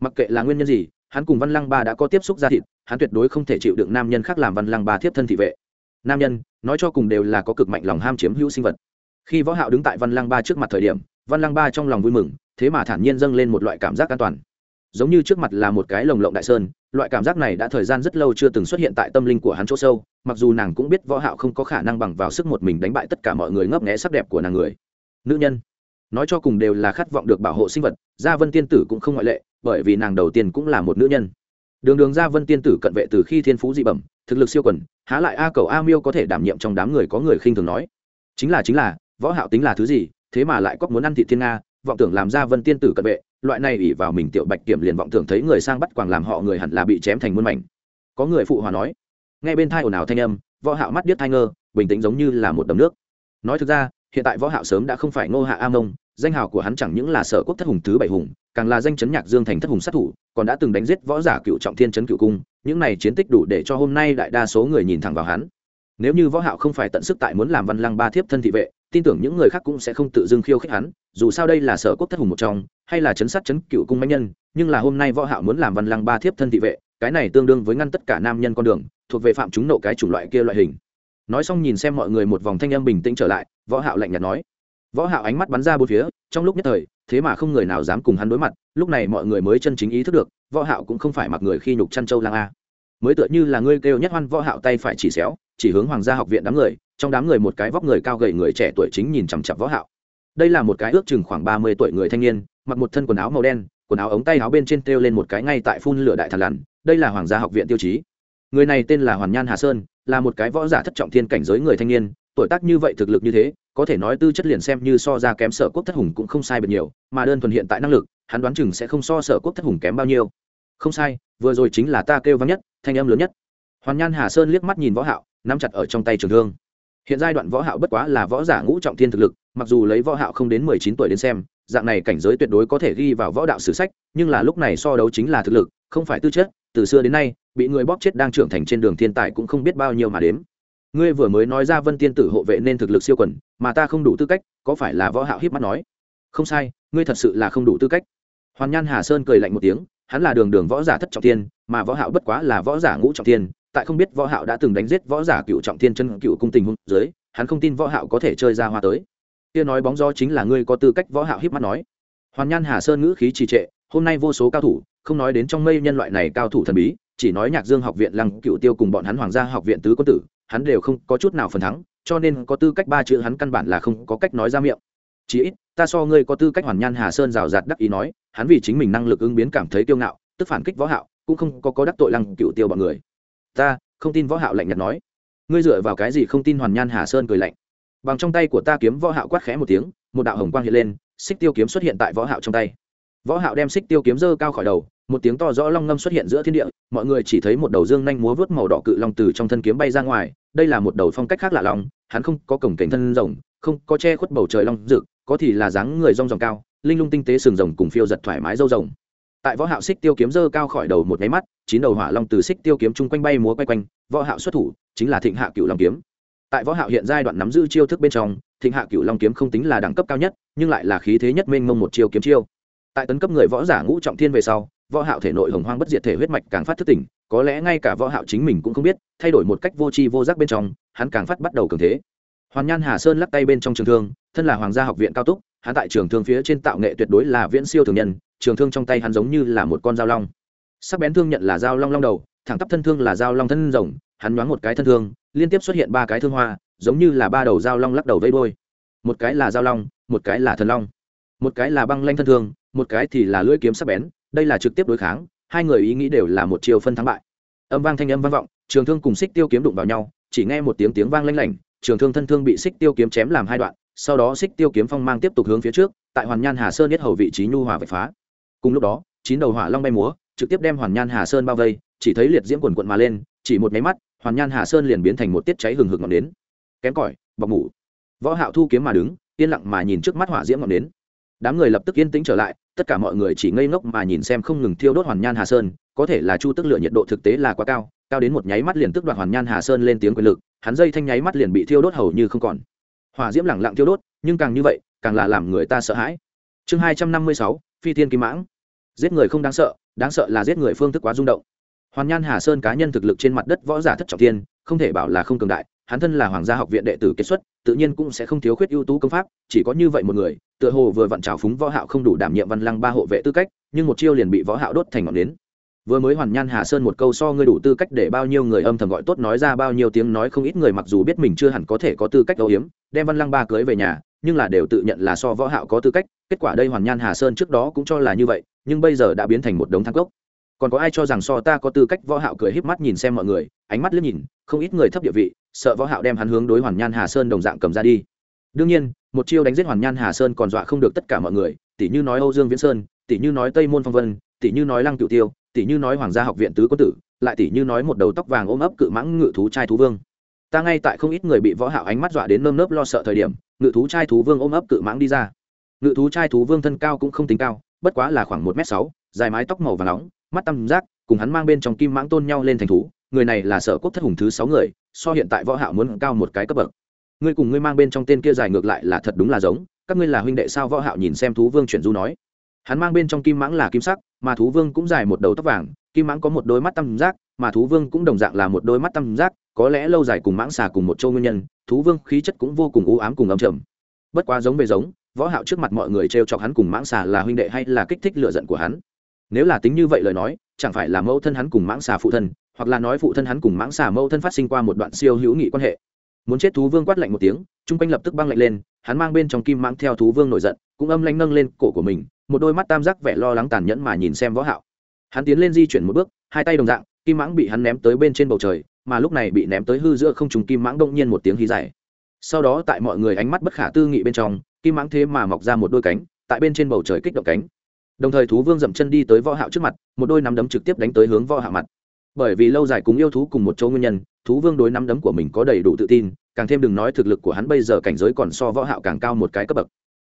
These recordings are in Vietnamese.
mặc kệ là nguyên nhân gì, hắn cùng văn lăng ba đã có tiếp xúc ra thịt, hắn tuyệt đối không thể chịu đựng nam nhân khác làm văn lăng ba thiếp thân thị vệ. Nam nhân, nói cho cùng đều là có cực mạnh lòng ham chiếm hữu sinh vật. Khi võ hạo đứng tại văn lăng ba trước mặt thời điểm, văn lăng ba trong lòng vui mừng, thế mà thản nhiên dâng lên một loại cảm giác an toàn. Giống như trước mặt là một cái lồng lộng đại sơn, loại cảm giác này đã thời gian rất lâu chưa từng xuất hiện tại tâm linh của hắn chỗ sâu, mặc dù nàng cũng biết võ hạo không có khả năng bằng vào sức một mình đánh bại tất cả mọi người ngấp nghé sắc đẹp của nàng người. Nữ nhân nói cho cùng đều là khát vọng được bảo hộ sinh vật, gia vân tiên tử cũng không ngoại lệ, bởi vì nàng đầu tiên cũng là một nữ nhân. Đường đường gia vân tiên tử cận vệ từ khi thiên phú dị bẩm, thực lực siêu quần, há lại a cầu a miêu có thể đảm nhiệm trong đám người có người khinh thường nói. Chính là chính là, võ hạo tính là thứ gì, thế mà lại có muốn ăn thị thiên nga, vọng tưởng làm gia vân tiên tử cận vệ, loại này ủy vào mình tiểu bạch kiểm liền vọng tưởng thấy người sang bắt quàng làm họ người hẳn là bị chém thành muôn mảnh. Có người phụ hòa nói. Nghe bên thai ồn ào thanh âm, võ hạo mắt điếc thai ngơ, bình tĩnh giống như là một đầm nước. Nói thực ra hiện tại võ hạo sớm đã không phải ngô hạ a mông danh hào của hắn chẳng những là sở quốc thất hùng thứ bảy hùng, càng là danh chấn nhạc dương thành thất hùng sát thủ, còn đã từng đánh giết võ giả cựu trọng thiên chấn cựu cung, những này chiến tích đủ để cho hôm nay đại đa số người nhìn thẳng vào hắn. Nếu như võ hạo không phải tận sức tại muốn làm văn lăng ba thiếp thân thị vệ, tin tưởng những người khác cũng sẽ không tự dưng khiêu khích hắn, dù sao đây là sở quốc thất hùng một trong, hay là chấn sát chấn cựu cung mãnh nhân, nhưng là hôm nay võ hạo muốn làm văn lăng ba thiếp thân thị vệ, cái này tương đương với ngăn tất cả nam nhân con đường, thuộc về phạm chúng nộ cái chủng loại kia loại hình nói xong nhìn xem mọi người một vòng thanh âm bình tĩnh trở lại, võ hạo lạnh nhạt nói. Võ hạo ánh mắt bắn ra bốn phía, trong lúc nhất thời, thế mà không người nào dám cùng hắn đối mặt, lúc này mọi người mới chân chính ý thức được, võ hạo cũng không phải mặc người khi nhục chăn châu lang a. Mới tựa như là ngươi kêu nhất hoan võ hạo tay phải chỉ xéo, chỉ hướng hoàng gia học viện đám người, trong đám người một cái vóc người cao gầy người trẻ tuổi chính nhìn chằm chằm võ hạo. Đây là một cái ước chừng khoảng 30 tuổi người thanh niên, mặc một thân quần áo màu đen, quần áo ống tay áo bên trên treo lên một cái ngay tại phun lửa đại thần lằn, đây là hoàng gia học viện tiêu chí. Người này tên là hoàn nhan hà sơn là một cái võ giả thất trọng thiên cảnh giới người thanh niên, tuổi tác như vậy thực lực như thế, có thể nói tư chất liền xem như so ra kém sở quốc thất hùng cũng không sai biệt nhiều, mà đơn thuần hiện tại năng lực, hắn đoán chừng sẽ không so sở quốc thất hùng kém bao nhiêu. Không sai, vừa rồi chính là ta kêu vang nhất, thanh âm lớn nhất. Hoàn nhan hà sơn liếc mắt nhìn võ hạo, nắm chặt ở trong tay trường thương. Hiện giai đoạn võ hạo bất quá là võ giả ngũ trọng thiên thực lực, mặc dù lấy võ hạo không đến 19 tuổi đến xem, dạng này cảnh giới tuyệt đối có thể ghi vào võ đạo sử sách, nhưng là lúc này so đấu chính là thực lực, không phải tư chất, từ xưa đến nay bị người bóp chết đang trưởng thành trên đường thiên tài cũng không biết bao nhiêu mà đếm. Ngươi vừa mới nói ra vân tiên tử hộ vệ nên thực lực siêu quần, mà ta không đủ tư cách, có phải là võ hạo hiếp mắt nói? Không sai, ngươi thật sự là không đủ tư cách. Hoàn nhan hà sơn cười lạnh một tiếng, hắn là đường đường võ giả thất trọng thiên, mà võ hạo bất quá là võ giả ngũ trọng thiên, tại không biết võ hạo đã từng đánh giết võ giả cựu trọng thiên chân cựu cung tình huống dưới, hắn không tin võ hạo có thể chơi ra hoa tới. Kia nói bóng gió chính là ngươi có tư cách võ hạo hiếp mắt nói. Hoàn nhan hà sơn ngữ khí trì trệ, hôm nay vô số cao thủ, không nói đến trong mây nhân loại này cao thủ thần bí chỉ nói nhạc dương học viện lăng cựu tiêu cùng bọn hắn hoàng gia học viện tứ quân tử, hắn đều không có chút nào phần thắng, cho nên có tư cách ba chữ hắn căn bản là không có cách nói ra miệng. Chỉ ít, ta so ngươi có tư cách hoàn nhan hà sơn rào rạt đắc ý nói, hắn vì chính mình năng lực ứng biến cảm thấy kiêu ngạo, tức phản kích võ hạo, cũng không có có đắc tội lăng cựu tiêu bọn người. Ta, không tin võ hạo lạnh nhạt nói. Ngươi dựa vào cái gì không tin hoàn nhan hà sơn cười lạnh? Bằng trong tay của ta kiếm võ hạo quát khẽ một tiếng, một đạo hồng quang hiện lên, xích tiêu kiếm xuất hiện tại võ hạo trong tay. Võ hạo đem xích tiêu kiếm dơ cao khỏi đầu một tiếng to rõ long ngâm xuất hiện giữa thiên địa, mọi người chỉ thấy một đầu dương nhanh múa vớt màu đỏ cự long từ trong thân kiếm bay ra ngoài. Đây là một đầu phong cách khác lạ long hắn không có cổng cảnh thân rồng, không có che khuất bầu trời long rực, có thì là dáng người rong ròng cao, linh lung tinh tế sừng rồng cùng phiêu giật thoải mái dâu rồng. Tại võ hạo xích tiêu kiếm dơ cao khỏi đầu một máy mắt, chín đầu hỏa long từ xích tiêu kiếm chung quanh bay múa quay quanh, võ hạo xuất thủ, chính là thịnh hạ cựu long kiếm. Tại võ hạo hiện giai đoạn nắm giữ chiêu thức bên trong, thịnh hạ cựu long kiếm không tính là đẳng cấp cao nhất, nhưng lại là khí thế nhất mênh mông một chiêu kiếm chiêu. Tại tấn cấp người võ giả ngũ trọng thiên về sau võ hạo thể nội hồng hoang bất diệt thể huyết mạch càng phát thức tỉnh, có lẽ ngay cả võ hạo chính mình cũng không biết, thay đổi một cách vô tri vô giác bên trong, hắn càng phát bắt đầu cường thế. Hoàn nhan hà sơn lắc tay bên trong trường thương, thân là hoàng gia học viện cao túc, hắn tại trường thương phía trên tạo nghệ tuyệt đối là viễn siêu thường nhân, trường thương trong tay hắn giống như là một con dao long. Sắc bén thương nhận là dao long long đầu, thẳng tắp thân thương là dao long thân rồng, hắn nhoáng một cái thân thương, liên tiếp xuất hiện ba cái thương hoa, giống như là ba đầu dao long lắc đầu vây đuôi. một cái là dao long, một cái là thần long. Một cái là băng lanh thân thương, một cái thì là lưỡi kiếm sắc bén đây là trực tiếp đối kháng, hai người ý nghĩ đều là một chiều phân thắng bại. Âm vang thanh âm vang vọng, trường thương cùng xích tiêu kiếm đụng vào nhau, chỉ nghe một tiếng tiếng vang lanh lảnh, trường thương thân thương bị xích tiêu kiếm chém làm hai đoạn, sau đó xích tiêu kiếm phong mang tiếp tục hướng phía trước, tại hoàn nhan hà sơn nhất hầu vị trí nhu hòa vạch phá. Cùng lúc đó, chín đầu hỏa long bay múa, trực tiếp đem hoàn nhan hà sơn bao vây, chỉ thấy liệt diễm quần quận mà lên, chỉ một máy mắt, hoàn nhan hà sơn liền biến thành một tiết cháy hừng hực ngọn nến. Kém cỏi, bọc mủ. Võ hạo thu kiếm mà đứng, yên lặng mà nhìn trước mắt hỏa diễm ngọn nến. Đám người lập tức yên tĩnh trở lại tất cả mọi người chỉ ngây ngốc mà nhìn xem không ngừng thiêu đốt hoàn nhan hà sơn, có thể là chu tức lửa nhiệt độ thực tế là quá cao cao đến một nháy mắt liền tức đoạt hoàn nhan hà sơn lên tiếng quyền lực, hắn dây thanh nháy mắt liền bị thiêu đốt hầu như không còn. Hỏa diễm lẳng lặng thiêu đốt, nhưng càng như vậy, càng là làm người ta sợ hãi. Chương hai trăm năm mươi sáu, phi thiên kim mãng. Giết người không đáng sợ đáng sợ là giết người phương thức quá rung động. Hoàn nhan hà sơn cá nhân thực lực trên mặt đất võ giả thất trọng tiên không thể bảo là không cường đại, hắn thân là hoàng gia học viện đệ tử kết xuất, tự nhiên cũng sẽ không thiếu khuyết ưu tú công pháp, chỉ có như vậy một người tựa hồ vừa vặn trào phúng võ hạo không đủ đảm nhiệm văn lăng ba hộ vệ tư cách, nhưng một chiêu liền bị võ hạo đốt thành ngọn nến. Vừa mới hoàn nhan hà sơn một câu so ngươi đủ tư cách để bao nhiêu người âm thầm gọi tốt nói ra bao nhiêu tiếng nói không ít người mặc dù biết mình chưa hẳn có thể có tư cách đấu hiếm đem văn lăng ba cưới về nhà, nhưng là đều tự nhận là so võ hạo có tư cách, kết quả đây hoàn nhan hà sơn trước đó cũng cho là như vậy, nhưng bây giờ đã biến thành một đống thang cốc. Còn có ai cho rằng so ta có tư cách võ hạo cười híp mắt nhìn xem mọi người, ánh mắt liếc nhìn, không ít người thấp địa vị, sợ võ hạo đem hắn hướng đối hoàn nhan hà sơn đồng dạng cầm ra đi đương nhiên, một chiêu đánh giết hoàn nhan hà sơn còn dọa không được tất cả mọi người tỷ như nói âu dương viễn sơn tỷ như nói tây môn phong vân tỷ như nói lăng cửu tiêu tỷ như nói hoàng gia học viện tứ quân tử, lại tỷ như nói một đầu tóc vàng ôm ấp cự mãng ngự thú trai thú vương. Ta ngay tại không ít người bị võ hạo ánh mắt dọa đến nơm nớp lo sợ thời điểm, ngự thú trai thú vương ôm ấp cự mãng đi ra. Ngự thú trai thú vương thân cao cũng không tính cao, bất quá là khoảng một m sáu, dài mái tóc màu và nóng, mắt tăm giác cùng hắn mang bên trong kim mãng tôn nhau lên thành thú, người này là sở quốc thất hùng thứ sáu người, so hiện tại võ hạo muốn cao một cái cấp bậc ngươi cùng ngươi mang bên trong tên kia dài ngược lại là thật đúng là giống, các ngươi là huynh đệ sao võ hạo nhìn xem thú vương chuyển du nói. Hắn mang bên trong kim mãng là kim sắc, mà thú vương cũng dài một đầu tóc vàng, kim mãng có một đôi mắt tam giác, mà thú vương cũng đồng dạng là một đôi mắt tam giác, có lẽ lâu dài cùng mãng xà cùng một châu nguyên nhân, thú vương khí chất cũng vô cùng u ám cùng âm trầm. Bất quá giống về giống, võ hạo trước mặt mọi người treo chọc hắn cùng mãng xà là huynh đệ hay là kích thích lửa giận của hắn? Nếu là tính như vậy lời nói, chẳng phải là mẫu thân hắn cùng mãng xà phụ thân, hoặc là nói phụ thân hắn cùng mãng xà mẫu thân phát sinh qua một đoạn siêu hữu nghị quan hệ? Muốn chết thú vương quát lạnh một tiếng trung quanh lập tức băng lạnh lên, hắn mang bên trong kim mãng theo thú vương nổi giận, cũng âm lanh nâng lên cổ của mình, một đôi mắt tam giác vẻ lo lắng tàn nhẫn mà nhìn xem võ hạo. Hắn tiến lên di chuyển một bước, hai tay đồng dạng, kim mãng bị hắn ném tới bên trên bầu trời, mà lúc này bị ném tới hư giữa không trùng kim mãng đông nhiên một tiếng hí dài. Sau đó tại mọi người ánh mắt bất khả tư nghị bên trong, kim mãng thế mà mọc ra một đôi cánh, tại bên trên bầu trời kích động cánh. Đồng thời thú vương dậm chân đi tới võ hạo trước mặt, một đôi nắm đấm trực tiếp đánh tới hướng võ hạo mặt. Bởi vì lâu dài cùng yêu thú cùng một chỗ nguyên nhân, thú vương đối nắm đấm của mình có đầy đủ tự tin càng thêm đừng nói thực lực của hắn bây giờ cảnh giới còn so võ hạo càng cao một cái cấp bậc.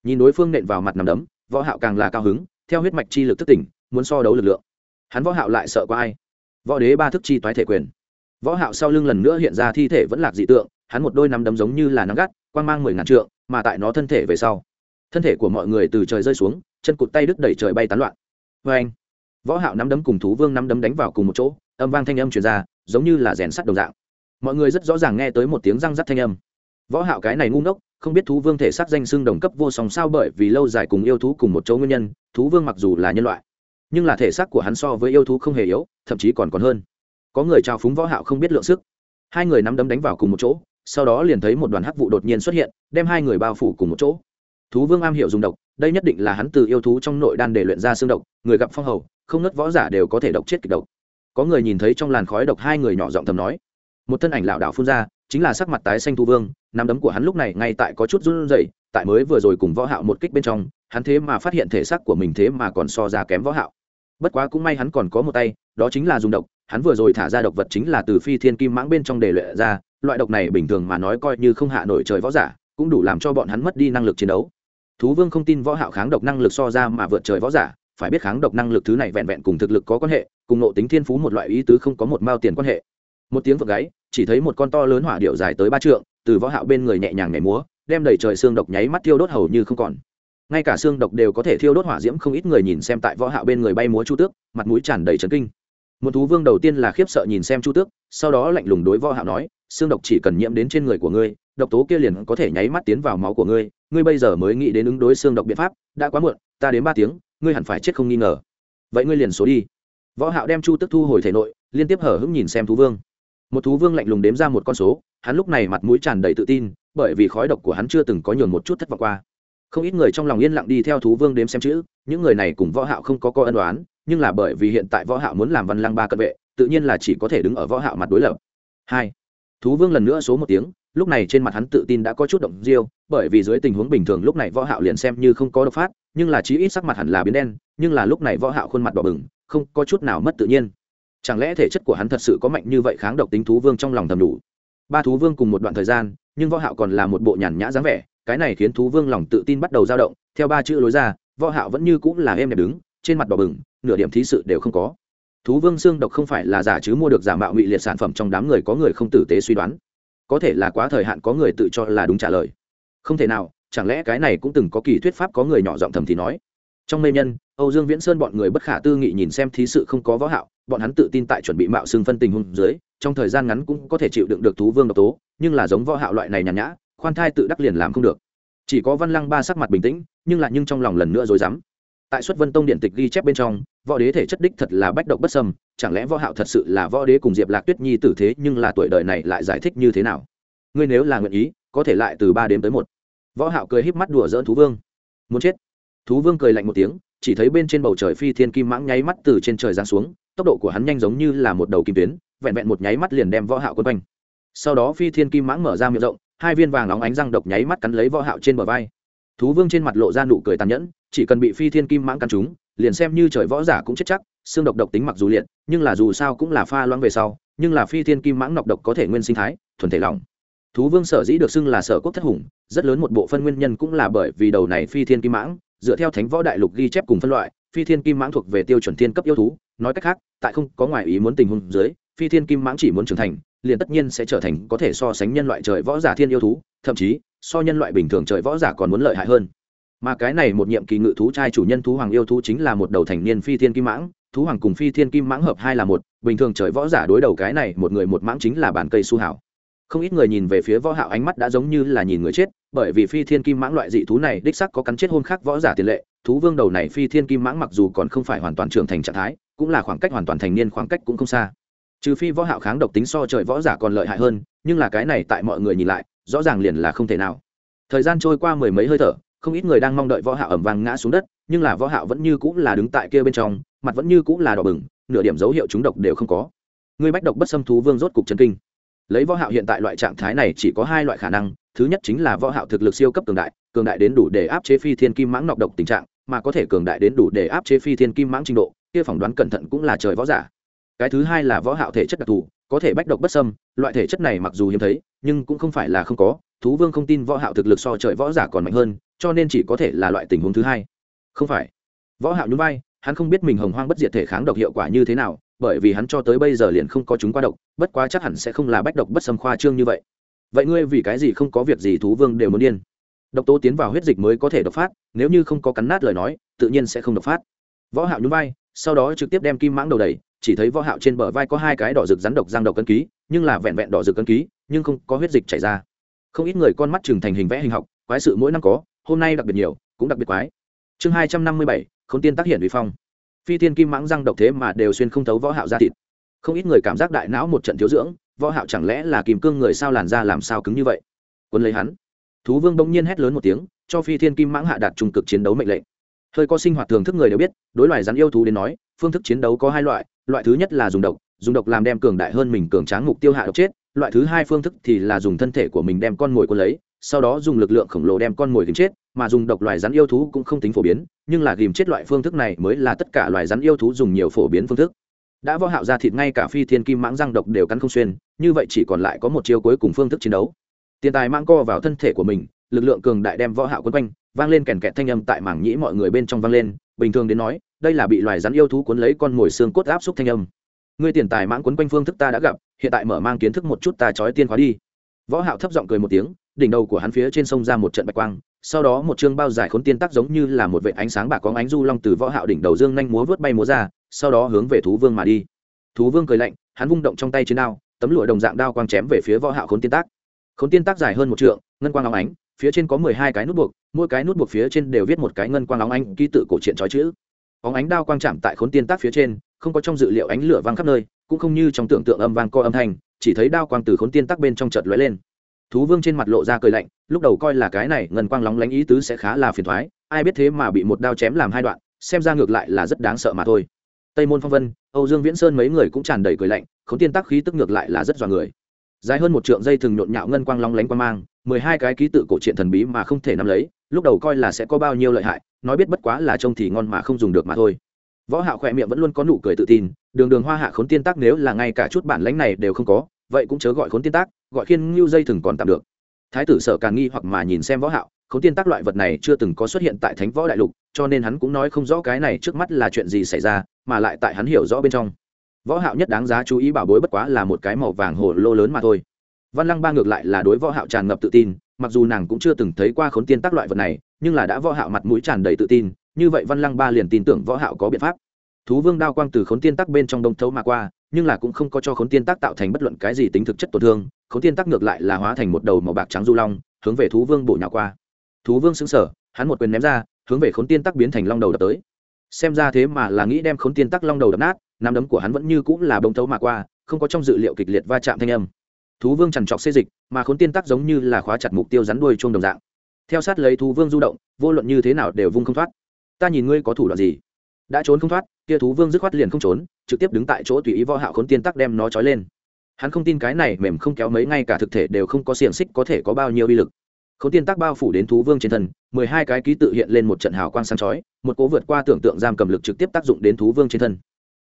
Nhìn đối phương nện vào mặt nằm đấm, võ hạo càng là cao hứng, theo huyết mạch chi lực thức tỉnh, muốn so đấu lực lượng. Hắn võ hạo lại sợ qua ai? Võ đế ba thức chi toái thể quyền. Võ hạo sau lưng lần nữa hiện ra thi thể vẫn lạc dị tượng, hắn một đôi nắm đấm giống như là nắm gắt, quang mang mười ngàn trượng, mà tại nó thân thể về sau, thân thể của mọi người từ trời rơi xuống, chân cụt tay đứt đẩy trời bay tán loạn. Vê anh, võ hạo nắm đấm cùng thú vương nắm đấm đánh vào cùng một chỗ, âm vang thanh âm truyền ra, giống như là rèn sắt đồng dạng mọi người rất rõ ràng nghe tới một tiếng răng rắc thanh âm. Võ hạo cái này ngu ngốc, không biết thú vương thể xác danh xưng đồng cấp vô song sao bởi vì lâu dài cùng yêu thú cùng một chỗ nguyên nhân, thú vương mặc dù là nhân loại, nhưng là thể xác của hắn so với yêu thú không hề yếu, thậm chí còn còn hơn. Có người chào phúng võ hạo không biết lượng sức. Hai người nắm đấm đánh vào cùng một chỗ, sau đó liền thấy một đoàn hắc vụ đột nhiên xuất hiện, đem hai người bao phủ cùng một chỗ. Thú vương am hiểu dùng độc, đây nhất định là hắn từ yêu thú trong nội đan để luyện ra xương độc, người gặp phong hầu, không nứt võ giả đều có thể độc chết kịch độc. Có người nhìn thấy trong làn khói độc hai người nhỏ giọng thầm nói một thân ảnh lảo đảo phun ra, chính là sắc mặt tái xanh thu vương, nắm đấm của hắn lúc này ngay tại có chút run rẩy, tại mới vừa rồi cùng võ hạo một kích bên trong, hắn thế mà phát hiện thể xác của mình thế mà còn so ra kém võ hạo. Bất quá cũng may hắn còn có một tay, đó chính là dùng độc, hắn vừa rồi thả ra độc vật chính là từ phi thiên kim mãng bên trong để luyện ra, loại độc này bình thường mà nói coi như không hạ nổi trời võ giả, cũng đủ làm cho bọn hắn mất đi năng lực chiến đấu. Thú vương không tin võ hạo kháng độc năng lực so ra mà vượt trời võ giả, phải biết kháng độc năng lực thứ này vẹn vẹn cùng thực lực có quan hệ, cùng nộ tính thiên phú một loại ý tứ không có một mao tiền quan hệ. Một tiếng vượt gáy chỉ thấy một con to lớn hỏa điệu dài tới ba trượng, từ võ hạo bên người nhẹ nhàng nhảy múa, đem đầy trời xương độc nháy mắt thiêu đốt hầu như không còn. Ngay cả xương độc đều có thể thiêu đốt hỏa diễm, không ít người nhìn xem tại võ hạo bên người bay múa chu tước, mặt mũi tràn đầy chấn kinh. Một thú vương đầu tiên là khiếp sợ nhìn xem chu tước, sau đó lạnh lùng đối võ hạo nói, xương độc chỉ cần nhiễm đến trên người của ngươi, độc tố kia liền có thể nháy mắt tiến vào máu của ngươi ngươi bây giờ mới nghĩ đến ứng đối xương độc biện pháp, đã quá muộn, ta đến ba tiếng, ngươi hẳn phải chết không nghi ngờ. Vậy ngươi liền số đi. Võ hạo đem chu tước thu hồi thể nội, liên tiếp hở hững nhìn xem thú vương một thú vương lạnh lùng đếm ra một con số, hắn lúc này mặt mũi tràn đầy tự tin, bởi vì khói độc của hắn chưa từng có nhường một chút thất vọng qua. Không ít người trong lòng yên lặng đi theo thú vương đếm xem chữ, những người này cùng võ hạo không có co ân đoán nhưng là bởi vì hiện tại võ hạo muốn làm văn lăng ba cận vệ, tự nhiên là chỉ có thể đứng ở võ hạo mặt đối lập. Hai, thú vương lần nữa số một tiếng, lúc này trên mặt hắn tự tin đã có chút động diêu, bởi vì dưới tình huống bình thường lúc này võ hạo liền xem như không có độc phát, nhưng là chí ít sắc mặt hẳn là biến đen, nhưng là lúc này võ hạo khuôn mặt đỏ bừng, không có chút nào mất tự nhiên chẳng lẽ thể chất của hắn thật sự có mạnh như vậy kháng độc tính thú vương trong lòng thầm đủ? Ba thú vương cùng một đoạn thời gian, nhưng võ hạo còn là một bộ nhàn nhã dáng vẻ, cái này khiến thú vương lòng tự tin bắt đầu dao động. Theo ba chữ lối ra, võ hạo vẫn như cũng là em đẹp đứng, trên mặt đỏ bừng, nửa điểm thí sự đều không có. Thú vương xương độc không phải là giả chứ mua được giả mạo ngụy liệt sản phẩm trong đám người có người không tử tế suy đoán. Có thể là quá thời hạn có người tự cho là đúng trả lời. Không thể nào, chẳng lẽ cái này cũng từng có kỳ thuyết pháp có người nhỏ giọng thầm thì nói. Trong mê nhân âu dương viễn sơn bọn người bất khả tư nghị nhìn xem thí sự không có võ hạo, bọn hắn tự tin tại chuẩn bị mạo xương phân tình hung dưới, trong thời gian ngắn cũng có thể chịu đựng được thú vương độc tố, nhưng là giống võ hạo loại này nhàn nhã, khoan thai tự đắc liền làm không được. Chỉ có văn lăng ba sắc mặt bình tĩnh, nhưng lại nhưng trong lòng lần nữa rối rắm. Tại xuất vân tông điện tịch ghi chép bên trong, võ đế thể chất đích thật là bách độc bất sâm chẳng lẽ võ hạo thật sự là võ đế cùng diệp lạc tuyết nhi tử thế, nhưng là tuổi đời này lại giải thích như thế nào? Ngươi nếu là nguyện ý, có thể lại từ ba đến tới một. Võ hạo cười híp mắt đùa giỡn thú vương. Muốn chết. Thú vương cười lạnh một tiếng chỉ thấy bên trên bầu trời phi thiên kim mãng nháy mắt từ trên trời giáng xuống, tốc độ của hắn nhanh giống như là một đầu kim tuyến, vẹn vẹn một nháy mắt liền đem võ hạo quân quanh. Sau đó phi thiên kim mãng mở ra miệng rộng, hai viên vàng óng ánh răng độc nháy mắt cắn lấy võ hạo trên bờ vai. Thú vương trên mặt lộ ra nụ cười tàn nhẫn, chỉ cần bị phi thiên kim mãng cắn trúng, liền xem như trời võ giả cũng chết chắc, xương độc độc tính mặc dù liệt, nhưng là dù sao cũng là pha loãng về sau, nhưng là phi thiên kim mãng nọc độc có thể nguyên sinh thái, thuần thể lỏng. Thú vương sở dĩ được xưng là sở quốc thất hùng, rất lớn một bộ phân nguyên nhân cũng là bởi vì đầu này phi thiên kim mãng dựa theo thánh võ đại lục ghi chép cùng phân loại, phi thiên kim mãng thuộc về tiêu chuẩn thiên cấp yêu thú. Nói cách khác, tại không có ngoài ý muốn tình huống dưới, phi thiên kim mãng chỉ muốn trưởng thành, liền tất nhiên sẽ trở thành có thể so sánh nhân loại trời võ giả thiên yêu thú, thậm chí, so nhân loại bình thường trời võ giả còn muốn lợi hại hơn. Mà cái này một nhiệm kỳ ngự thú trai chủ nhân thú hoàng yêu thú chính là một đầu thành niên phi thiên kim mãng, thú hoàng cùng phi thiên kim mãng hợp hai là một, bình thường trời võ giả đối đầu cái này một người một mãng chính là bản cây su hảo không ít người nhìn về phía võ hạo ánh mắt đã giống như là nhìn người chết bởi vì phi thiên kim mãng loại dị thú này đích xác có cắn chết hôn khác võ giả tiền lệ, thú vương đầu này phi thiên kim mãng mặc dù còn không phải hoàn toàn trưởng thành trạng thái, cũng là khoảng cách hoàn toàn thành niên khoảng cách cũng không xa. Trừ phi võ hạo kháng độc tính so trời võ giả còn lợi hại hơn, nhưng là cái này tại mọi người nhìn lại, rõ ràng liền là không thể nào. Thời gian trôi qua mười mấy hơi thở, không ít người đang mong đợi võ hạo ẩm vang ngã xuống đất, nhưng là võ hạo vẫn như cũ là đứng tại kia bên trong, mặt vẫn như cũ là đỏ bừng, nửa điểm dấu hiệu trúng độc đều không có. Người bách độc bất xâm thú vương rốt cục chân kinh. Lấy võ hạo hiện tại loại trạng thái này chỉ có hai loại khả năng thứ nhất chính là võ hạo thực lực siêu cấp cường đại cường đại đến đủ để áp chế phi thiên kim mãng nọc độc tình trạng, mà có thể cường đại đến đủ để áp chế phi thiên kim mãng trình độ, kia phỏng đoán cẩn thận cũng là trời võ giả. Cái thứ hai là võ hạo thể chất đặc thù, có thể bách độc bất xâm, loại thể chất này mặc dù hiếm thấy, nhưng cũng không phải là không có, thú vương không tin võ hạo thực lực so trời võ giả còn mạnh hơn, cho nên chỉ có thể là loại tình huống thứ hai. Không phải. Võ hạo nhún vai, hắn không biết mình hồng hoang bất diệt thể kháng độc hiệu quả như thế nào, bởi vì hắn cho tới bây giờ liền không có chúng qua độc, bất quá chắc hẳn sẽ không là bách độc bất xâm khoa trương như vậy vậy ngươi vì cái gì không có việc gì thú vương đều muốn điên? Độc tố tiến vào huyết dịch mới có thể độc phát, nếu như không có cắn nát lời nói, tự nhiên sẽ không độc phát. Võ hạo nhún vai, sau đó trực tiếp đem kim mãng đầu đẩy, chỉ thấy võ hạo trên bờ vai có hai cái đỏ rực rắn độc giang độc cân ký, nhưng là vẹn vẹn đỏ rực cân ký, nhưng không có huyết dịch chảy ra. Không ít người con mắt trừng thành hình vẽ hình học, quái sự mỗi năm có, hôm nay đặc biệt nhiều, cũng đặc biệt quái. Chương hai trăm năm mươi bảy không tiên tác hiện uy phong. Phi tiên kim mãng răng độc thế mà đều xuyên không thấu võ hạo ra thịt không ít người cảm giác đại não một trận thiếu dưỡng, võ hạo chẳng lẽ là kìm cương người sao làn da làm sao cứng như vậy? Quân lấy hắn. Thú vương bỗng nhiên hét lớn một tiếng, cho phi thiên kim mãng hạ đạt trung cực chiến đấu mệnh lệnh. Hơi có sinh hoạt thường thức người đều biết, đối loài rắn yêu thú đến nói, phương thức chiến đấu có hai loại loại thứ nhất là dùng độc dùng độc làm đem cường đại hơn mình cường tráng mục tiêu hạ độc chết, loại thứ hai phương thức thì là dùng thân thể của mình đem con mồi quân lấy, sau đó dùng lực lượng khổng lồ đem con mồi tìm chết, mà dùng độc loài rắn yêu thú cũng không tính phổ biến, nhưng là ghìm chết loại phương thức này mới là tất cả loài rắn yêu thú dùng nhiều phổ biến phương thức đã võ hạo ra thịt ngay cả phi thiên kim mãng răng độc đều cắn không xuyên, như vậy chỉ còn lại có một chiêu cuối cùng phương thức chiến đấu. Tiền tài mang co vào thân thể của mình, lực lượng cường đại đem võ hạo quấn quanh, vang lên kèn kẹt thanh âm tại mảng nhĩ mọi người bên trong vang lên, bình thường đến nói, đây là bị loài rắn yêu thú cuốn lấy con mồi xương cốt áp xúc thanh âm. Ngươi tiền tài mãng quấn quanh phương thức ta đã gặp, hiện tại mở mang kiến thức một chút ta chói tiên khóa đi. Võ hạo thấp giọng cười một tiếng, đỉnh đầu của hắn phía trên sông ra một trận bạch quang, sau đó một chương bao dài khốn tiên tác giống như là một vệt ánh sáng bạc có ánh du long từ võ hạo đỉnh đầu dương nhanh múa vớt bay múa ra sau đó hướng về thú vương mà đi. Thú vương cười lạnh, hắn vung động trong tay chiến đao, tấm lụa đồng dạng đao quang chém về phía võ hạo khốn tiên tác. Khốn tiên tác dài hơn một trượng, ngân quang óng ánh, phía trên có mười hai cái nút buộc, mỗi cái nút buộc phía trên đều viết một cái ngân quang óng ánh ký tự cổ truyện chói chữ. Óng ánh đao quang chạm tại khốn tiên tác phía trên, không có trong dự liệu ánh lửa vang khắp nơi, cũng không như trong tưởng tượng âm vang co âm thanh, chỉ thấy đao quang từ khốn tiên tác bên trong chợt lóe lên. Thú vương trên mặt lộ ra cười lạnh, lúc đầu coi là cái này ngân quang lóng lánh ý tứ sẽ khá là phiền thoái, ai biết thế mà bị một đao chém làm hai đoạn, xem ra ngược lại là rất đáng sợ mà thôi tây môn phong vân, âu dương viễn sơn mấy người cũng tràn đầy cười lạnh, khốn tiên tác khí tức ngược lại là rất dọa người. Dài hơn một trượng dây thường nhộn nhạo ngân quang long lánh quang mang, mười hai cái ký tự cổ truyện thần bí mà không thể nắm lấy, lúc đầu coi là sẽ có bao nhiêu lợi hại, nói biết bất quá là trông thì ngon mà không dùng được mà thôi. Võ hạo khỏe miệng vẫn luôn có nụ cười tự tin, đường đường hoa hạ khốn tiên tác nếu là ngay cả chút bản lãnh này đều không có, vậy cũng chớ gọi khốn tiên tác, gọi khiên ngưu dây thừng còn tạm được. Thái tử sợ càng nghi hoặc mà nhìn xem võ hạo, khốn tiên tác loại vật này chưa từng có xuất hiện tại thánh võ đại lục cho nên hắn cũng nói không rõ cái này trước mắt là chuyện gì xảy ra, mà lại tại hắn hiểu rõ bên trong. Võ hạo nhất đáng giá chú ý bảo bối bất quá là một cái màu vàng hồ lô lớn mà thôi. Văn lăng ba ngược lại là đối võ hạo tràn ngập tự tin, mặc dù nàng cũng chưa từng thấy qua khốn tiên tác loại vật này, nhưng là đã võ hạo mặt mũi tràn đầy tự tin, như vậy văn lăng ba liền tin tưởng võ hạo có biện pháp. Thú vương đao quang từ khốn tiên tác bên trong đông thấu mà qua, nhưng là cũng không có cho khốn tiên tác tạo thành bất luận cái gì tính thực chất tổn thương, khốn tiên tác ngược lại là hóa thành một đầu màu bạc trắng du long, hướng về thú vương bổ nhào qua. Thú vương sững sờ, hắn một quyền ném ra hướng về khốn tiên tắc biến thành long đầu đập tới. Xem ra thế mà là nghĩ đem khốn tiên tắc long đầu đập nát nắm đấm của hắn vẫn như cũng là bông thấu mà qua, không có trong dự liệu kịch liệt va chạm thanh âm. Thú vương trằn trọc xê dịch, mà khốn tiên tắc giống như là khóa chặt mục tiêu rắn đuôi chuông đồng dạng. Theo sát lấy thú vương du động, vô luận như thế nào đều vung không thoát. Ta nhìn ngươi có thủ đoạn gì? Đã trốn không thoát, kia thú vương dứt khoát liền không trốn, trực tiếp đứng tại chỗ tùy ý võ hạo khốn tiên tắc đem nó trói lên. Hắn không tin cái này mềm không kéo mấy, ngay cả thực thể đều không có xiềng xích có thể có bao nhiêu uy lực khốn tiên tắc bao phủ đến thú vương trên thân, mười hai cái ký tự hiện lên một trận hào quang sáng chói, một cố vượt qua tưởng tượng giam cầm lực trực tiếp tác dụng đến thú vương trên thân.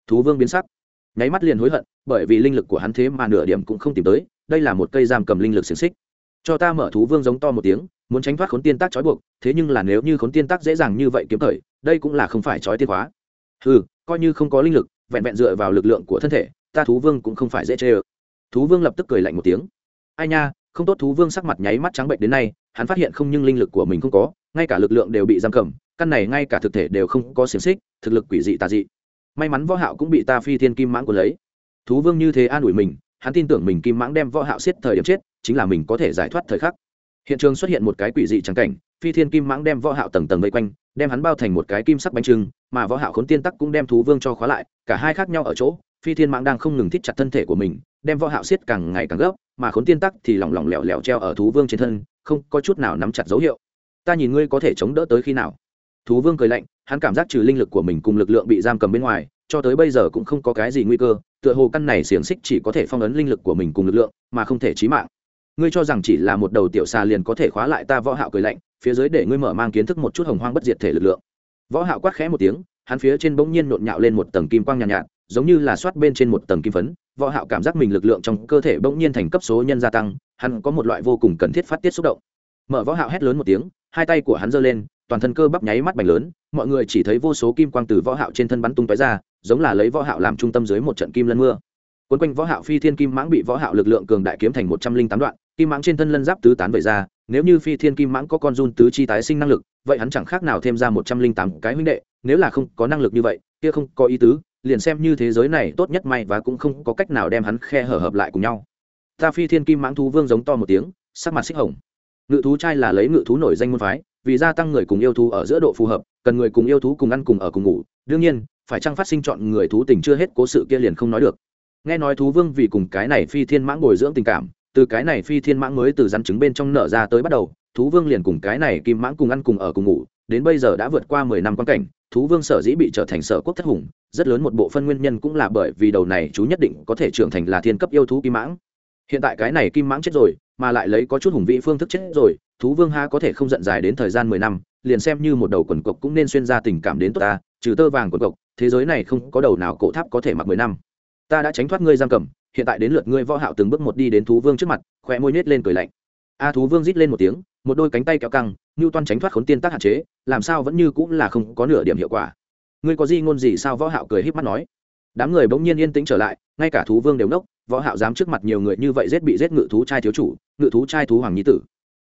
Thú vương biến sắc. Nháy mắt liền hối hận, bởi vì linh lực của hắn thế mà nửa điểm cũng không tìm tới, đây là một cây giam cầm linh lực xiển xích. Cho ta mở thú vương giống to một tiếng, muốn tránh thoát khốn tiên tác trói buộc, thế nhưng là nếu như khốn tiên tác dễ dàng như vậy kiếm thời, đây cũng là không phải trói tiên khóa ừ coi như không có linh lực, vẹn vẹn dựa vào lực lượng của thân thể, ta thú vương cũng không phải dễ chơi. thú vương lập tức cười lạnh một tiếng. Ai nha, không tốt thú vương sắc mặt nháy mắt trắng bệnh đến nay hắn phát hiện không nhưng linh lực của mình không có, ngay cả lực lượng đều bị giam cầm, căn này ngay cả thực thể đều không có xiềng xích, thực lực quỷ dị tà dị. May mắn võ hạo cũng bị ta phi thiên kim mãng của lấy. Thú vương như thế an ủi mình, hắn tin tưởng mình kim mãng đem võ hạo siết thời điểm chết, chính là mình có thể giải thoát thời khắc. Hiện trường xuất hiện một cái quỷ dị trắng cảnh, phi thiên kim mãng đem võ hạo tầng tầng vây quanh, đem hắn bao thành một cái kim sắc bánh trưng, mà võ hạo khốn tiên tắc cũng đem thú vương cho khóa lại, cả hai khác nhau ở chỗ, phi thiên mãng đang không ngừng thít chặt thân thể của mình, đem võ hạo siết càng ngày càng gấp, mà khốn tiên tắc thì lỏng lỏng lẻo lẻo treo ở thú vương trên thân không có chút nào nắm chặt dấu hiệu. Ta nhìn ngươi có thể chống đỡ tới khi nào. Thú vương cười lạnh hắn cảm giác trừ linh lực của mình cùng lực lượng bị giam cầm bên ngoài cho tới bây giờ cũng không có cái gì nguy cơ tựa hồ căn này xiềng xích chỉ có thể phong ấn linh lực của mình cùng lực lượng mà không thể chí mạng. Ngươi cho rằng chỉ là một đầu tiểu xà liền có thể khóa lại ta võ hạo cười lạnh phía dưới để ngươi mở mang kiến thức một chút hồng hoang bất diệt thể lực lượng. Võ hạo quát khẽ một tiếng hắn phía trên bỗng nhiên nộn nhạo lên một tầng kim quang nhàn nhạt, nhạt giống như là xoát bên trên một tầng kim phấn, võ hạo cảm giác mình lực lượng trong cơ thể bỗng nhiên thành cấp số nhân gia tăng, hắn có một loại vô cùng cần thiết phát tiết xúc động. Mở võ hạo hét lớn một tiếng, hai tay của hắn giơ lên, toàn thân cơ bắp nháy mắt bành lớn, mọi người chỉ thấy vô số kim quang từ võ hạo trên thân bắn tung tóe ra, giống là lấy võ hạo làm trung tâm dưới một trận kim lân mưa. Cuốn quanh võ hạo phi thiên kim mãng bị võ hạo lực lượng cường đại kiếm thành một trăm linh tám đoạn, kim mãng trên thân lân giáp tứ tán vậy ra, nếu như phi thiên kim mãng có con run tứ chi tái sinh năng lực, vậy hắn chẳng khác nào thêm ra một trăm linh tám cái huynh đệ, nếu là không có năng lực như vậy, kia không có ý tứ liền xem như thế giới này tốt nhất may và cũng không có cách nào đem hắn khe hở hợp lại cùng nhau. Ta phi thiên kim mãng thú vương giống to một tiếng, sắc mặt xích hồng. Ngự thú trai là lấy ngự thú nổi danh môn phái, vì gia tăng người cùng yêu thú ở giữa độ phù hợp, cần người cùng yêu thú cùng ăn cùng ở cùng ngủ. Đương nhiên, phải chăng phát sinh chọn người thú tình chưa hết cố sự kia liền không nói được. Nghe nói thú vương vì cùng cái này phi thiên mãng bồi dưỡng tình cảm, từ cái này phi thiên mãng mới từ rắn trứng bên trong nở ra tới bắt đầu, thú vương liền cùng cái này kim mãng cùng ăn cùng ở cùng ngủ đến bây giờ đã vượt qua mười năm quan cảnh, thú vương sở dĩ bị trở thành sở quốc thất hùng, rất lớn một bộ phân nguyên nhân cũng là bởi vì đầu này chú nhất định có thể trưởng thành là thiên cấp yêu thú kim mãng. Hiện tại cái này kim mãng chết rồi, mà lại lấy có chút hùng vị phương thức chết rồi, thú vương ha có thể không giận dài đến thời gian mười năm, liền xem như một đầu quần cộc cũng nên xuyên ra tình cảm đến tốt ta, trừ tơ vàng quần cộc, thế giới này không có đầu nào cổ tháp có thể mặc mười năm. Ta đã tránh thoát ngươi giam cầm, hiện tại đến lượt ngươi võ hạo từng bước một đi đến thú vương trước mặt, khóe môi nhếch lên cười lạnh a thú vương rít lên một tiếng, một đôi cánh tay kéo căng như toan tránh thoát khốn tiên tác hạn chế, làm sao vẫn như cũng là không có nửa điểm hiệu quả. Ngươi có gì ngôn gì sao võ hạo cười híp mắt nói. Đám người bỗng nhiên yên tĩnh trở lại, ngay cả thú vương đều nốc võ hạo dám trước mặt nhiều người như vậy giết bị giết ngự thú trai thiếu chủ, ngự thú trai thú hoàng nhi tử.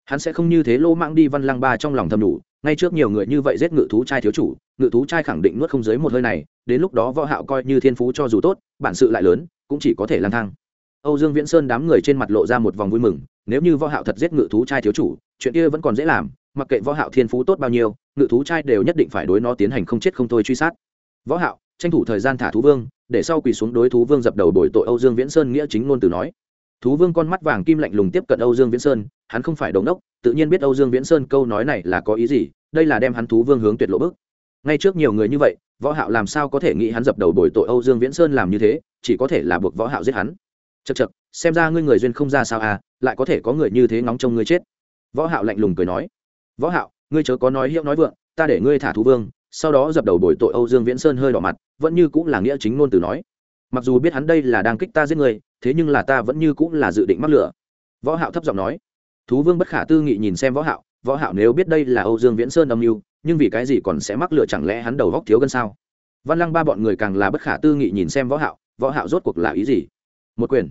Hắn sẽ không như thế lô mạng đi văn lăng ba trong lòng thầm đủ, ngay trước nhiều người như vậy giết ngự thú trai thiếu chủ, ngự thú trai khẳng định nuốt không dưới một hơi này, đến lúc đó võ hạo coi như thiên phú cho dù tốt, bản sự lại lớn, cũng chỉ có thể lang thang. Âu dương viễn sơn đám người trên mặt lộ ra một vòng vui mừng nếu như võ hạo thật giết ngự thú trai thiếu chủ, chuyện kia vẫn còn dễ làm, mặc kệ võ hạo thiên phú tốt bao nhiêu, ngự thú trai đều nhất định phải đối nó tiến hành không chết không thôi truy sát. Võ hạo, tranh thủ thời gian thả thú vương, để sau quỳ xuống đối thú vương dập đầu bồi tội âu dương viễn sơn nghĩa chính ngôn từ nói. Thú vương con mắt vàng kim lạnh lùng tiếp cận âu dương viễn sơn, hắn không phải đồng đốc tự nhiên biết âu dương viễn sơn câu nói này là có ý gì, đây là đem hắn thú vương hướng tuyệt lộ bước ngay trước nhiều người như vậy, võ hạo làm sao có thể nghĩ hắn dập đầu bồi tội âu dương viễn sơn làm như thế, chỉ có thể là buộc võ hạo giết hắn. Chật chật xem ra ngươi người duyên không ra sao à lại có thể có người như thế ngóng trông ngươi chết. Võ hạo lạnh lùng cười nói, võ hạo, ngươi chớ có nói hiệu nói vượng, ta để ngươi thả thú vương. Sau đó dập đầu bồi tội âu dương viễn sơn hơi đỏ mặt, vẫn như cũng là nghĩa chính ngôn từ nói, mặc dù biết hắn đây là đang kích ta giết người thế nhưng là ta vẫn như cũng là dự định mắc lửa. Võ hạo thấp giọng nói, thú vương bất khả tư nghị nhìn xem võ hạo võ hạo nếu biết đây là âu dương viễn sơn âm mưu, nhưng vì cái gì còn sẽ mắc lửa chẳng lẽ hắn đầu góc thiếu cân sao? Văn lăng ba bọn người càng là bất khả tư nghị nhìn xem võ hạo võ hạo rốt cuộc là ý gì? Một quyền.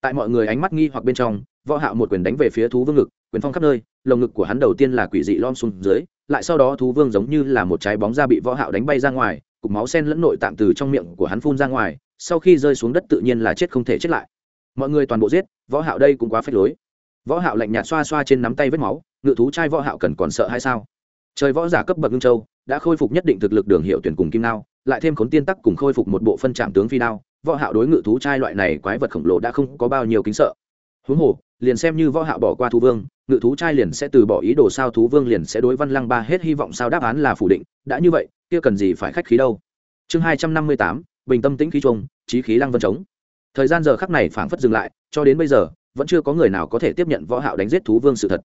Tại mọi người ánh mắt nghi hoặc bên trong võ hạo một quyền đánh về phía thú vương ngực, quyền phong khắp nơi, lồng ngực của hắn đầu tiên là quỷ dị lom xuống dưới, lại sau đó thú vương giống như là một trái bóng da bị võ hạo đánh bay ra ngoài, cục máu sen lẫn nội tạng từ trong miệng của hắn phun ra ngoài, sau khi rơi xuống đất tự nhiên là chết không thể chết lại. Mọi người toàn bộ giết, võ hạo đây cũng quá phế lối. Võ hạo lạnh nhạt xoa xoa trên nắm tay vết máu, ngự thú trai võ hạo cần còn sợ hay sao? Trời võ giả cấp bậc ngưng châu, đã khôi phục nhất định thực lực đường hiệu tuyển cùng kim nao lại thêm khốn tiên tắc cùng khôi phục một bộ phân trạm tướng phi đao, võ hạo đối ngự thú trai loại này quái vật khổng lồ đã không có bao nhiêu kính sợ. Huống hồ liền xem như võ hạo bỏ qua thú vương, ngự thú trai liền sẽ từ bỏ ý đồ sao thú vương liền sẽ đối văn lăng ba hết hy vọng sao đáp án là phủ định, đã như vậy, kia cần gì phải khách khí đâu. Chương hai trăm năm mươi tám, bình tâm tĩnh khí trùng trí khí lăng vân chống thời gian giờ khắc này phảng phất dừng lại, cho đến bây giờ, vẫn chưa có người nào có thể tiếp nhận võ hạo đánh giết thú vương sự thật.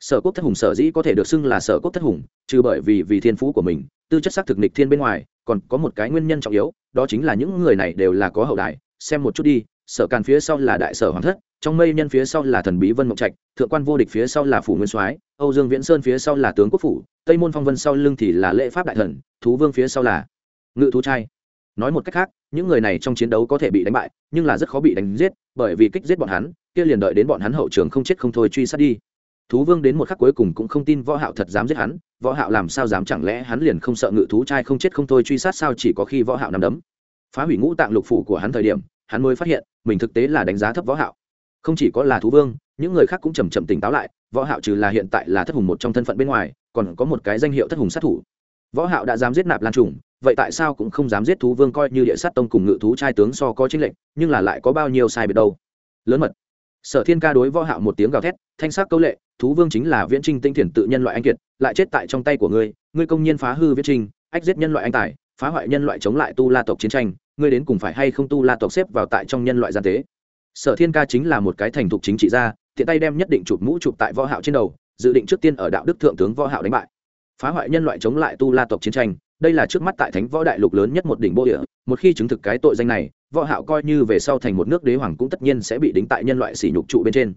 Sở quốc thất hùng sở dĩ có thể được xưng là sở quốc thất hùng, trừ bởi vì vì thiên phú của mình, tư chất sắc thực nghịch thiên bên ngoài, còn có một cái nguyên nhân trọng yếu, đó chính là những người này đều là có hậu đại, xem một chút đi, sở càn phía sau là đại sở hoàng thất trong mây nhân phía sau là thần bí vân mộng trạch, thượng quan vô địch phía sau là phủ nguyên soái, âu dương viễn sơn phía sau là tướng quốc phủ, tây môn phong vân sau lưng thì là lễ pháp đại thần, thú vương phía sau là ngự thú trai. Nói một cách khác, những người này trong chiến đấu có thể bị đánh bại, nhưng là rất khó bị đánh giết, bởi vì kích giết bọn hắn, kia liền đợi đến bọn hắn hậu trường không chết không thôi truy sát đi. Thú vương đến một khắc cuối cùng cũng không tin võ hạo thật dám giết hắn, võ hạo làm sao dám, chẳng lẽ hắn liền không sợ ngự thú trai không chết không thôi truy sát sao chỉ có khi võ hạo nằm đấm. Phá hủy ngũ tạng lục phủ của hắn thời điểm, hắn mới phát hiện, mình thực tế là đánh giá thấp võ hạo không chỉ có là thú vương, những người khác cũng chầm chậm tỉnh táo lại, võ hạo trừ là hiện tại là thất hùng một trong thân phận bên ngoài, còn có một cái danh hiệu thất hùng sát thủ. Võ hạo đã dám giết nạp lan trùng, vậy tại sao cũng không dám giết thú vương coi như địa sát tông cùng ngự thú trai tướng so có chính lệnh nhưng là lại có bao nhiêu sai biệt đâu? Lớn mật. Sở thiên ca đối võ hạo một tiếng gào thét, thanh sắc câu lệ, thú vương chính là viễn trinh tinh thiền tự nhân loại anh kiệt, lại chết tại trong tay của ngươi ngươi công nhiên phá hư viễn trinh, ách giết nhân loại anh tài, phá hoại nhân loại chống lại tu la tộc chiến tranh, ngươi đến cùng phải hay không tu la tộc xếp vào tại trong nhân loại gian tế? Sở thiên ca chính là một cái thành thục chính trị gia, tiện tay đem nhất định chụp mũ chụp tại võ hạo trên đầu, dự định trước tiên ở đạo đức thượng tướng võ hạo đánh bại. Phá hoại nhân loại chống lại tu la tộc chiến tranh, đây là trước mắt tại thánh võ đại lục lớn nhất một đỉnh bộ địa, một khi chứng thực cái tội danh này, võ hạo coi như về sau thành một nước đế hoàng cũng tất nhiên sẽ bị đính tại nhân loại sỉ nhục trụ bên trên.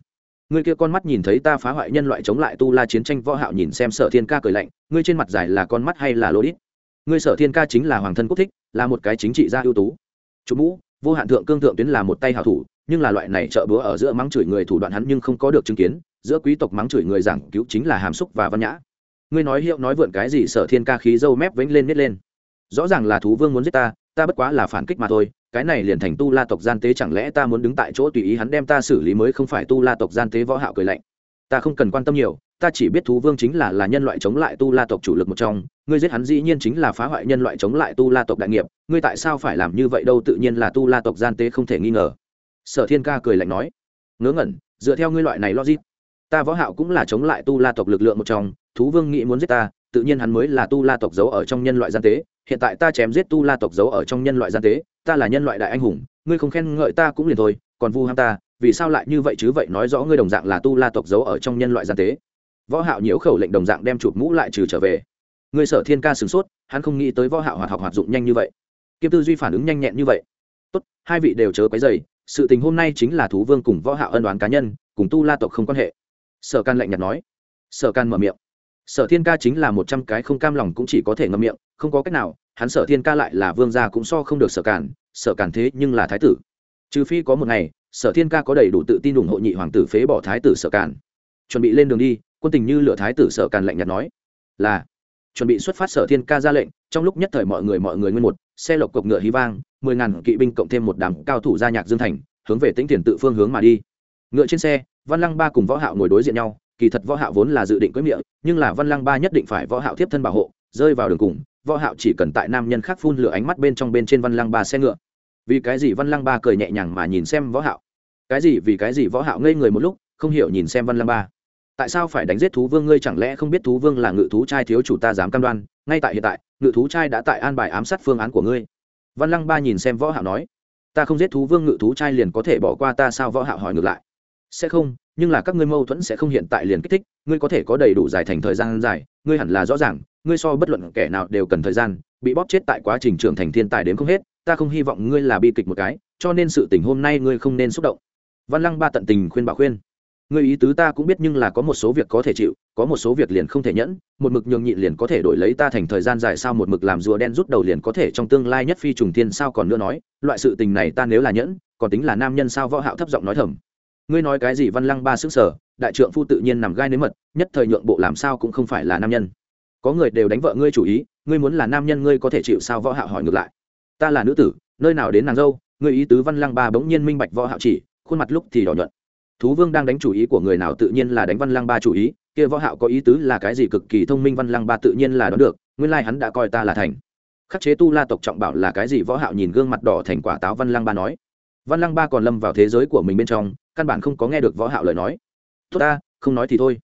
Ngươi kia con mắt nhìn thấy ta phá hoại nhân loại chống lại tu la chiến tranh, võ hạo nhìn xem sở thiên ca cười lạnh, ngươi trên mặt dài là con mắt hay là lô đít? Ngươi sở thiên ca chính là hoàng thân quốc thích, là một cái chính trị gia ưu tú. Chủ mũ vô hạn thượng cương thượng tuyến là một tay hảo thủ, nhưng là loại này trợ búa ở giữa mắng chửi người thủ đoạn hắn nhưng không có được chứng kiến, giữa quý tộc mắng chửi người giảng cứu chính là hàm xúc và văn nhã. Ngươi nói hiệu nói vượn cái gì sở thiên ca khí dâu mép vĩnh lên nít lên. Rõ ràng là thú vương muốn giết ta ta bất quá là phản kích mà thôi, cái này liền thành tu la tộc gian tế chẳng lẽ ta muốn đứng tại chỗ tùy ý hắn đem ta xử lý mới không phải tu la tộc gian tế võ hạo cười lạnh. Ta không cần quan tâm nhiều ta chỉ biết thú vương chính là là nhân loại chống lại tu la tộc chủ lực một trong, ngươi giết hắn dĩ nhiên chính là phá hoại nhân loại chống lại tu la tộc đại nghiệp, ngươi tại sao phải làm như vậy đâu tự nhiên là tu la tộc gian tế không thể nghi ngờ. Sở thiên ca cười lạnh nói, ngớ ngẩn, dựa theo ngươi loại này logic, ta võ hạo cũng là chống lại tu la tộc lực lượng một trong, thú vương nghĩ muốn giết ta, tự nhiên hắn mới là tu la tộc giấu ở trong nhân loại gian tế, hiện tại ta chém giết tu la tộc giấu ở trong nhân loại gian tế, ta là nhân loại đại anh hùng, ngươi không khen ngợi ta cũng liền thôi, còn vu ham ta, vì sao lại như vậy chứ vậy nói rõ ngươi đồng dạng là tu la tộc giấu ở trong nhân loại gian tế? Võ hạo nhiễu khẩu lệnh đồng dạng đem chụp mũ lại trừ trở về. Ngươi sở thiên ca sửng sốt, hắn không nghĩ tới võ hạo hoạt học hoạt dụng nhanh như vậy. Kiêm tư duy phản ứng nhanh nhẹn như vậy. Tốt, hai vị đều chớ quấy giày. sự tình hôm nay chính là thú vương cùng võ hạo ân oán cá nhân, cùng tu la tộc không quan hệ. Sở can lạnh nhạt nói. Sở can mở miệng. Sở thiên ca chính là một trăm cái không cam lòng cũng chỉ có thể ngậm miệng, không có cách nào, hắn sở thiên ca lại là vương gia cũng so không được sở cản sở cản thế nhưng là thái tử. Trừ phi có một ngày, sở thiên ca có đầy đủ tự tin ủng hộ nhị hoàng tử phế bỏ thái tử sở cản chuẩn bị lên đường đi quân tình như lửa thái tử sở càn lạnh nhạt nói, là, chuẩn bị xuất phát sở thiên ca ra lệnh, trong lúc nhất thời mọi người mọi người nguyên một, xe lộc cộc ngựa hí vang, mười ngàn kỵ binh cộng thêm một đám cao thủ gia nhạc dương thành, hướng về tĩnh tiền tự phương hướng mà đi. Ngựa trên xe, văn lăng ba cùng võ hạo ngồi đối diện nhau, kỳ thật võ hạo vốn là dự định cưỡi miệng nhưng là văn lăng ba nhất định phải võ hạo tiếp thân bảo hộ, rơi vào đường cùng, võ hạo chỉ cần tại nam nhân khác phun lửa ánh mắt bên trong bên trên văn lăng ba xe ngựa. Vì cái gì văn lăng ba cười nhẹ nhàng mà nhìn xem võ hạo? Cái gì vì cái gì võ hạo ngây người một lúc, không hiểu nhìn xem văn lăng ba tại sao phải đánh giết thú vương? Ngươi chẳng lẽ không biết thú vương là ngự thú trai thiếu chủ ta dám cam đoan? Ngay tại hiện tại, ngự thú trai đã tại an bài ám sát phương án của ngươi. Văn lăng ba nhìn xem võ hạo nói, ta không giết thú vương, ngự thú trai liền có thể bỏ qua ta sao? Võ hạo hỏi ngược lại, sẽ không, nhưng là các ngươi mâu thuẫn sẽ không hiện tại liền kích thích, ngươi có thể có đầy đủ dài thành thời gian dài, ngươi hẳn là rõ ràng, ngươi so bất luận kẻ nào đều cần thời gian, bị bóp chết tại quá trình trưởng thành thiên tài đến không hết, ta không hy vọng ngươi là bi kịch một cái, cho nên sự tình hôm nay ngươi không nên xúc động. Văn lăng ba tận tình khuyên bảo khuyên ngươi ý tứ ta cũng biết nhưng là có một số việc có thể chịu, có một số việc liền không thể nhẫn, một mực nhường nhịn liền có thể đổi lấy ta thành thời gian dài sao một mực làm rùa đen rút đầu liền có thể trong tương lai nhất phi trùng thiên sao còn nữa nói, loại sự tình này ta nếu là nhẫn, còn tính là nam nhân sao võ hạo thấp giọng nói thầm. Ngươi nói cái gì văn lăng ba sức sở, đại trượng phu tự nhiên nằm gai nếm mật, nhất thời nhượng bộ làm sao cũng không phải là nam nhân. Có người đều đánh vợ ngươi chủ ý, ngươi muốn là nam nhân ngươi có thể chịu sao võ hạo hỏi ngược lại. Ta là nữ tử, nơi nào đến nàng dâu, ngươi ý tứ văn lăng ba bỗng nhiên minh bạch võ hạo chỉ, khuôn mặt lúc thì đỏ nhuận thú vương đang đánh chủ ý của người nào tự nhiên là đánh văn lăng ba chủ ý, kia võ hạo có ý tứ là cái gì cực kỳ thông minh văn lăng ba tự nhiên là đoán được, nguyên lai like hắn đã coi ta là thành. Khắc chế tu la tộc trọng bảo là cái gì võ hạo nhìn gương mặt đỏ thành quả táo văn lăng ba nói. Văn lăng ba còn lâm vào thế giới của mình bên trong, căn bản không có nghe được võ hạo lời nói. Tốt ta, không nói thì thôi.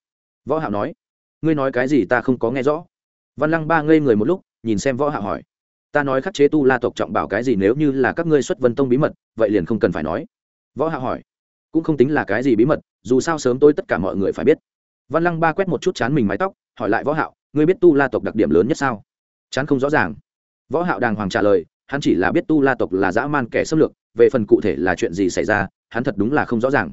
Võ hạo nói. Ngươi nói cái gì ta không có nghe rõ. Văn lăng ba ngây người một lúc, nhìn xem võ hạo hỏi. Ta nói khắc chế tu la tộc trọng bảo cái gì nếu như là các ngươi xuất vân tông bí mật, vậy liền không cần phải nói. Võ hạo hỏi cũng không tính là cái gì bí mật, dù sao sớm tôi tất cả mọi người phải biết. Văn lăng ba quét một chút chán mình mái tóc, hỏi lại võ hạo, ngươi biết tu la tộc đặc điểm lớn nhất sao? Chán không rõ ràng. Võ hạo đàng hoàng trả lời, hắn chỉ là biết tu la tộc là dã man kẻ xâm lược, về phần cụ thể là chuyện gì xảy ra, hắn thật đúng là không rõ ràng.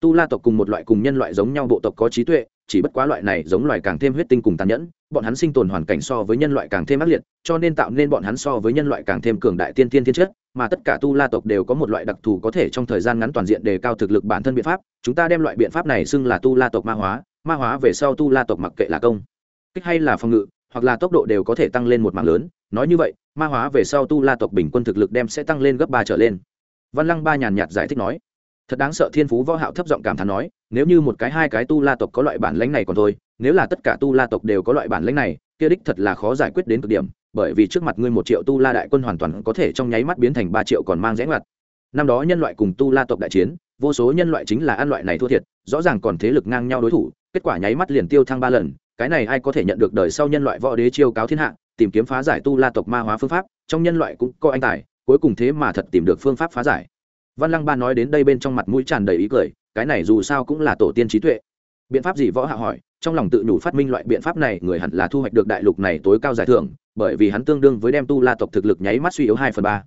Tu la tộc cùng một loại cùng nhân loại giống nhau bộ tộc có trí tuệ, chỉ bất quá loại này giống loài càng thêm huyết tinh cùng tàn nhẫn, bọn hắn sinh tồn hoàn cảnh so với nhân loại càng thêm ác liệt, cho nên tạo nên bọn hắn so với nhân loại càng thêm cường đại tiên tiên thiên chất mà tất cả tu la tộc đều có một loại đặc thù có thể trong thời gian ngắn toàn diện đề cao thực lực bản thân biện pháp. Chúng ta đem loại biện pháp này xưng là tu la tộc ma hóa. Ma hóa về sau tu la tộc mặc kệ là công, kích hay là phòng ngự, hoặc là tốc độ đều có thể tăng lên một mạng lớn. Nói như vậy, ma hóa về sau tu la tộc bình quân thực lực đem sẽ tăng lên gấp ba trở lên. Văn lăng ba nhàn nhạt giải thích nói, thật đáng sợ, thiên phú võ hạo thấp giọng cảm thán nói, nếu như một cái hai cái tu la tộc có loại bản lãnh này còn thôi, nếu là tất cả tu la tộc đều có loại bản lãnh này, kia đích thật là khó giải quyết đến cực điểm bởi vì trước mặt ngươi một triệu tu la đại quân hoàn toàn có thể trong nháy mắt biến thành ba triệu còn mang rẽ ngoặt. Năm đó nhân loại cùng tu la tộc đại chiến, vô số nhân loại chính là ăn loại này thua thiệt, rõ ràng còn thế lực ngang nhau đối thủ, kết quả nháy mắt liền tiêu thăng ba lần, cái này ai có thể nhận được đời sau nhân loại võ đế chiêu cáo thiên hạ, tìm kiếm phá giải tu la tộc ma hóa phương pháp, trong nhân loại cũng có anh tài, cuối cùng thế mà thật tìm được phương pháp phá giải. Văn lăng ba nói đến đây bên trong mặt mũi tràn đầy ý cười, cái này dù sao cũng là tổ tiên trí tuệ. Biện pháp gì võ hạ hỏi, trong lòng tự nhủ phát minh loại biện pháp này, người hẳn là thu hoạch được đại lục này tối cao giải thưởng bởi vì hắn tương đương với đem tu la tộc thực lực nháy mắt suy yếu hai phần ba.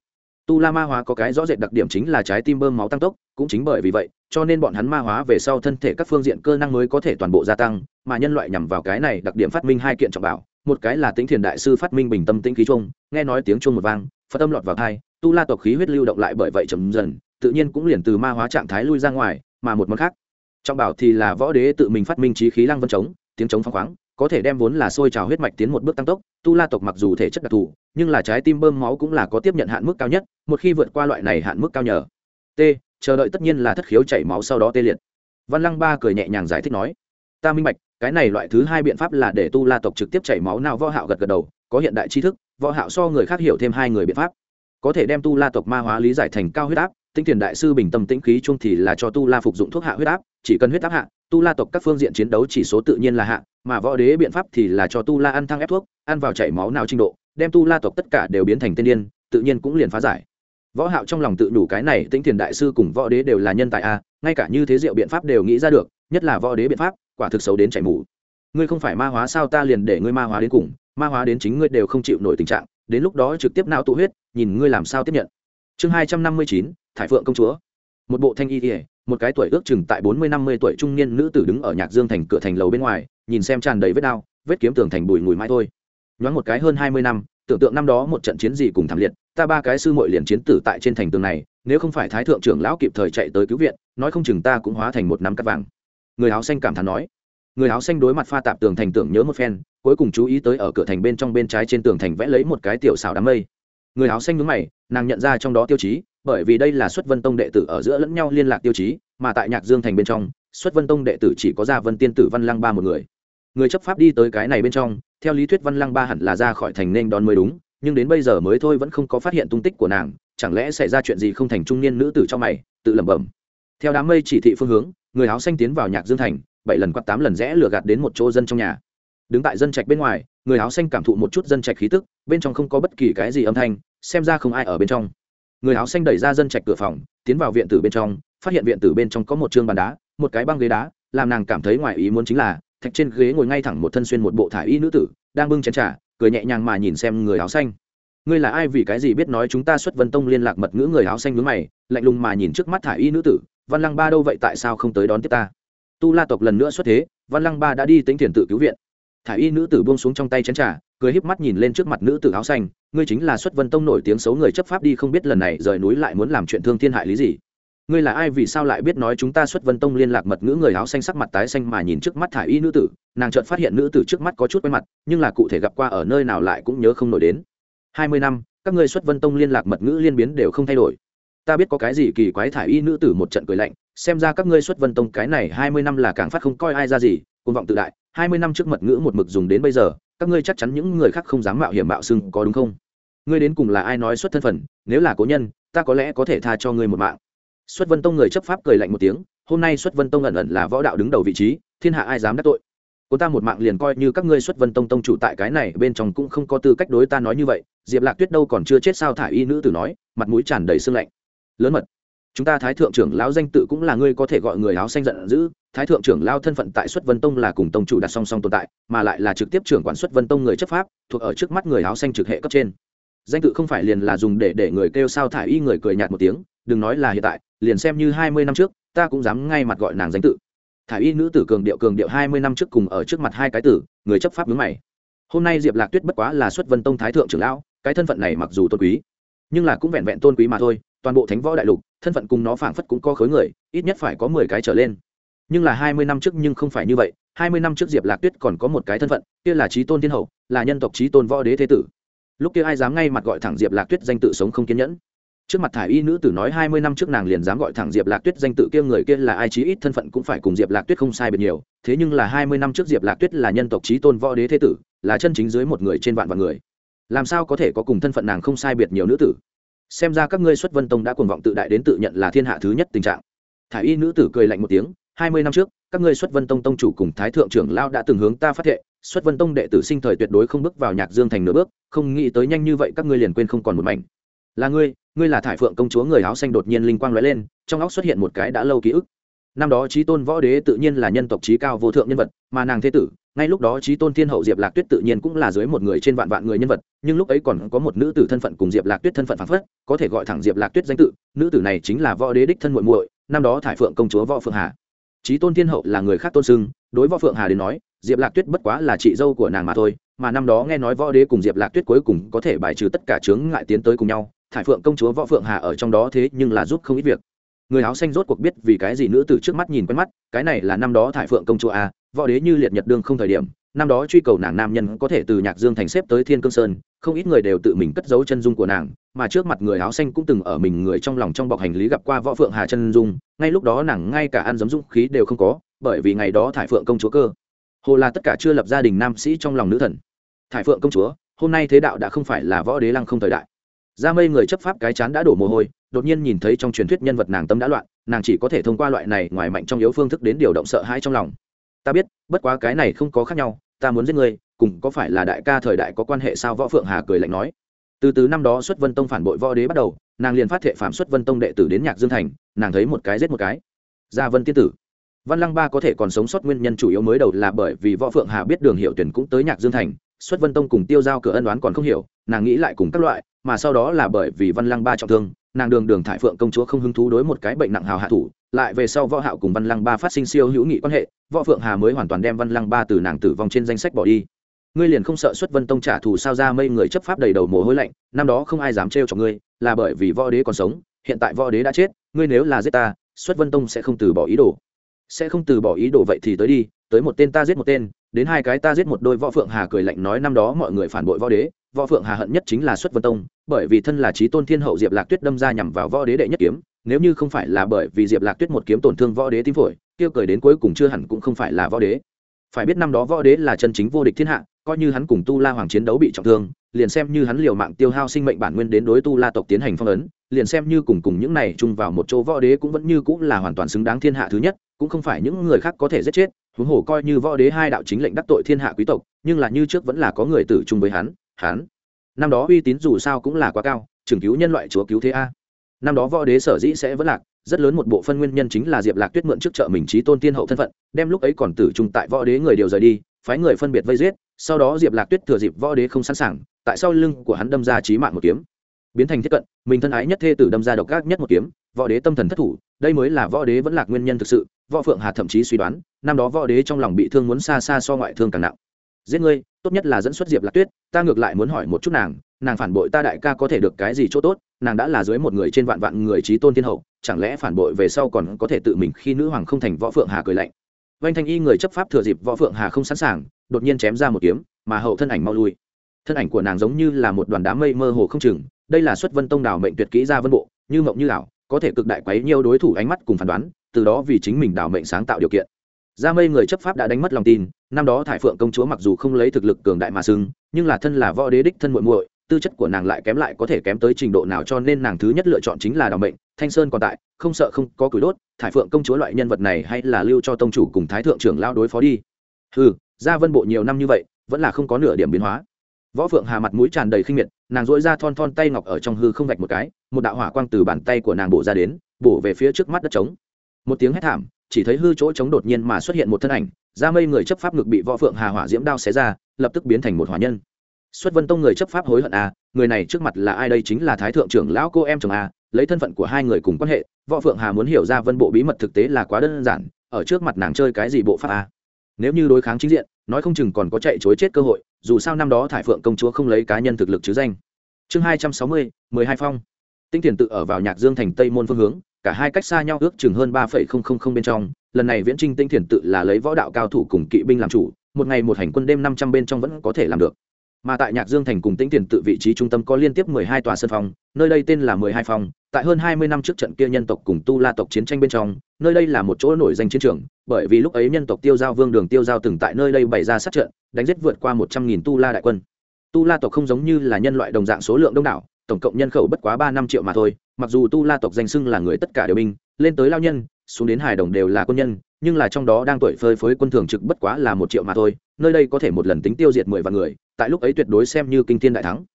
Tu la ma hóa có cái rõ rệt đặc điểm chính là trái tim bơm máu tăng tốc, cũng chính bởi vì vậy, cho nên bọn hắn ma hóa về sau thân thể các phương diện cơ năng mới có thể toàn bộ gia tăng, mà nhân loại nhằm vào cái này đặc điểm phát minh hai kiện trọng bảo, một cái là tính thiền đại sư phát minh bình tâm tĩnh khí trung nghe nói tiếng chuông một vang, phật âm lọt vào thai tu la tộc khí huyết lưu động lại bởi vậy chậm dần, tự nhiên cũng liền từ ma hóa trạng thái lui ra ngoài, mà một món khác. Trọng bảo thì là võ đế tự mình phát minh trí khí lăng vân chống, tiếng chống phăng khoáng có thể đem vốn là sôi trào huyết mạch tiến một bước tăng tốc, tu la tộc mặc dù thể chất đặc thù, nhưng là trái tim bơm máu cũng là có tiếp nhận hạn mức cao nhất, một khi vượt qua loại này hạn mức cao nhờ. T, chờ đợi tất nhiên là thất khiếu chảy máu sau đó tê liệt. Văn lăng ba cười nhẹ nhàng giải thích nói, ta minh bạch, cái này loại thứ hai biện pháp là để tu la tộc trực tiếp chảy máu nào võ hạo gật gật đầu, có hiện đại tri thức, võ hạo so người khác hiểu thêm hai người biện pháp. Có thể đem tu la tộc ma hóa lý giải thành cao huyết áp tinh thiền đại sư bình tâm tĩnh khí chung thì là cho tu la phục dụng thuốc hạ huyết áp, chỉ cần huyết áp hạ, tu la tộc các phương diện chiến đấu chỉ số tự nhiên là hạ, mà võ đế biện pháp thì là cho tu la ăn thăng ép thuốc, ăn vào chảy máu nào trình độ, đem tu la tộc tất cả đều biến thành tiên điên, tự nhiên cũng liền phá giải. Võ hạo trong lòng tự đủ cái này, tinh thiền đại sư cùng võ đế đều là nhân tài a, ngay cả như thế diệu biện pháp đều nghĩ ra được, nhất là võ đế biện pháp, quả thực xấu đến chảy mũ ngươi không phải ma hóa sao ta liền để ngươi ma hóa đến cùng, ma hóa đến chính ngươi đều không chịu nổi tình trạng, đến lúc đó trực tiếp não tụ huyết, nhìn ngươi làm sao tiếp nhận. Chương hai trăm năm mươi chín thải phượng công chúa. Một bộ thanh y ỉa một cái tuổi ước chừng tại bốn mươi, năm mươi tuổi trung niên nữ tử đứng ở nhạc dương thành cửa thành lầu bên ngoài, nhìn xem tràn đầy vết đao vết kiếm tường thành bùi ngùi mãi thôi. Nhoáng một cái hơn hai mươi năm, tưởng tượng năm đó một trận chiến gì cùng thảm liệt, ta ba cái sư mội liền chiến tử tại trên thành tường này, nếu không phải thái thượng trưởng lão kịp thời chạy tới cứu viện, nói không chừng ta cũng hóa thành một nắm cắt vàng. Người áo xanh cảm thán nói. Người áo xanh đối mặt pha tạp tường thành tưởng nhớ một phen, cuối cùng chú ý tới ở cửa thành bên trong bên trái trên tường thành vẽ lấy một cái tiểu xào đám mây. Người áo xanh nhướng mày, nàng nhận ra trong đó tiêu chí bởi vì đây là xuất vân tông đệ tử ở giữa lẫn nhau liên lạc tiêu chí, mà tại nhạc dương thành bên trong, xuất vân tông đệ tử chỉ có ra vân tiên tử văn lăng ba một người. Người chấp pháp đi tới cái này bên trong, theo lý thuyết văn lăng ba hẳn là ra khỏi thành nên đón mới đúng, nhưng đến bây giờ mới thôi vẫn không có phát hiện tung tích của nàng, chẳng lẽ xảy ra chuyện gì không thành trung niên nữ tử trong mày, tự lẩm bẩm. Theo đám mây chỉ thị phương hướng, người áo xanh tiến vào nhạc dương thành, bảy lần quạt tám lần rẽ lừa gạt đến một chỗ dân trong nhà. Đứng tại dân trạch bên ngoài, người áo xanh cảm thụ một chút dân trạch khí tức, bên trong không có bất kỳ cái gì âm thanh, xem ra không ai ở bên trong người áo xanh đẩy ra dân trạch cửa phòng, tiến vào viện tử bên trong, phát hiện viện tử bên trong có một chương bàn đá, một cái băng ghế đá, làm nàng cảm thấy ngoài ý muốn chính là, thạch trên ghế ngồi ngay thẳng một thân xuyên một bộ thải y nữ tử, đang bưng chén trà, cười nhẹ nhàng mà nhìn xem người áo xanh. Ngươi là ai vì cái gì biết nói chúng ta xuất vân tông liên lạc mật ngữ người áo xanh ngứa mày, lạnh lùng mà nhìn trước mắt thải y nữ tử, văn lăng ba đâu vậy tại sao không tới đón tiếp ta? Tu la tộc lần nữa xuất thế, văn lăng ba đã đi tính thiền tự cứu viện thả y nữ tử buông xuống trong tay chén trà, cười híp mắt nhìn lên trước mặt nữ tử áo xanh, ngươi chính là xuất vân tông nổi tiếng xấu người chấp pháp đi không biết lần này rời núi lại muốn làm chuyện thương thiên hại lý gì. Ngươi là ai vì sao lại biết nói chúng ta xuất vân tông liên lạc mật ngữ người áo xanh sắc mặt tái xanh mà nhìn trước mắt thả y nữ tử, nàng chợt phát hiện nữ tử trước mắt có chút quen mặt, nhưng là cụ thể gặp qua ở nơi nào lại cũng nhớ không nổi đến. Hai mươi năm, các ngươi xuất vân tông liên lạc mật ngữ liên biến đều không thay đổi. Ta biết có cái gì kỳ quái thả y nữ tử một trận cười lạnh, xem ra các ngươi xuất vân tông cái này hai mươi năm là càng phát không coi ai ra gì côn vọng tự đại, hai mươi năm trước mật ngữ một mực dùng đến bây giờ, các ngươi chắc chắn những người khác không dám mạo hiểm mạo xưng có đúng không? Ngươi đến cùng là ai nói xuất thân phận, nếu là cố nhân, ta có lẽ có thể tha cho ngươi một mạng. Xuất vân tông người chấp pháp cười lạnh một tiếng, hôm nay xuất vân tông ẩn ẩn là võ đạo đứng đầu vị trí, thiên hạ ai dám đắc tội? Cô ta một mạng liền coi như các ngươi xuất vân tông tông chủ tại cái này bên trong cũng không có tư cách đối ta nói như vậy, diệp lạc tuyết đâu còn chưa chết sao thả y nữ tử nói, mặt mũi tràn đầy sương lạnh. Lớn mật chúng ta thái thượng trưởng lão danh tự cũng là ngươi có thể gọi người áo xanh giận dữ. Thái thượng trưởng lao thân phận tại xuất vân tông là cùng tông chủ đặt song song tồn tại, mà lại là trực tiếp trưởng quản xuất vân tông người chấp pháp, thuộc ở trước mắt người áo xanh trực hệ cấp trên. Danh tự không phải liền là dùng để để người kêu sao thải y người cười nhạt một tiếng, đừng nói là hiện tại, liền xem như hai mươi năm trước, ta cũng dám ngay mặt gọi nàng danh tự. Thải y nữ tử cường điệu cường điệu hai mươi năm trước cùng ở trước mặt hai cái tử, người chấp pháp nhướng mày. Hôm nay diệp lạc tuyết bất quá là xuất vân tông thái thượng trưởng lão, cái thân phận này mặc dù tôn quý, nhưng là cũng vẹn vẹn tôn quý mà thôi, toàn bộ thánh võ đại lục thân phận cùng nó phảng phất cũng có khối người, ít nhất phải có mười cái trở lên. Nhưng là hai mươi năm trước nhưng không phải như vậy, hai mươi năm trước diệp lạc tuyết còn có một cái thân phận, kia là trí tôn thiên hậu, là nhân tộc trí tôn võ đế thế tử. Lúc kia ai dám ngay mặt gọi thẳng diệp lạc tuyết danh tự sống không kiên nhẫn. Trước mặt thải y nữ tử nói hai mươi năm trước nàng liền dám gọi thẳng diệp lạc tuyết danh tự kia người kia là ai chí ít thân phận cũng phải cùng diệp lạc tuyết không sai biệt nhiều, thế nhưng là hai mươi năm trước diệp lạc tuyết là nhân tộc trí tôn võ đế thế tử, là chân chính dưới một người trên vạn vạn người. Làm sao có thể có cùng thân phận nàng không sai biệt nhiều nữ tử? Xem ra các ngươi xuất vân tông đã cuồng vọng tự đại đến tự nhận là thiên hạ thứ nhất tình trạng. Thả y nữ tử cười lạnh một tiếng, hai mươi năm trước, các ngươi xuất vân tông tông chủ cùng thái thượng trưởng lao đã từng hướng ta phát thệ, xuất vân tông đệ tử sinh thời tuyệt đối không bước vào nhạc dương thành nửa bước, không nghĩ tới nhanh như vậy các ngươi liền quên không còn một mảnh. Là ngươi ngươi là thải phượng công chúa người áo xanh đột nhiên linh quang lóe lên, trong óc xuất hiện một cái đã lâu ký ức năm đó trí tôn võ đế tự nhiên là nhân tộc trí cao vô thượng nhân vật, mà nàng thế tử, ngay lúc đó trí tôn thiên hậu diệp lạc tuyết tự nhiên cũng là dưới một người trên vạn vạn người nhân vật, nhưng lúc ấy còn có một nữ tử thân phận cùng diệp lạc tuyết thân phận phản phất, có thể gọi thẳng diệp lạc tuyết danh tự, nữ tử này chính là võ đế đích thân muội muội, năm đó thải phượng công chúa võ phượng hà. Trí tôn thiên hậu là người khác tôn sưng đối võ phượng hà đến nói, diệp lạc tuyết bất quá là chị dâu của nàng mà thôi, mà năm đó nghe nói võ đế cùng diệp lạc tuyết cuối cùng có thể bài trừ tất cả chướng ngại tiến tới cùng nhau, thải phượng công chúa võ phượng hà ở trong đó thế nhưng là giúp không ít việc người áo xanh rốt cuộc biết vì cái gì nữ từ trước mắt nhìn quen mắt, cái này là năm đó thải phượng công chúa a, võ đế như liệt nhật đương không thời điểm, năm đó truy cầu nàng nam nhân có thể từ nhạc dương thành xếp tới thiên cương sơn, không ít người đều tự mình cất giấu chân dung của nàng, mà trước mặt người áo xanh cũng từng ở mình người trong lòng trong bọc hành lý gặp qua võ phượng hà chân dung, ngay lúc đó nàng ngay cả ăn giấm dũng khí đều không có, bởi vì ngày đó thải phượng công chúa cơ. Hồ là tất cả chưa lập gia đình nam sĩ trong lòng nữ thần. Thải phượng công chúa, hôm nay thế đạo đã không phải là võ đế lăng không thời đại. Ra mây người chấp pháp cái chán đã đổ mồ hôi đột nhiên nhìn thấy trong truyền thuyết nhân vật nàng tâm đã loạn, nàng chỉ có thể thông qua loại này ngoài mạnh trong yếu phương thức đến điều động sợ hãi trong lòng. Ta biết, bất quá cái này không có khác nhau, ta muốn giết ngươi, cùng có phải là đại ca thời đại có quan hệ sao? Võ phượng hà cười lạnh nói. Từ từ năm đó xuất vân tông phản bội võ đế bắt đầu, nàng liền phát thệ phạm xuất vân tông đệ tử đến nhạc dương thành, nàng thấy một cái giết một cái. Gia vân tiên tử. Văn lăng ba có thể còn sống sót nguyên nhân chủ yếu mới đầu là bởi vì võ phượng hà biết đường hiệu tuyển cũng tới nhạc dương thành, xuất vân tông cùng tiêu giao cửa ân đoán còn không hiểu, nàng nghĩ lại cùng các loại mà sau đó là bởi vì văn lăng ba trọng thương, nàng đường đường thải phượng công chúa không hứng thú đối một cái bệnh nặng hào hạ thủ, lại về sau võ hạo cùng văn lăng ba phát sinh siêu hữu nghị quan hệ, võ phượng hà mới hoàn toàn đem văn lăng ba từ nàng tử vong trên danh sách bỏ đi. Ngươi liền không sợ xuất vân tông trả thù sao ra mây người chấp pháp đầy đầu mồ hôi lạnh, năm đó không ai dám trêu cho ngươi, là bởi vì võ đế còn sống, hiện tại võ đế đã chết, ngươi nếu là giết ta, xuất vân tông sẽ không từ bỏ ý đồ. Sẽ không từ bỏ ý đồ vậy thì tới đi, tới một tên ta giết một tên, đến hai cái ta giết một đôi võ phượng hà cười lạnh nói năm đó mọi người phản bội võ đế võ phượng hà hận nhất chính là xuất vân tông, bởi vì thân là trí tôn thiên hậu diệp lạc tuyết đâm ra nhằm vào võ đế đệ nhất kiếm, nếu như không phải là bởi vì diệp lạc tuyết một kiếm tổn thương võ đế tim phổi, tiêu cười đến cuối cùng chưa hẳn cũng không phải là võ đế. Phải biết năm đó võ đế là chân chính vô địch thiên hạ, coi như hắn cùng tu la hoàng chiến đấu bị trọng thương, liền xem như hắn liều mạng tiêu hao sinh mệnh bản nguyên đến đối tu la tộc tiến hành phong ấn, liền xem như cùng cùng những này chung vào một chỗ võ đế cũng vẫn như cũng là hoàn toàn xứng đáng thiên hạ thứ nhất, cũng không phải những người khác có thể giết chết, huống hồ coi như võ đế hai đạo chính lệnh đắc tội thiên hạ quý tộc, nhưng là như trước vẫn là có người tử chung với hắn hắn năm đó uy tín dù sao cũng là quá cao, trưởng cứu nhân loại chúa cứu thế a. Năm đó võ đế sở dĩ sẽ vẫn lạc, rất lớn một bộ phân nguyên nhân chính là diệp lạc tuyết mượn trước chợ mình trí tôn tiên hậu thân phận, đem lúc ấy còn tử trung tại võ đế người điều rời đi, phái người phân biệt vây giết, sau đó diệp lạc tuyết thừa dịp võ đế không sẵn sàng, tại sau lưng của hắn đâm ra trí mạng một kiếm. Biến thành thiết cận, mình thân ái nhất thê tử đâm ra độc ác nhất một kiếm, võ đế tâm thần thất thủ, đây mới là võ đế vẫn lạc nguyên nhân thực sự, võ phượng hà thậm chí suy đoán, năm đó võ đế trong lòng bị thương muốn xa xa so ngoại thương càng nặng giết ngươi, tốt nhất là dẫn xuất diệp lạc tuyết, ta ngược lại muốn hỏi một chút nàng nàng phản bội ta đại ca có thể được cái gì chỗ tốt, nàng đã là dưới một người trên vạn vạn người trí tôn thiên hậu, chẳng lẽ phản bội về sau còn có thể tự mình khi nữ hoàng không thành võ phượng hà cười lạnh. Vanh thanh y người chấp pháp thừa dịp võ phượng hà không sẵn sàng, đột nhiên chém ra một kiếm, mà hậu thân ảnh mau lui. Thân ảnh của nàng giống như là một đoàn đám mây mơ hồ không chừng, đây là xuất vân tông đảo mệnh tuyệt kỹ ra vân bộ, như mộng như ảo, có thể cực đại quấy nhiều đối thủ ánh mắt cùng phán đoán, từ đó vì chính mình đảo mệnh sáng tạo điều kiện ra mây người chấp pháp đã đánh mất lòng tin, năm đó thải phượng công chúa mặc dù không lấy thực lực cường đại mà xưng, nhưng là thân là võ đế đích thân muội muội, tư chất của nàng lại kém lại có thể kém tới trình độ nào cho nên nàng thứ nhất lựa chọn chính là đảm mệnh, thanh sơn còn tại, không sợ không có cửi đốt, thải phượng công chúa loại nhân vật này hay là lưu cho tông chủ cùng thái thượng trưởng lao đối phó đi. Ừ ra vân bộ nhiều năm như vậy, vẫn là không có nửa điểm biến hóa. Võ phượng hà mặt mũi tràn đầy khinh miệt, nàng dỗi ra thon thon tay ngọc ở trong hư không vạch một cái, một đạo hỏa quang từ bàn tay của nàng bổ ra đến, bổ về phía trước mắt đất trống. Một tiếng hét thảm chỉ thấy hư chỗ trống đột nhiên mà xuất hiện một thân ảnh ra mây người chấp pháp ngực bị võ phượng hà hỏa diễm đao xé ra, lập tức biến thành một hỏa nhân. Xuất vân tông người chấp pháp hối hận à người này trước mặt là ai đây chính là thái thượng trưởng lão cô em chồng à lấy thân phận của hai người cùng quan hệ, võ phượng hà muốn hiểu ra vân bộ bí mật thực tế là quá đơn giản, ở trước mặt nàng chơi cái gì bộ pháp à. Nếu như đối kháng chính diện, nói không chừng còn có chạy chối chết cơ hội, dù sao năm đó thải phượng công chúa không lấy cá nhân thực lực chứ danh. Chương hai trăm sáu mươi, mười hai phong. Tinh tiền tự ở vào nhạc dương thành tây môn phương hướng cả hai cách xa nhau ước chừng hơn ba phẩy không không không bên trong, lần này viễn trinh tinh thiền tự là lấy võ đạo cao thủ cùng kỵ binh làm chủ, một ngày một hành quân đêm năm trăm bên trong vẫn có thể làm được. Mà tại nhạc dương thành cùng tĩnh tiền tự vị trí trung tâm có liên tiếp mười hai tòa sân phong nơi đây tên là mười hai phong tại hơn hai mươi năm trước trận kia nhân tộc cùng tu la tộc chiến tranh bên trong, nơi đây là một chỗ nổi danh chiến trường, bởi vì lúc ấy nhân tộc tiêu giao vương đường tiêu giao từng tại nơi đây bày ra sát trận, đánh giết vượt qua một trăm nghìn tu la đại quân. Tu la tộc không giống như là nhân loại đồng dạng số lượng đông đảo, tổng cộng nhân khẩu bất quá ba năm triệu mà thôi mặc dù tu la tộc danh xưng là người tất cả đều binh, lên tới lao nhân, xuống đến hài đồng đều là quân nhân, nhưng là trong đó đang tuổi phơi phới quân thường trực bất quá là một triệu mà thôi, nơi đây có thể một lần tính tiêu diệt mười vạn người, tại lúc ấy tuyệt đối xem như kinh thiên đại thắng.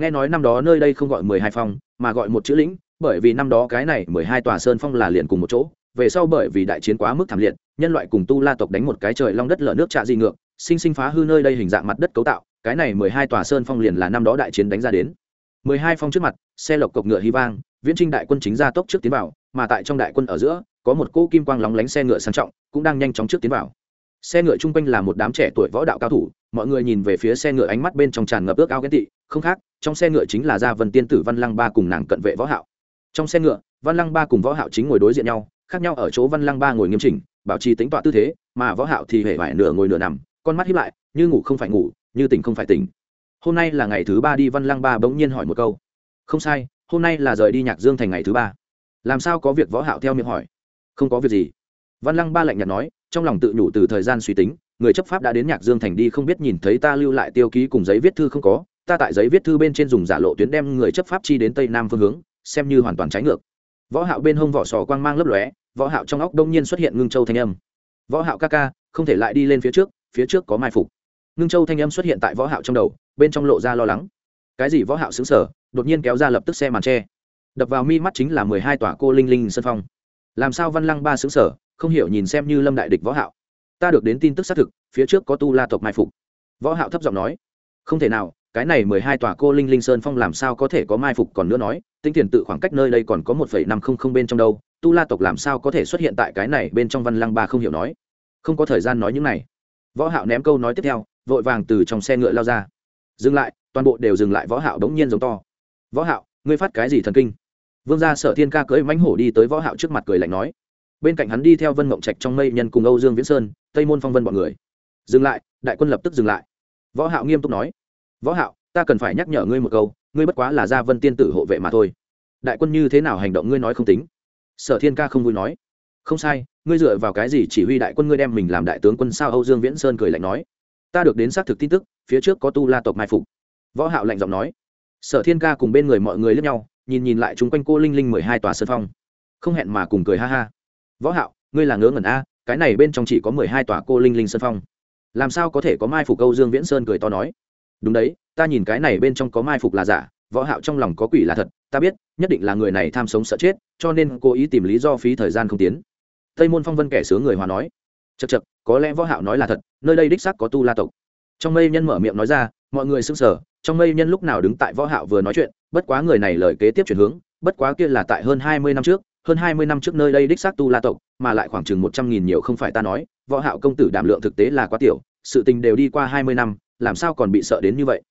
Nghe nói năm đó nơi đây không gọi mười hai phong, mà gọi một chữ lĩnh, bởi vì năm đó cái này mười hai tòa sơn phong là liền cùng một chỗ, về sau bởi vì đại chiến quá mức thảm liệt, nhân loại cùng tu la tộc đánh một cái trời long đất lở nước trạ di ngược, sinh sinh phá hư nơi đây hình dạng mặt đất cấu tạo, cái này mười hai tòa sơn phong liền là năm đó đại chiến đánh ra đến. Mười hai phong trước mặt, xe lộc cộc ngựa hy vang viễn trinh đại quân chính ra tốc trước tiến vào, mà tại trong đại quân ở giữa, có một cỗ kim quang lóng lánh xe ngựa sang trọng, cũng đang nhanh chóng trước tiến vào. Xe ngựa chung quanh là một đám trẻ tuổi võ đạo cao thủ, mọi người nhìn về phía xe ngựa ánh mắt bên trong tràn ngập ước ao ghen tị, không khác, trong xe ngựa chính là gia vân tiên tử văn lăng ba cùng nàng cận vệ võ hạo. Trong xe ngựa, văn lăng ba cùng võ hạo chính ngồi đối diện nhau, khác nhau ở chỗ văn lăng ba ngồi nghiêm chỉnh, bảo trì tính tọa tư thế, mà võ hạo thì hề vải nửa ngồi nửa nằm, con mắt híp lại, như ngủ không phải ngủ, như tỉnh không phải tỉnh. Hôm nay là ngày thứ ba đi, văn lăng ba bỗng nhiên hỏi một câu. Không sai hôm nay là rời đi nhạc dương thành ngày thứ ba. Làm sao có việc võ hạo theo miệng hỏi? Không có việc gì. Văn lăng ba lạnh nhạt nói, trong lòng tự nhủ từ thời gian suy tính, người chấp pháp đã đến nhạc dương thành đi không biết nhìn thấy ta lưu lại tiêu ký cùng giấy viết thư không có, ta tại giấy viết thư bên trên dùng giả lộ tuyến đem người chấp pháp chi đến tây nam phương hướng, xem như hoàn toàn trái ngược. Võ hạo bên hông vỏ sò quang mang lấp lóe, võ hạo trong óc đông nhiên xuất hiện ngưng châu thanh âm. Võ hạo ca ca, không thể lại đi lên phía trước phía trước có mai phục. Ngưng châu thanh âm xuất hiện tại võ hạo trong đầu, bên trong lộ ra lo lắng. Cái gì võ hạo sững sờ? Đột nhiên kéo ra lập tức xe màn tre. Đập vào mi mắt chính là mười hai tòa cô linh linh sân phong. Làm sao văn lăng ba xứng sở không hiểu nhìn xem như lâm đại địch võ hạo. Ta được đến tin tức xác thực, phía trước có tu la tộc mai phục. Võ hạo thấp giọng nói. Không thể nào, cái này mười hai tòa cô linh linh sơn phong làm sao có thể có mai phục còn nữa nói, tinh thiền tự khoảng cách nơi đây còn có một phẩy năm không không bên trong đâu, tu la tộc làm sao có thể xuất hiện tại cái này bên trong văn lăng ba không hiểu nói. Không có thời gian nói những này. Võ hạo ném câu nói tiếp theo, vội vàng từ trong xe ngựa lao ra. Dừng lại, toàn bộ đều dừng lại, võ hạo đống nhiên giống to võ hạo, ngươi phát cái gì thần kinh? Vương gia sở thiên ca cưỡi mãnh hổ đi tới võ hạo trước mặt cười lạnh nói. Bên cạnh hắn đi theo vân mộng trạch trong mây nhân cùng âu dương viễn sơn, tây môn phong vân bọn người. Dừng lại, đại quân lập tức dừng lại. Võ hạo nghiêm túc nói. Võ hạo, ta cần phải nhắc nhở ngươi một câu, ngươi bất quá là gia vân tiên tử hộ vệ mà thôi. Đại quân như thế nào hành động ngươi nói không tính. Sở thiên ca không vui nói. Không sai, ngươi dựa vào cái gì chỉ huy đại quân ngươi đem mình làm đại tướng quân sao? Âu dương viễn sơn cười lạnh nói. Ta được đến xác thực tin tức, phía trước có tu la tộc mai phục. Võ hạo lạnh giọng nói sở thiên ca cùng bên người mọi người lướt nhau, nhìn nhìn lại chúng quanh cô linh linh mười hai tòa sơn phong. Không hẹn mà cùng cười ha ha. Võ hạo, ngươi là ngớ ngẩn a, cái này bên trong chỉ có mười hai tòa cô linh linh sơn phong. Làm sao có thể có mai phục câu dương viễn sơn cười to nói? Đúng đấy, ta nhìn cái này bên trong có mai phục là giả, võ hạo trong lòng có quỷ là thật, ta biết, nhất định là người này tham sống sợ chết, cho nên cố ý tìm lý do phí thời gian không tiến. Tây môn phong vân kẻ sướng người hòa nói. Chật chật có lẽ võ hạo nói là thật, nơi đây đích xác có tu la tộc. Trong mây nhân mở miệng nói ra mọi người sững sờ trong mây nhân lúc nào đứng tại võ hạo vừa nói chuyện bất quá người này lời kế tiếp chuyển hướng bất quá kia là tại hơn 20 năm trước hơn 20 năm trước nơi đây đích xác tu la tộc mà lại khoảng chừng một trăm nghìn nhiều không phải ta nói võ hạo công tử đảm lượng thực tế là quá tiểu sự tình đều đi qua 20 năm làm sao còn bị sợ đến như vậy?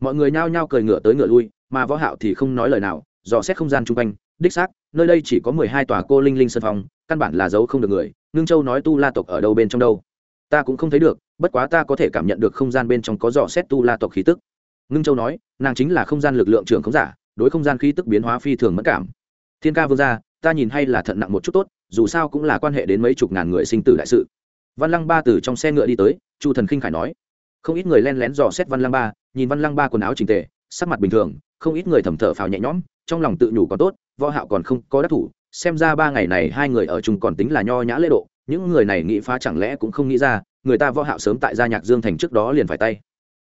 Mọi người nhao nhao cười ngửa tới ngửa lui mà võ hạo thì không nói lời nào dò xét không gian chung quanh đích xác nơi đây chỉ có mười hai tòa cô linh linh sân phòng, căn bản là giấu không được người nương châu nói tu la tộc ở đâu bên trong đâu? Ta cũng không thấy được, bất quá ta có thể cảm nhận được không gian bên trong có dò xét tu la tộc khí tức. Ngưng châu nói, nàng chính là không gian lực lượng trưởng không giả, đối không gian khí tức biến hóa phi thường mất cảm. Thiên ca vương gia, ta nhìn hay là thận nặng một chút tốt, dù sao cũng là quan hệ đến mấy chục ngàn người sinh tử đại sự. Văn lăng ba từ trong xe ngựa đi tới, chu thần khinh khải nói. Không ít người len lén dò xét văn lăng ba, nhìn văn lăng ba quần áo trình tề, sắc mặt bình thường, không ít người thầm thở phào nhẹ nhõm, trong lòng tự nhủ còn tốt, võ hạo còn không có đắc thủ, xem ra ba ngày này hai người ở chung còn tính là nho nhã lễ độ những người này nghĩ phá chẳng lẽ cũng không nghĩ ra, người ta võ hạo sớm tại gia nhạc dương thành trước đó liền phải tay.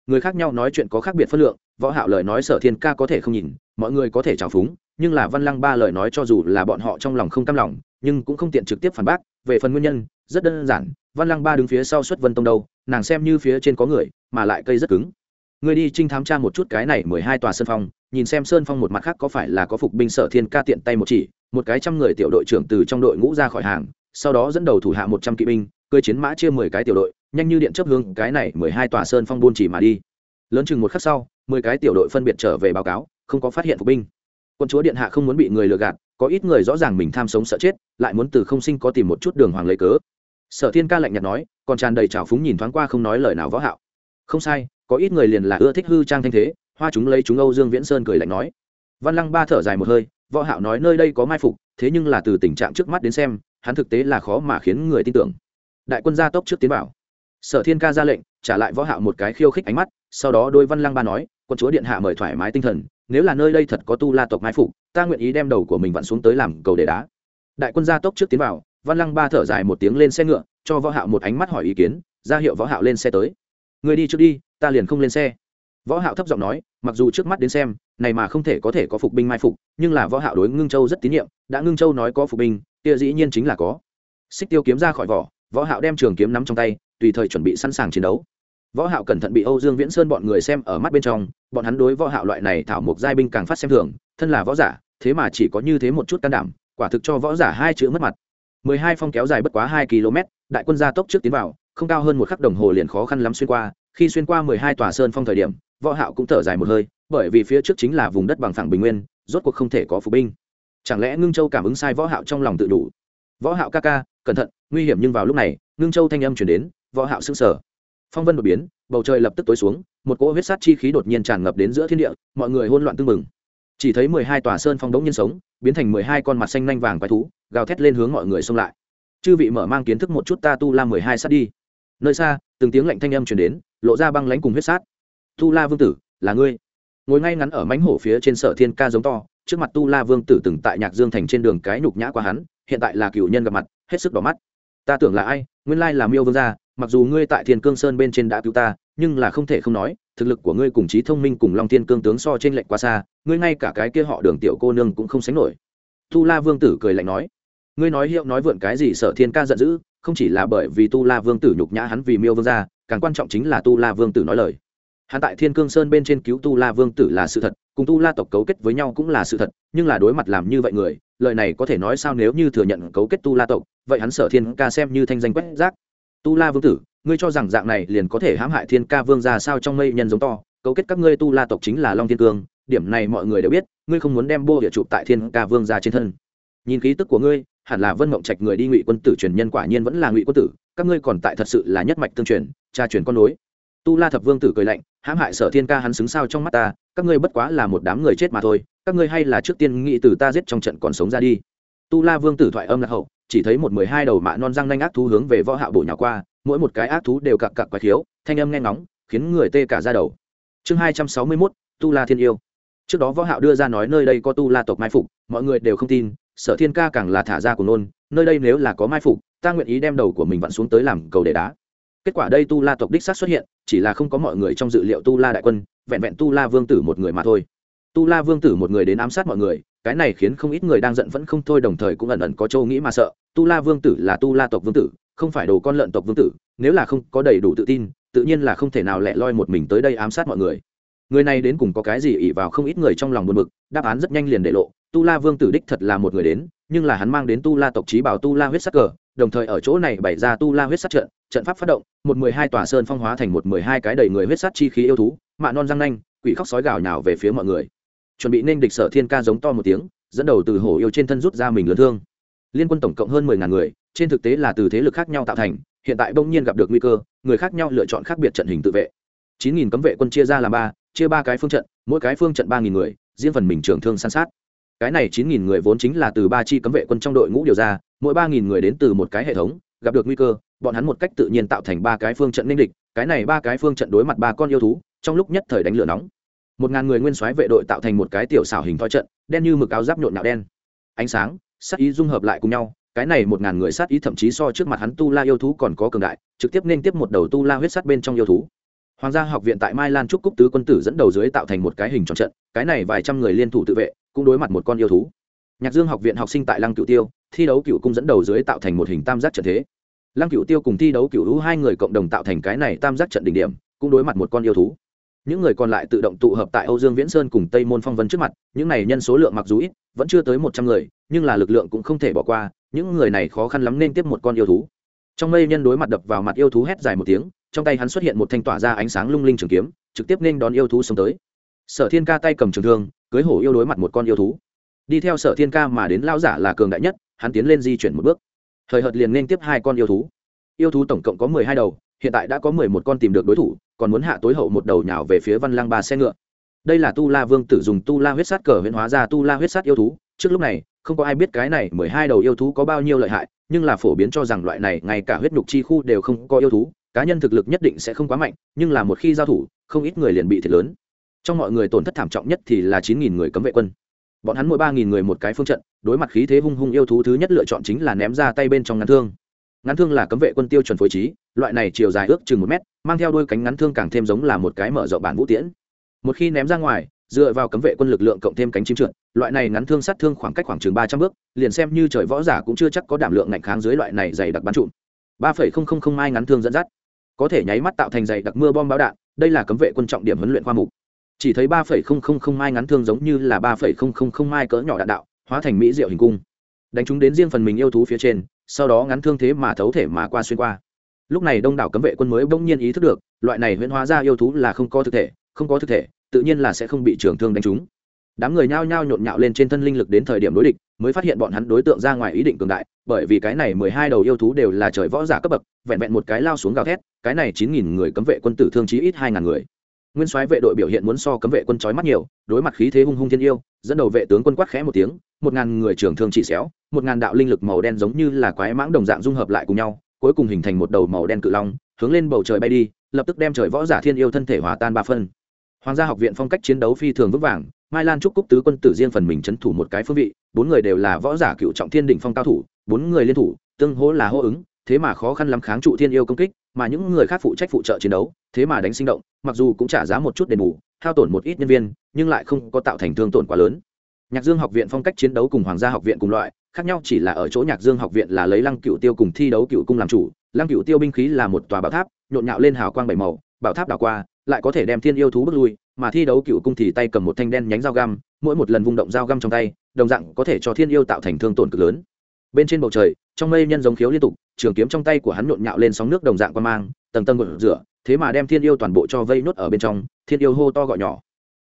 Người khác nhau nói chuyện có khác biệt phân lượng, võ hạo lời nói sở thiên ca có thể không nhìn, mọi người có thể trào phúng, nhưng là văn lăng ba lời nói cho dù là bọn họ trong lòng không cam lòng, nhưng cũng không tiện trực tiếp phản bác, về phần nguyên nhân, rất đơn giản, văn lăng ba đứng phía sau xuất vân tông đâu, nàng xem như phía trên có người, mà lại cây rất cứng. Người đi trinh thám tra một chút cái này mười hai tòa sơn phong, nhìn xem sơn phong một mặt khác có phải là có phục binh sở thiên ca tiện tay một chỉ, một cái trăm người tiểu đội trưởng từ trong đội ngũ ra khỏi hàng sau đó dẫn đầu thủ hạ một trăm kỵ binh, cưới chiến mã chia mười cái tiểu đội, nhanh như điện chấp hương cái này mười hai tòa sơn phong buôn chỉ mà đi. Lớn chừng một khắc sau, mười cái tiểu đội phân biệt trở về báo cáo, không có phát hiện phục binh. Quân chúa điện hạ không muốn bị người lừa gạt, có ít người rõ ràng mình tham sống sợ chết, lại muốn từ không sinh có tìm một chút đường hoàng lấy cớ. Sở thiên ca lạnh nhạt nói, còn tràn đầy trào phúng nhìn thoáng qua không nói lời nào võ hạo. Không sai, có ít người liền là ưa thích hư trang thanh thế, hoa chúng lấy chúng âu dương viễn sơn cười lạnh nói. Văn lăng ba thở dài một hơi, võ hạo nói nơi đây có mai phục, thế nhưng là từ tình trạng trước mắt đến xem hắn thực tế là khó mà khiến người tin tưởng. Đại quân gia tốc trước tiến bảo sở thiên ca ra lệnh, trả lại võ hạo một cái khiêu khích ánh mắt, sau đó đôi văn lăng ba nói, quân chúa điện hạ mời thoải mái tinh thần, nếu là nơi đây thật có tu la tộc mai phục, ta nguyện ý đem đầu của mình vặn xuống tới làm cầu để đá. Đại quân gia tốc trước tiến vào, văn lăng ba thở dài một tiếng lên xe ngựa, cho võ hạo một ánh mắt hỏi ý kiến, ra hiệu võ hạo lên xe tới. Người đi trước đi, ta liền không lên xe võ hạo thấp giọng nói, mặc dù trước mắt đến xem, này mà không thể có thể có phục binh mai phục, nhưng là võ hạo đối ngưng châu rất tín nhiệm, đã ngưng châu nói có phục binh, kia dĩ nhiên chính là có. Xích tiêu kiếm ra khỏi vỏ, võ hạo đem trường kiếm nắm trong tay, tùy thời chuẩn bị sẵn sàng chiến đấu. Võ hạo cẩn thận bị âu dương viễn sơn bọn người xem ở mắt bên trong, bọn hắn đối võ hạo loại này thảo mục giai binh càng phát xem thường, thân là võ giả, thế mà chỉ có như thế một chút can đảm, quả thực cho võ giả hai chữ mất mặt. 12 phong kéo dài bất quá 2 km, đại quân gia tốc trước tiến vào, không cao hơn một khắc đồng hồ liền khó khăn lắm xuyên qua, khi xuyên qua 12 tòa sơn phong thời điểm võ hạo cũng thở dài một hơi, bởi vì phía trước chính là vùng đất bằng phẳng bình nguyên, rốt cuộc không thể có phục binh. Chẳng lẽ ngưng châu cảm ứng sai võ hạo trong lòng tự đủ? Võ hạo ca ca, cẩn thận, nguy hiểm nhưng vào lúc này, ngưng châu thanh âm truyền đến, võ hạo sững sờ. Phong vân đột biến, bầu trời lập tức tối xuống, một cỗ huyết sát chi khí đột nhiên tràn ngập đến giữa thiên địa, mọi người hỗn loạn tương mừng chỉ thấy mười hai tòa sơn phong đống nhiên sống, biến thành mười hai con mặt xanh nhanh vàng quái thú, gào thét lên hướng mọi người xông lại. Chư vị mở mang kiến thức một chút ta tu la mười hai sát đi. Nơi xa, từng tiếng lạnh thanh âm truyền đến, lộ ra băng lãnh cùng huyết sát tu la vương tử, là ngươi. Ngồi ngay ngắn ở mánh hổ phía trên sở thiên ca giống to, trước mặt tu la vương tử từng tại nhạc dương thành trên đường cái nhục nhã qua hắn, hiện tại là cựu nhân gặp mặt, hết sức đỏ mắt. Ta tưởng là ai? Nguyên lai là miêu vương gia, mặc dù ngươi tại thiên cương sơn bên trên đã cứu ta, nhưng là không thể không nói, thực lực của ngươi cùng trí thông minh cùng long thiên cương tướng so trên lệnh quá xa, ngươi ngay cả cái kia họ đường tiểu cô nương cũng không sánh nổi. Tu la vương tử cười lạnh nói. Ngươi nói hiệu nói vượn cái gì sở thiên ca giận dữ, không chỉ là bởi vì tu la vương tử nhục nhã hắn vì miêu vương gia, càng quan trọng chính là tu la vương tử nói lời hắn tại thiên cương sơn bên trên cứu tu la vương tử là sự thật, cùng tu la tộc cấu kết với nhau cũng là sự thật, nhưng là đối mặt làm như vậy người, lời này có thể nói sao nếu như thừa nhận cấu kết tu la tộc, vậy hắn sở thiên ca xem như thanh danh quét rác. Tu la vương tử, ngươi cho rằng dạng này liền có thể hãm hại thiên ca vương ra sao trong mây nhân giống to, cấu kết các ngươi tu la tộc chính là long thiên cương, điểm này mọi người đều biết, ngươi không muốn đem bô địa chụp tại thiên ca vương ra trên thân. Nhìn khí tức của ngươi, hẳn là vân mộng trạch người đi ngụy quân tử truyền nhân quả nhiên vẫn là ngụy quân tử, các ngươi còn tại thật sự là nhất mạch tương truyền cha truyền con nối. Tu la thập vương tử cười lạnh hãm hại sở thiên ca hắn xứng sao trong mắt ta, các ngươi bất quá là một đám người chết mà thôi, các ngươi hay là trước tiên nghĩ từ ta giết trong trận còn sống ra đi. Tu la vương tử thoại âm lạc hậu, chỉ thấy một mười hai đầu mạ non răng nanh ác thú hướng về võ hạ bổ nhỏ qua, mỗi một cái ác thú đều cặc cặc quái khiếu, thanh âm nghe ngóng, khiến người tê cả ra đầu. Chương hai trăm sáu mươi mốt, tu la thiên yêu. Trước đó võ hạo đưa ra nói nơi đây có tu la tộc mai phục, mọi người đều không tin, sở thiên ca càng là thả ra của nôn, nơi đây nếu là có mai phục, ta nguyện ý đem đầu của mình vặn xuống tới làm cầu để đá kết quả đây tu la tộc đích xác xuất hiện, chỉ là không có mọi người trong dự liệu tu la đại quân, vẹn vẹn tu la vương tử một người mà thôi. Tu la vương tử một người đến ám sát mọi người, cái này khiến không ít người đang giận vẫn không thôi, đồng thời cũng ẩn ẩn có châu nghĩ mà sợ. Tu la vương tử là tu la tộc vương tử, không phải đồ con lợn tộc vương tử, nếu là không có đầy đủ tự tin, tự nhiên là không thể nào lẻ loi một mình tới đây ám sát mọi người. Người này đến cùng có cái gì ỉ vào không ít người trong lòng buồn bực, đáp án rất nhanh liền để lộ. Tu la vương tử đích thật là một người đến, nhưng là hắn mang đến tu la tộc trí bảo tu la huyết sắc cờ đồng thời ở chỗ này bày ra tu la huyết sát trận trận pháp phát động, một mười hai tòa sơn phong hóa thành một mười hai cái đầy người huyết sát chi khí yêu thú, mạ non răng nanh, quỷ khóc sói gào nào về phía mọi người. Chuẩn bị nên địch sở thiên ca giống to một tiếng, dẫn đầu từ hổ yêu trên thân rút ra mình lớn thương. Liên quân tổng cộng hơn mười ngàn người, trên thực tế là từ thế lực khác nhau tạo thành, hiện tại bỗng nhiên gặp được nguy cơ, người khác nhau lựa chọn khác biệt trận hình tự vệ. Chín nghìn cấm vệ quân chia ra làm ba, chia ba cái phương trận, mỗi cái phương trận ba nghìn người, riêng phần mình trưởng thương san sát cái này chín nghìn người vốn chính là từ ba chi cấm vệ quân trong đội ngũ điều ra, mỗi ba nghìn người đến từ một cái hệ thống, gặp được nguy cơ, bọn hắn một cách tự nhiên tạo thành ba cái phương trận ninh địch, cái này ba cái phương trận đối mặt ba con yêu thú, trong lúc nhất thời đánh lửa nóng. Một ngàn người nguyên soái vệ đội tạo thành một cái tiểu xảo hình thoi trận, đen như mực áo giáp nhộn nhạo đen. Ánh sáng, sát ý dung hợp lại cùng nhau, cái này một ngàn người sát ý thậm chí so trước mặt hắn tu la yêu thú còn có cường đại, trực tiếp nên tiếp một đầu tu la huyết sát bên trong yêu thú. Hoàng gia học viện tại mai lan trúc cúc tứ quân tử dẫn đầu dưới tạo thành một cái hình tròn trận, cái này vài trăm người liên thủ tự vệ cũng đối mặt một con yêu thú. Nhạc dương học viện học sinh tại lăng cựu tiêu, thi đấu cựu cung dẫn đầu dưới tạo thành một hình tam giác trận thế. Lăng cựu tiêu cùng thi đấu cựu hữu hai người cộng đồng tạo thành cái này tam giác trận đỉnh điểm, cũng đối mặt một con yêu thú. Những người còn lại tự động tụ hợp tại âu dương viễn sơn cùng tây môn phong vân trước mặt, những này nhân số lượng mặc dù ít, vẫn chưa tới một trăm người, nhưng là lực lượng cũng không thể bỏ qua, những người này khó khăn lắm nên tiếp một con yêu thú. Trong mây nhân đối mặt đập vào mặt yêu thú hét dài một tiếng, trong tay hắn xuất hiện một thanh tỏa ra ánh sáng lung linh trường kiếm, trực tiếp nên đón yêu thú xông tới sở thiên ca tay cầm trường thương, cưới hổ yêu đối mặt một con yêu thú. Đi theo sở thiên ca mà đến lao giả là cường đại nhất, hắn tiến lên di chuyển một bước. Thời hợt liền nên tiếp hai con yêu thú. Yêu thú tổng cộng có mười hai đầu, hiện tại đã có mười một con tìm được đối thủ, còn muốn hạ tối hậu một đầu nhào về phía văn lang ba xe ngựa. Đây là tu la vương tử dùng tu la huyết sát cờ huyễn hóa ra tu la huyết sát yêu thú. Trước lúc này, không có ai biết cái này mười hai đầu yêu thú có bao nhiêu lợi hại, nhưng là phổ biến cho rằng loại này ngay cả huyết nhục chi khu đều không có yêu thú. Cá nhân thực lực nhất định sẽ không quá mạnh, nhưng là một khi giao thủ, không ít người liền bị thiệt lớn trong mọi người tổn thất thảm trọng nhất thì là chín nghìn người cấm vệ quân. Bọn hắn mỗi ba nghìn người một cái phương trận, đối mặt khí thế hung hung yêu thú thứ nhất lựa chọn chính là ném ra tay bên trong ngắn thương. Ngắn thương là cấm vệ quân tiêu chuẩn phối trí, loại này chiều dài ước chừng một mét, mang theo đôi cánh ngắn thương càng thêm giống là một cái mở rộng bản vũ tiễn. Một khi ném ra ngoài, dựa vào cấm vệ quân lực lượng cộng thêm cánh chim trượt, loại này ngắn thương sát thương khoảng cách khoảng chừng ba trăm bước, liền xem như trời võ giả cũng chưa chắc có đảm lượng ngạnh kháng dưới loại này dày đặc bắn trụm. Ba phẩy không không không mai ngắn thương dẫn dắt, có thể nháy mắt tạo thành dày đặc mưa bom báo đạn, đây là cấm vệ quân trọng điểm huấn luyện khoa mục chỉ thấy ba phẩy không không không mai ngắn thương giống như là ba phẩy không không không mai cỡ nhỏ đạn đạo, hóa thành mỹ diệu hình cung. Đánh chúng đến riêng phần mình yêu thú phía trên, sau đó ngắn thương thế mà thấu thể mà qua xuyên qua. Lúc này đông đảo cấm vệ quân mới bỗng nhiên ý thức được, loại này huyễn hóa ra yêu thú là không có thực thể, không có thực thể, tự nhiên là sẽ không bị trường thương đánh trúng đám người nhao nhao nhộn nhạo lên trên thân linh lực đến thời điểm đối địch, mới phát hiện bọn hắn đối tượng ra ngoài ý định cường đại, bởi vì cái này mười hai đầu yêu thú đều là trời võ giả cấp bậc, vẹn vẹn một cái lao xuống gào thét, cái này chín nghìn người cấm vệ quân tử thương chí ít hai ngàn người nguyên soái vệ đội biểu hiện muốn so cấm vệ quân chói mắt nhiều, đối mặt khí thế hung hung thiên yêu, dẫn đầu vệ tướng quân quát khẽ một tiếng, một ngàn người trưởng thương chỉ xéo, một ngàn đạo linh lực màu đen giống như là quái mãng đồng dạng dung hợp lại cùng nhau, cuối cùng hình thành một đầu màu đen cự long, hướng lên bầu trời bay đi, lập tức đem trời võ giả thiên yêu thân thể hòa tan ba phân. Hoàng gia học viện phong cách chiến đấu phi thường vững vàng, mai lan trúc cúc tứ quân tử riêng phần mình c thủ một cái phương vị, bốn người đều là võ giả cựu trọng thiên đỉnh phong cao thủ, bốn người liên thủ, tương hỗ là hô ứng, thế mà khó khăn lắm kháng trụ thiên yêu công kích mà những người khác phụ trách phụ trợ chiến đấu, thế mà đánh sinh động, mặc dù cũng trả giá một chút đền bù, hao tổn một ít nhân viên, nhưng lại không có tạo thành thương tổn quá lớn. Nhạc dương học viện phong cách chiến đấu cùng hoàng gia học viện cùng loại, khác nhau chỉ là ở chỗ nhạc dương học viện là lấy lăng cựu tiêu cùng thi đấu cựu cung làm chủ, lăng cựu tiêu binh khí là một tòa bảo tháp, nhộn nhạo lên hào quang bảy màu, bảo tháp đảo qua, lại có thể đem thiên yêu thú bước lui, mà thi đấu cựu cung thì tay cầm một thanh đen nhánh dao găm, mỗi một lần vung động dao găm trong tay, đồng dạng có thể cho thiên yêu tạo thành thương tổn cực lớn. Bên trên bầu trời, trong mây nhân giống khiếu liên tục trường kiếm trong tay của hắn nhộn nhạo lên sóng nước đồng dạng qua mang, tầng tầng gột rửa thế mà đem thiên yêu toàn bộ cho vây nốt ở bên trong, thiên yêu hô to gọi nhỏ.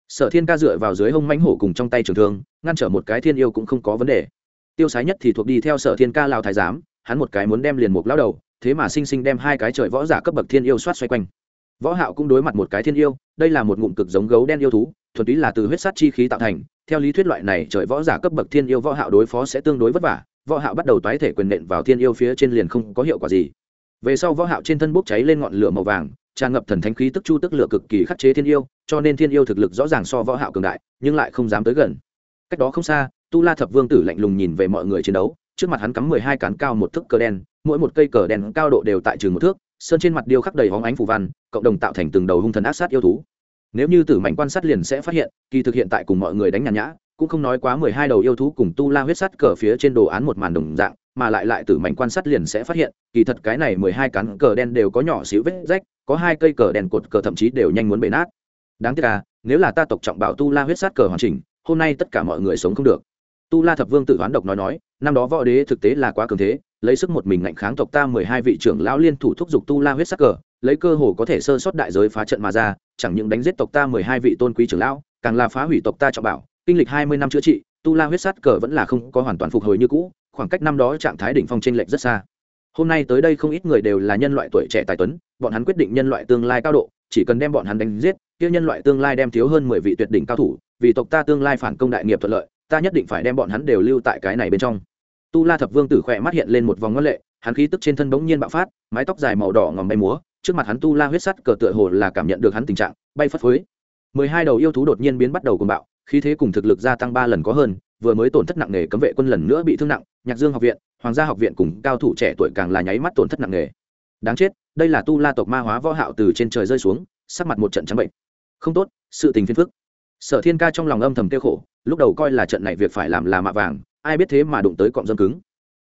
Sở thiên ca dựa vào dưới hông mánh hổ cùng trong tay trường thương, ngăn trở một cái thiên yêu cũng không có vấn đề. Tiêu sái nhất thì thuộc đi theo sở thiên ca Lào thái giám, hắn một cái muốn đem liền một lao đầu, thế mà sinh sinh đem hai cái trời võ giả cấp bậc thiên yêu soát xoay quanh. Võ hạo cũng đối mặt một cái thiên yêu, đây là một ngụm cực giống gấu đen yêu thú, thuần túy là từ huyết sát chi khí tạo thành, theo lý thuyết loại này trời võ giả cấp bậc thiên yêu võ hạo đối phó sẽ tương đối vất vả võ hạo bắt đầu toái thể quyền nện vào thiên yêu phía trên liền không có hiệu quả gì. Về sau võ hạo trên thân bốc cháy lên ngọn lửa màu vàng, tràn ngập thần thánh khí tức chu tức lửa cực kỳ khắc chế thiên yêu, cho nên thiên yêu thực lực rõ ràng so võ hạo cường đại, nhưng lại không dám tới gần. Cách đó không xa, tu la thập vương tử lạnh lùng nhìn về mọi người chiến đấu, trước mặt hắn cắm mười hai cán cao một thước cờ đen, mỗi một cây cờ đen cao độ đều tại trường một thước, sơn trên mặt điêu khắc đầy hóng ánh phù văn, cộng đồng tạo thành từng đầu hung thần ác sát yêu thú. Nếu như tử Mạnh quan sát liền sẽ phát hiện, kỳ thực hiện tại cùng mọi người đánh nhàn nhã cũng không nói quá mười hai đầu yêu thú cùng tu la huyết sắt cờ phía trên đồ án một màn đồng dạng, mà lại lại từ mảnh quan sát liền sẽ phát hiện, kỳ thật cái này mười hai cán cờ đen đều có nhỏ xíu vết rách, có hai cây cờ đen cột cờ thậm chí đều nhanh muốn bể nát. Đáng tiếc là nếu là ta tộc trọng bảo tu la huyết sát cờ hoàn chỉnh, hôm nay tất cả mọi người sống không được. Tu la thập vương tự hoán độc nói nói, năm đó võ đế thực tế là quá cường thế, lấy sức một mình ngạnh kháng tộc ta mười hai vị trưởng lão liên thủ thúc giục tu la huyết sắc cờ, lấy cơ hồ có thể sơ sót đại giới phá trận mà ra, chẳng những đánh giết tộc ta mười hai vị tôn quý trưởng lão, càng là phá hủy tộc ta trọng bảo kinh lịch hai mươi năm chữa trị, tu la huyết sát cờ vẫn là không có hoàn toàn phục hồi như cũ, khoảng cách năm đó trạng thái đỉnh phong trên lệch rất xa. Hôm nay tới đây không ít người đều là nhân loại tuổi trẻ tài tuấn, bọn hắn quyết định nhân loại tương lai cao độ, chỉ cần đem bọn hắn đánh giết, kia nhân loại tương lai đem thiếu hơn mười vị tuyệt đỉnh cao thủ, vì tộc ta tương lai phản công đại nghiệp thuận lợi, ta nhất định phải đem bọn hắn đều lưu tại cái này bên trong. Tu la thập vương tử khỏe mắt hiện lên một vòng ngân lệ, hắn khí tức trên thân bỗng nhiên bạo phát, mái tóc dài màu đỏ ngòm bay múa, trước mặt hắn tu la huyết sắt cờ tựa hồ là cảm nhận được hắn tình trạng, bay phất phới. Mười hai đầu yêu thú đột nhiên biến bắt đầu cùng bạo khí thế cùng thực lực gia tăng ba lần có hơn, vừa mới tổn thất nặng nề cấm vệ quân lần nữa bị thương nặng, nhạc dương học viện, hoàng gia học viện cùng cao thủ trẻ tuổi càng là nháy mắt tổn thất nặng nề. Đáng chết, đây là tu la tộc ma hóa võ hạo từ trên trời rơi xuống, sắc mặt một trận trắng bệnh. Không tốt, sự tình phiền phức. Sở thiên ca trong lòng âm thầm tiêu khổ, lúc đầu coi là trận này việc phải làm là mạ vàng, ai biết thế mà đụng tới cọng dâm cứng.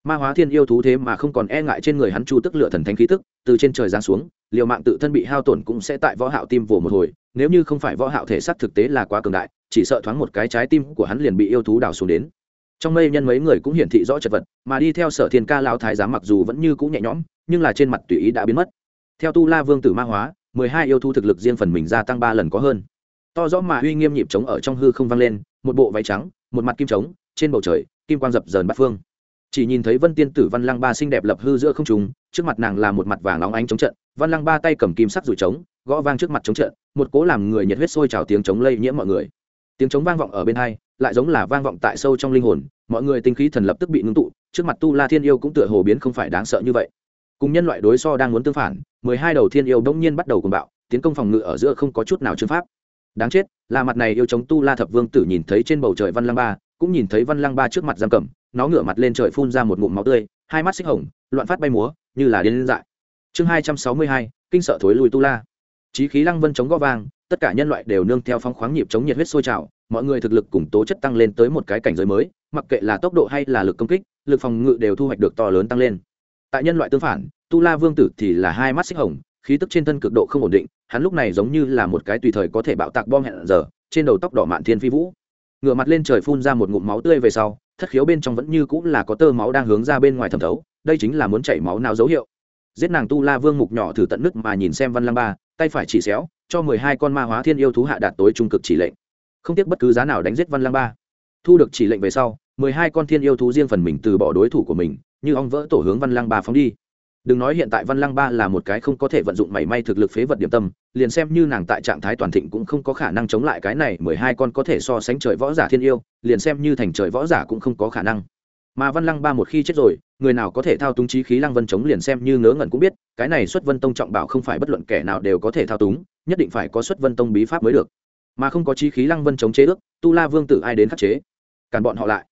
Ma hóa thiên yêu thú thế mà không còn e ngại trên người hắn chu tức lựa thần thánh khí tức, từ trên trời giáng xuống, liều mạng tự thân bị hao tổn cũng sẽ tại võ hạo tim vồ một hồi, nếu như không phải võ hạo thể xác thực tế là quá cường đại chỉ sợ thoáng một cái trái tim của hắn liền bị yêu thú đào xuống đến. Trong mây nhân mấy người cũng hiển thị rõ chật vật, mà đi theo sở thiên ca lão thái giám mặc dù vẫn như cũ nhẹ nhõm, nhưng là trên mặt tùy ý đã biến mất. Theo tu la vương tử ma hóa, mười hai yêu thú thực lực riêng phần mình gia tăng ba lần có hơn. To rõ mà uy nghiêm nhịp trống ở trong hư không vang lên, một bộ váy trắng, một mặt kim trống, trên bầu trời, kim quang dập dờn bát phương. Chỉ nhìn thấy vân tiên tử văn lăng ba xinh đẹp lập hư giữa không trùng trước mặt nàng là một mặt vàng óng ánh chống trận, văn lăng ba tay cầm kim sắc rủi trống, gõ vang trước mặt chống trận, một cố làm người nhiệt huyết sôi trào tiếng trống lây nhiễm mọi người tiếng trống vang vọng ở bên hai, lại giống là vang vọng tại sâu trong linh hồn, mọi người tinh khí thần lập tức bị ngưng tụ, trước mặt tu la thiên yêu cũng tựa hồ biến không phải đáng sợ như vậy. Cùng nhân loại đối so đang muốn tương phản, mười hai đầu thiên yêu đông nhiên bắt đầu cùng bạo, tiến công phòng ngự ở giữa không có chút nào chương pháp. Đáng chết, là mặt này yêu chống tu la thập vương tử nhìn thấy trên bầu trời văn lăng ba, cũng nhìn thấy văn lăng ba trước mặt giam cầm, nó ngửa mặt lên trời phun ra một ngụm máu tươi, hai mắt xích hồng, loạn phát bay múa, như là điên dại. Chương hai trăm sáu mươi hai, kinh sợ thối lùi tu la. Chí khí lăng vân chống gó vang tất cả nhân loại đều nương theo phong khoáng nhịp chống nhiệt huyết sôi trào, mọi người thực lực cùng tố chất tăng lên tới một cái cảnh giới mới, mặc kệ là tốc độ hay là lực công kích, lực phòng ngự đều thu hoạch được to lớn tăng lên. Tại nhân loại tương phản, tu la vương tử thì là hai mắt xích hồng, khí tức trên thân cực độ không ổn định, hắn lúc này giống như là một cái tùy thời có thể bạo tạc bom hẹn giờ, trên đầu tóc đỏ mạn thiên phi vũ. Ngửa mặt lên trời phun ra một ngụm máu tươi về sau, thất khiếu bên trong vẫn như cũng là có tơ máu đang hướng ra bên ngoài thẩm thấu, đây chính là muốn chảy máu nào dấu hiệu. Giết nàng tu la vương mục nhỏ thử tận nứt mà nhìn xem văn lăng ba, tay phải chỉ xéo cho mười hai con ma hóa thiên yêu thú hạ đạt tối trung cực chỉ lệnh. Không tiếc bất cứ giá nào đánh giết văn lăng ba. Thu được chỉ lệnh về sau, mười hai con thiên yêu thú riêng phần mình từ bỏ đối thủ của mình, như ong vỡ tổ hướng văn lăng ba phóng đi. Đừng nói hiện tại văn lăng ba là một cái không có thể vận dụng mảy may thực lực phế vật điểm tâm, liền xem như nàng tại trạng thái toàn thịnh cũng không có khả năng chống lại cái này mười hai con có thể so sánh trời võ giả thiên yêu, liền xem như thành trời võ giả cũng không có khả năng. Mà văn lăng ba một khi chết rồi, người nào có thể thao túng trí khí lăng vân chống liền xem như ngớ ngẩn cũng biết, cái này xuất vân tông trọng bảo không phải bất luận kẻ nào đều có thể thao túng nhất định phải có xuất vân tông bí pháp mới được. Mà không có chi khí lăng vân chống chế ước, tu la vương tử ai đến khắc chế? Cản bọn họ lại.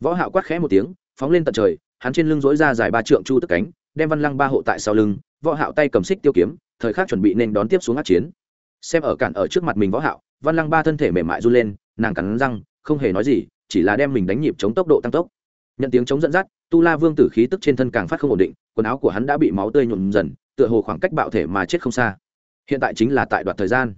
Võ hạo quát khẽ một tiếng, phóng lên tận trời, hắn trên lưng dối ra dài ba trượng chu tức cánh, đem văn lăng ba hộ tại sau lưng, võ hạo tay cầm xích tiêu kiếm, thời khắc chuẩn bị nên đón tiếp xuống át chiến. Xem ở cản ở trước mặt mình võ hạo, văn lăng ba thân thể mềm mại run lên, nàng cắn răng, không hề nói gì, chỉ là đem mình đánh nhịp chống tốc độ tăng tốc. Nhận tiếng chống dẫn dắt, tu la vương tử khí tức trên thân càng phát không ổn định, quần áo của hắn đã bị máu tươi nhuộm dần, tựa hồ khoảng cách bạo thể mà chết không xa hiện tại chính là tại đoạn thời gian.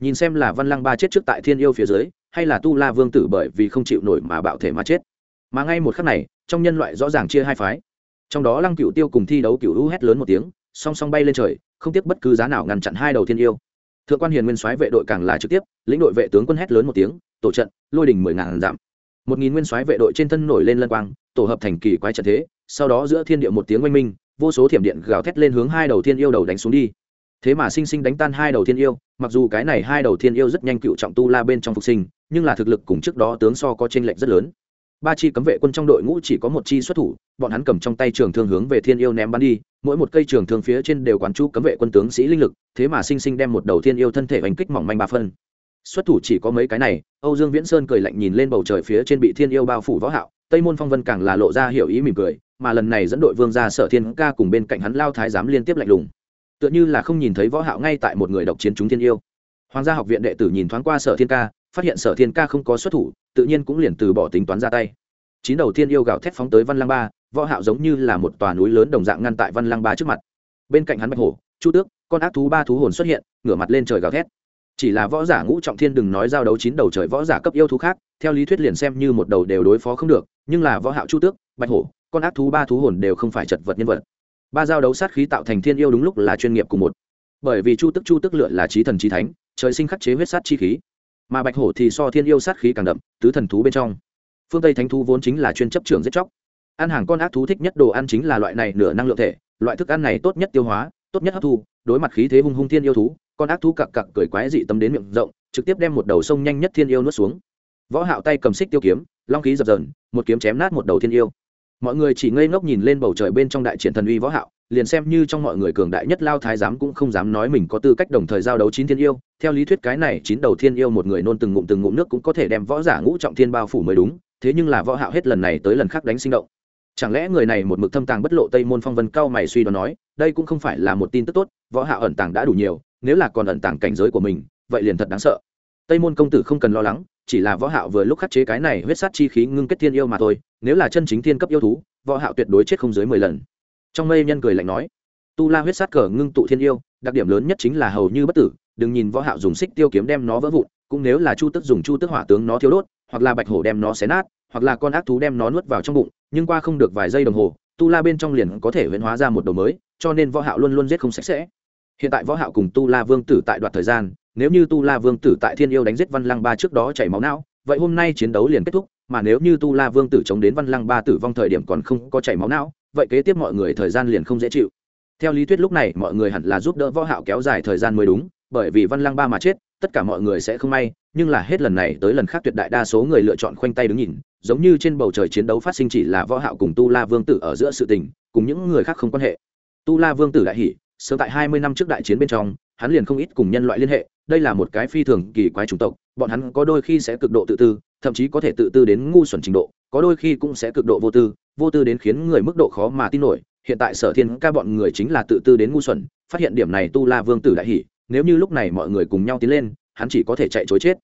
Nhìn xem là văn lăng ba chết trước tại thiên yêu phía dưới, hay là tu la vương tử bởi vì không chịu nổi mà bạo thể mà chết. Mà ngay một khắc này, trong nhân loại rõ ràng chia hai phái. Trong đó lăng cựu tiêu cùng thi đấu cựu u hét lớn một tiếng, song song bay lên trời, không tiếc bất cứ giá nào ngăn chặn hai đầu thiên yêu. Thượng quan hiền nguyên soái vệ đội càng là trực tiếp, lĩnh đội vệ tướng quân hét lớn một tiếng, tổ trận, lôi đỉnh mười ngàn giảm một nghìn nguyên soái vệ đội trên thân nổi lên lân quang, tổ hợp thành kỳ quái trận thế, sau đó giữa thiên địa một tiếng oanh minh, vô số thiểm điện gào thét lên hướng hai đầu thiên yêu đầu đánh xuống đi thế mà sinh sinh đánh tan hai đầu thiên yêu, mặc dù cái này hai đầu thiên yêu rất nhanh cựu trọng tu la bên trong phục sinh, nhưng là thực lực cùng trước đó tướng so có t r ê n lệch rất lớn. Ba chi cấm vệ quân trong đội ngũ chỉ có một chi xuất thủ, bọn hắn cầm trong tay trường thương hướng về thiên yêu ném bắn đi, mỗi một cây trường thương phía trên đều quán chú cấm vệ quân tướng sĩ linh lực, thế mà sinh sinh đem một đầu thiên yêu thân thể bánh kích mỏng manh ba phân. Xuất thủ chỉ có mấy cái này, âu dương viễn sơn cười lạnh nhìn lên bầu trời phía trên bị thiên yêu bao phủ võ hạo, tây môn phong vân càng là lộ ra hiểu ý mỉm cười, mà lần này dẫn đội vương ra sở thiên ca cùng bên cạnh hắn lao thái giám liên tiếp lạnh lùng tựa như là không nhìn thấy võ hạo ngay tại một người độc chiến chúng thiên yêu. Hoàng gia học viện đệ tử nhìn thoáng qua sở thiên ca, phát hiện sở thiên ca không có xuất thủ, tự nhiên cũng liền từ bỏ tính toán ra tay. Chín đầu thiên yêu gào thét phóng tới văn lăng ba, võ hạo giống như là một tòa núi lớn đồng dạng ngăn tại văn lăng ba trước mặt. Bên cạnh hắn bạch hổ, chu tước, con ác thú ba thú hồn xuất hiện, ngửa mặt lên trời gào thét. Chỉ là võ giả ngũ trọng thiên đừng nói giao đấu chín đầu trời võ giả cấp yêu thú khác, theo lý thuyết liền xem như một đầu đều đối phó không được, nhưng là võ hạo chu tước, bạch hổ, con ác thú ba thú hồn đều không phải chật vật nhân vật ba giao đấu sát khí tạo thành thiên yêu đúng lúc là chuyên nghiệp cùng một. Bởi vì chu tức chu tức lựa là trí thần trí thánh, trời sinh khắc chế huyết sát chi khí. Mà bạch hổ thì so thiên yêu sát khí càng đậm, tứ thần thú bên trong. Phương tây thánh thú vốn chính là chuyên chấp trưởng giết chóc. Ăn hàng con ác thú thích nhất đồ ăn chính là loại này nửa năng lượng thể, loại thức ăn này tốt nhất tiêu hóa, tốt nhất hấp thu, đối mặt khí thế hung hung thiên yêu thú, con ác thú cặc cặc cười quái dị tâm đến miệng rộng, trực tiếp đem một đầu sông nhanh nhất thiên yêu nuốt xuống. Võ hạo tay cầm xích tiêu kiếm, long khí dập dờn, một kiếm chém nát một đầu thiên yêu mọi người chỉ ngây ngốc nhìn lên bầu trời bên trong đại triển thần uy võ hạo, liền xem như trong mọi người cường đại nhất lao thái giám cũng không dám nói mình có tư cách đồng thời giao đấu chín thiên yêu. Theo lý thuyết cái này chín đầu thiên yêu một người nôn từng ngụm từng ngụm nước cũng có thể đem võ giả ngũ trọng thiên bao phủ mới đúng, thế nhưng là võ hạo hết lần này tới lần khác đánh sinh động. Chẳng lẽ người này một mực thâm tàng bất lộ tây môn phong vân cao mày suy đoán nói, đây cũng không phải là một tin tức tốt, võ hạo ẩn tàng đã đủ nhiều, nếu là còn ẩn tàng cảnh giới của mình, vậy liền thật đáng sợ. Tây môn công tử không cần lo lắng chỉ là võ hạo vừa lúc khắc chế cái này huyết sát chi khí ngưng kết thiên yêu mà thôi, nếu là chân chính thiên cấp yêu thú, võ hạo tuyệt đối chết không dưới mười lần. Trong mây nhân cười lạnh nói, tu la huyết sát cờ ngưng tụ thiên yêu, đặc điểm lớn nhất chính là hầu như bất tử, đừng nhìn võ hạo dùng xích tiêu kiếm đem nó vỡ vụn, cũng nếu là chu tức dùng chu tức hỏa tướng nó thiếu đốt, hoặc là bạch hổ đem nó xé nát, hoặc là con ác thú đem nó nuốt vào trong bụng, nhưng qua không được vài giây đồng hồ, tu la bên trong liền có thể huyễn hóa ra một đầu mới, cho nên võ hạo luôn luôn giết không sạch sẽ. Hiện tại võ hạo cùng tu la vương tử tại đoạt thời gian nếu như tu la vương tử tại thiên yêu đánh giết văn lăng ba trước đó chảy máu não, vậy hôm nay chiến đấu liền kết thúc, mà nếu như tu la vương tử chống đến văn lăng ba tử vong thời điểm còn không có chảy máu não, vậy kế tiếp mọi người thời gian liền không dễ chịu. Theo lý thuyết lúc này mọi người hẳn là giúp đỡ võ hạo kéo dài thời gian mới đúng, bởi vì văn lăng ba mà chết, tất cả mọi người sẽ không may, nhưng là hết lần này tới lần khác tuyệt đại đa số người lựa chọn khoanh tay đứng nhìn, giống như trên bầu trời chiến đấu phát sinh chỉ là võ hạo cùng tu la vương tử ở giữa sự tình, cùng những người khác không quan hệ. Tu la vương tử đại hỉ, sớm tại 20 năm trước đại chiến bên trong, hắn liền không ít cùng nhân loại liên hệ đây là một cái phi thường kỳ quái chủng tộc, bọn hắn có đôi khi sẽ cực độ tự tư, thậm chí có thể tự tư đến ngu xuẩn trình độ, có đôi khi cũng sẽ cực độ vô tư vô tư đến khiến người mức độ khó mà tin nổi. Hiện tại sở thiên ca bọn người chính là tự tư đến ngu xuẩn, phát hiện điểm này tu la vương tử đại hỉ, nếu như lúc này mọi người cùng nhau tiến lên, hắn chỉ có thể chạy chối chết.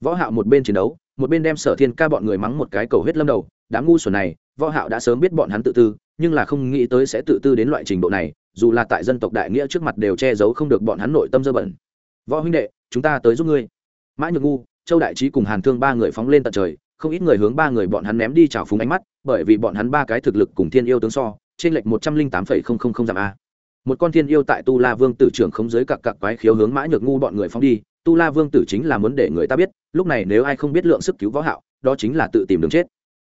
Võ hạo một bên chiến đấu, một bên đem sở thiên ca bọn người mắng một cái cầu hết lâm đầu, đám ngu xuẩn này, võ hạo đã sớm biết bọn hắn tự tư, nhưng là không nghĩ tới sẽ tự tư đến loại trình độ này, dù là tại dân tộc đại nghĩa trước mặt đều che giấu không được bọn hắn nội tâm dơ bẩn võ huynh đệ, chúng ta tới giúp ngươi. Mã nhược ngu, châu đại trí cùng hàn thương ba người phóng lên tận trời, không ít người hướng ba người bọn hắn ném đi trào phúng ánh mắt, bởi vì bọn hắn ba cái thực lực cùng thiên yêu tướng so, trên lệch một trăm linh tám phẩy không không không giảm a. Một con thiên yêu tại tu la vương tử trưởng không giới cặc cặc quái khiếu hướng mã nhược ngu bọn người phóng đi, tu la vương tử chính là muốn để người ta biết, lúc này nếu ai không biết lượng sức cứu võ hạo, đó chính là tự tìm đường chết.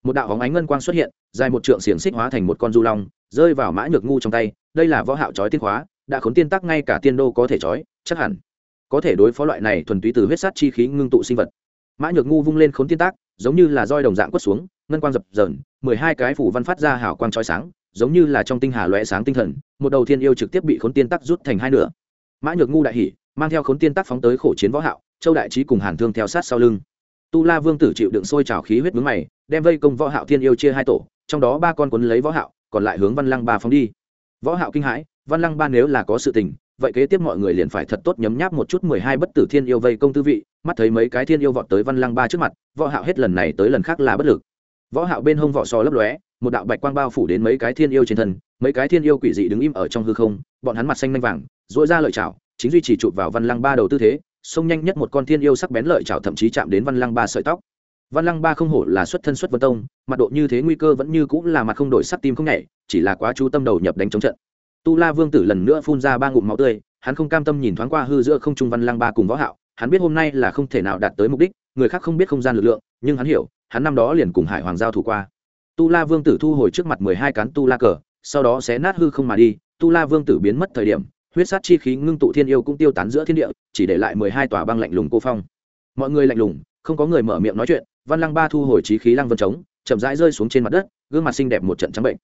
Một đạo hóng ánh ngân quang xuất hiện, dài một trượng xiềng xích hóa thành một con du long, rơi vào mã nhược ngu trong tay, đây là võ hạo chói tiên khóa, đã khốn tiên tắc ngay cả tiên đô có thể chói chắc hẳn có thể đối phó loại này thuần túy từ huyết sát chi khí ngưng tụ sinh vật. Mã nhược ngu vung lên khốn tiên tác, giống như là roi đồng dạng quất xuống, ngân quang dập dờn, mười hai cái phủ văn phát ra hào quang chói sáng, giống như là trong tinh hà lóe sáng tinh thần, một đầu thiên yêu trực tiếp bị khốn tiên tác rút thành hai nửa. Mã nhược ngu đại hỉ, mang theo khốn tiên tác phóng tới khổ chiến võ hạo, châu đại trí cùng hàn thương theo sát sau lưng. Tu la vương tử chịu đựng sôi trào khí huyết vướng mày, đem vây công võ hạo thiên yêu chia hai tổ, trong đó ba con quấn lấy võ hạo, còn lại hướng văn lăng ba phóng đi. Võ hạo kinh hãi, văn lăng ba nếu là có sự tình vậy kế tiếp mọi người liền phải thật tốt nhấm nháp một chút mười hai bất tử thiên yêu vây công tư vị, mắt thấy mấy cái thiên yêu vọt tới văn lăng ba trước mặt, võ hạo hết lần này tới lần khác là bất lực. Võ hạo bên hông vỏ sò lấp lóe, một đạo bạch quang bao phủ đến mấy cái thiên yêu trên thân, mấy cái thiên yêu quỷ dị đứng im ở trong hư không, bọn hắn mặt xanh nhanh vàng duỗi ra lợi chảo, chính duy trì chụp vào văn lăng ba đầu tư thế, xông nhanh nhất một con thiên yêu sắc bén lợi chảo thậm chí chạm đến văn lăng ba sợi tóc. Văn lăng ba không hổ là xuất thân xuất vân tông, mặt độ như thế nguy cơ vẫn như cũng là mặt không đổi sắc tim không nhảy, chỉ là quá chú tâm đầu nhập đánh chống trận tu la vương tử lần nữa phun ra ba ngụm máu tươi, hắn không cam tâm nhìn thoáng qua hư giữa không trung văn Lang ba cùng võ hạo, hắn biết hôm nay là không thể nào đạt tới mục đích, người khác không biết không gian lực lượng, nhưng hắn hiểu, hắn năm đó liền cùng hải hoàng giao thủ qua. Tu la vương tử thu hồi trước mặt mười hai cán tu la cờ, sau đó xé nát hư không mà đi, tu la vương tử biến mất thời điểm, huyết sát chi khí ngưng tụ thiên yêu cũng tiêu tán giữa thiên địa, chỉ để lại mười hai tòa băng lạnh lùng cô phong. Mọi người lạnh lùng, không có người mở miệng nói chuyện, văn lăng ba thu hồi trí khí lăng vân trống, chậm rãi rơi xuống trên mặt đất, gương mặt xinh đẹp một trận trắng bệnh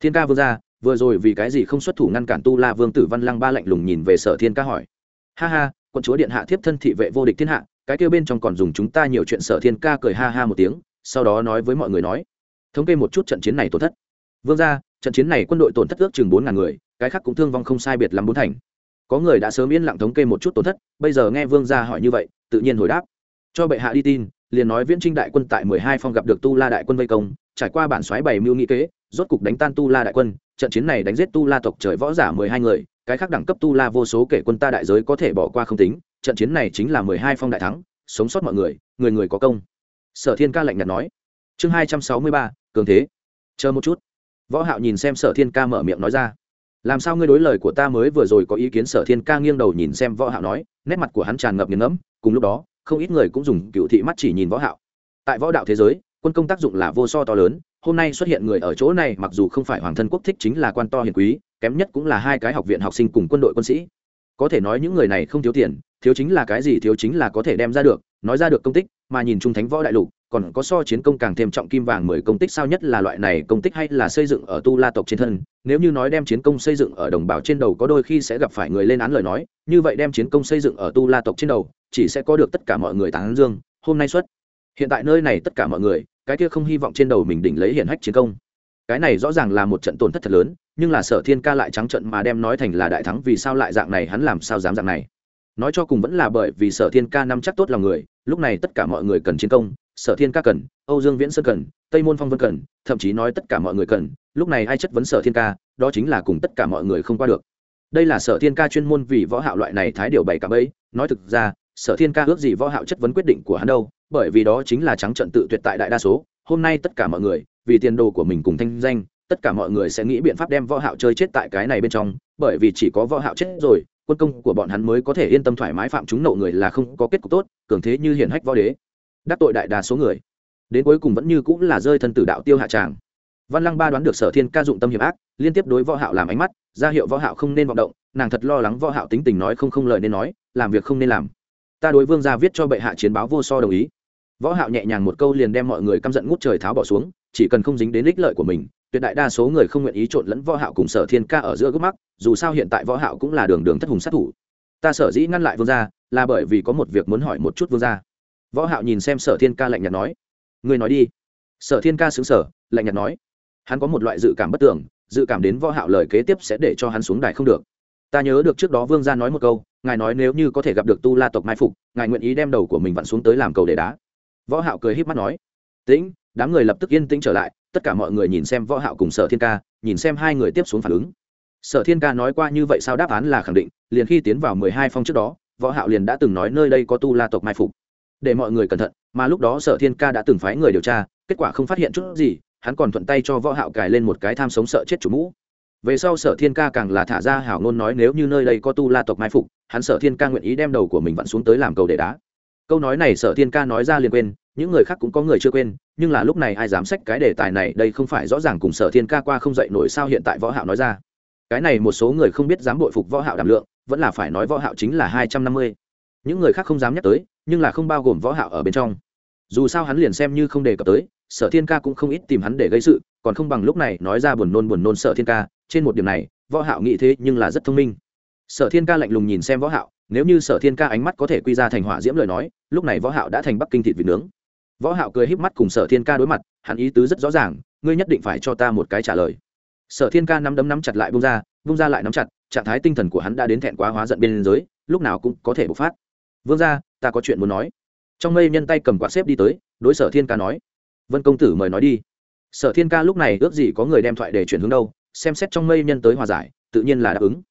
thiên ca vương ra vừa rồi vì cái gì không xuất thủ ngăn cản tu la vương tử văn lăng ba lạnh lùng nhìn về sở thiên ca hỏi. Ha ha, quận chúa điện hạ thiếp thân thị vệ vô địch thiên hạ, cái kêu bên trong còn dùng chúng ta nhiều chuyện sở thiên ca cười ha ha một tiếng, sau đó nói với mọi người nói. Thống kê một chút trận chiến này tổn thất. Vương ra trận chiến này quân đội tổn thất ước chừng bốn ngàn người, cái khác cũng thương vong không sai biệt lắm bốn thành. Có người đã sớm yên lặng thống kê một chút tổn thất, bây giờ nghe vương gia hỏi như vậy, tự nhiên hồi đáp. Cho bệ hạ đi tin, liền nói viễn trinh đại quân tại mười hai phong gặp được tu la đại quân vây công, trải qua bản xoáy bảy mưu nghị kế rốt cục đánh tan tu la đại quân, trận chiến này đánh giết tu la tộc trời võ giả mười hai người, cái khác đẳng cấp tu la vô số kể quân ta đại giới có thể bỏ qua không tính, trận chiến này chính là mười hai phong đại thắng, sống sót mọi người người người có công. Sở thiên ca lạnh nhạt nói. Chương hai trăm sáu mươi ba, cường thế. Chờ một chút. Võ hạo nhìn xem sở thiên ca mở miệng nói ra. Làm sao ngươi đối lời của ta mới vừa rồi có ý kiến? Sở thiên ca nghiêng đầu nhìn xem võ hạo nói, nét mặt của hắn tràn ngập nghiền ngẫm, cùng lúc đó, không ít người cũng dùng cựu thị mắt chỉ nhìn võ hạo. Tại võ đạo thế giới, quân công tác dụng là vô so to lớn hôm nay xuất hiện người ở chỗ này mặc dù không phải hoàng thân quốc thích chính là quan to hiền quý, kém nhất cũng là hai cái học viện học sinh cùng quân đội quân sĩ. Có thể nói những người này không thiếu tiền, thiếu chính là cái gì thiếu chính là có thể đem ra được, nói ra được công tích, mà nhìn trung thánh võ đại lục, còn có so chiến công càng thêm trọng kim vàng mười công tích sao nhất là loại này công tích hay là xây dựng ở tu la tộc trên thân. Nếu như nói đem chiến công xây dựng ở đồng bào trên đầu có đôi khi sẽ gặp phải người lên án lời nói, như vậy đem chiến công xây dựng ở tu la tộc trên đầu, chỉ sẽ có được tất cả mọi người tán dương, hôm nay xuất. Hiện tại nơi này tất cả mọi người cái kia không hy vọng trên đầu mình đỉnh lấy hiển hách chiến công. Cái này rõ ràng là một trận tổn thất thật lớn, nhưng là sở thiên ca lại trắng trận mà đem nói thành là đại thắng vì sao lại dạng này, hắn làm sao dám dạng này? Nói cho cùng vẫn là bởi vì sở thiên ca nắm chắc tốt lòng người, lúc này tất cả mọi người cần chiến công, sở thiên ca cần, âu dương viễn sơn cần, tây môn phong vân cần, thậm chí nói tất cả mọi người cần, lúc này ai chất vấn sở thiên ca, đó chính là cùng tất cả mọi người không qua được. Đây là sở thiên ca chuyên môn vì võ hạo loại này thái điều bảy cả bấy nói thực ra, sở thiên ca ước gì võ hạo chất vấn quyết định của hắn đâu bởi vì đó chính là trắng trận tự tuyệt tại đại đa số, hôm nay tất cả mọi người, vì tiền đồ của mình cùng thanh danh, tất cả mọi người sẽ nghĩ biện pháp đem võ hạo chơi chết tại cái này bên trong, bởi vì chỉ có võ hạo chết rồi, quân công của bọn hắn mới có thể yên tâm thoải mái phạm chúng nộ người là không có kết cục tốt, cường thế như hiển hách võ đế. Đắc tội đại đa số người. Đến cuối cùng vẫn như cũng là rơi thân tử đạo tiêu hạ tràng. Văn lăng ba đoán được sở thiên ca dụng tâm hiểm ác, liên tiếp đối võ hạo làm ánh mắt, ra hiệu võ hạo không nên vọng động, nàng thật lo lắng võ hạo tính tình nói không không lời nên nói, làm việc không nên làm. Ta đối vương gia viết cho bệ hạ chiến báo vô so đồng ý võ hạo nhẹ nhàng một câu liền đem mọi người căm giận ngút trời tháo bỏ xuống, chỉ cần không dính đến ích lợi của mình, tuyệt đại đa số người không nguyện ý trộn lẫn võ hạo cùng sở thiên ca ở giữa gốc mắc dù sao hiện tại võ hạo cũng là đường đường thất hùng sát thủ. Ta sở dĩ ngăn lại vương gia, là bởi vì có một việc muốn hỏi một chút vương gia. Võ hạo nhìn xem sở thiên ca lạnh nhạt nói, ngươi nói đi. Sở thiên ca sững sờ, lạnh nhạt nói, hắn có một loại dự cảm bất tưởng dự cảm đến võ hạo lời kế tiếp sẽ để cho hắn xuống đài không được. Ta nhớ được trước đó vương gia nói một câu, ngài nói nếu như có thể gặp được tu la tộc mai phục, ngài nguyện ý đem đầu của mình vặn xuống tới làm cầu để đá võ hạo cười híp mắt nói, tĩnh, đám người lập tức yên tĩnh trở lại, tất cả mọi người nhìn xem võ hạo cùng sở thiên ca, nhìn xem hai người tiếp xuống phản ứng. Sở thiên ca nói qua như vậy sao đáp án là khẳng định, liền khi tiến vào mười hai phong trước đó, võ hạo liền đã từng nói nơi đây có tu la tộc mai phục. Để mọi người cẩn thận, mà lúc đó sở thiên ca đã từng phái người điều tra, kết quả không phát hiện chút gì, hắn còn thuận tay cho võ hạo cài lên một cái tham sống sợ chết chủ mũ. Về sau sở thiên ca càng là thả ra hảo ngôn nói nếu như nơi đây có tu la tộc mai phục, hắn sở thiên ca nguyện ý đem đầu của mình vặn xuống tới làm cầu để đá câu nói này sở thiên ca nói ra liền quên, những người khác cũng có người chưa quên, nhưng là lúc này ai dám sách cái đề tài này, đây không phải rõ ràng cùng sở thiên ca qua không dạy nổi sao hiện tại võ hạo nói ra. Cái này một số người không biết dám bội phục võ hạo đảm lượng, vẫn là phải nói võ hạo chính là hai trăm năm mươi. Những người khác không dám nhắc tới, nhưng là không bao gồm võ hạo ở bên trong. Dù sao hắn liền xem như không đề cập tới, sở thiên ca cũng không ít tìm hắn để gây sự, còn không bằng lúc này nói ra buồn nôn buồn nôn sở thiên ca, trên một điểm này, võ hạo nghĩ thế nhưng là rất thông minh. Sở thiên ca lạnh lùng nhìn xem võ hạo nếu như sở thiên ca ánh mắt có thể quy ra thành hỏa diễm lời nói, lúc này võ hạo đã thành bắc kinh thịt vịt nướng. Võ hạo cười híp mắt cùng sở thiên ca đối mặt, hắn ý tứ rất rõ ràng, ngươi nhất định phải cho ta một cái trả lời. Sở thiên ca nắm đấm nắm chặt lại bung ra bung ra lại nắm chặt, trạng thái tinh thần của hắn đã đến thẹn quá hóa giận bên giới lúc nào cũng có thể bộc phát. Vương gia, ta có chuyện muốn nói. Trong mây nhân tay cầm quạt xếp đi tới, đối sở thiên ca nói. Vân công tử mời nói đi. Sở thiên ca lúc này ước gì có người đem thoại để chuyển hướng đâu, xem xét trong mây nhân tới hòa giải, tự nhiên là đáp ứng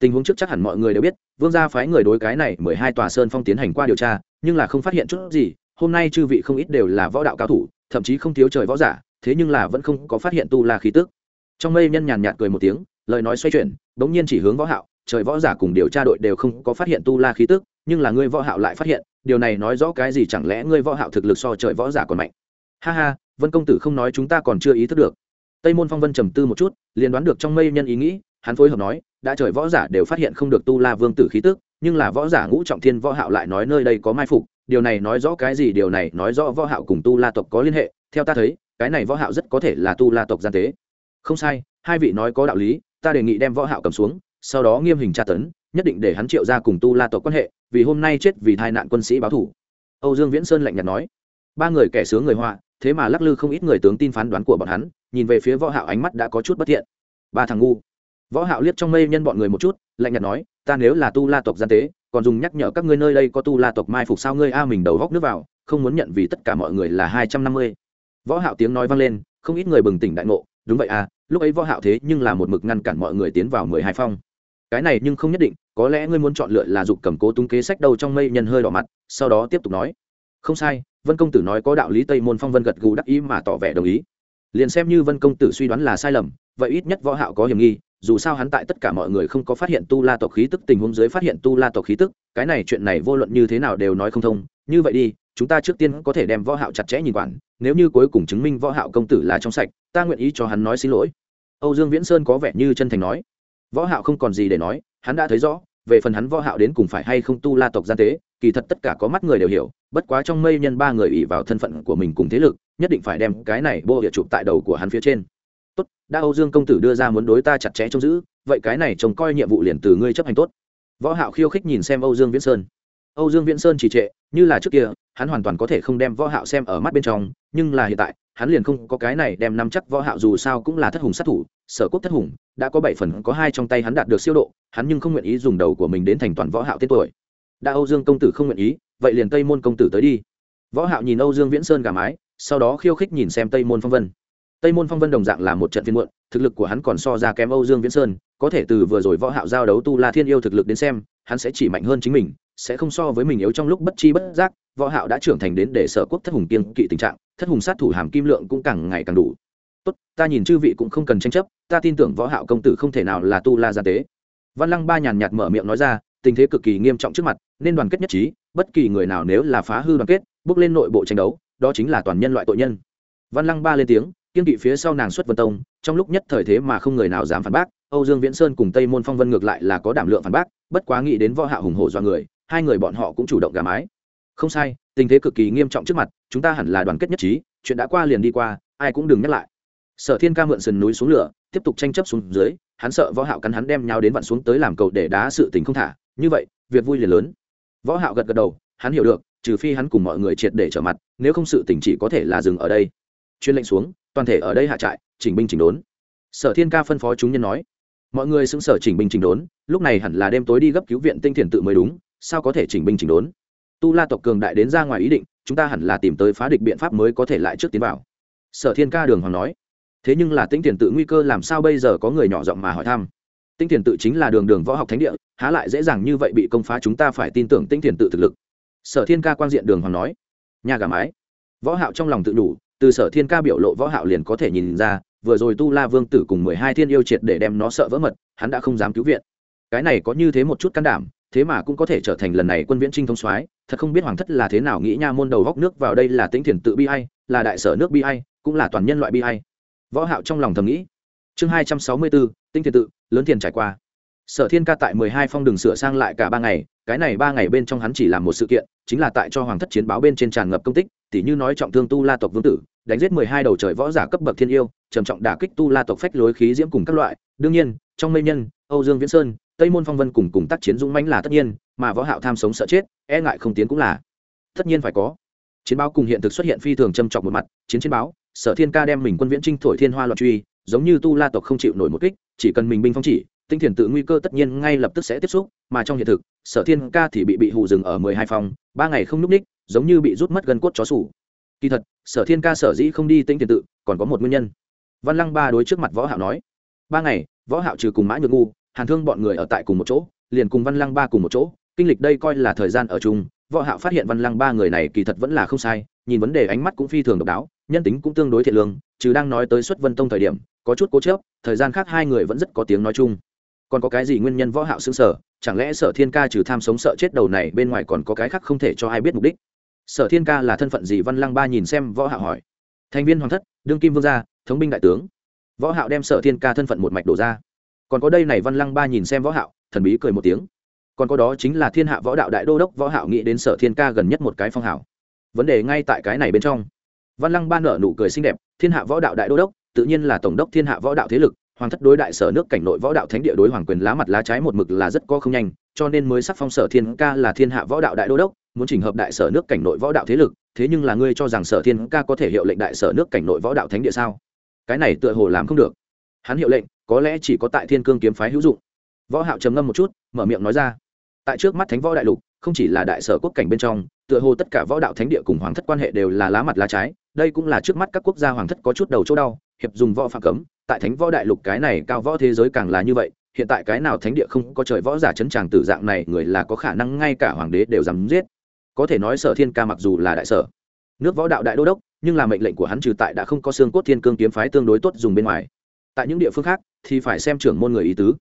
tình huống trước chắc hẳn mọi người đều biết, vương gia phái người đối cái này mười hai tòa sơn phong tiến hành qua điều tra, nhưng là không phát hiện chút gì, hôm nay chư vị không ít đều là võ đạo cao thủ, thậm chí không thiếu trời võ giả, thế nhưng là vẫn không có phát hiện tu la khí tức. Trong mây nhân nhàn nhạt cười một tiếng, lời nói xoay chuyển, bỗng nhiên chỉ hướng võ hạo, trời võ giả cùng điều tra đội đều không có phát hiện tu la khí tức, nhưng là ngươi võ hạo lại phát hiện, điều này nói rõ cái gì chẳng lẽ ngươi võ hạo thực lực so trời võ giả còn mạnh. Ha ha, vân công tử không nói chúng ta còn chưa ý thức được. Tây môn phong vân trầm tư một chút, liền đoán được trong mây nhân ý nghĩ, hắn phối hợp nói đã trời võ giả đều phát hiện không được tu la vương tử khí tức, nhưng là võ giả ngũ trọng thiên võ hạo lại nói nơi đây có mai phục, điều này nói rõ cái gì, điều này nói rõ võ hạo cùng tu la tộc có liên hệ, theo ta thấy, cái này võ hạo rất có thể là tu la tộc gian tế. Không sai, hai vị nói có đạo lý, ta đề nghị đem võ hạo cầm xuống, sau đó nghiêm hình tra tấn, nhất định để hắn triệu ra cùng tu la tộc quan hệ, vì hôm nay chết vì tai nạn quân sĩ báo thù âu dương viễn sơn lạnh nhạt nói. Ba người kẻ sướng người họa, thế mà lắc lư không ít người tướng tin phán đoán của bọn hắn, nhìn về phía võ hạo ánh mắt đã có chút bất thiện. Ba thằng ngu võ hạo liếc trong mây nhân bọn người một chút, lạnh nhạt nói, ta nếu là tu la tộc gian tế, còn dùng nhắc nhở các ngươi nơi đây có tu la tộc mai phục sao ngươi a, mình đầu góc nước vào, không muốn nhận vì tất cả mọi người là hai trăm năm mươi. Võ hạo tiếng nói vang lên, không ít người bừng tỉnh đại ngộ, đúng vậy à lúc ấy võ hạo thế nhưng là một mực ngăn cản mọi người tiến vào mười hai phong. Cái này nhưng không nhất định, có lẽ ngươi muốn chọn lựa là dục cầm cố tung kế sách đầu trong mây nhân hơi đỏ mặt, sau đó tiếp tục nói. Không sai, vân công tử nói có đạo lý tây môn phong vân gật gù đắc ý mà tỏ vẻ đồng ý. Liền xem như vân công tử suy đoán là sai lầm, vậy ít nhất võ hạo có hiểm nghi dù sao hắn tại tất cả mọi người không có phát hiện tu la tộc khí tức, tình huống dưới phát hiện tu la tộc khí tức, cái này chuyện này vô luận như thế nào đều nói không thông. Như vậy đi, chúng ta trước tiên có thể đem võ hạo chặt chẽ nhìn quản, nếu như cuối cùng chứng minh võ hạo công tử là trong sạch, ta nguyện ý cho hắn nói xin lỗi. Âu dương viễn sơn có vẻ như chân thành nói. Võ hạo không còn gì để nói, hắn đã thấy rõ, về phần hắn võ hạo đến cùng phải hay không tu la tộc gian tế, kỳ thật tất cả có mắt người đều hiểu, bất quá trong mây nhân ba người ủy vào thân phận của mình cùng thế lực, nhất định phải đem cái này bô địa chụp tại đầu của hắn phía trên đã âu dương công tử đưa ra muốn đối ta chặt chẽ trông giữ, vậy cái này trông coi nhiệm vụ liền từ ngươi chấp hành tốt. Võ hạo khiêu khích nhìn xem âu dương viễn sơn. Âu dương viễn sơn chỉ trệ, như là trước kia, hắn hoàn toàn có thể không đem võ hạo xem ở mắt bên trong, nhưng là hiện tại, hắn liền không có cái này đem nắm chắc võ hạo dù sao cũng là thất hùng sát thủ, sở quốc thất hùng, đã có bảy phần có hai trong tay hắn đạt được siêu độ, hắn nhưng không nguyện ý dùng đầu của mình đến thành toàn võ hạo tên tuổi. Đã âu dương công tử không nguyện ý, vậy liền tây môn công tử tới đi. Võ hạo nhìn âu dương viễn sơn gà mái, sau đó khiêu khích nhìn xem tây môn phong vân tây môn phong vân đồng dạng là một trận phiên muộn, thực lực của hắn còn so ra kém âu dương viễn sơn, có thể từ vừa rồi võ hạo giao đấu tu la thiên yêu thực lực đến xem, hắn sẽ chỉ mạnh hơn chính mình, sẽ không so với mình yếu trong lúc bất chi bất giác, võ hạo đã trưởng thành đến để sở quốc thất hùng kiên kỵ tình trạng, thất hùng sát thủ hàm kim lượng cũng càng ngày càng đủ. Tốt, ta nhìn chư vị cũng không cần tranh chấp, ta tin tưởng võ hạo công tử không thể nào là tu la gia tế. Văn lăng ba nhàn nhạt mở miệng nói ra, tình thế cực kỳ nghiêm trọng trước mặt, nên đoàn kết nhất trí, bất kỳ người nào nếu là phá hư đoàn kết, bước lên nội bộ tranh đấu, đó chính là toàn nhân loại tội nhân. Văn lăng ba lên tiếng kiên kỵ phía sau nàng xuất vân tông, trong lúc nhất thời thế mà không người nào dám phản bác, âu dương viễn sơn cùng tây môn phong vân ngược lại là có đảm lượng phản bác, bất quá nghĩ đến võ hạ hùng hổ do người, hai người bọn họ cũng chủ động gà mái. Không sai, tình thế cực kỳ nghiêm trọng trước mặt, chúng ta hẳn là đoàn kết nhất trí, chuyện đã qua liền đi qua, ai cũng đừng nhắc lại. Sở thiên ca mượn sườn núi xuống lửa, tiếp tục tranh chấp xuống dưới, hắn sợ võ hạo cắn hắn đem nhau đến vặn xuống tới làm cầu để đá sự tình không thả, như vậy, việc vui liền lớn. Võ hạo gật gật đầu, hắn hiểu được, trừ phi hắn cùng mọi người triệt để trở mặt, nếu không sự tình chỉ có thể là dừng ở đây. Chuyên lệnh xuống toàn thể ở đây hạ trại, chỉnh binh chỉnh đốn. Sở thiên ca phân phó chúng nhân nói, mọi người xứng sở chỉnh binh chỉnh đốn, lúc này hẳn là đêm tối đi gấp cứu viện tinh thiền tự mới đúng, sao có thể chỉnh binh chỉnh đốn? Tu la tộc cường đại đến ra ngoài ý định, chúng ta hẳn là tìm tới phá địch biện pháp mới có thể lại trước tiến vào. Sở thiên ca đường hoàng nói, thế nhưng là tinh thiền tự nguy cơ làm sao bây giờ có người nhỏ giọng mà hỏi thăm. Tinh thiền tự chính là đường đường võ học thánh địa, há lại dễ dàng như vậy bị công phá chúng ta phải tin tưởng tinh thiền tự thực lực. Sở thiên ca quan diện đường hoàng nói, nhà gà mái, võ hạo trong lòng tự đủ từ sở thiên ca biểu lộ võ hạo liền có thể nhìn ra, vừa rồi tu la vương tử cùng mười hai thiên yêu triệt để đem nó sợ vỡ mật, hắn đã không dám cứu viện. Cái này có như thế một chút can đảm, thế mà cũng có thể trở thành lần này quân viễn trinh thông soái, thật không biết hoàng thất là thế nào nghĩ nha môn đầu góc nước vào đây là tính thiền tự bi ai, là đại sở nước bi ai, cũng là toàn nhân loại bi ai. Võ hạo trong lòng thầm nghĩ. Chương hai trăm sáu mươi bốn tinh thiền tự, lớn tiền trải qua. Sở thiên ca tại mười hai phong đường sửa sang lại cả ba ngày, cái này ba ngày bên trong hắn chỉ làm một sự kiện, chính là tại cho hoàng thất chiến báo bên trên tràn ngập công tích tỉ như nói trọng thương tu la tộc vương tử, đánh giết mười hai đầu trời võ giả cấp bậc thiên yêu, trầm trọng đả kích tu la tộc phách lối khí diễm cùng các loại. Đương nhiên, trong mây nhân, âu dương viễn sơn, tây môn phong vân cùng cùng tác chiến dũng mãnh là tất nhiên, mà võ hạo tham sống sợ chết e ngại không tiến cũng là. Tất nhiên phải có. Chiến báo cùng hiện thực xuất hiện phi thường châm trọng một mặt, chiến chiến báo, sở thiên ca đem mình quân viễn trinh thổi thiên hoa loạn truy, giống như tu la tộc không chịu nổi một kích, chỉ cần mình binh phong chỉ, tinh thiền tự nguy cơ tất nhiên ngay lập tức sẽ tiếp xúc, mà trong hiện thực, sở thiên ca thì bị bị hù dừng ở mười hai phòng, ba ngày không núp ních giống như bị rút mất gân cốt chó sủ. Kỳ thật, sở thiên ca sở dĩ không đi tính tiền tự, còn có một nguyên nhân. Văn lăng ba đối trước mặt võ hạo nói, ba ngày, võ hạo trừ cùng mã nhược ngu, hàn thương bọn người ở tại cùng một chỗ, liền cùng văn lăng ba cùng một chỗ, kinh lịch đây coi là thời gian ở chung. Võ hạo phát hiện văn lăng ba người này kỳ thật vẫn là không sai, nhìn vấn đề ánh mắt cũng phi thường độc đáo, nhân tính cũng tương đối thiện lương, trừ đang nói tới xuất vân tông thời điểm, có chút cố chấp, thời gian khác hai người vẫn rất có tiếng nói chung. Còn có cái gì nguyên nhân võ hạo sững sở chẳng lẽ sở thiên ca trừ tham sống sợ chết đầu này bên ngoài còn có cái khác không thể cho ai biết mục đích? Sở thiên ca là thân phận gì? Văn lăng ba nhìn xem võ hạo hỏi. Thành viên hoàng thất, đương kim vương gia, thống binh đại tướng. Võ hạo đem sở thiên ca thân phận một mạch đổ ra. Còn có đây này, văn lăng ba nhìn xem võ hạo, thần bí cười một tiếng. Còn có đó chính là thiên hạ võ đạo đại đô đốc võ hạo nghĩ đến sở thiên ca gần nhất một cái phong hảo vấn đề ngay tại cái này bên trong. Văn lăng ba nở nụ cười xinh đẹp, thiên hạ võ đạo đại đô đốc, tự nhiên là tổng đốc thiên hạ võ đạo thế lực, hoàng thất đối đại sở nước cảnh nội võ đạo thánh địa đối hoàng quyền lá mặt lá trái một mực là rất có không nhanh cho nên mới sắc phong sở thiên ca là thiên hạ võ đạo đại đô đốc, muốn chỉnh hợp đại sở nước cảnh nội võ đạo thế lực, thế nhưng là ngươi cho rằng sở thiên ca có thể hiệu lệnh đại sở nước cảnh nội võ đạo thánh địa sao? Cái này tựa hồ làm không được. Hắn hiệu lệnh, có lẽ chỉ có tại thiên cương kiếm phái hữu dụng. Võ hạo trầm ngâm một chút, mở miệng nói ra. Tại trước mắt thánh võ đại lục, không chỉ là đại sở quốc cảnh bên trong, tựa hồ tất cả võ đạo thánh địa cùng hoàng thất quan hệ đều là lá mặt lá trái, đây cũng là trước mắt các quốc gia hoàng thất có chút đầu chỗ đau, hiệp dùng võ phạm cấm, tại thánh võ đại lục cái này cao võ thế giới càng là như vậy hiện tại cái nào thánh địa không có trời võ giả chấn tràng tử dạng này, người là có khả năng ngay cả hoàng đế đều dám giết. Có thể nói sở thiên ca mặc dù là đại sở, nước võ đạo đại đô đốc, nhưng là mệnh lệnh của hắn trừ tại đã không có xương cốt thiên cương kiếm phái tương đối tốt dùng bên ngoài. Tại những địa phương khác thì phải xem trưởng môn người ý tứ.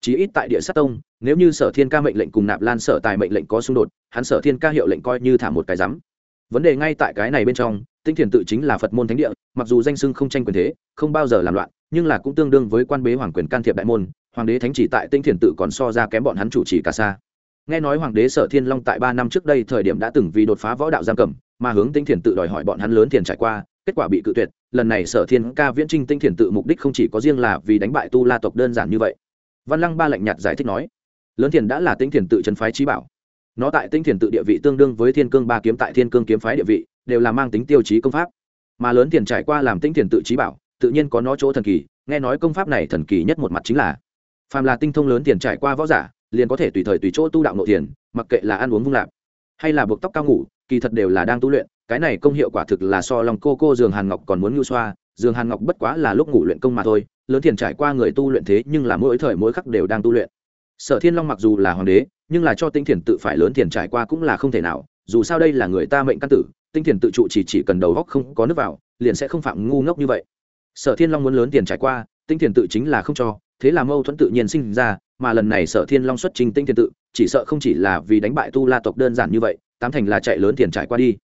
Chí ít tại địa sát tông, nếu như sở thiên ca mệnh lệnh cùng nạp lan sở tài mệnh lệnh có xung đột, hắn sở thiên ca hiệu lệnh coi như thả một cái rắm. Vấn đề ngay tại cái này bên trong, tinh thiền tự chính là phật môn thánh địa, mặc dù danh sưng không tranh quyền thế, không bao giờ làm loạn, nhưng là cũng tương đương với quan bế hoàng quyền can thiệp đại môn hoàng đế thánh chỉ tại tinh thiền tự còn so ra kém bọn hắn chủ trì cả xa. Nghe nói hoàng đế sở thiên long tại ba năm trước đây thời điểm đã từng vì đột phá võ đạo giam cầm, mà hướng tinh thiền tự đòi hỏi bọn hắn lớn tiền trải qua, kết quả bị cự tuyệt. Lần này sở thiên ca viễn trinh tinh thiền tự mục đích không chỉ có riêng là vì đánh bại tu la tộc đơn giản như vậy. Văn lăng ba lạnh nhạt giải thích nói, lớn thiền đã là tinh thiền tự trấn phái trí bảo. Nó tại tinh thiền tự địa vị tương đương với thiên cương ba kiếm tại thiên cương kiếm phái địa vị, đều là mang tính tiêu chí công pháp. Mà lớn tiền trải qua làm tinh thiền tự trí bảo, tự nhiên có nó chỗ thần kỳ, nghe nói công pháp này thần kỳ nhất một mặt chính là phàm là tinh thông lớn tiền trải qua võ giả, liền có thể tùy thời tùy chỗ tu đạo nội tiền, mặc kệ là ăn uống vung lạp, hay là buộc tóc cao ngủ, kỳ thật đều là đang tu luyện. Cái này công hiệu quả thực là so lòng cô cô giường hàn ngọc còn muốn ngưu xoa. Giường hàn ngọc bất quá là lúc ngủ luyện công mà thôi, lớn tiền trải qua người tu luyện thế nhưng là mỗi thời mỗi khắc đều đang tu luyện. Sở thiên long mặc dù là hoàng đế, nhưng là cho tinh thiền tự phải lớn tiền trải qua cũng là không thể nào, dù sao đây là người ta mệnh căn tử, tinh thiền tự trụ chỉ chỉ cần đầu góc không có nước vào, liền sẽ không phạm ngu ngốc như vậy. Sở thiên long muốn lớn tiền trải qua, tinh thiền tự chính là không cho thế là mâu thuẫn tự nhiên sinh ra, mà lần này sở thiên long xuất trình tinh Thiên tự, chỉ sợ không chỉ là vì đánh bại tu la tộc đơn giản như vậy, tám thành là chạy lớn tiền trải qua đi.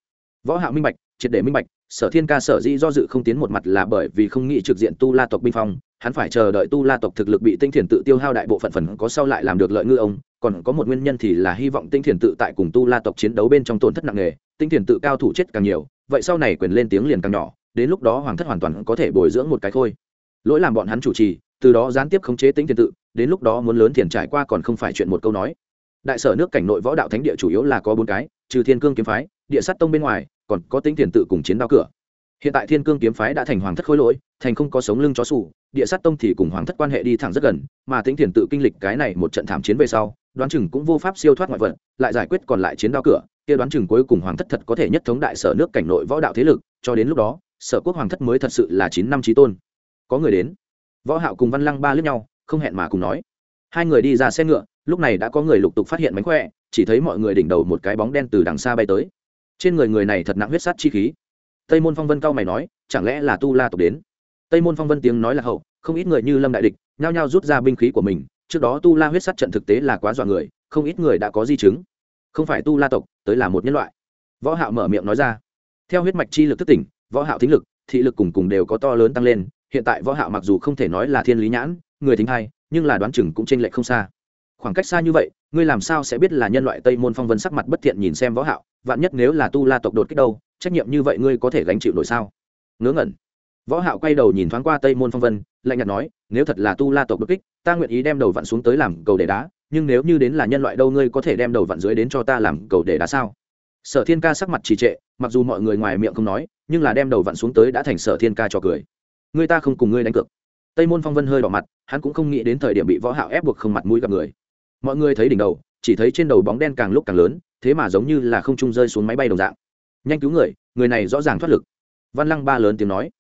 Võ hạo minh bạch, triệt để minh bạch, sở thiên ca sở dĩ do dự không tiến một mặt là bởi vì không nghĩ trực diện tu la tộc binh phong, hắn phải chờ đợi tu la tộc thực lực bị tinh thiền tự tiêu hao đại bộ phận phần có sau lại làm được lợi ngư ông, còn có một nguyên nhân thì là hy vọng tinh thiền tự tại cùng tu la tộc chiến đấu bên trong tổn thất nặng nề tinh thiền tự cao thủ chết càng nhiều, vậy sau này quyền lên tiếng liền càng nhỏ, đến lúc đó hoàng thất hoàn toàn có thể bồi dưỡng một cái khôi. Lỗi làm bọn hắn chủ trì từ đó gián tiếp khống chế tinh thiền tự, đến lúc đó muốn lớn thiền trải qua còn không phải chuyện một câu nói. Đại sở nước cảnh nội võ đạo thánh địa chủ yếu là có bốn cái, trừ thiên cương kiếm phái, địa sát tông bên ngoài, còn có tính thiền tự cùng chiến đao cửa. Hiện tại thiên cương kiếm phái đã thành hoàng thất khối lỗi, thành không có sống lưng chó sủ, địa sát tông thì cùng hoàng thất quan hệ đi thẳng rất gần, mà tính thiền tự kinh lịch cái này một trận thảm chiến về sau, đoán chừng cũng vô pháp siêu thoát ngoại vật, lại giải quyết còn lại chiến đao cửa, kia đoán chừng cuối cùng hoàng thất thật có thể nhất thống đại sở nước cảnh nội võ đạo thế lực, cho đến lúc đó, sở quốc hoàng thất mới thật sự là chín năm trí tôn. Có người đến võ hạo cùng văn lăng ba lướt nhau, không hẹn mà cùng nói. Hai người đi ra xe ngựa, lúc này đã có người lục tục phát hiện mánh khỏe, chỉ thấy mọi người đỉnh đầu một cái bóng đen từ đằng xa bay tới. Trên người người này thật nặng huyết sát chi khí. Tây môn phong vân cao mày nói, chẳng lẽ là tu la tộc đến? Tây môn phong vân tiếng nói là hậu, không ít người như lâm đại địch, nhao nhao rút ra binh khí của mình, trước đó tu la huyết sát trận thực tế là quá dọa người, không ít người đã có di chứng. Không phải tu la tộc, tới là một nhân loại. Võ hạo mở miệng nói ra. Theo huyết mạch chi lực thức tỉnh, võ hạo thính lực, thị lực cùng cùng đều có to lớn tăng lên hiện tại võ hạo mặc dù không thể nói là thiên lý nhãn, người thính hay nhưng là đoán chừng cũng trên lệch không xa. Khoảng cách xa như vậy, ngươi làm sao sẽ biết là nhân loại tây môn phong vân sắc mặt bất thiện nhìn xem võ hạo, vạn nhất nếu là tu la tộc đột kích đâu, trách nhiệm như vậy ngươi có thể gánh chịu nổi sao? Ngớ ngẩn. Võ hạo quay đầu nhìn thoáng qua tây môn phong vân, lạnh nhạt nói, nếu thật là tu la tộc đột kích, ta nguyện ý đem đầu vặn xuống tới làm cầu để đá, nhưng nếu như đến là nhân loại đâu ngươi có thể đem đầu vặn dưới đến cho ta làm cầu để đá sao? Sở thiên ca sắc mặt trì trệ, mặc dù mọi người ngoài miệng không nói, nhưng là đem đầu vặn xuống tới đã thành sở thiên ca cho cười ngươi ta không cùng ngươi đánh cược. Tây môn phong vân hơi đỏ mặt, hắn cũng không nghĩ đến thời điểm bị võ hạo ép buộc không mặt mũi gặp người. Mọi người thấy đỉnh đầu, chỉ thấy trên đầu bóng đen càng lúc càng lớn, thế mà giống như là không trung rơi xuống máy bay đồng dạng. Nhanh cứu người người này rõ ràng thoát lực. Văn lăng ba lớn tiếng nói.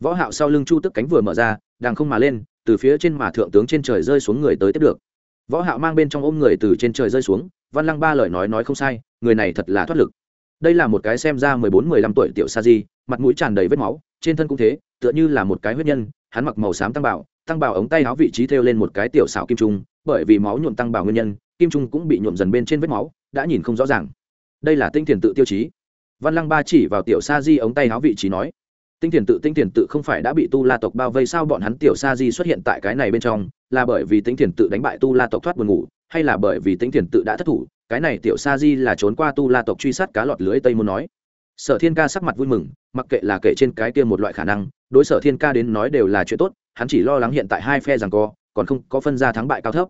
Võ hạo sau lưng chu tức cánh vừa mở ra đang không mà lên, từ phía trên mà thượng tướng trên trời rơi xuống người tới tiếp được. Võ hạo mang bên trong ôm người từ trên trời rơi xuống, văn lăng ba lời nói nói không sai, người này thật là thoát lực. Đây là một cái xem ra 14-15 tuổi tiểu sa di, mặt mũi tràn đầy vết máu, trên thân cũng thế tựa như là một cái huyết nhân, hắn mặc màu xám tăng bảo tăng bảo ống tay áo vị trí thêu lên một cái tiểu xảo kim trung, bởi vì máu nhuộm tăng bảo nguyên nhân, kim trung cũng bị nhuộm dần bên trên vết máu, đã nhìn không rõ ràng. Đây là tinh thiền tự tiêu chí. Văn lăng ba chỉ vào tiểu sa di ống tay áo vị trí nói, tinh thiền tự, tinh thiền tự không phải đã bị tu la tộc bao vây sao bọn hắn tiểu sa di xuất hiện tại cái này bên trong, là bởi vì tinh thiền tự đánh bại tu la tộc thoát buồn ngủ, hay là bởi vì tinh thiền tự đã thất thủ, cái này tiểu sa di là trốn qua tu la tộc truy sát cá lọt lưới tây muốn nói sở thiên ca sắc mặt vui mừng, mặc kệ là kể trên cái kia một loại khả năng, đối sở thiên ca đến nói đều là chuyện tốt, hắn chỉ lo lắng hiện tại hai phe rằng co, còn không có phân ra thắng bại cao thấp.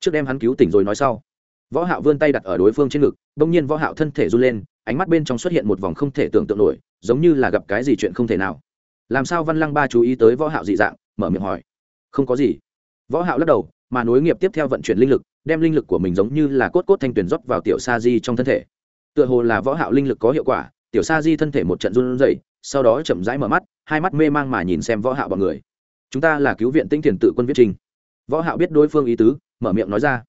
Trước đem hắn cứu tỉnh rồi nói sau. Võ hạo vươn tay đặt ở đối phương trên ngực, bỗng nhiên võ hạo thân thể run lên, ánh mắt bên trong xuất hiện một vòng không thể tưởng tượng nổi, giống như là gặp cái gì chuyện không thể nào. Làm sao văn lăng ba chú ý tới võ hạo dị dạng, mở miệng hỏi. Không có gì. Võ hạo lắc đầu, mà nối nghiệp tiếp theo vận chuyển linh lực, đem linh lực của mình giống như là cốt cốt thanh tuyển rót vào tiểu sa di trong thân thể. Tựa hồ là võ hạo linh lực có hiệu quả tiểu sa di thân thể một trận run rẩy, sau đó chậm rãi mở mắt, hai mắt mê mang mà nhìn xem võ hạo bọn người. Chúng ta là cứu viện tinh thiền tự quân viết trình. Võ hạo biết đối phương ý tứ, mở miệng nói ra.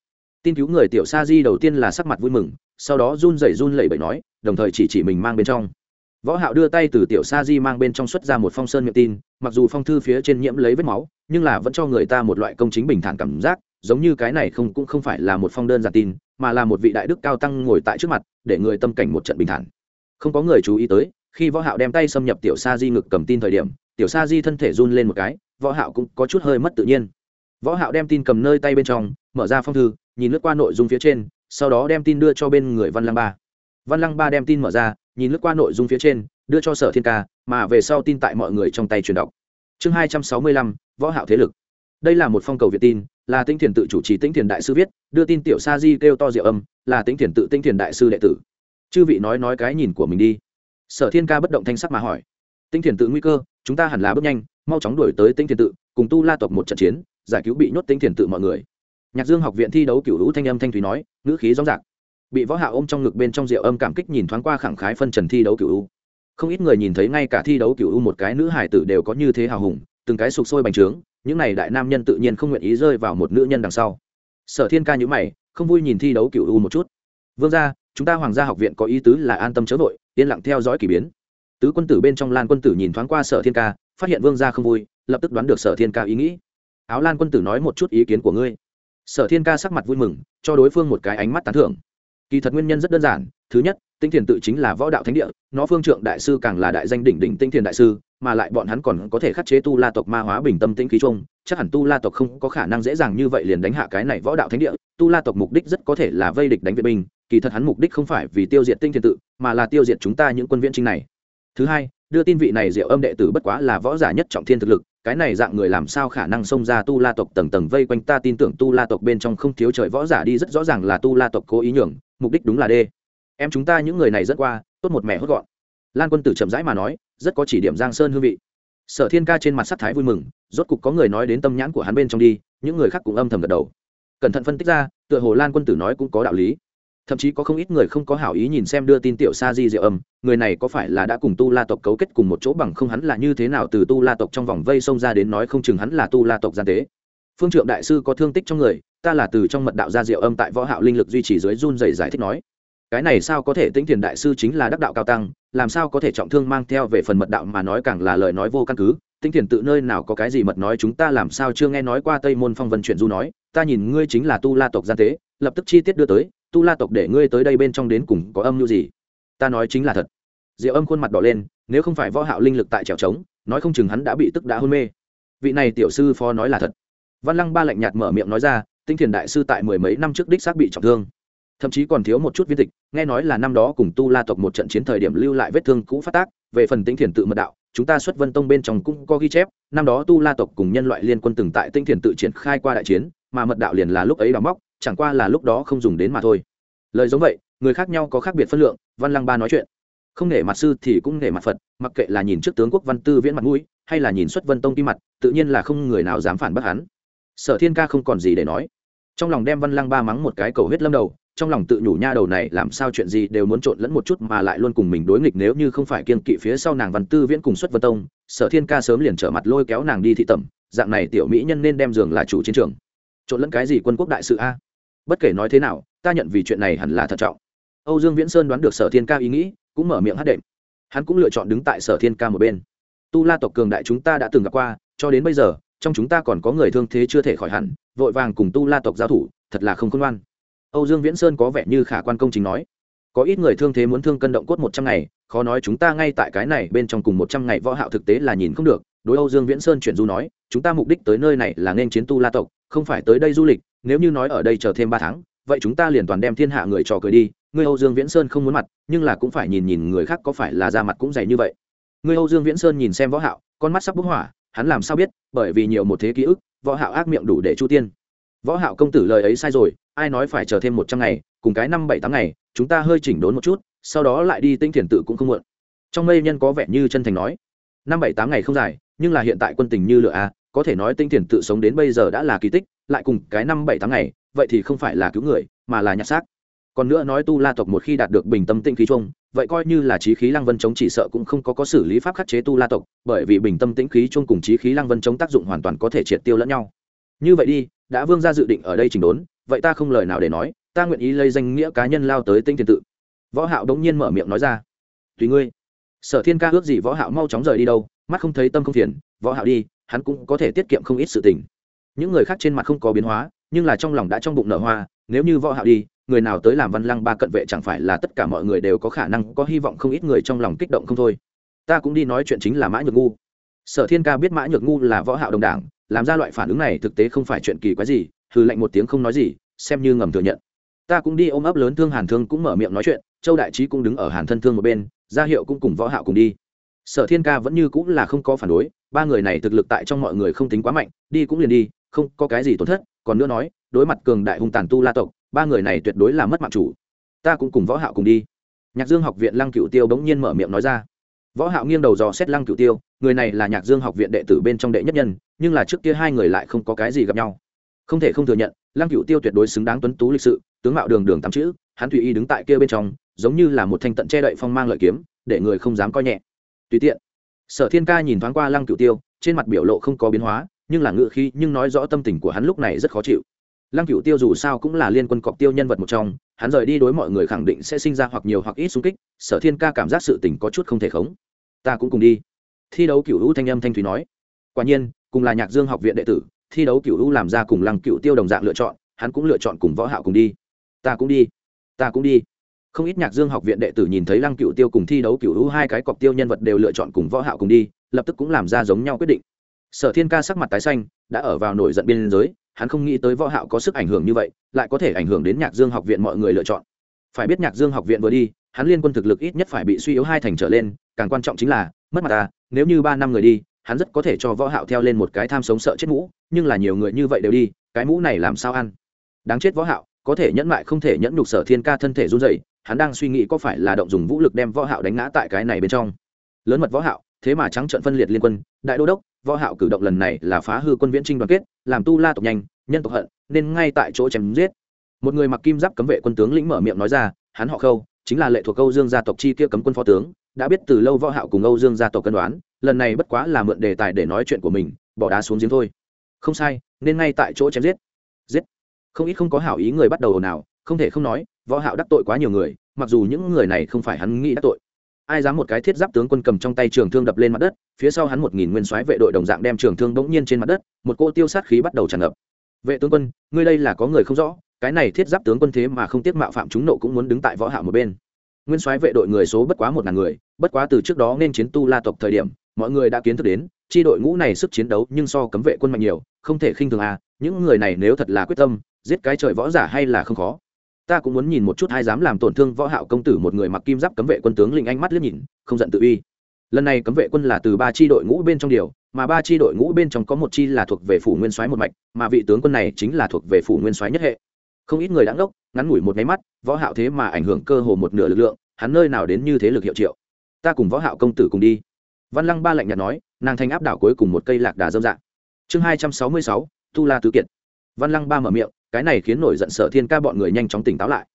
Tin cứu người tiểu sa di đầu tiên là sắc mặt vui mừng, sau đó run rẩy run lẩy bẩy nói, đồng thời chỉ chỉ mình mang bên trong. Võ hạo đưa tay từ tiểu sa di mang bên trong xuất ra một phong sơn miệng tin, mặc dù phong thư phía trên nhiễm lấy vết máu, nhưng là vẫn cho người ta một loại công chính bình thản cảm giác, giống như cái này không, cũng không phải là một phong đơn giản tin, mà là một vị đại đức cao tăng ngồi tại trước mặt, để người tâm cảnh một trận bình thản không có người chú ý tới, khi võ hạo đem tay xâm nhập tiểu sa di ngực cầm tin thời điểm, tiểu sa di thân thể run lên một cái, võ hạo cũng có chút hơi mất tự nhiên. Võ hạo đem tin cầm nơi tay bên trong, mở ra phong thư, nhìn lướt qua nội dung phía trên, sau đó đem tin đưa cho bên người văn lăng ba. Văn lăng ba đem tin mở ra, nhìn lướt qua nội dung phía trên, đưa cho sở thiên ca, mà về sau tin tại mọi người trong tay truyền đọc. Chương hai trăm sáu mươi lăm, võ hạo thế lực. Đây là một phong cầu việt tin, là tinh thiền tự chủ trì tinh thiền đại sư viết, đưa tin tiểu sa di kêu to diệu âm, là tinh thiền tự tinh thiền đại sư đệ tử chư vị nói nói cái nhìn của mình đi. Sở thiên ca bất động thanh sắc mà hỏi. Tinh thiền tự nguy cơ, chúng ta hẳn là bước nhanh, mau chóng đuổi tới tinh thiền tự, cùng tu la tộc một trận chiến, giải cứu bị nhốt tinh thiền tự mọi người. Nhạc dương học viện thi đấu cửu hữu thanh âm thanh thủy nói, ngữ khí rõ rạc bị võ hạ ôm trong ngực bên trong rượu âm cảm kích nhìn thoáng qua khẳng khái phân trần thi đấu cửu u. không ít người nhìn thấy ngay cả thi đấu cựu u một cái nữ hải tử đều có như thế hào hùng, từng cái sụp sôi bành trướng, những này đại nam nhân tự nhiên không nguyện ý rơi vào một nữ nhân đằng sau. Sở thiên ca nhữ mày, không vui nhìn thi đấu cựu u một chút. Vương gia chúng ta hoàng gia học viện có ý tứ là an tâm chớ vội, yên lặng theo dõi k ỳ biến. Tứ quân tử bên trong lan quân tử nhìn thoáng qua sở thiên ca, phát hiện vương gia không vui, lập tức đoán được sở thiên ca ý nghĩ. Áo lan quân tử nói một chút ý kiến của ngươi. Sở thiên ca sắc mặt vui mừng, cho đối phương một cái ánh mắt tán thưởng. Kỳ thật nguyên nhân rất đơn giản, thứ nhất, tinh thiền tự chính là võ đạo thánh địa, nó phương trượng đại sư càng là đại danh đỉnh đỉnh tinh thiền đại sư, mà lại bọn hắn còn có thể khắc chế tu la tộc ma hóa bình tâm tĩnh khí trung chắc hẳn tu la tộc không có khả năng dễ dàng như vậy liền đánh hạ cái này võ đạo thánh địa, tu la tộc mục đích rất có thể là vây địch đánh viện binh kỳ thật hắn mục đích không phải vì tiêu diệt tinh thiền tự, mà là tiêu diệt chúng ta những quân viễn trinh này. Thứ hai, đưa tin vị này diệu âm đệ tử bất quá là võ giả nhất trọng thiên thực lực, cái này dạng người làm sao khả năng xông ra tu la tộc tầng tầng vây quanh ta tin tưởng tu la tộc bên trong không thiếu trời võ giả đi rất rõ ràng là tu la tộc cố ý nhường, mục đích đúng là đê. Em chúng ta những người này rất qua, tốt một mẹ hốt gọn. Lan quân tử chậm rãi mà nói, rất có chỉ điểm giang sơn hương vị. Sở thiên ca trên mặt sắc thái vui mừng, rốt cục có người nói đến tâm nhãn của hắn bên trong đi, những người khác cũng âm thầm gật đầu. Cẩn thận phân tích ra, tựa hồ lan quân tử nói cũng có đạo lý thậm chí có không ít người không có hảo ý nhìn xem đưa tin tiểu sa di diệu âm, người này có phải là đã cùng tu la tộc cấu kết cùng một chỗ bằng không hắn là như thế nào từ tu la tộc trong vòng vây xông ra đến nói không chừng hắn là tu la tộc gian tế. Phương trượng đại sư có thương tích trong người, ta là từ trong mật đạo gia diệu âm tại võ hạo linh lực duy trì dưới run dày giải thích nói. Cái này sao có thể, tĩnh thiền đại sư chính là đắc đạo cao tăng, làm sao có thể trọng thương mang theo về phần mật đạo mà nói càng là lời nói vô căn cứ. Tĩnh thiền tự nơi nào có cái gì mật nói chúng ta làm sao chưa nghe nói qua tây môn phong vân chuyện du nói, ta nhìn ngươi chính là tu la tộc gian tế, lập tức chi tiết đưa tới tu la tộc để ngươi tới đây bên trong đến cùng có âm mưu gì? Ta nói chính là thật. Diệu âm khuôn mặt đỏ lên, nếu không phải võ hạo linh lực tại trèo trống, nói không chừng hắn đã bị tức đã hôn mê. Vị này tiểu sư phó nói là thật. Văn lăng ba lạnh nhạt mở miệng nói ra, tinh thiền đại sư tại mười mấy năm trước đích xác bị trọng thương. Thậm chí còn thiếu một chút viên tịch, nghe nói là năm đó cùng tu la tộc một trận chiến thời điểm lưu lại vết thương cũ phát tác, về phần tinh thiền tự mật đạo, chúng ta xuất vân tông bên trong cũng có ghi chép, năm đó tu la tộc cùng nhân loại liên quân từng tại tinh thiền tự triển khai qua đại chiến, mà mật đạo liền là lúc ấy đào móc chẳng qua là lúc đó không dùng đến mà thôi. Lời giống vậy, người khác nhau có khác biệt phân lượng, văn lăng ba nói chuyện. Không nể mặt sư thì cũng nể mặt phật, mặc kệ là nhìn trước tướng quốc văn tư viễn mặt mũi, hay là nhìn xuất vân tông kim mặt, tự nhiên là không người nào dám phản bác hắn. Sở thiên ca không còn gì để nói. Trong lòng đem văn lăng ba mắng một cái cầu huyết lâm đầu, trong lòng tự nhủ nha đầu này làm sao chuyện gì đều muốn trộn lẫn một chút mà lại luôn cùng mình đối nghịch nếu như không phải kiên kỵ phía sau nàng văn tư viễn cùng xuất vân tông, sở thiên ca sớm liền trở mặt lôi kéo nàng đi thị tẩm, dạng này tiểu mỹ nhân nên đem giường là chủ chiến trường. Trộn lẫn cái gì quân quốc đại sự a? Bất kể nói thế nào, ta nhận vì chuyện này hẳn là thận trọng. Âu dương viễn sơn đoán được sở thiên ca ý nghĩ, cũng mở miệng hát đệm. Hắn cũng lựa chọn đứng tại sở thiên ca một bên. Tu la tộc cường đại chúng ta đã từng gặp qua, cho đến bây giờ, trong chúng ta còn có người thương thế chưa thể khỏi hẳn, vội vàng cùng tu la tộc giao thủ, thật là không khôn ngoan. Âu dương viễn sơn có vẻ như khả quan công chính nói. Có ít người thương thế muốn thương cân động cốt một trăm ngày, khó nói chúng ta ngay tại cái này bên trong cùng một trăm ngày võ hạo thực tế là nhìn không được. Đối âu dương viễn sơn chuyển du nói, chúng ta mục đích tới nơi này là nên chiến tu la tộc, không phải tới đây du lịch nếu như nói ở đây chờ thêm ba tháng, vậy chúng ta liền toàn đem thiên hạ người trò cười đi. Ngươi âu dương viễn sơn không muốn mặt, nhưng là cũng phải nhìn nhìn người khác có phải là ra mặt cũng dày như vậy. Ngươi âu dương viễn sơn nhìn xem võ hạo, con mắt sắp bốc hỏa, hắn làm sao biết, bởi vì nhiều một thế ký ức, võ hạo ác miệng đủ để chu tiên. Võ hạo công tử lời ấy sai rồi, ai nói phải chờ thêm một trăm ngày, cùng cái năm bảy tháng ngày, chúng ta hơi chỉnh đốn một chút, sau đó lại đi tinh thiền tự cũng không muộn. Trong mây nhân có vẻ như chân thành nói, năm bảy tám ngày không dài, nhưng là hiện tại quân tình như lửa a có thể nói tinh thiền tự sống đến bây giờ đã là kỳ tích lại cùng cái năm bảy tháng ngày, vậy thì không phải là cứu người, mà là nhặt xác. Còn nữa nói tu la tộc một khi đạt được bình tâm tĩnh khí chung, vậy coi như là trí khí lăng vân chống chỉ sợ cũng không có có xử lý pháp khắc chế tu la tộc, bởi vì bình tâm tĩnh khí chung cùng trí khí lăng vân chống tác dụng hoàn toàn có thể triệt tiêu lẫn nhau. Như vậy đi, đã vương ra dự định ở đây trình đốn, vậy ta không lời nào để nói, ta nguyện ý lấy danh nghĩa cá nhân lao tới tinh thiên tự. Võ hạo đống nhiên mở miệng nói ra. Tùy ngươi. Sở thiên ca ước gì võ hạo mau chóng rời đi đâu, mắt không thấy tâm không phiền, võ hạo đi, hắn cũng có thể tiết kiệm không ít sự tình những người khác trên mặt không có biến hóa, nhưng là trong lòng đã trong bụng nở hoa, nếu như võ hạo đi, người nào tới làm văn lăng ba cận vệ chẳng phải là tất cả mọi người đều có khả năng, có hy vọng không ít người trong lòng kích động không thôi. Ta cũng đi nói chuyện chính là mã nhược ngu. Sở thiên ca biết mã nhược ngu là võ hạo đồng đảng, làm ra loại phản ứng này thực tế không phải chuyện kỳ quái gì, hừ lạnh một tiếng không nói gì, xem như ngầm thừa nhận. Ta cũng đi ôm ấp lớn thương hàn thương cũng mở miệng nói chuyện, châu đại trí cũng đứng ở hàn thân thương một bên, gia hiệu cũng cùng võ hạo cùng đi. Sở thiên ca vẫn như cũng là không có phản đối, ba người này thực lực tại trong mọi người không tính quá mạnh, đi cũng liền đi không có cái gì tổn thất, còn nữa nói, đối mặt cường đại hung tàn tu la tộc, ba người này tuyệt đối là mất mạng chủ. Ta cũng cùng võ hạo cùng đi. Nhạc dương học viện lăng cửu tiêu bỗng nhiên mở miệng nói ra. Võ hạo nghiêng đầu dò xét lăng cửu tiêu, người này là nhạc dương học viện đệ tử bên trong đệ nhất nhân, nhưng là trước kia hai người lại không có cái gì gặp nhau. Không thể không thừa nhận, lăng cửu tiêu tuyệt đối xứng đáng tuấn tú lịch sự, tướng mạo đường đường tám chữ, hắn tùy ý đứng tại kia bên trong, giống như là một thanh tận che đậy phong mang lợi kiếm, để người không dám coi nhẹ. Tùy tiện, sở thiên ca nhìn thoáng qua lăng cửu tiêu, trên mặt biểu lộ không có biến hóa nhưng là ngự khí nhưng nói rõ tâm tình của hắn lúc này rất khó chịu. Lăng cựu tiêu dù sao cũng là liên quân cọp tiêu nhân vật một trong, hắn rời đi đối mọi người khẳng định sẽ sinh ra hoặc nhiều hoặc ít xung kích, sở thiên ca cảm giác sự tình có chút không thể khống. Ta cũng cùng đi. Thi đấu cửu hữu thanh âm thanh thúy nói. Quả nhiên, cùng là nhạc dương học viện đệ tử, thi đấu cửu hữu làm ra cùng lăng Cựu tiêu đồng dạng lựa chọn, hắn cũng lựa chọn cùng võ hạo cùng đi. Ta cũng đi. Ta cũng đi. Không ít nhạc dương học viện đệ tử nhìn thấy lăng Cựu tiêu cùng thi đấu cửu hữu hai cái cọc tiêu nhân vật đều lựa chọn cùng võ hạo cùng đi, lập tức cũng làm ra giống nhau quyết định sở thiên ca sắc mặt tái xanh, đã ở vào nổi giận biên giới, hắn không nghĩ tới võ hạo có sức ảnh hưởng như vậy, lại có thể ảnh hưởng đến nhạc dương học viện mọi người lựa chọn. Phải biết nhạc dương học viện vừa đi, hắn liên quân thực lực ít nhất phải bị suy yếu hai thành trở lên, càng quan trọng chính là, mất mặt ta, nếu như ba năm người đi, hắn rất có thể cho võ hạo theo lên một cái tham sống sợ chết mũ, nhưng là nhiều người như vậy đều đi, cái mũ này làm sao ăn? Đáng chết võ hạo, có thể nhẫn mại không thể nhẫn nhục sở thiên ca thân thể run rẩy, hắn đang suy nghĩ có phải là động dùng vũ lực đem võ hạo đánh ngã tại cái này bên trong. Lớn mật võ hạo thế mà trắng trận phân liệt liên quân đại đô đốc võ hạo cử động lần này là phá hư quân viễn trinh đoàn kết làm tu la tộc nhanh nhân tộc hận nên ngay tại chỗ chém giết một người mặc kim giáp cấm vệ quân tướng lĩnh mở miệng nói ra hắn họ khâu chính là lệ thuộc Âu Dương gia tộc chi kia cấm quân phó tướng, đã biết từ lâu võ hạo cùng Âu Dương gia tộc cân đoán, lần này bất quá là mượn đề tài để nói chuyện của mình, bỏ đá xuống giếng thôi. Không sai, nên ngay tại chỗ chém giết. Giết. Không ít không có hảo ý người bắt đầu nào, không thể không nói, võ hạo đắc tội quá nhiều người, mặc dù những người này không phải hắn nghĩ đắc tội. Ai dám một cái thiết giáp tướng quân cầm trong tay trường thương đập lên mặt đất, phía sau hắn một nghìn nguyên soái vệ đội đồng dạng đem trường thương bỗng nhiên trên mặt đất, một cô tiêu sát khí bắt đầu tràn ngập. Vệ tướng quân, ngươi đây là có người không rõ, cái này thiết giáp tướng quân thế mà không tiếc mạo phạm chúng nộ cũng muốn đứng tại võ hạo một bên nguyên soái vệ đội người số bất quá một ngàn người bất quá từ trước đó nên chiến tu la tộc thời điểm mọi người đã kiến thức đến chi đội ngũ này sức chiến đấu nhưng so cấm vệ quân mạnh nhiều không thể khinh thường à những người này nếu thật là quyết tâm giết cái trời võ giả hay là không khó ta cũng muốn nhìn một chút ai dám làm tổn thương võ hạo công tử một người mặc kim giáp cấm vệ quân tướng linh ánh mắt liếc nhìn không giận tự uy. Lần này cấm vệ quân là từ ba chi đội ngũ bên trong điều mà ba chi đội ngũ bên trong có một chi là thuộc về phủ nguyên soái một mạch mà vị tướng quân này chính là thuộc về phủ nguyên soái nhất hệ. Không ít người đã ngốc ngắn ngủi một cái mắt võ hạo thế mà ảnh hưởng cơ hồ một nửa lực lượng hắn nơi nào đến như thế lực hiệu triệu. Ta cùng võ hạo công tử cùng đi. Văn lăng ba lạnh nhạt nói nàng thanh áp đảo cuối cùng một cây lạc đà dâm dạng. Chương hai trăm sáu mươi sáu, tu la tứ kiệt. Văn lăng ba mở miệng cái này khiến nổi giận sở thiên ca bọn người nhanh chóng tỉnh táo lại.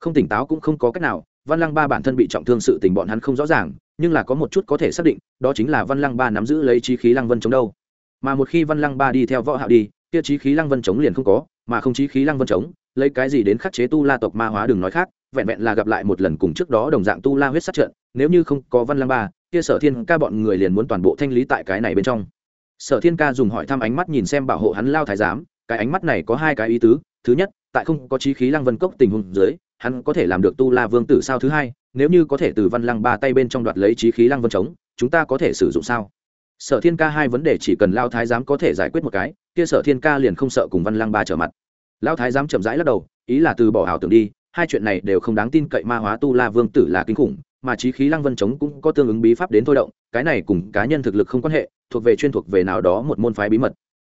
Không tỉnh táo cũng không có cách nào, văn lăng ba bản thân bị trọng thương sự tình bọn hắn không rõ ràng, nhưng là có một chút có thể xác định, đó chính là văn lăng ba nắm giữ lấy trí khí lăng vân chống đâu. Mà một khi văn lăng ba đi theo võ hạo đi, kia trí khí lăng vân chống liền không có, mà không trí khí lăng vân chống, lấy cái gì đến khắc chế tu la tộc ma hóa đừng nói khác, vẹn vẹn là gặp lại một lần cùng trước đó đồng dạng tu la huyết sát trận, nếu như không có văn lăng ba, kia sở thiên ca bọn người liền muốn toàn bộ thanh lý tại cái này bên trong. Sở thiên ca dùng hỏi thăm ánh mắt nhìn xem bảo hộ hắn lao thái giám cái ánh mắt này có hai cái ý tứ. Thứ nhất tại không có trí khí lăng vân cốc tình huống dưới hắn có thể làm được tu la vương tử sao thứ hai? Nếu như có thể từ văn lăng ba tay bên trong đoạt lấy trí khí lăng vân Trống, chúng ta có thể sử dụng sao? Sở thiên ca hai vấn đề chỉ cần lao thái giám có thể giải quyết một cái kia sở thiên ca liền không sợ cùng văn lăng ba trở mặt. Lao thái giám chậm rãi lắc đầu ý là từ bỏ ảo tưởng đi hai chuyện này đều không đáng tin cậy ma hóa tu la vương tử là kinh khủng mà trí khí lăng vân chống cũng có tương ứng bí pháp đến thôi động cái này cùng cá nhân thực lực không quan hệ thuộc về chuyên thuộc về nào đó một môn phái bí mật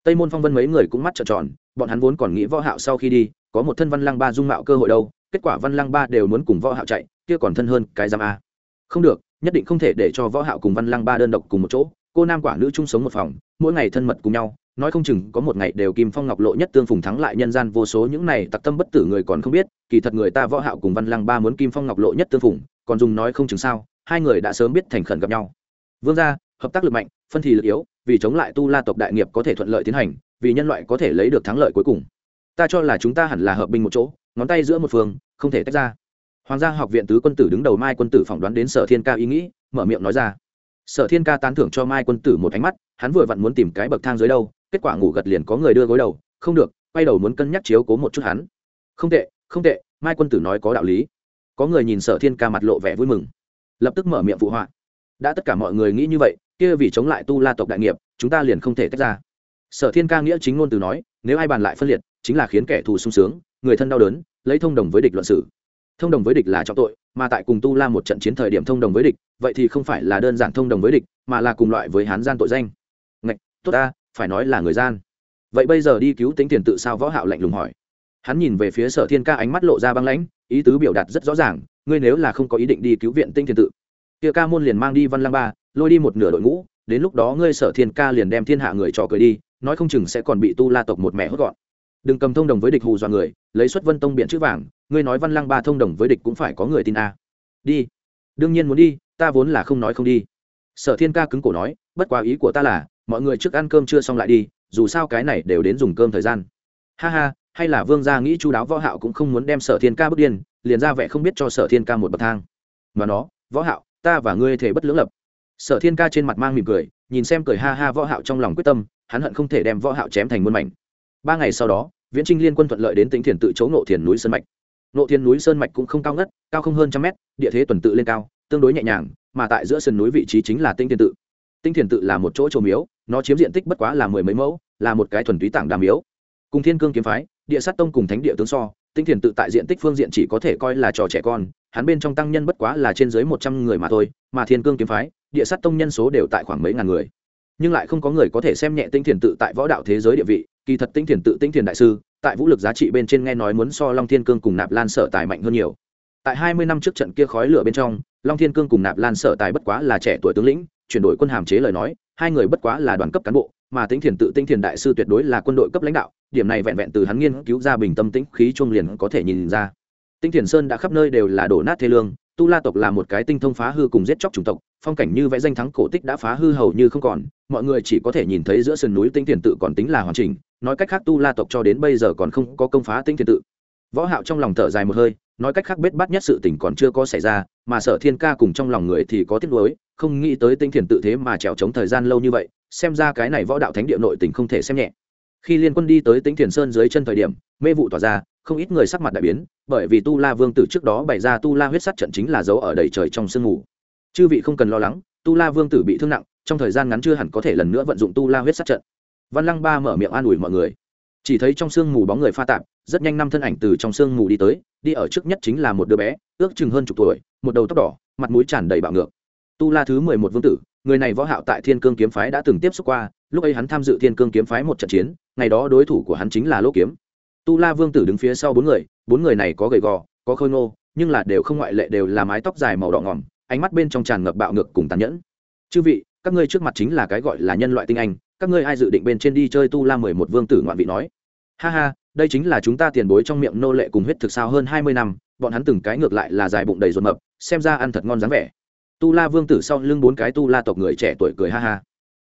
tây môn phong vân mấy người cũng mắt trợn tròn, bọn hắn vốn còn nghĩ võ hạo sau khi đi, có một thân văn lăng ba dung mạo cơ hội đâu, kết quả văn lăng ba đều muốn cùng võ hạo chạy, kia còn thân hơn cái giam a. Không được, nhất định không thể để cho võ hạo cùng văn lăng ba đơn độc cùng một chỗ, cô nam quả nữ chung sống một phòng, mỗi ngày thân mật cùng nhau, nói không chừng có một ngày đều kim phong ngọc lộ nhất tương phùng thắng lại nhân gian vô số những này tặc tâm bất tử người còn không biết, kỳ thật người ta võ hạo cùng văn lăng ba muốn kim phong ngọc lộ nhất tương phùng, còn dùng nói không chừng sao, hai người đã sớm biết thành khẩn gặp nhau. Vương gia, hợp tác lực mạnh, phân thì lực yếu vì chống lại tu la tộc đại nghiệp có thể thuận lợi tiến hành, vì nhân loại có thể lấy được thắng lợi cuối cùng. Ta cho là chúng ta hẳn là hợp binh một chỗ, ngón tay giữa một phương, không thể tách ra. Hoàng gia học viện tứ quân tử đứng đầu mai quân tử phỏng đoán đến sở thiên ca ý nghĩ, mở miệng nói ra. Sở thiên ca tán thưởng cho mai quân tử một ánh mắt, hắn vừa vặn muốn tìm cái bậc thang dưới đâu, kết quả ngủ gật liền có người đưa gối đầu, không được, quay đầu muốn cân nhắc chiếu cố một chút hắn. Không tệ không tệ, mai quân tử nói có đạo lý. Có người nhìn sở thiên ca mặt lộ vẻ vui mừng, lập tức mở miệng phụ họa. Đã tất cả mọi người nghĩ như vậy kia vì chống lại tu la tộc đại nghiệp, chúng ta liền không thể tách ra. Sở thiên ca nghĩa chính ngôn từ nói, nếu ai bàn lại phân liệt, chính là khiến kẻ thù sung sướng, người thân đau đớn, lấy thông đồng với địch luận sử thông đồng với địch là trọng tội, mà tại cùng tu la một trận chiến thời điểm thông đồng với địch, vậy thì không phải là đơn giản thông đồng với địch, mà là cùng loại với hán gian tội danh. Ngạch, tốt ta, phải nói là người gian. Vậy bây giờ đi cứu tính tiền tự sao võ hạo lạnh lùng hỏi. Hắn nhìn về phía sở thiên ca ánh mắt lộ ra băng lãnh, ý tứ biểu đạt rất rõ ràng, ngươi nếu là không có ý định đi cứu viện tinh thiền tự kia ca môn liền mang đi văn Lang ba, lôi đi một nửa đội ngũ, đến lúc đó ngươi sở thiên ca liền đem thiên hạ người trò cười đi, nói không chừng sẽ còn bị tu la tộc một mẹ hốt gọn. Đừng cầm thông đồng với địch hù dọa người, lấy xuất vân tông biện chữ vàng, ngươi nói văn lăng ba thông đồng với địch cũng phải có người tin a. Đi. Đương nhiên muốn đi, ta vốn là không nói không đi. Sở thiên ca cứng cổ nói, bất quá ý của ta là, mọi người trước ăn cơm chưa xong lại đi, dù sao cái này đều đến dùng cơm thời gian. Ha ha, hay là vương gia nghĩ chú đáo võ hạo cũng không muốn đem sở thiên ca bước điên, liền ra vẻ không biết cho sở thiên ca một bậc thang. Mà nó, võ hạo ta và ngươi thể bất lưỡng lập. Sở thiên ca trên mặt mang mỉm cười, nhìn xem cười ha ha võ hạo trong lòng quyết tâm, hắn hận không thể đem võ hạo chém thành muôn mảnh. Ba ngày sau đó, viễn trinh liên quân thuận lợi đến tỉnh thiền tự chỗ Ngộ thiền núi sơn mạch. Ngộ thiền núi sơn mạch cũng không cao ngất, cao không hơn trăm mét, địa thế tuần tự lên cao, tương đối nhẹ nhàng, mà tại giữa sườn núi vị trí chính là tinh thiền tự. Tinh thiền tự là một chỗ trồ miếu, nó chiếm diện tích bất quá là mười mấy mẫu, là một cái thuần túy tảng đàm miếu. Cùng thiên cương kiếm phái, địa sát tông cùng thánh địa tướng so tinh thiền tự tại diện tích phương diện chỉ có thể coi là trò trẻ con hắn bên trong tăng nhân bất quá là trên dưới một trăm người mà thôi, mà thiên cương kiếm phái, địa sát tông nhân số đều tại khoảng mấy ngàn người. Nhưng lại không có người có thể xem nhẹ tinh thiền tự tại võ đạo thế giới địa vị, kỳ thật tinh thiền tự tinh thiền đại sư, tại vũ lực giá trị bên trên nghe nói muốn so long thiên cương cùng nạp lan sở tài mạnh hơn nhiều. Tại hai mươi năm trước trận kia khói lửa bên trong, long thiên cương cùng nạp lan sở tài bất quá là trẻ tuổi tướng lĩnh, chuyển đổi quân hàm chế lời nói, hai người bất quá là đoàn cấp cán bộ, mà tinh thiền tự tinh thiền đại sư tuyệt đối là quân đội cấp lãnh đạo, điểm này vẹn vẹn từ hắn nghiên cứu ra bình tâm tĩnh khí chuông liền có thể nhìn ra tinh thiền sơn đã khắp nơi đều là đổ nát thế lương, tu la tộc là một cái tinh thông phá hư cùng giết chóc chủng tộc, phong cảnh như vẽ danh thắng cổ tích đã phá hư hầu như không còn, mọi người chỉ có thể nhìn thấy giữa sườn núi tinh thiền tự còn tính là hoàn chỉnh, nói cách khác tu la tộc cho đến bây giờ còn không có công phá tinh thiền tự. Võ hạo trong lòng thở dài một hơi, nói cách khác bết bắt nhất sự tình còn chưa có xảy ra, mà sở thiên ca cùng trong lòng người thì có tiếc nuối, không nghĩ tới tinh thiền tự thế mà trèo chống thời gian lâu như vậy, xem ra cái này võ đạo thánh địa nội tình không thể xem nhẹ. Khi liên quân đi tới tính thiền sơn dưới chân thời điểm, mê vụ tỏa ra không ít người sắc mặt đại biến, bởi vì tu la vương tử trước đó bày ra tu la huyết sắt trận chính là dấu ở đầy trời trong sương mù. Chư vị không cần lo lắng, tu la vương tử bị thương nặng, trong thời gian ngắn chưa hẳn có thể lần nữa vận dụng tu la huyết sắt trận. Văn lăng ba mở miệng an ủi mọi người. Chỉ thấy trong sương mù bóng người pha tạp, rất nhanh năm thân ảnh từ trong sương mù đi tới, đi ở trước nhất chính là một đứa bé, ước chừng hơn chục tuổi, một đầu tóc đỏ, mặt mũi tràn đầy bạo ngược. Tu la thứ mười một vương tử, người này võ hạo tại thiên cương kiếm phái đã từng tiếp xúc qua, lúc ấy hắn tham dự thiên cương kiếm phái một trận chiến, ngày đó đối thủ của hắn chính là lỗ kiếm tu la vương tử đứng phía sau bốn người bốn người này có gầy gò, có khôi ngô, nhưng là đều không ngoại lệ đều là mái tóc dài màu đỏ ngỏm, ánh mắt bên trong tràn ngập bạo ngược cùng tàn nhẫn. Chư vị, các ngươi trước mặt chính là cái gọi là nhân loại tinh anh, các ngươi ai dự định bên trên đi chơi tu la mười một vương tử ngoạn vị nói? Ha ha, đây chính là chúng ta tiền bối trong miệng nô lệ cùng huyết thực sao hơn hai mươi năm, bọn hắn từng cái ngược lại là dài bụng đầy ruột mập, xem ra ăn thật ngon dáng vẻ. Tu la vương tử sau lưng bốn cái tu la tộc người trẻ tuổi cười ha ha.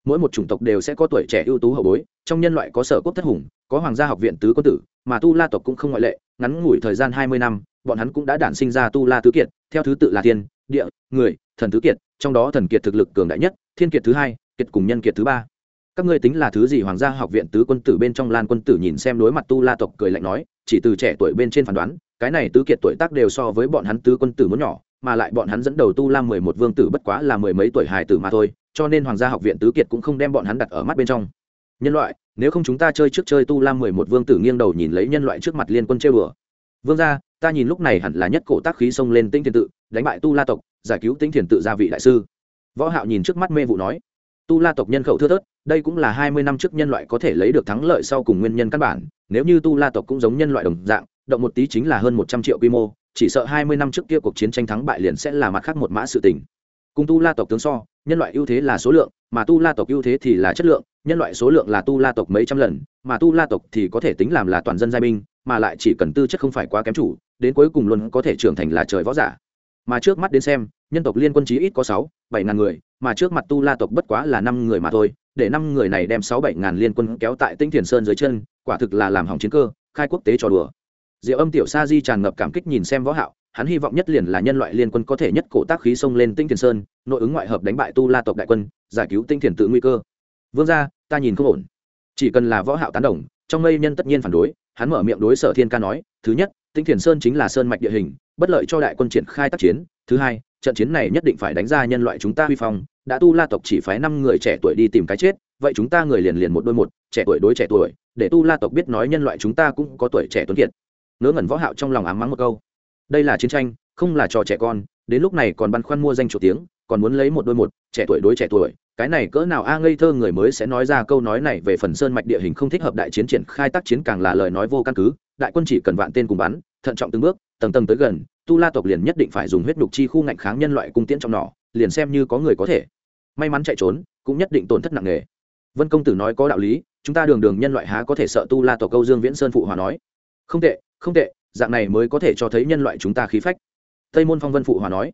Mỗi một chủng tộc đều sẽ có tuổi trẻ ưu tú hậu bối, trong nhân loại có sở quốc thất hùng có hoàng gia học viện tứ quân tử, mà tu la tộc cũng không ngoại lệ, ngắn ngủi thời gian hai mươi năm, bọn hắn cũng đã đản sinh ra tu la tứ kiệt, theo thứ tự là thiên, địa, người, thần tứ kiệt, trong đó thần kiệt thực lực cường đại nhất, thiên kiệt thứ hai, kiệt cùng nhân kiệt thứ ba. Các ngươi tính là thứ gì? Hoàng gia học viện tứ quân tử bên trong lan quân tử nhìn xem đối mặt tu la tộc cười lạnh nói, chỉ từ trẻ tuổi bên trên phán đoán, cái này tứ kiệt tuổi tác đều so với bọn hắn tứ quân tử muốn nhỏ, mà lại bọn hắn dẫn đầu tu la mười một vương tử bất quá là mười mấy tuổi hài tử mà thôi, cho nên hoàng gia học viện tứ kiệt cũng không đem bọn hắn đặt ở mắt bên trong. Nhân loại nếu không chúng ta chơi trước chơi tu la mười một vương tử nghiêng đầu nhìn lấy nhân loại trước mặt liên quân chơi bừa. Vương gia, ta nhìn lúc này hẳn là nhất cổ tác khí xông lên tinh thiền tự, đánh bại tu la tộc, giải cứu tinh thiền tự gia vị đại sư. Võ hạo nhìn trước mắt mê vụ nói, tu la tộc nhân khẩu thưa thớt, đây cũng là hai mươi năm trước nhân loại có thể lấy được thắng lợi sau cùng nguyên nhân căn bản, nếu như tu la tộc cũng giống nhân loại đồng dạng, động một tí chính là hơn một trăm triệu quy mô, chỉ sợ hai mươi năm trước kia cuộc chiến tranh thắng bại liền sẽ là mặt khác một mã sự tình. Cùng tu la tộc tướng so, nhân loại ưu thế là số lượng mà tu la tộc ưu thế thì là chất lượng, nhân loại số lượng là tu la tộc mấy trăm lần, mà tu la tộc thì có thể tính làm là toàn dân giai binh, mà lại chỉ cần tư chất không phải quá kém chủ, đến cuối cùng luôn có thể trưởng thành là trời võ giả. Mà trước mắt đến xem, nhân tộc liên quân chí ít có sáu, bảy ngàn người, mà trước mặt tu la tộc bất quá là năm người mà thôi, để năm người này đem sáu, bảy ngàn liên quân kéo tại tinh thiền sơn dưới chân, quả thực là làm hỏng chiến cơ, khai quốc tế trò đùa. Diệu âm tiểu sa di tràn ngập cảm kích nhìn xem võ hạo hắn hy vọng nhất liền là nhân loại liên quân có thể nhất cổ tác khí xông lên tinh thiền sơn, nội ứng ngoại hợp đánh bại tu la tộc đại quân, giải cứu tinh thiền tự nguy cơ. Vương gia, ta nhìn không ổn. Chỉ cần là võ hạo tán đồng, trong mây nhân tất nhiên phản đối, hắn mở miệng đối sở thiên ca nói, thứ nhất, tinh thiền sơn chính là sơn mạch địa hình, bất lợi cho đại quân triển khai tác chiến. Thứ hai, trận chiến này nhất định phải đánh ra nhân loại chúng ta huy phong, đã tu la tộc chỉ phái năm người trẻ tuổi đi tìm cái chết, vậy chúng ta người liền liền một đôi một, trẻ tuổi đối trẻ tuổi, để tu la tộc biết nói nhân loại chúng ta cũng có tuổi trẻ tuấn kiệt. Ngớ ngẩn võ hạo trong lòng ám mắng một câu đây là chiến tranh, không là trò trẻ con, đến lúc này còn băn khoăn mua danh chủ tiếng, còn muốn lấy một đôi một, trẻ tuổi đối trẻ tuổi, cái này cỡ nào a ngây thơ người mới sẽ nói ra câu nói này về phần sơn mạch địa hình không thích hợp đại chiến triển khai tác chiến càng là lời nói vô căn cứ, đại quân chỉ cần vạn tên cùng bắn, thận trọng từng bước, tầng tầng tới gần, tu la tộc liền nhất định phải dùng huyết nhục chi khu ngạnh kháng nhân loại cung tiễn trong nỏ, liền xem như có người có thể. May mắn chạy trốn, cũng nhất định tổn thất nặng nề. Vân công tử nói có đạo lý, chúng ta đường đường nhân loại há có thể sợ tu la tộc câu dương viễn sơn phụ hòa nói. Không tệ không tệ dạng này mới có thể cho thấy nhân loại chúng ta khí phách. Tây môn phong vân phụ hòa nói.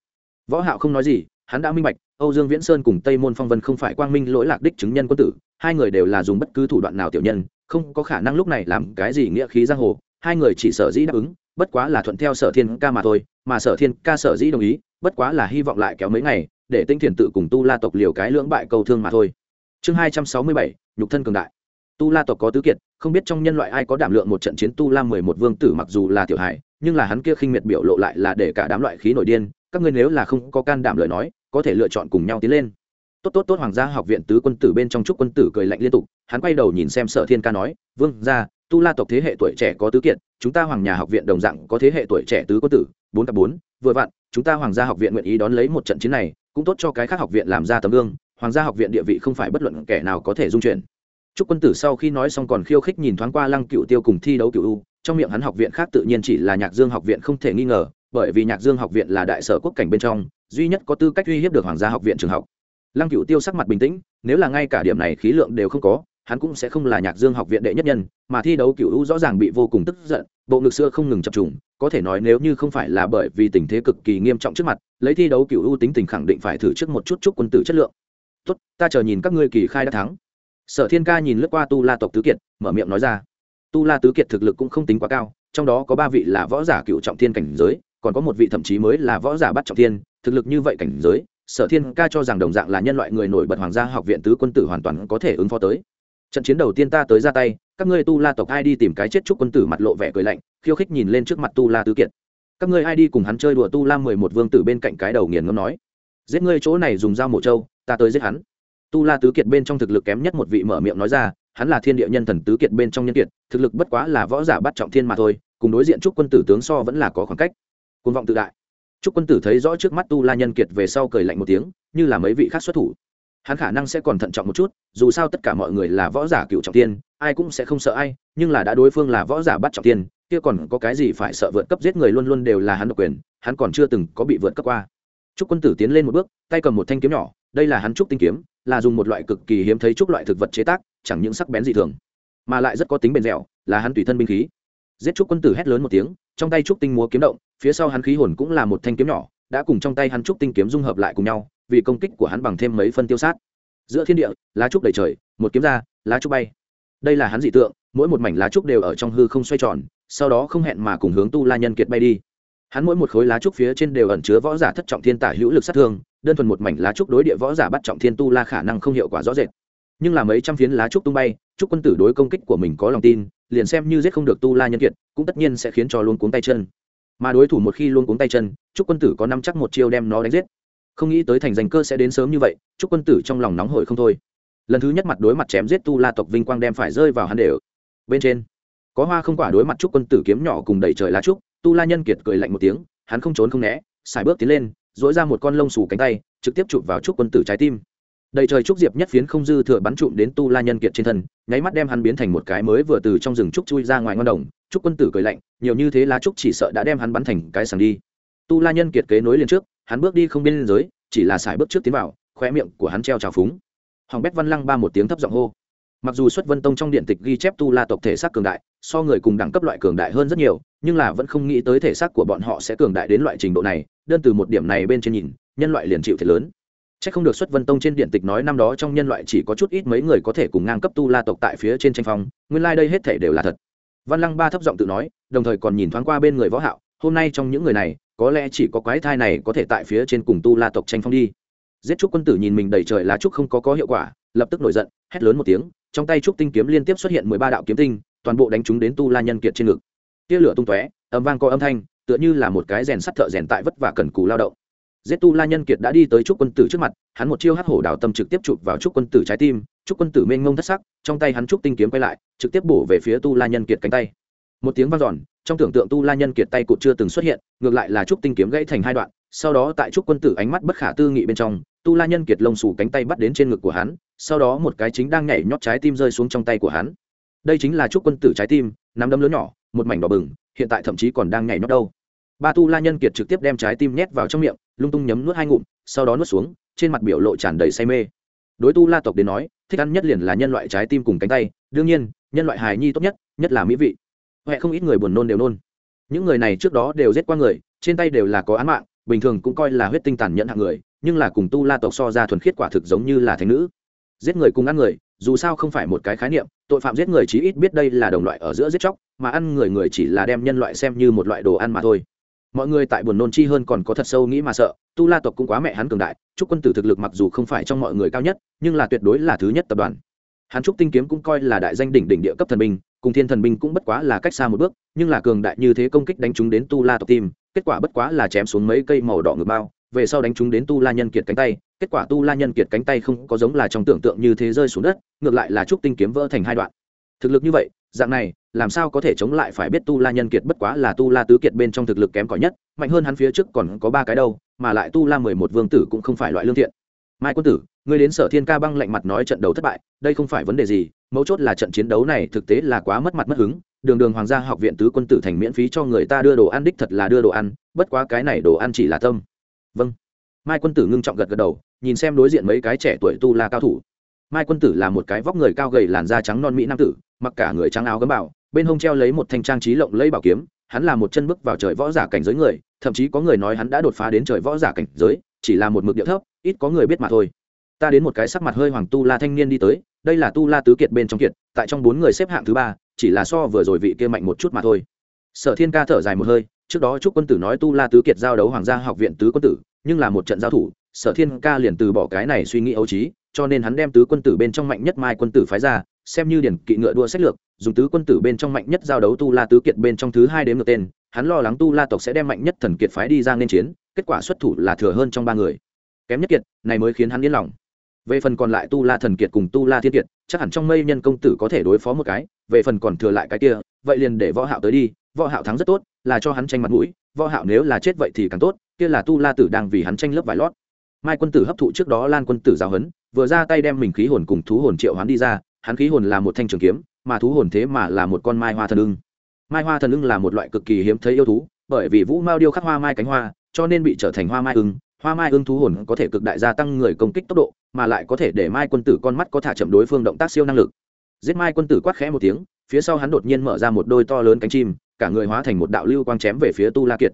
Võ hạo không nói gì, hắn đã minh bạch, âu dương viễn sơn cùng tây môn phong vân không phải quang minh lỗi lạc đích chứng nhân quân tử, hai người đều là dùng bất cứ thủ đoạn nào tiểu nhân, không có khả năng lúc này làm cái gì nghĩa khí giang hồ, hai người chỉ sở dĩ đáp ứng, bất quá là thuận theo sở thiên ca mà thôi, mà sở thiên ca sở dĩ đồng ý, bất quá là hy vọng lại kéo mấy ngày, để tinh thiền tự cùng tu la tộc liều cái lưỡng bại câu thương mà thôi. Chương hai trăm sáu mươi bảy, nhục thân cường đại tu la tộc có tứ kiệt, không biết trong nhân loại ai có đảm lượng một trận chiến tu la mười một vương tử mặc dù là tiểu hải nhưng là hắn kia khinh miệt biểu lộ lại là để cả đám loại khí nổi điên, các ngươi nếu là không có can đảm lời nói, có thể lựa chọn cùng nhau tiến lên. Tốt tốt tốt, hoàng gia học viện tứ quân tử bên trong trúc quân tử cười lạnh liên tục, hắn quay đầu nhìn xem sở thiên ca nói, vương ra tu la tộc thế hệ tuổi trẻ có tứ kiệt, chúng ta hoàng nhà học viện đồng dạng có thế hệ tuổi trẻ tứ quân tử, bốn cặp bốn, vừa vặn, chúng ta hoàng gia học viện nguyện ý đón lấy một trận chiến này, cũng tốt cho cái khác học viện làm ra tấm gương, hoàng gia học viện địa vị không phải bất luận kẻ nào có thể dung chuyển. Trúc quân tử sau khi nói xong còn khiêu khích nhìn thoáng qua Lăng Cựu Tiêu cùng thi đấu Cựu U, trong miệng hắn học viện khác tự nhiên chỉ là Nhạc Dương học viện không thể nghi ngờ, bởi vì Nhạc Dương học viện là đại sở quốc cảnh bên trong, duy nhất có tư cách uy hiếp được hoàng gia học viện trường học. Lăng Cựu Tiêu sắc mặt bình tĩnh, nếu là ngay cả điểm này khí lượng đều không có, hắn cũng sẽ không là Nhạc Dương học viện đệ nhất nhân, mà thi đấu Cựu U rõ ràng bị vô cùng tức giận, bộ ngực xưa không ngừng chập trùng, có thể nói nếu như không phải là bởi vì tình thế cực kỳ nghiêm trọng trước mặt, lấy thi đấu Cựu U tính tình khẳng định phải thử trước một chút chút quân tử chất lượng. "Tốt, ta chờ nhìn các ngươi kỳ khai đã thắng." Sở thiên ca nhìn lướt qua tu la tộc tứ kiệt, mở miệng nói ra. Tu la tứ kiệt thực lực cũng không tính quá cao, trong đó có ba vị là võ giả cựu trọng thiên cảnh giới, còn có một vị thậm chí mới là võ giả bắt trọng thiên. Thực lực như vậy cảnh giới, sở thiên ca cho rằng đồng dạng là nhân loại người nổi bật hoàng gia học viện tứ quân tử hoàn toàn có thể ứng phó tới. Trận chiến đầu tiên ta tới ra tay, các ngươi tu la tộc ai đi tìm cái chết chúc quân tử mặt lộ vẻ cười lạnh, khiêu khích nhìn lên trước mặt tu la tứ kiệt. Các ngươi ai đi cùng hắn chơi đùa tu la mười một vương tử bên cạnh cái đầu nghiền ngâm nói. Giết ngươi chỗ này dùng dao mổ trâu, ta tới giết hắn tu la tứ kiệt bên trong thực lực kém nhất một vị mở miệng nói ra, hắn là thiên địa nhân thần tứ kiệt bên trong nhân kiệt, thực lực bất quá là võ giả bắt trọng thiên mà thôi, cùng đối diện trúc quân tử tướng so vẫn là có khoảng cách. Côn vọng tự đại. Trúc quân tử thấy rõ trước mắt tu la nhân kiệt về sau cười lạnh một tiếng, như là mấy vị khác xuất thủ. Hắn khả năng sẽ còn thận trọng một chút, dù sao tất cả mọi người là võ giả cựu trọng tiên ai cũng sẽ không sợ ai, nhưng là đã đối phương là võ giả bắt trọng tiên kia còn có cái gì phải sợ vượt cấp giết người luôn luôn đều là hắn độc quyền, hắn còn chưa từng có bị vượt cấp qua. Trúc quân tử tiến lên một bước, tay cầm một thanh kiếm nhỏ, đây là hắn trúc tinh kiếm là dùng một loại cực kỳ hiếm thấy trúc loại thực vật chế tác, chẳng những sắc bén dị thường, mà lại rất có tính bền dẻo, là hắn tùy thân binh khí. Giết trúc quân tử hét lớn một tiếng, trong tay trúc tinh múa kiếm động, phía sau hắn khí hồn cũng là một thanh kiếm nhỏ, đã cùng trong tay hắn trúc tinh kiếm dung hợp lại cùng nhau, vì công kích của hắn bằng thêm mấy phân tiêu sát. Giữa thiên địa, lá trúc đầy trời, một kiếm ra, lá trúc bay. Đây là hắn dị tượng, mỗi một mảnh lá trúc đều ở trong hư không xoay tròn, sau đó không hẹn mà cùng hướng tu la nhân kiệt bay đi. Hắn mỗi một khối lá trúc phía trên đều ẩn chứa võ giả thất trọng thiên tả hữu lực sát thương đơn thuần một mảnh lá trúc đối địa võ giả bắt trọng thiên tu la khả năng không hiệu quả rõ rệt. Nhưng là mấy trăm phiến lá trúc tung bay, trúc quân tử đối công kích của mình có lòng tin, liền xem như giết không được tu la nhân kiệt, cũng tất nhiên sẽ khiến cho luôn cuống tay chân. Mà đối thủ một khi luôn cuống tay chân, trúc quân tử có năm chắc một chiêu đem nó đánh giết. Không nghĩ tới thành danh cơ sẽ đến sớm như vậy, trúc quân tử trong lòng nóng hổi không thôi. Lần thứ nhất mặt đối mặt chém giết tu la tộc vinh quang đem phải rơi vào hắn đều bên trên, có hoa không quả đối mặt trúc quân tử kiếm nhỏ cùng đẩy trời lá trúc, tu la nhân kiệt cười lạnh một tiếng, hắn không trốn không né xài bước tiến lên dỗi ra một con lông xù cánh tay, trực tiếp chụp vào trúc quân tử trái tim. Đầy trời trúc diệp nhất phiến không dư thừa bắn trụm đến tu la nhân kiệt trên thân, nháy mắt đem hắn biến thành một cái mới vừa từ trong rừng trúc chui ra ngoài ngon đồng. Trúc quân tử cười lạnh, nhiều như thế lá trúc chỉ sợ đã đem hắn bắn thành cái sàng đi. Tu la nhân kiệt kế nối liền trước, hắn bước đi không biên giới, chỉ là xài bước trước tiến vào khoe miệng của hắn treo trào phúng. Hoàng bét văn lăng ba một tiếng thấp giọng hô. Mặc dù xuất vân tông trong điện tịch ghi chép tu la tộc thể xác cường đại, so người cùng đẳng cấp loại cường đại hơn rất nhiều, nhưng là vẫn không nghĩ tới thể xác của bọn họ sẽ cường đại đến loại trình độ này đơn từ một điểm này bên trên nhìn, nhân loại liền chịu thiệt lớn. C h ắ c không được xuất vân tông trên điện tịch nói năm đó trong nhân loại chỉ có chút ít mấy người có thể cùng ngang cấp tu la tộc tại phía trên tranh phong, nguyên lai、like、đây hết thể đều là thật. Văn lăng ba thấp giọng tự nói, đồng thời còn nhìn thoáng qua bên người võ hạo, hôm nay trong những người này, có lẽ chỉ có quái thai này có thể tại phía trên cùng tu la tộc tranh phong đi. Giết trúc quân tử nhìn mình đầy trời lá trúc không có có hiệu quả, lập tức nổi giận, hét lớn một tiếng, trong tay trúc tinh kiếm liên tiếp xuất hiện mười ba đạo kiếm tinh, toàn bộ đánh chúng đến tu la nhân kiệt trên ngực. Tia lửa tung tóe, âm vang có âm thanh tựa như là một cái rèn sắt thợ rèn tại vất vả cần cù lao động. Giết tu la nhân kiệt đã đi tới trúc quân tử trước mặt, hắn một chiêu hắc hổ đào tâm trực tiếp chụp vào trúc quân tử trái tim, trúc quân tử mênh ngông thất sắc, trong tay hắn trúc tinh kiếm quay lại, trực tiếp bổ về phía tu la nhân kiệt cánh tay. Một tiếng vang giòn trong tưởng tượng tu la nhân kiệt tay cụt chưa từng xuất hiện, ngược lại là trúc tinh kiếm gãy thành hai đoạn, sau đó tại trúc quân tử ánh mắt bất khả tư nghị bên trong, tu la nhân kiệt lông xù cánh tay bắt đến trên ngực của hắn, sau đó một cái chính đang nhảy nhót trái tim rơi xuống trong tay của hắn. Đây chính là trúc quân tử trái tim, nắm đấm lớn nhỏ, một mảnh đỏ bừng, hiện tại thậm chí còn đang nhảy nhót đâu ba tu la nhân kiệt trực tiếp đem trái tim nhét vào trong miệng, lung tung nhấm nuốt hai ngụm, sau đó nuốt xuống, trên mặt biểu lộ tràn đầy say mê. Đối tu la tộc đến nói, thích ăn nhất liền là nhân loại trái tim cùng cánh tay, đương nhiên, nhân loại hài nhi tốt nhất nhất là mỹ vị. Huệ không ít người buồn nôn đều nôn. Những người này trước đó đều giết qua người, trên tay đều là có án mạng, bình thường cũng coi là huyết tinh tàn nhẫn hạng người, nhưng là cùng tu la tộc so ra thuần khiết quả thực giống như là thánh nữ. Giết người cùng ăn người, dù sao không phải một cái khái niệm, tội phạm giết người chí ít biết đây là đồng loại ở giữa giết chóc, mà ăn người người chỉ là đem nhân loại xem như một loại đồ ăn mà thôi mọi người tại buồn nôn chi hơn còn có thật sâu nghĩ mà sợ, tu la tộc cũng quá mẹ hắn cường đại chúc quân tử thực lực mặc dù không phải trong mọi người cao nhất, nhưng là tuyệt đối là thứ nhất tập đoàn. Hắn trúc tinh kiếm cũng coi là đại danh đỉnh đỉnh địa cấp thần binh, cùng thiên thần binh cũng bất quá là cách xa một bước, nhưng là cường đại như thế công kích đánh chúng đến tu la tộc tim, kết quả bất quá là chém xuống mấy cây màu đỏ ngược bao, về sau đánh chúng đến tu la nhân kiệt cánh tay, kết quả tu la nhân kiệt cánh tay không có giống là trong tưởng tượng như thế rơi xuống đất, ngược lại là trúc tinh kiếm vỡ thành hai đoạn. Thực lực như vậy dạng này, làm sao có thể chống lại phải biết tu la nhân kiệt bất quá là tu la tứ kiệt bên trong thực lực kém cỏi nhất, mạnh hơn hắn phía trước còn có ba cái đâu, mà lại tu la mười một vương tử cũng không phải loại lương thiện. Mai quân tử người đến sở thiên ca băng lạnh mặt nói trận đấu thất bại, đây không phải vấn đề gì, mấu chốt là trận chiến đấu này thực tế là quá mất mặt mất hứng, đường đường hoàng gia học viện tứ quân tử thành miễn phí cho người ta đưa đồ ăn đích thật là đưa đồ ăn, bất quá cái này đồ ăn chỉ là tâm. Vâng. Mai quân tử ngưng trọng gật gật đầu, nhìn xem đối diện mấy cái trẻ tuổi tu la cao thủ mai quân tử là một cái vóc người cao gầy làn da trắng non mỹ nam tử, mặc cả người trắng áo gấm bảo, bên hông treo lấy một thanh trang trí lộng lẫy bảo kiếm, hắn là một chân bước vào trời võ giả cảnh giới người, thậm chí có người nói hắn đã đột phá đến trời võ giả cảnh giới, chỉ là một mực địa thấp, ít có người biết mà thôi. Ta đến một cái sắc mặt hơi hoàng tu la thanh niên đi tới, đây là tu la tứ kiệt bên trong kiệt, tại trong bốn người xếp hạng thứ ba, chỉ là so vừa rồi vị kia mạnh một chút mà thôi. Sở thiên ca thở dài một hơi, trước đó chúc quân tử nói tu la tứ kiệt giao đấu hoàng gia học viện tứ quân tử, nhưng là một trận giao thủ, sở thiên ca liền từ bỏ cái này suy nghĩ ấu trí cho nên hắn đem tứ quân tử bên trong mạnh nhất mai quân tử phái ra, xem như điển kỵ ngựa đua sách lược, dùng tứ quân tử bên trong mạnh nhất giao đấu tu la tứ kiệt bên trong thứ hai đến ngược tên, hắn lo lắng tu la tộc sẽ đem mạnh nhất thần kiệt phái đi ra nên chiến, kết quả xuất thủ là thừa hơn trong ba người. Kém nhất kiệt, này mới khiến hắn yên lòng. Về phần còn lại tu la thần kiệt cùng tu la thiên kiệt, chắc hẳn trong mây nhân công tử có thể đối phó một cái, về phần còn thừa lại cái kia, vậy liền để võ hạo tới đi, võ hạo thắng rất tốt, là cho hắn tranh mặt mũi, võ hạo nếu là chết vậy thì càng tốt, kia là tu la tử đang vì hắn tranh lớp vải lót. Mai quân tử hấp thụ trước đó lan quân tử giáo huấn vừa ra tay đem mình khí hồn cùng thú hồn triệu hoán đi ra, hắn khí hồn là một thanh trường kiếm, mà thú hồn thế mà là một con mai hoa thần ưng. Mai hoa thần ưng là một loại cực kỳ hiếm thấy yêu thú, bởi vì vũ mao điêu khắc hoa mai cánh hoa, cho nên bị trở thành hoa mai ưng. Hoa mai ưng thú hồn có thể cực đại gia tăng người công kích tốc độ, mà lại có thể để mai quân tử con mắt có thả chậm đối phương động tác siêu năng lực. Giết mai quân tử quát khẽ một tiếng, phía sau hắn đột nhiên mở ra một đôi to lớn cánh chim, cả người hóa thành một đạo lưu quang chém về phía tu la kiệt.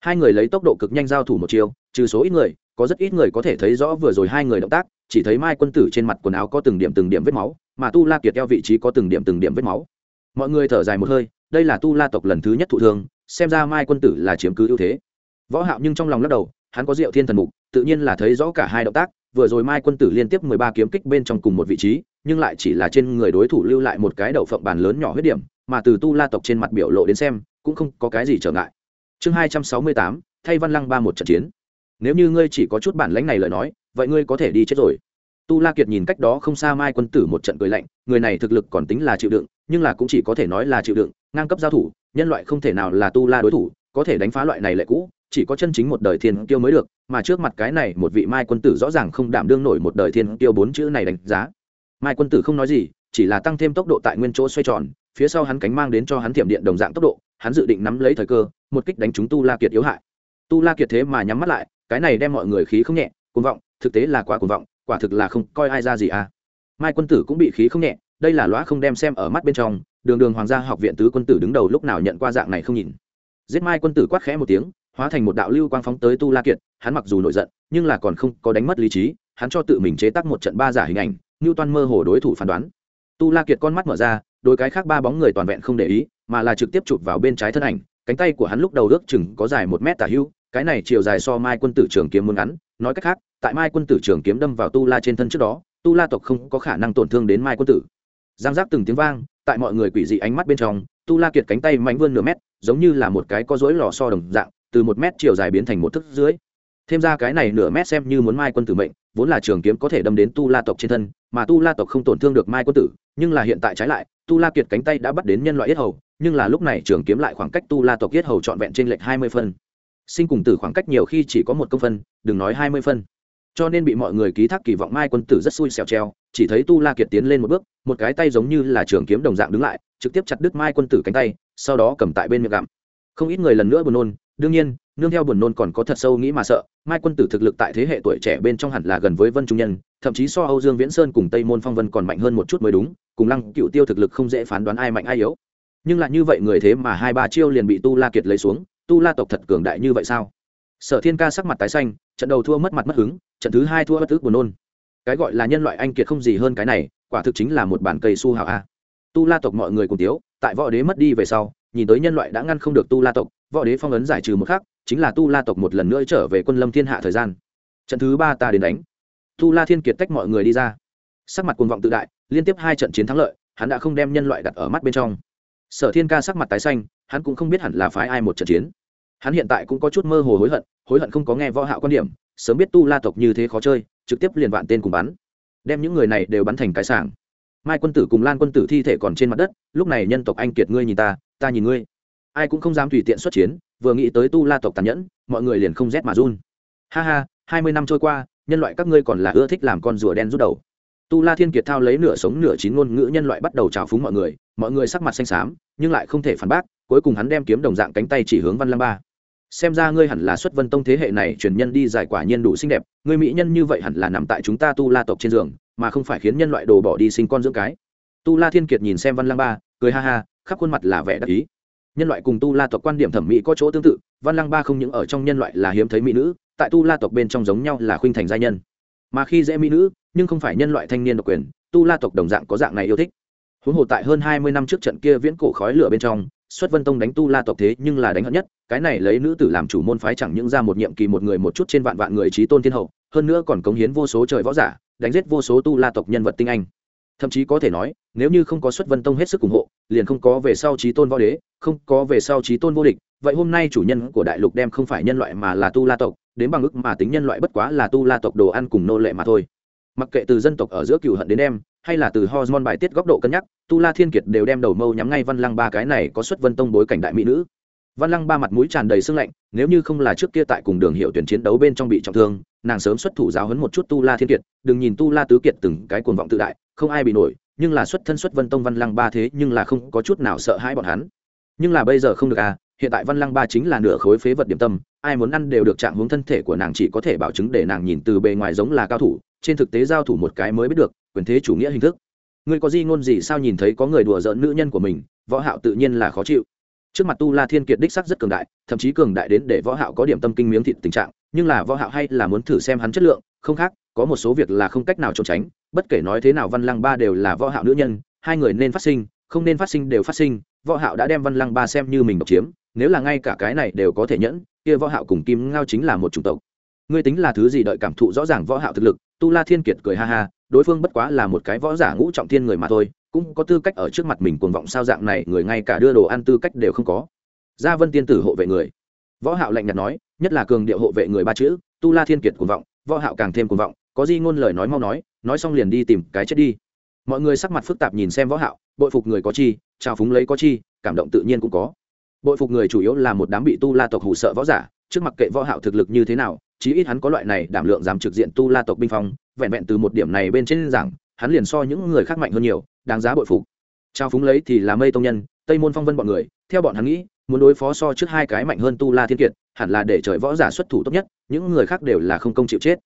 Hai người lấy tốc độ cực nhanh giao thủ một chiều, trừ số ít người, có rất ít người có thể thấy rõ vừa rồi hai người động tác chỉ thấy mai quân tử trên mặt quần áo có từng điểm từng điểm vết máu, mà tu la kiệt eo vị trí có từng điểm từng điểm vết máu. Mọi người thở dài một hơi, đây là tu la tộc lần thứ nhất thụ thương, xem ra mai quân tử là chiếm cứ ưu thế. Võ hạo nhưng trong lòng lắc đầu, hắn có diệu thiên thần mục, tự nhiên là thấy rõ cả hai động tác, vừa rồi mai quân tử liên tiếp mười ba kiếm kích bên trong cùng một vị trí, nhưng lại chỉ là trên người đối thủ lưu lại một cái đầu phộng bàn lớn nhỏ huyết điểm, mà từ tu la tộc trên mặt biểu lộ đến xem, cũng không có cái gì trở ngại. Chương hai trăm sáu mươi tám, thay văn lăng ba một trận chiến. Nếu như ngươi chỉ có chút bản lãnh này lời nói vậy ngươi có thể đi chết rồi. Tu la kiệt nhìn cách đó không xa mai quân tử một trận cười lạnh, người này thực lực còn tính là chịu đựng, nhưng là cũng chỉ có thể nói là chịu đựng, ngang cấp giao thủ, nhân loại không thể nào là tu la đối thủ, có thể đánh phá loại này lệ cũ, chỉ có chân chính một đời thiên kiêu mới được, mà trước mặt cái này một vị mai quân tử rõ ràng không đảm đương nổi một đời thiên kiêu bốn chữ này đánh giá. Mai quân tử không nói gì, chỉ là tăng thêm tốc độ tại nguyên chỗ xoay tròn, phía sau hắn cánh mang đến cho hắn thiểm điện đồng dạng tốc độ, hắn dự định nắm lấy thời cơ, một kích đánh chúng tu la kiệt yếu hại. Tu la kiệt thế mà nhắm mắt lại, cái này đem mọi người khí không nhẹ, cuồng vọng thực tế là quả cuồng vọng, quả thực là không coi ai ra gì à. Mai quân tử cũng bị khí không nhẹ, đây là lõa không đem xem ở mắt bên trong, đường đường hoàng gia học viện tứ quân tử đứng đầu lúc nào nhận qua dạng này không nhìn. Giết mai quân tử quát khẽ một tiếng, hóa thành một đạo lưu quang phóng tới tu la kiệt, hắn mặc dù nổi giận, nhưng là còn không có đánh mất lý trí, hắn cho tự mình chế tác một trận ba giả hình ảnh như toan mơ hồ đối thủ phán đoán. Tu la kiệt con mắt mở ra đôi cái khác ba bóng người toàn vẹn không để ý, mà là trực tiếp chụp vào bên trái thân ảnh, cánh tay của hắn lúc đầu ước chừng có dài một mét tả hưu cái này chiều dài so mai quân tử trường kiếm muốn ngắn, nói cách khác, tại mai quân tử trường kiếm đâm vào tu la trên thân trước đó, tu la tộc không có khả năng tổn thương đến mai quân tử. Giang giác từng tiếng vang, tại mọi người quỷ dị ánh mắt bên trong, tu la kiệt cánh tay mạnh vươn nửa mét, giống như là một cái có dối lò so đồng dạng, từ một mét chiều dài biến thành một thước dưới. Thêm ra cái này nửa mét xem như muốn mai quân tử mệnh, vốn là trường kiếm có thể đâm đến tu la tộc trên thân, mà tu la tộc không tổn thương được mai quân tử, nhưng là hiện tại trái lại, tu la kiệt cánh tay đã bắt đến nhân loại yết hầu, nhưng là lúc này trường kiếm lại khoảng cách tu la tộc yết hầu trọn vẹn trên lệch hai mươi phân sinh cùng tử khoảng cách nhiều khi chỉ có một công phân, đừng nói hai mươi phân. Cho nên bị mọi người ký thác kỳ vọng mai quân tử rất xui xẻo treo, chỉ thấy tu la kiệt tiến lên một bước, một cái tay giống như là trường kiếm đồng dạng đứng lại, trực tiếp chặt đứt mai quân tử cánh tay, sau đó cầm tại bên miệng gặm. Không ít người lần nữa buồn nôn, đương nhiên, nương theo buồn nôn còn có thật sâu nghĩ mà sợ, mai quân tử thực lực tại thế hệ tuổi trẻ bên trong hẳn là gần với vân trung nhân, thậm chí so âu dương viễn sơn cùng tây môn phong vân còn mạnh hơn một chút mới đúng, cùng lăng cựu tiêu thực lực không dễ phán đoán ai mạnh ai yếu. Nhưng lại như vậy người thế mà hai ba chiêu liền bị tu la kiệt lấy xuống tu la tộc thật cường đại như vậy sao? Sở thiên ca sắc mặt tái xanh, trận đầu thua mất mặt mất hứng, trận thứ hai thua bất tức buồn nôn. Cái gọi là nhân loại anh kiệt không gì hơn cái này, quả thực chính là một bản cây su hào a. Tu la tộc mọi người cùng tiếu, tại võ đế mất đi về sau, nhìn tới nhân loại đã ngăn không được tu la tộc, võ đế phong ấn giải trừ một khác chính là tu la tộc một lần nữa trở về quân lâm thiên hạ thời gian. Trận thứ ba ta đến đánh. Tu la thiên kiệt tách mọi người đi ra. Sắc mặt cuồng vọng tự đại, liên tiếp hai trận chiến thắng lợi, hắn đã không đem nhân loại đặt ở mắt bên trong. Sở thiên ca sắc mặt tái xanh hắn cũng không biết hẳn là phái ai một trận chiến. Hắn hiện tại cũng có chút mơ hồ hối hận hối hận không có nghe võ hạo quan điểm, sớm biết tu la tộc như thế khó chơi, trực tiếp liền vạn tên cùng bắn. Đem những người này đều bắn thành cái sảng. Mai quân tử cùng lan quân tử thi thể còn trên mặt đất, lúc này nhân tộc anh kiệt ngươi nhìn ta ta nhìn ngươi. Ai cũng không dám tùy tiện xuất chiến, vừa nghĩ tới tu la tộc tàn nhẫn, mọi người liền không rét mà run. Ha ha, hai mươi năm trôi qua, nhân loại các ngươi còn là ưa thích làm con rùa đen rút đầu. Tu la thiên kiệt thao lấy nửa sống nửa chín ngôn ngữ nhân loại bắt đầu trào phúng mọi người mọi người sắc mặt xanh xám, nhưng lại không thể phản bác cuối cùng hắn đem kiếm đồng dạng cánh tay chỉ hướng văn lăng ba. Xem ra ngươi hẳn là xuất vân tông thế hệ này truyền nhân đi giải quả nhiên đủ xinh đẹp, ngươi mỹ nhân như vậy hẳn là nằm tại chúng ta tu la tộc trên giường, mà không phải khiến nhân loại đồ bỏ đi sinh con dưỡng cái. Tu la thiên kiệt nhìn xem văn lăng ba, cười ha ha, khắp khuôn mặt là vẻ đắc ý. Nhân loại cùng tu la tộc quan điểm thẩm mỹ có chỗ tương tự, văn lăng ba không những ở trong nhân loại là hiếm thấy mỹ nữ, tại tu la tộc bên trong giống nhau là khuynh thành gia nhân. Mà khi dễ mỹ nữ, nhưng không phải nhân loại thanh niên độc quyền, tu la tộc đồng dạng có dạng này yêu thích. Huống hồ tại hơn hai mươi năm trước trận kia viễn cổ khói lửa bên trong xuất vân tông đánh tu la tộc thế nhưng là đánh hận nhất, cái này lấy nữ tử làm chủ môn phái chẳng những ra một nhiệm kỳ một người một chút trên vạn vạn người trí tôn thiên hậu, hơn nữa còn cống hiến vô số trời võ giả, đánh giết vô số tu la tộc nhân vật tinh anh. Thậm chí có thể nói, nếu như không có xuất vân tông hết sức ủng hộ, liền không có về sau trí tôn võ đế, không có về sau trí tôn vô địch, vậy hôm nay chủ nhân của đại lục đem không phải nhân loại mà là tu la tộc, đến bằng ức mà tính nhân loại bất quá là tu la tộc đồ ăn cùng nô lệ mà thôi. Mặc kệ từ dân tộc ở giữa cựu hận đến em hay là từ hormone bài tiết góc độ cân nhắc, tu la thiên kiệt đều đem đầu mâu nhắm ngay văn lăng ba cái này có xuất vân tông bối cảnh đại mỹ nữ. Văn lăng ba mặt mũi tràn đầy sưng lạnh, nếu như không là trước kia tại cùng đường hiệu tuyển chiến đấu bên trong bị trọng thương, nàng sớm xuất thủ giáo hấn một chút tu la thiên kiệt, đừng nhìn tu la tứ kiệt từng cái cuồng vọng tự đại, không ai bị nổi, nhưng là xuất thân xuất vân tông văn lăng ba thế nhưng là không có chút nào sợ hãi bọn hắn. Nhưng là bây giờ không được à hiện tại văn lăng ba chính là nửa khối phế vật điểm tâm, ai muốn ăn đều được trạng hướng thân thể của nàng chỉ có thể bảo chứng để nàng nhìn từ bề ngoài giống là cao thủ, trên thực tế giao thủ một cái mới biết được quyền thế chủ nghĩa hình thức. Ngươi có gì ngôn gì sao nhìn thấy có người đùa giỡn nữ nhân của mình, võ hạo tự nhiên là khó chịu. Trước mặt tu la thiên kiệt đích sắc rất cường đại, thậm chí cường đại đến để võ hạo có điểm tâm kinh miếng thịt tình trạng, nhưng là võ hạo hay là muốn thử xem hắn chất lượng, không khác, có một số việc là không cách nào trốn tránh, bất kể nói thế nào văn lăng ba đều là võ hạo nữ nhân, hai người nên phát sinh, không nên phát sinh đều phát sinh, võ hạo đã đem văn lăng ba xem như mình độc chiếm, nếu là ngay cả cái này đều có thể nhẫn, kia võ hạo cùng kim ngao chính là một chủng tộc. Ngươi tính là thứ gì đợi cảm thụ rõ ràng võ hạo thực lực tu la thiên kiệt cười ha ha, đối phương bất quá là một cái võ giả ngũ trọng thiên người mà thôi, cũng có tư cách ở trước mặt mình cuồng vọng sao dạng này, người ngay cả đưa đồ ăn tư cách đều không có. Gia vân tiên tử hộ vệ người. Võ hạo lạnh nhạt nói, nhất là cường điệu hộ vệ người ba chữ, tu la thiên kiệt cuồng vọng, võ hạo càng thêm cuồng vọng, có gì ngôn lời nói mau nói nói xong liền đi tìm cái chết đi. Mọi người sắc mặt phức tạp nhìn xem võ hạo, bội phục người có chi, trào phúng lấy có chi, cảm động tự nhiên cũng có. Bội phục người chủ yếu là một đám bị tu la tộc hù sợ võ giả, trước mặt kệ võ hạo thực lực như thế nào chí ít hắn có loại này đảm lượng dám trực diện tu la tộc binh phong vẹn vẹn từ một điểm này bên trên giảng, hắn liền so những người khác mạnh hơn nhiều đáng giá bội phục. Trao phúng lấy thì là mây tông nhân tây môn phong vân bọn người theo bọn hắn nghĩ muốn đối phó so trước hai cái mạnh hơn tu la thiên kiệt hẳn là để trời võ giả xuất thủ tốt nhất những người khác đều là không công chịu chết.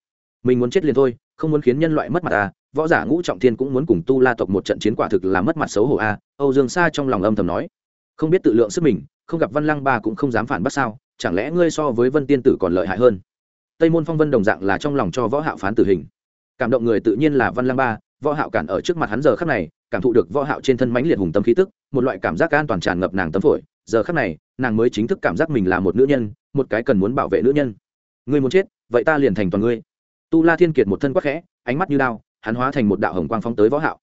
Mình muốn chết liền thôi không muốn khiến nhân loại mất mặt à võ giả ngũ trọng thiên cũng muốn cùng tu la tộc một trận chiến quả thực là mất mặt xấu hổ a âu dương sa trong lòng âm thầm nói. Không biết tự lượng sức mình không gặp văn lăng ba cũng không dám phản bắt sao chẳng lẽ ngươi so với vân tiên tử còn lợi hại hơn? Tây môn phong vân đồng dạng là trong lòng cho võ hạo phán tử hình. Cảm động người tự nhiên là văn lang ba, võ hạo cản ở trước mặt hắn giờ khắc này, cảm thụ được võ hạo trên thân mãnh liệt hùng tâm khí tức, một loại cảm giác an toàn tràn ngập nàng tâm phổi. Giờ khắc này, nàng mới chính thức cảm giác mình là một nữ nhân, một cái cần muốn bảo vệ nữ nhân. Ngươi muốn chết, vậy ta liền thành toàn ngươi. Tu la thiên kiệt một thân quắc khẽ, ánh mắt như đao, hắn hóa thành một đạo hồng quang phóng tới võ hạo.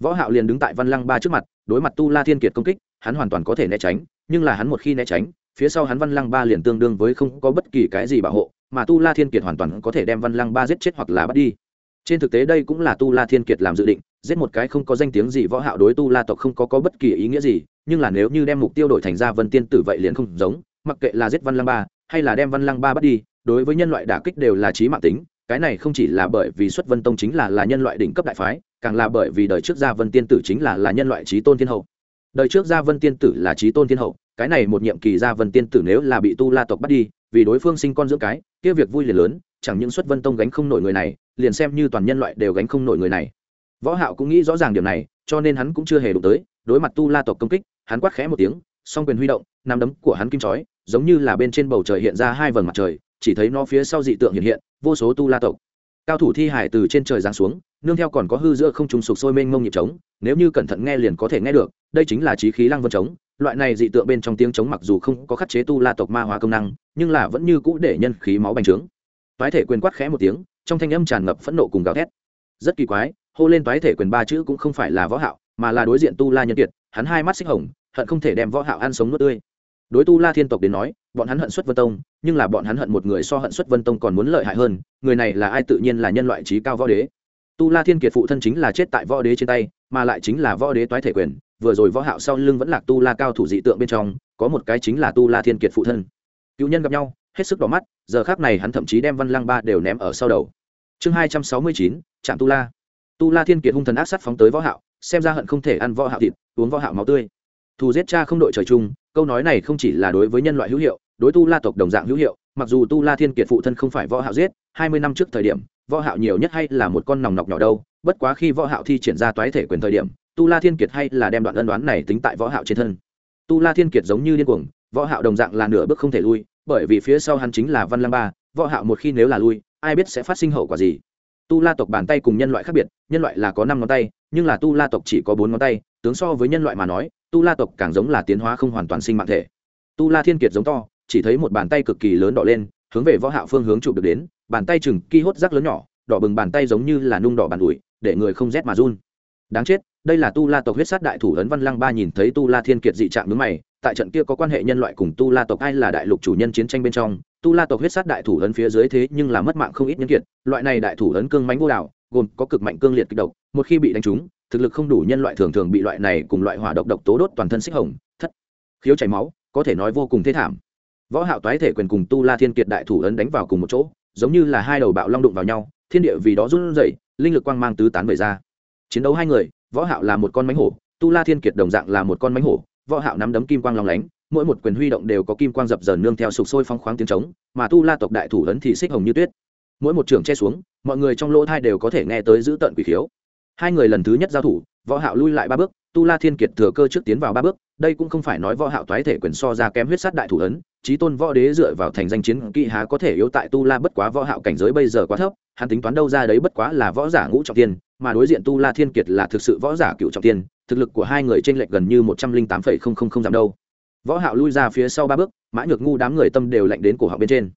Võ hạo liền đứng tại văn lăng ba trước mặt, đối mặt tu la thiên kiệt công kích, hắn hoàn toàn có thể né tránh, nhưng là hắn một khi né tránh, phía sau hắn văn lăng ba liền tương đương với không có bất kỳ cái gì bảo hộ mà tu la thiên kiệt hoàn toàn có thể đem văn lăng ba giết chết hoặc là bắt đi. Trên thực tế đây cũng là tu la thiên kiệt làm dự định, giết một cái không có danh tiếng gì võ hạo đối tu la tộc không có có bất kỳ ý nghĩa gì, nhưng là nếu như đem mục tiêu đổi thành ra vân tiên tử vậy liền không giống, mặc kệ là giết văn lăng ba, hay là đem văn lăng ba bắt đi, đối với nhân loại đả kích đều là chí mạng tính, cái này không chỉ là bởi vì xuất vân tông chính là là nhân loại đỉnh cấp đại phái, càng là bởi vì đời trước gia vân tiên tử chính là là nhân loại trí tôn thiên hậu. Đời trước gia vân tiên tử là trí tôn thiên hậu, cái này một nhiệm kỳ gia vân tiên tử nếu là bị tu la tộc bắt đi vì đối phương sinh con dưỡng cái, kia việc vui liền lớn, chẳng những xuất vân tông gánh không nổi người này, liền xem như toàn nhân loại đều gánh không nổi người này. Võ hạo cũng nghĩ rõ ràng điều này, cho nên hắn cũng chưa hề đụng tới, đối mặt tu la tộc công kích, hắn quát khẽ một tiếng, song quyền huy động, nắm đấm của hắn kim chói, giống như là bên trên bầu trời hiện ra hai vầng mặt trời, chỉ thấy nó phía sau dị tượng hiện hiện, vô số tu la tộc cao thủ thi hải từ trên trời giáng xuống, nương theo còn có hư giữa không trùng sục sôi mênh mông nhịp trống, nếu như cẩn thận nghe liền có thể nghe được, đây chính là trí khí lăng vân trống, loại này dị tượng bên trong tiếng trống mặc dù không có khắc chế tu la tộc ma hóa công năng, nhưng là vẫn như cũ để nhân khí máu bành trướng. Toái thể quyền quát khẽ một tiếng, trong thanh âm tràn ngập phẫn nộ cùng gào thét. Rất kỳ quái, hô lên toái thể quyền ba chữ cũng không phải là võ hạo, mà là đối diện tu la nhân kiệt, hắn hai mắt xích hồng, hận không thể đem võ hạo ăn sống nuốt tươi đối tu la thiên tộc đến nói, bọn hắn hận xuất vân tông, nhưng là bọn hắn hận một người so hận xuất vân tông còn muốn lợi hại hơn, người này là ai tự nhiên là nhân loại trí cao võ đế. Tu la thiên kiệt phụ thân chính là chết tại võ đế trên tay, mà lại chính là võ đế toái thể quyền, vừa rồi võ hạo sau lưng vẫn là tu la cao thủ dị tượng bên trong, có một cái chính là tu la thiên kiệt phụ thân. Cựu nhân gặp nhau, hết sức đỏ mắt, giờ khắc này hắn thậm chí đem văn lăng ba đều ném ở sau đầu. Chương hai trăm sáu mươi chín chạm tu la. Tu la thiên kiệt hung thần ác sát phóng tới võ hạo, xem ra hận không thể ăn võ hạo thịt, uống võ hạo máu tươi thù giết cha không đội trời chung, câu nói này không chỉ là đối với nhân loại hữu hiệu, đối tu la tộc đồng dạng hữu hiệu, mặc dù tu la thiên kiệt phụ thân không phải võ hạo giết, hai mươi năm trước thời điểm, võ hạo nhiều nhất hay là một con nòng nọc nhỏ đâu, bất quá khi võ hạo thi triển ra toái thể quyền thời điểm, tu la thiên kiệt hay là đem đoạn ân đoán này tính tại võ hạo trên thân. Tu la thiên kiệt giống như điên cuồng, võ hạo đồng dạng là nửa bước không thể lui, bởi vì phía sau hắn chính là văn lang ba, võ hạo một khi nếu là lui, ai biết sẽ phát sinh hậu quả gì. Tu la tộc bàn tay cùng nhân loại khác biệt, nhân loại là có năm ngón tay, nhưng là tu la tộc chỉ có bốn ngón tay, tướng so với nhân loại mà nói tu la tộc càng giống là tiến hóa không hoàn toàn sinh mạng thể. Tu la thiên kiệt giống to chỉ thấy một bàn tay cực kỳ lớn đỏ lên hướng về võ hạo phương hướng chụp được đến bàn tay chừng ki hốt rác lớn nhỏ đỏ bừng bàn tay giống như là nung đỏ bàn ủi để người không rét mà run. Đáng chết đây là tu la tộc huyết sát đại thủ ấn văn lăng ba nhìn thấy tu la thiên kiệt dị trạng đứng mày tại trận kia có quan hệ nhân loại cùng tu la tộc ai là đại lục chủ nhân chiến tranh bên trong tu la tộc huyết sát đại thủ ấn phía dưới thế nhưng là mất mạng không ít nhân kiệt loại này đại thủ ấn cương mánh vô đảo, gồm có cực mạnh cương liệt kích độc một khi bị đánh trúng thực lực không đủ nhân loại thường thường bị loại này cùng loại hỏa độc độc tố đốt toàn thân xích hồng, thất, khiếu chảy máu, có thể nói vô cùng thế thảm. Võ hạo toái thể quyền cùng tu la thiên kiệt đại thủ ấn đánh vào cùng một chỗ, giống như là hai đầu bạo long đụng vào nhau, thiên địa vì đó run rẩy, linh lực quang mang tứ tán về ra. Chiến đấu hai người, võ hạo là một con mánh hổ, tu la thiên kiệt đồng dạng là một con mánh hổ, võ hạo nắm đấm kim quang long lánh, mỗi một quyền huy động đều có kim quang dập dờn nương theo sục sôi phong khoáng tiếng trống, mà tu la tộc đại thủ ấn thì xích hồng như tuyết. Mỗi một trường che xuống, mọi người trong lỗ thai đều có thể nghe tới giữ tận quỷ khiếu hai người lần thứ nhất giao thủ, võ hạo lui lại ba bước, tu la thiên kiệt thừa cơ trước tiến vào ba bước, đây cũng không phải nói võ hạo toái thể quyền so ra kém huyết sát đại thủ ấn, chí tôn võ đế dựa vào thành danh chiến kỵ há có thể yếu tại tu la bất quá võ hạo cảnh giới bây giờ quá thấp, hắn tính toán đâu ra đấy bất quá là võ giả ngũ trọng thiên, mà đối diện tu la thiên kiệt là thực sự võ giả cựu trọng thiên, thực lực của hai người trên lệch gần như một trăm linh tám phẩy không không không giảm đâu. Võ hạo lui ra phía sau ba bước, mã nhược ngu đám người tâm đều lạnh đến cổ họng bên trên.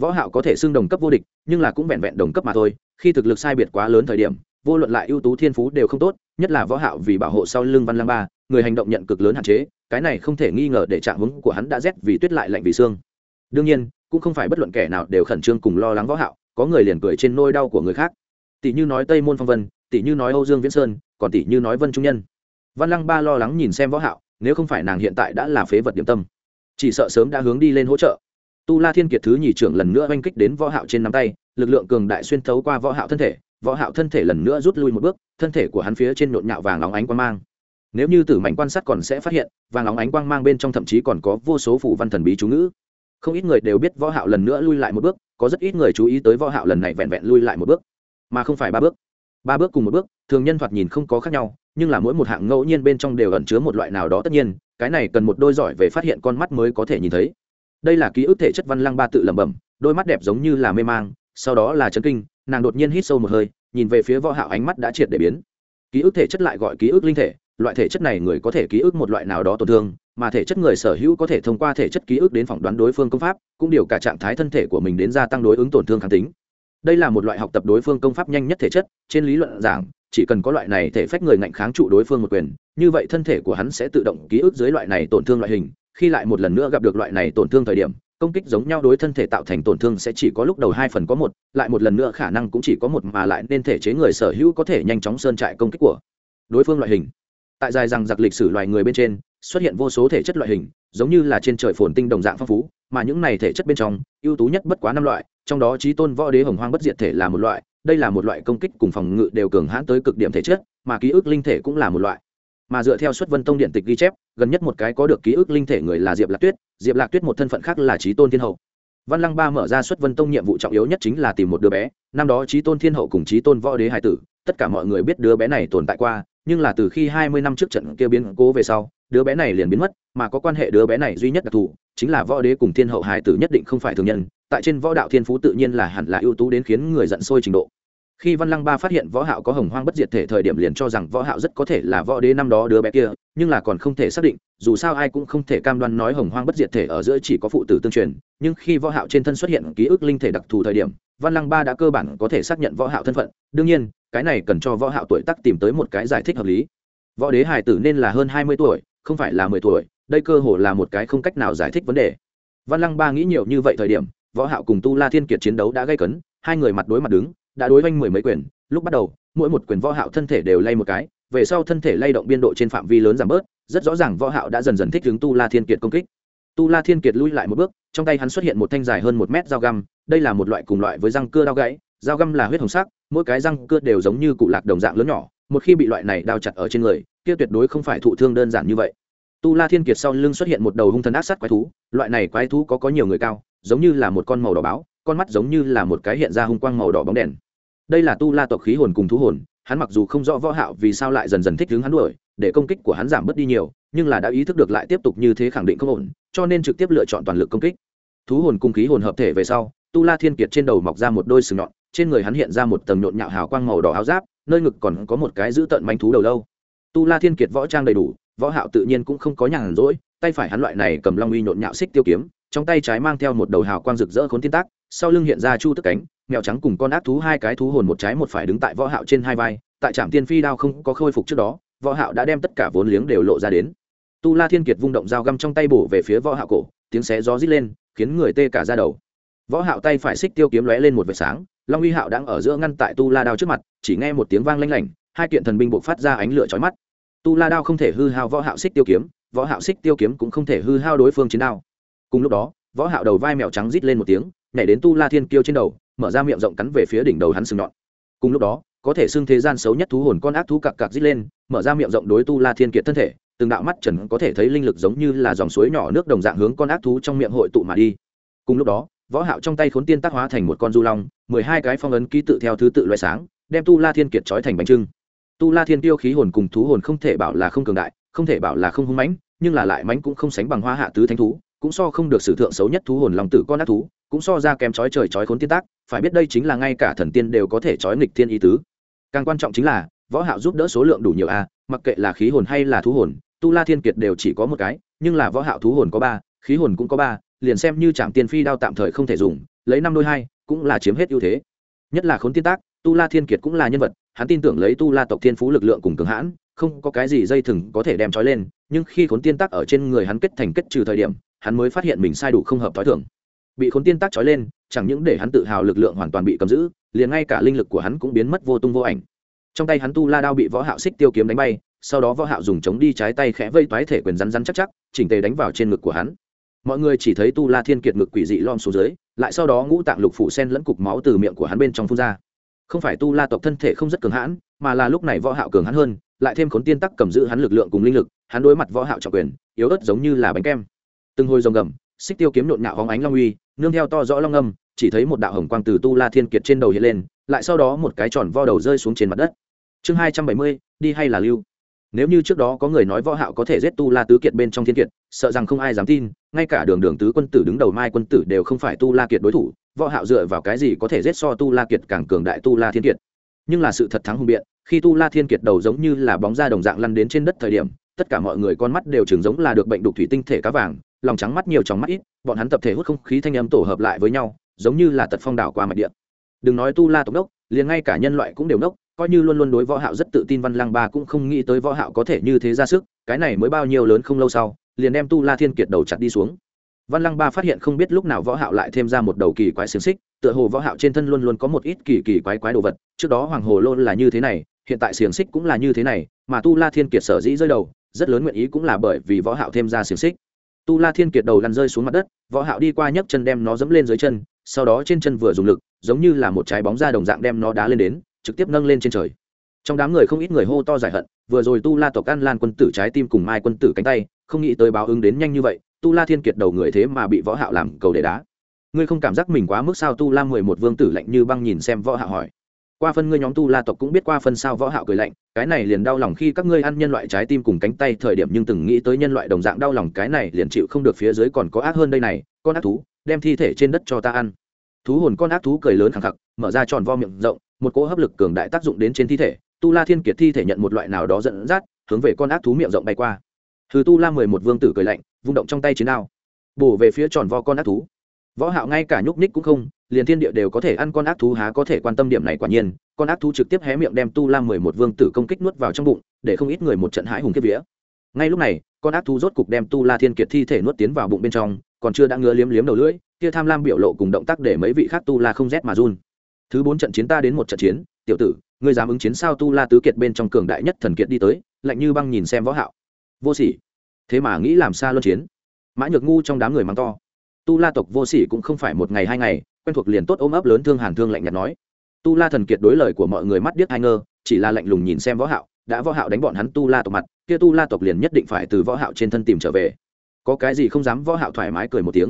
Võ hạo có thể xưng đồng cấp vô địch, nhưng là cũng vẹn vẹn đồng cấp mà thôi, khi thực lực sai biệt quá lớn thời điểm vô luận lại ưu tú thiên phú đều không tốt, nhất là võ hạo vì bảo hộ sau lưng văn lăng ba, người hành động nhận cực lớn hạn chế, cái này không thể nghi ngờ để trạng hướng của hắn đã rét vì tuyết lại lạnh vì xương. Đương nhiên, cũng không phải bất luận kẻ nào đều khẩn trương cùng lo lắng võ hạo, có người liền cười trên nôi đau của người khác. Tỷ như nói tây môn phong vân, tỷ như nói âu dương viễn sơn, còn tỷ như nói vân trung nhân. Văn lăng ba lo lắng nhìn xem võ hạo, nếu không phải nàng hiện tại đã là phế vật điểm tâm, chỉ sợ sớm đã hướng đi lên hỗ trợ. Tu la thiên kiệt thứ nhì trưởng lần nữa oanh kích đến võ hạo trên nắm tay, lực lượng cường đại xuyên thấu qua võ hạo thân thể võ hạo thân thể lần nữa rút lui một bước, thân thể của hắn phía trên nhộn nhạo vàng óng ánh quang mang. Nếu như tử mảnh quan sát còn sẽ phát hiện, vàng óng ánh quang mang bên trong thậm chí còn có vô số phủ văn thần bí chú ngữ. Không ít người đều biết võ hạo lần nữa lui lại một bước, có rất ít người chú ý tới võ hạo lần này vẹn vẹn lui lại một bước, mà không phải ba bước. Ba bước cùng một bước, thường nhân thoạt nhìn không có khác nhau, nhưng là mỗi một hạng ngẫu nhiên bên trong đều ẩn chứa một loại nào đó tất nhiên, cái này cần một đôi giỏi về phát hiện con mắt mới có thể nhìn thấy. Đây là ký ức thể chất văn lăng ba tự lẩm bẩm, đôi mắt đẹp giống như là mê mang, sau đó là chấn kinh nàng đột nhiên hít sâu một hơi, nhìn về phía võ hạo ánh mắt đã triệt để biến. Ký ức thể chất lại gọi ký ức linh thể, loại thể chất này người có thể ký ức một loại nào đó tổn thương, mà thể chất người sở hữu có thể thông qua thể chất ký ức đến phỏng đoán đối phương công pháp, cũng điều cả trạng thái thân thể của mình đến gia tăng đối ứng tổn thương kháng tính. Đây là một loại học tập đối phương công pháp nhanh nhất thể chất, trên lý luận giảng, chỉ cần có loại này thể phách người ngạnh kháng trụ đối phương một quyền, như vậy thân thể của hắn sẽ tự động ký ức dưới loại này tổn thương loại hình, khi lại một lần nữa gặp được loại này tổn thương thời điểm công kích giống nhau đối thân thể tạo thành tổn thương sẽ chỉ có lúc đầu hai phần có một, lại một lần nữa khả năng cũng chỉ có một mà lại nên thể chế người sở hữu có thể nhanh chóng sơn trại công kích của đối phương loại hình. Tại dài rằng giặc lịch sử loài người bên trên, xuất hiện vô số thể chất loại hình, giống như là trên trời phồn tinh đồng dạng phong phú, mà những này thể chất bên trong, ưu tú nhất bất quá năm loại, trong đó trí tôn võ đế hồng hoang bất diệt thể là một loại, đây là một loại công kích cùng phòng ngự đều cường hãn tới cực điểm thể chất, mà ký ức linh thể cũng là một loại mà dựa theo xuất vân tông điện tịch ghi chép, gần nhất một cái có được ký ức linh thể người là diệp lạc tuyết, diệp lạc tuyết một thân phận khác là trí tôn thiên hậu. Văn lăng ba mở ra xuất vân tông nhiệm vụ trọng yếu nhất chính là tìm một đứa bé, năm đó trí tôn thiên hậu cùng trí tôn võ đế hải tử, tất cả mọi người biết đứa bé này tồn tại qua, nhưng là từ khi hai mươi năm trước trận kia biến cố về sau, đứa bé này liền biến mất, mà có quan hệ đứa bé này duy nhất đặc thù, chính là võ đế cùng thiên hậu hải tử nhất định không phải thường nhân, tại trên võ đạo thiên phú tự nhiên là hẳn là ưu tú đến khiến người giận sôi trình độ khi văn lăng ba phát hiện võ hạo có hồng hoang bất diệt thể thời điểm liền cho rằng võ hạo rất có thể là võ đế năm đó đứa bé kia, nhưng là còn không thể xác định, dù sao ai cũng không thể cam đoan nói hồng hoang bất diệt thể ở giữa chỉ có phụ tử tương truyền, nhưng khi võ hạo trên thân xuất hiện ký ức linh thể đặc thù thời điểm, văn lăng ba đã cơ bản có thể xác nhận võ hạo thân phận. Đương nhiên, cái này cần cho võ hạo tuổi tác tìm tới một cái giải thích hợp lý. Võ đế hải tử nên là hơn 20 tuổi, không phải là 10 tuổi, đây cơ hồ là một cái không cách nào giải thích vấn đề. Văn lăng ba nghĩ nhiều như vậy thời điểm, võ hạo cùng tu la thiên kiệt chiến đấu đã gây cấn, hai người mặt đối mặt đứng đã đối oanh mười mấy quyền, lúc bắt đầu, mỗi một quyền võ hạo thân thể đều lay một cái, về sau thân thể lay động biên độ trên phạm vi lớn giảm bớt, rất rõ ràng võ hạo đã dần dần thích ứng tu la thiên kiệt công kích. Tu la thiên kiệt lui lại một bước, trong tay hắn xuất hiện một thanh dài hơn một mét dao găm, đây là một loại cùng loại với răng cưa đao gãy, dao găm là huyết hồng sắc, mỗi cái răng cưa đều giống như cụ lạc đồng dạng lớn nhỏ, một khi bị loại này đao chặt ở trên người, kia tuyệt đối không phải thụ thương đơn giản như vậy. Tu la thiên kiệt sau lưng xuất hiện một đầu hung thần ác sát quái thú, loại này quái thú có có nhiều người cao, giống như là một con màu đỏ báo, con mắt giống như là một cái hiện ra hung quang màu đỏ bóng đèn đây là tu la tộc khí hồn cùng thú hồn, hắn mặc dù không rõ võ hạo vì sao lại dần dần thích hướng hắn đuổi, để công kích của hắn giảm bớt đi nhiều, nhưng là đã ý thức được lại tiếp tục như thế khẳng định không ổn, cho nên trực tiếp lựa chọn toàn lực công kích. Thú hồn cùng khí hồn hợp thể về sau, tu la thiên kiệt trên đầu mọc ra một đôi sừng nhọn, trên người hắn hiện ra một tầng nhộn nhạo hào quang màu đỏ áo giáp, nơi ngực còn có một cái giữ tận manh thú đầu lâu. Tu la thiên kiệt võ trang đầy đủ, võ hạo tự nhiên cũng không có nhàn rỗi, tay phải hắn loại này cầm long uy nhộn nhạo xích tiêu kiếm trong tay trái mang theo một đầu hào quang rực rỡ khốn tiên tác, sau lưng hiện ra chu tức cánh, mèo trắng cùng con ác thú hai cái thú hồn một trái một phải đứng tại võ hạo trên hai vai, tại trạm tiên phi đao không có khôi phục trước đó, võ hạo đã đem tất cả vốn liếng đều lộ ra đến. Tu la thiên kiệt vung động dao găm trong tay bổ về phía võ hạo cổ, tiếng xé gió rít lên, khiến người tê cả da đầu. Võ hạo tay phải xích tiêu kiếm lóe lên một vệt sáng, long uy hạo đang ở giữa ngăn tại tu la đao trước mặt, chỉ nghe một tiếng vang lanh lảnh, hai kiện thần binh bộc phát ra ánh lửa chói mắt. Tu la đao không thể hư hao võ hạo xích tiêu kiếm, võ hạo xích tiêu kiếm cũng không thể hư hao đối phương chiến đao cùng lúc đó, võ hạo đầu vai mèo trắng rít lên một tiếng, nhảy đến tu la thiên kiêu trên đầu, mở ra miệng rộng cắn về phía đỉnh đầu hắn sừng nhọn. Cùng lúc đó, có thể xưng thế gian xấu nhất thú hồn con ác thú cặc cặc rít lên, mở ra miệng rộng đối tu la thiên kiệt thân thể, từng đạo mắt trần có thể thấy linh lực giống như là dòng suối nhỏ nước đồng dạng hướng con ác thú trong miệng hội tụ mà đi. Cùng lúc đó, võ hạo trong tay khốn tiên tác hóa thành một con du long, mười hai cái phong ấn ký tự theo thứ tự loại sáng, đem tu la thiên kiệt trói thành bánh trưng. Tu la thiên tiêu khí hồn cùng thú hồn không thể bảo là không cường đại, không thể bảo là không hung mãnh, nhưng là lại mãnh cũng không sánh bằng hoa hạ tứ thánh thú cũng so không được sử thượng xấu nhất thú hồn lòng tử con ác thú, cũng so ra kém chói trời chói khốn tiên tác, phải biết đây chính là ngay cả thần tiên đều có thể chói nghịch thiên ý tứ. Càng quan trọng chính là, võ hạo giúp đỡ số lượng đủ nhiều a, mặc kệ là khí hồn hay là thú hồn, tu la thiên kiệt đều chỉ có một cái, nhưng là võ hạo thú hồn có ba, khí hồn cũng có ba, liền xem như chạm tiên phi đao tạm thời không thể dùng, lấy năm đôi hai, cũng là chiếm hết ưu thế. Nhất là khốn tiên tác, tu la thiên kiệt cũng là nhân vật, hắn tin tưởng lấy tu la tộc thiên phú lực lượng cùng cường hãn, không có cái gì dây thừng có thể đem trói lên, nhưng khi khốn tiên tác ở trên người hắn kết thành kết trừ thời điểm hắn mới phát hiện mình sai đủ không hợp t h ó i thường. Bị khốn tiên tác trói lên, chẳng những để hắn tự hào lực lượng hoàn toàn bị cầm giữ, liền ngay cả linh lực của hắn cũng biến mất vô tung vô ảnh. Trong tay hắn tu la đao bị võ hạo xích tiêu kiếm đánh bay, sau đó võ hạo dùng chống đi trái tay khẽ vây toái thể quyền rắn rắn chắc chắc, chỉnh tề đánh vào trên ngực của hắn. Mọi người chỉ thấy tu la thiên kiệt ngực quỷ dị lom xuống dưới, lại sau đó ngũ tạng lục phủ sen lẫn cục máu từ miệng của hắn bên trong phun ra. Không phải tu la tộc thân thể không rất cường hãn, mà là lúc này võ hạo cường hãn hơn, lại thêm khốn tiên tắc cầm giữ hắn lực lượng cùng linh lực, hắn đối mặt võ hạo trọng quyền, yếu ớt giống như là bánh kem từng hồi rồng gầm, xích tiêu kiếm nhộn nhạo hóng ánh long uy, nương theo to rõ long âm chỉ thấy một đạo hồng quang từ tu la thiên kiệt trên đầu hiện lên, lại sau đó một cái tròn vo đầu rơi xuống trên mặt đất. Chương hai trăm bảy mươi, đi hay là lưu? Nếu như trước đó có người nói võ hạo có thể giết tu la tứ kiệt bên trong thiên kiệt, sợ rằng không ai dám tin, ngay cả đường đường tứ quân tử đứng đầu mai quân tử đều không phải tu la kiệt đối thủ, võ hạo dựa vào cái gì có thể giết so tu la kiệt càng cường đại tu la thiên kiệt? Nhưng là sự thật thắng hùng biện, khi tu la thiên kiệt đầu giống như là bóng ra đồng dạng lăn đến trên đất thời điểm, tất cả mọi người con mắt đều trường giống là được bệnh đục thủy tinh thể cá vàng lòng trắng mắt nhiều trong mắt ít, bọn hắn tập thể hút không khí thanh âm tổ hợp lại với nhau, giống như là tật phong đảo qua mạch điện đừng nói tu la tộc đốc, liền ngay cả nhân loại cũng đều đốc, coi như luôn luôn đối võ hạo rất tự tin văn lăng ba cũng không nghĩ tới võ hạo có thể như thế ra sức, cái này mới bao nhiêu lớn không lâu sau, liền đem tu la thiên kiệt đầu chặt đi xuống. Văn lăng ba phát hiện không biết lúc nào võ hạo lại thêm ra một đầu kỳ quái xiềng xích, tựa hồ võ hạo trên thân luôn luôn có một ít kỳ kỳ quái quái đồ vật, trước đó hoàng hồ luôn là như thế này, hiện tại xiềng xích cũng là như thế này, mà tu la thiên kiệt sở dĩ rơi đầu, rất lớn nguyện ý cũng là bởi vì võ hạo thêm ra xiềng xích tu la thiên kiệt đầu lăn rơi xuống mặt đất, võ hạo đi qua nhấc chân đem nó dẫm lên dưới chân, sau đó trên chân vừa dùng lực, giống như là một trái bóng ra đồng dạng đem nó đá lên đến, trực tiếp nâng lên trên trời. Trong đám người không ít người hô to giải hận, vừa rồi tu la tộc ăn lan quân tử trái tim cùng mai quân tử cánh tay, không nghĩ tới báo ứng đến nhanh như vậy, tu la thiên kiệt đầu người thế mà bị võ hạo làm cầu để đá. Ngươi không cảm giác mình quá mức sao tu la mười một vương tử lạnh như băng nhìn xem võ hạo hỏi qua phân ngươi nhóm tu la tộc cũng biết qua phân sao võ hạo cười lạnh, cái này liền đau lòng khi các ngươi ăn nhân loại trái tim cùng cánh tay thời điểm nhưng từng nghĩ tới nhân loại đồng dạng đau lòng, cái này liền chịu không được phía dưới còn có ác hơn đây này, con ác thú, đem thi thể trên đất cho ta ăn. Thú hồn con ác thú cười lớn khẳng khặc, mở ra tròn vo miệng rộng, một cỗ hấp lực cường đại tác dụng đến trên thi thể, tu la thiên kiệt thi thể nhận một loại nào đó dẫn dắt, hướng về con ác thú miệng rộng bay qua. Thứ tu la mười một vương tử cười lạnh, vung động trong tay chiến đao. Bổ về phía tròn vo con ác thú võ hạo ngay cả nhúc nhích cũng không, liền thiên địa đều có thể ăn con ác thú há có thể quan tâm điểm này quả nhiên, con ác thú trực tiếp hé miệng đem tu la mười một vương tử công kích nuốt vào trong bụng, để không ít người một trận hãi hùng kiếp vía. Ngay lúc này, con ác thú rốt cục đem tu la thiên kiệt thi thể nuốt tiến vào bụng bên trong, còn chưa đã ngứa liếm liếm đầu lưỡi, kia tham lam biểu lộ cùng động tác để mấy vị khác tu la không rét mà run. Thứ bốn trận chiến ta đến một trận chiến, tiểu tử, ngươi dám ứng chiến sao tu la tứ kiệt bên trong cường đại nhất thần kiệt đi tới, lạnh như băng nhìn xem võ hạo. Vô sỉ. Thế mà nghĩ làm xa luân chiến. Mã nhược ngu trong đám người mắng to tu la tộc vô sỉ cũng không phải một ngày hai ngày, quen thuộc liền tốt ôm ấp lớn thương hàn thương lạnh nhạt nói. Tu la thần kiệt đối lời của mọi người mắt điếc hai ngơ, chỉ là lạnh lùng nhìn xem võ hạo, đã võ hạo đánh bọn hắn tu la tộc mặt, kia tu la tộc liền nhất định phải từ võ hạo trên thân tìm trở về. Có cái gì không dám võ hạo thoải mái cười một tiếng.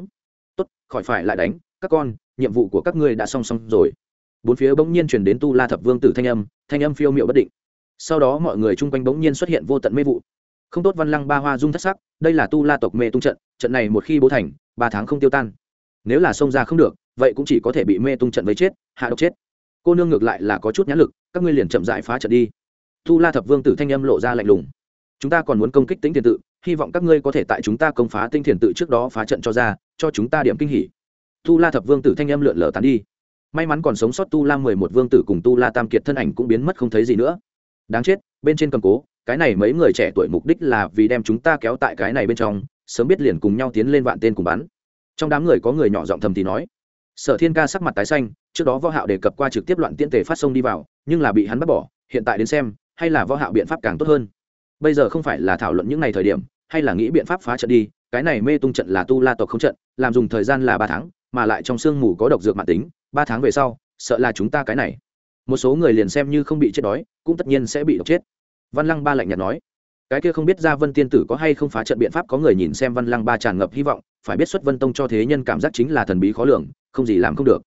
Tốt, khỏi phải lại đánh, các con, nhiệm vụ của các ngươi đã xong xong rồi. Bốn phía bỗng nhiên truyền đến tu la thập vương tử thanh âm thanh âm phiêu miệu bất định. Sau đó mọi người chung quanh bỗng nhiên xuất hiện vô tận mê vụ không tốt văn lăng ba hoa dung thất sắc, đây là tu la tộc mê tung trận trận này một khi bố thành, ba tháng không tiêu tan. Nếu là xông ra không được, vậy cũng chỉ có thể bị mê tung trận với chết, hạ độc chết. Cô nương ngược lại là có chút nhãn lực, các ngươi liền chậm dại phá trận đi. Tu la thập vương tử thanh âm lộ ra lạnh lùng. Chúng ta còn muốn công kích tính thiền tự, hy vọng các ngươi có thể tại chúng ta công phá tinh thiền tự trước đó phá trận cho ra, cho chúng ta điểm kinh hỉ. Tu la thập vương tử thanh âm lượn lờ tán đi. May mắn còn sống sót tu la mười một vương tử cùng tu la tam kiệt thân ảnh cũng biến mất không thấy gì nữa. Đáng chết, bên trên cầm cố cái này mấy người trẻ tuổi mục đích là vì đem chúng ta kéo tại cái này bên trong, sớm biết liền cùng nhau tiến lên vạn tên cùng bắn. Trong đám người có người nhỏ giọng thầm thì nói, sở thiên ca sắc mặt tái xanh, trước đó võ hạo đề cập qua trực tiếp loạn tiễn tề phát sông đi vào, nhưng là bị hắn bắt bỏ, hiện tại đến xem, hay là võ hạo biện pháp càng tốt hơn. Bây giờ không phải là thảo luận những ngày thời điểm, hay là nghĩ biện pháp phá trận đi, cái này mê tung trận là tu la tộc không trận, làm dùng thời gian là ba tháng, mà lại trong xương mù có độc dược mạng tính, ba tháng về sau, sợ là chúng ta cái này. Một số người liền xem như không bị chết đói, cũng tất nhiên sẽ bị độc chết văn lăng ba lạnh nhạt nói, cái kia không biết ra vân tiên tử có hay không phá trận biện pháp có người nhìn xem văn lăng ba tràn ngập hy vọng, phải biết xuất vân tông cho thế nhân cảm giác chính là thần bí khó lường, không gì làm không được.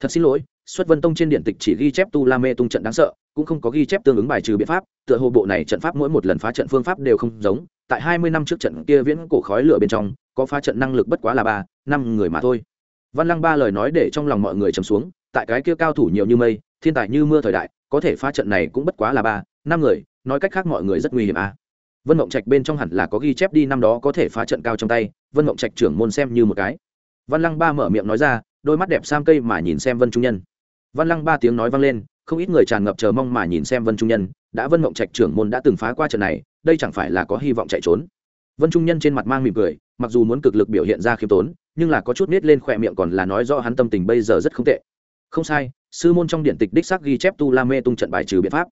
Thật xin lỗi, xuất vân tông trên điện tịch chỉ ghi chép tu la mê tung trận đáng sợ, cũng không có ghi chép tương ứng bài trừ biện pháp, tựa hồ bộ này trận pháp mỗi một lần phá trận phương pháp đều không giống, tại hai mươi năm trước trận kia viễn cổ khói lửa bên trong, có phá trận năng lực bất quá là ba, năm người mà thôi. Văn lăng ba lời nói để trong lòng mọi người trầm xuống, tại cái kia cao thủ nhiều như mây, thiên tài như mưa thời đại, có thể phá trận này cũng bất quá là ba, năm người nói cách khác mọi người rất nguy hiểm à. vân mộng trạch bên trong hẳn là có ghi chép đi năm đó có thể phá trận cao trong tay, vân mộng trạch trưởng môn xem như một cái. Văn lăng ba mở miệng nói ra, đôi mắt đẹp sam cây mà nhìn xem vân trung nhân. Văn lăng ba tiếng nói vang lên, không ít người tràn ngập chờ mong mà nhìn xem vân trung nhân, đã vân mộng trạch trưởng môn đã từng phá qua trận này, đây chẳng phải là có hy vọng chạy trốn. Vân trung nhân trên mặt mang mỉm cười, mặc dù muốn cực lực biểu hiện ra khiêm tốn, nhưng là có chút nết lên khỏe miệng còn là nói do hắn tâm tình bây giờ rất không tệ. Không sai, sư môn trong điện tịch đích xác ghi chép tu la mê tung trận bài trừ biện pháp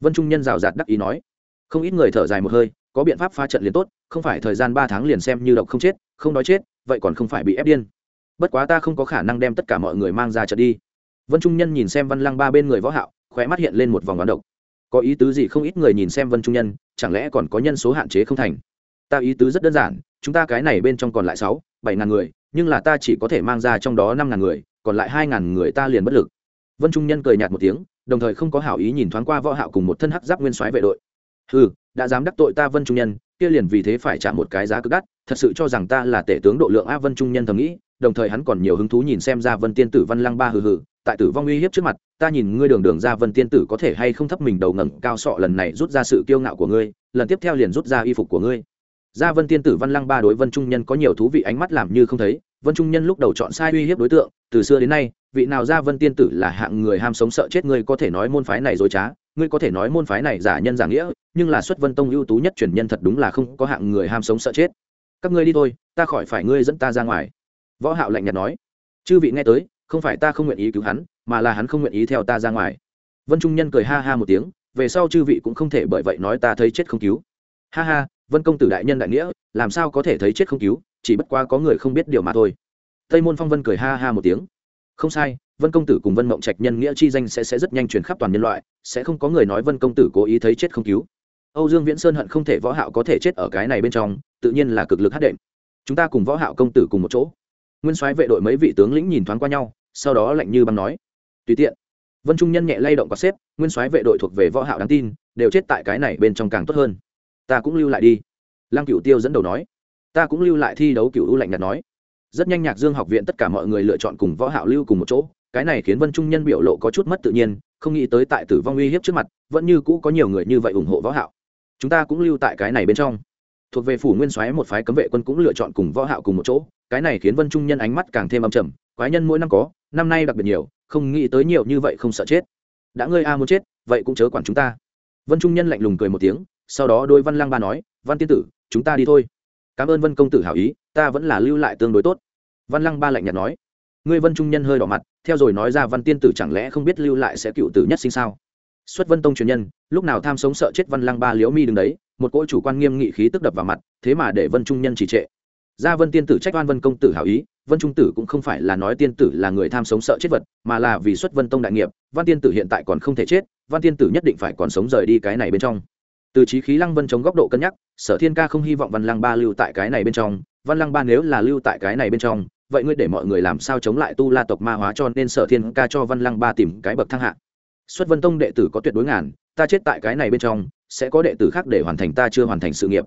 vân trung nhân rào rạt đắc ý nói, không ít người thở dài một hơi, có biện pháp phá trận liền tốt, không phải thời gian ba tháng liền xem như độc không chết, không nói chết, vậy còn không phải bị ép điên. Bất quá ta không có khả năng đem tất cả mọi người mang ra trận đi. Vân trung nhân nhìn xem văn lăng ba bên người võ hạo, khóe mắt hiện lên một vòng đoán độc. Có ý tứ gì không ít người nhìn xem vân trung nhân, chẳng lẽ còn có nhân số hạn chế không thành? Ta ý tứ rất đơn giản, chúng ta cái này bên trong còn lại sáu, bảy ngàn người, nhưng là ta chỉ có thể mang ra trong đó năm ngàn người, còn lại hai ngàn người ta liền bất lực. Vân trung nhân cười nhạt một tiếng đồng thời không có hảo ý nhìn thoáng qua võ hạo cùng một thân hắc giáp nguyên soái vệ đội. Hừ, đã dám đắc tội ta vân trung nhân, kia liền vì thế phải trả một cái giá cực đắt, thật sự cho rằng ta là tể tướng độ lượng a vân trung nhân thầm nghĩ, đồng thời hắn còn nhiều hứng thú nhìn xem ra vân tiên tử văn lăng ba hừ hừ, tại tử vong uy hiếp trước mặt, ta nhìn ngươi đường đường ra vân tiên tử có thể hay không thấp mình đầu ngẩng cao sọ lần này rút ra sự kiêu ngạo của ngươi, lần tiếp theo liền rút ra y phục của ngươi. Gia vân tiên tử văn lăng ba đối vân trung nhân có nhiều thú vị ánh mắt làm như không thấy vân trung nhân lúc đầu chọn sai uy hiếp đối tượng, từ xưa đến nay, vị nào gia vân tiên tử là hạng người ham sống sợ chết ngươi có thể nói môn phái này dối trá ngươi có thể nói môn phái này giả nhân giả nghĩa, nhưng là xuất vân tông ưu tú nhất truyền nhân thật đúng là không có hạng người ham sống sợ chết. Các ngươi đi thôi, ta khỏi phải ngươi dẫn ta ra ngoài. Võ hạo lạnh nhạt nói. Chư vị nghe tới, không phải ta không nguyện ý cứu hắn, mà là hắn không nguyện ý theo ta ra ngoài. Vân trung nhân cười ha ha một tiếng, về sau chư vị cũng không thể bởi vậy nói ta thấy chết không cứu. Ha ha, vân công tử đại nhân đại nghĩa, làm sao có thể thấy chết không cứu? Chỉ bất quá có người không biết điều mà thôi. Tây môn phong vân cười ha ha một tiếng. Không sai, vân công tử cùng vân mộng trạch nhân nghĩa chi danh sẽ sẽ rất nhanh truyền khắp toàn nhân loại, sẽ không có người nói vân công tử cố ý thấy chết không cứu. Âu dương viễn sơn hận không thể võ hạo có thể chết ở cái này bên trong, tự nhiên là cực lực hát đệm. Chúng ta cùng võ hạo công tử cùng một chỗ. Nguyên soái vệ đội mấy vị tướng lĩnh nhìn thoáng qua nhau, sau đó lạnh như băng nói. Tùy tiện. Vân trung nhân nhẹ lay động quạt xếp, nguyên soái vệ đội thuộc về võ hạo đáng tin, đều chết tại cái này bên trong càng tốt hơn. Ta cũng lưu lại đi. Lăng cửu tiêu dẫn đầu nói ta cũng lưu lại thi đấu cựu u lạnh nhạt nói. Rất nhanh nhạc dương học viện tất cả mọi người lựa chọn cùng võ hạo lưu cùng một chỗ, cái này khiến vân trung nhân biểu lộ có chút mất tự nhiên, không nghĩ tới tại tử vong uy hiếp trước mặt, vẫn như cũ có nhiều người như vậy ủng hộ võ hạo. Chúng ta cũng lưu tại cái này bên trong. Thuộc về phủ nguyên soái một phái cấm vệ quân cũng lựa chọn cùng võ hạo cùng một chỗ, cái này khiến vân trung nhân ánh mắt càng thêm âm trầm, quái nhân mỗi năm có, năm nay đặc biệt nhiều, không nghĩ tới nhiều như vậy không sợ chết. Đã ngươi a muốn chết, vậy cũng chớ quản chúng ta. Vân trung nhân lạnh lùng cười một tiếng, sau đó đôi văn lang ba nói, văn tiên tử, chúng ta đi thôi cảm ơn vân công tử hảo ý, ta vẫn là lưu lại tương đối tốt. Văn lăng ba lạnh nhạt nói. Ngươi vân trung nhân hơi đỏ mặt, theo rồi nói ra văn tiên tử chẳng lẽ không biết lưu lại sẽ cựu tử nhất sinh sao? Xuất vân tông truyền nhân, lúc nào tham sống sợ chết văn lăng ba liễu mi đứng đấy, một cỗ chủ quan nghiêm nghị khí tức đập vào mặt, thế mà để vân trung nhân chỉ trệ. Ra vân tiên tử trách oan vân công tử hảo ý, vân trung tử cũng không phải là nói tiên tử là người tham sống sợ chết vật, mà là vì xuất vân tông đại nghiệp, văn tiên tử hiện tại còn không thể chết, văn tiên tử nhất định phải còn sống rời đi cái này bên trong từ trí khí lăng vân chống góc độ cân nhắc, sở thiên ca không hy vọng văn lăng ba lưu tại cái này bên trong. Văn lăng ba nếu là lưu tại cái này bên trong, vậy ngươi để mọi người làm sao chống lại tu la tộc ma hóa cho nên sở thiên ca cho văn lăng ba tìm cái bậc thang hạ. Xuất vân tông đệ tử có tuyệt đối ngàn, ta chết tại cái này bên trong, sẽ có đệ tử khác để hoàn thành ta chưa hoàn thành sự nghiệp.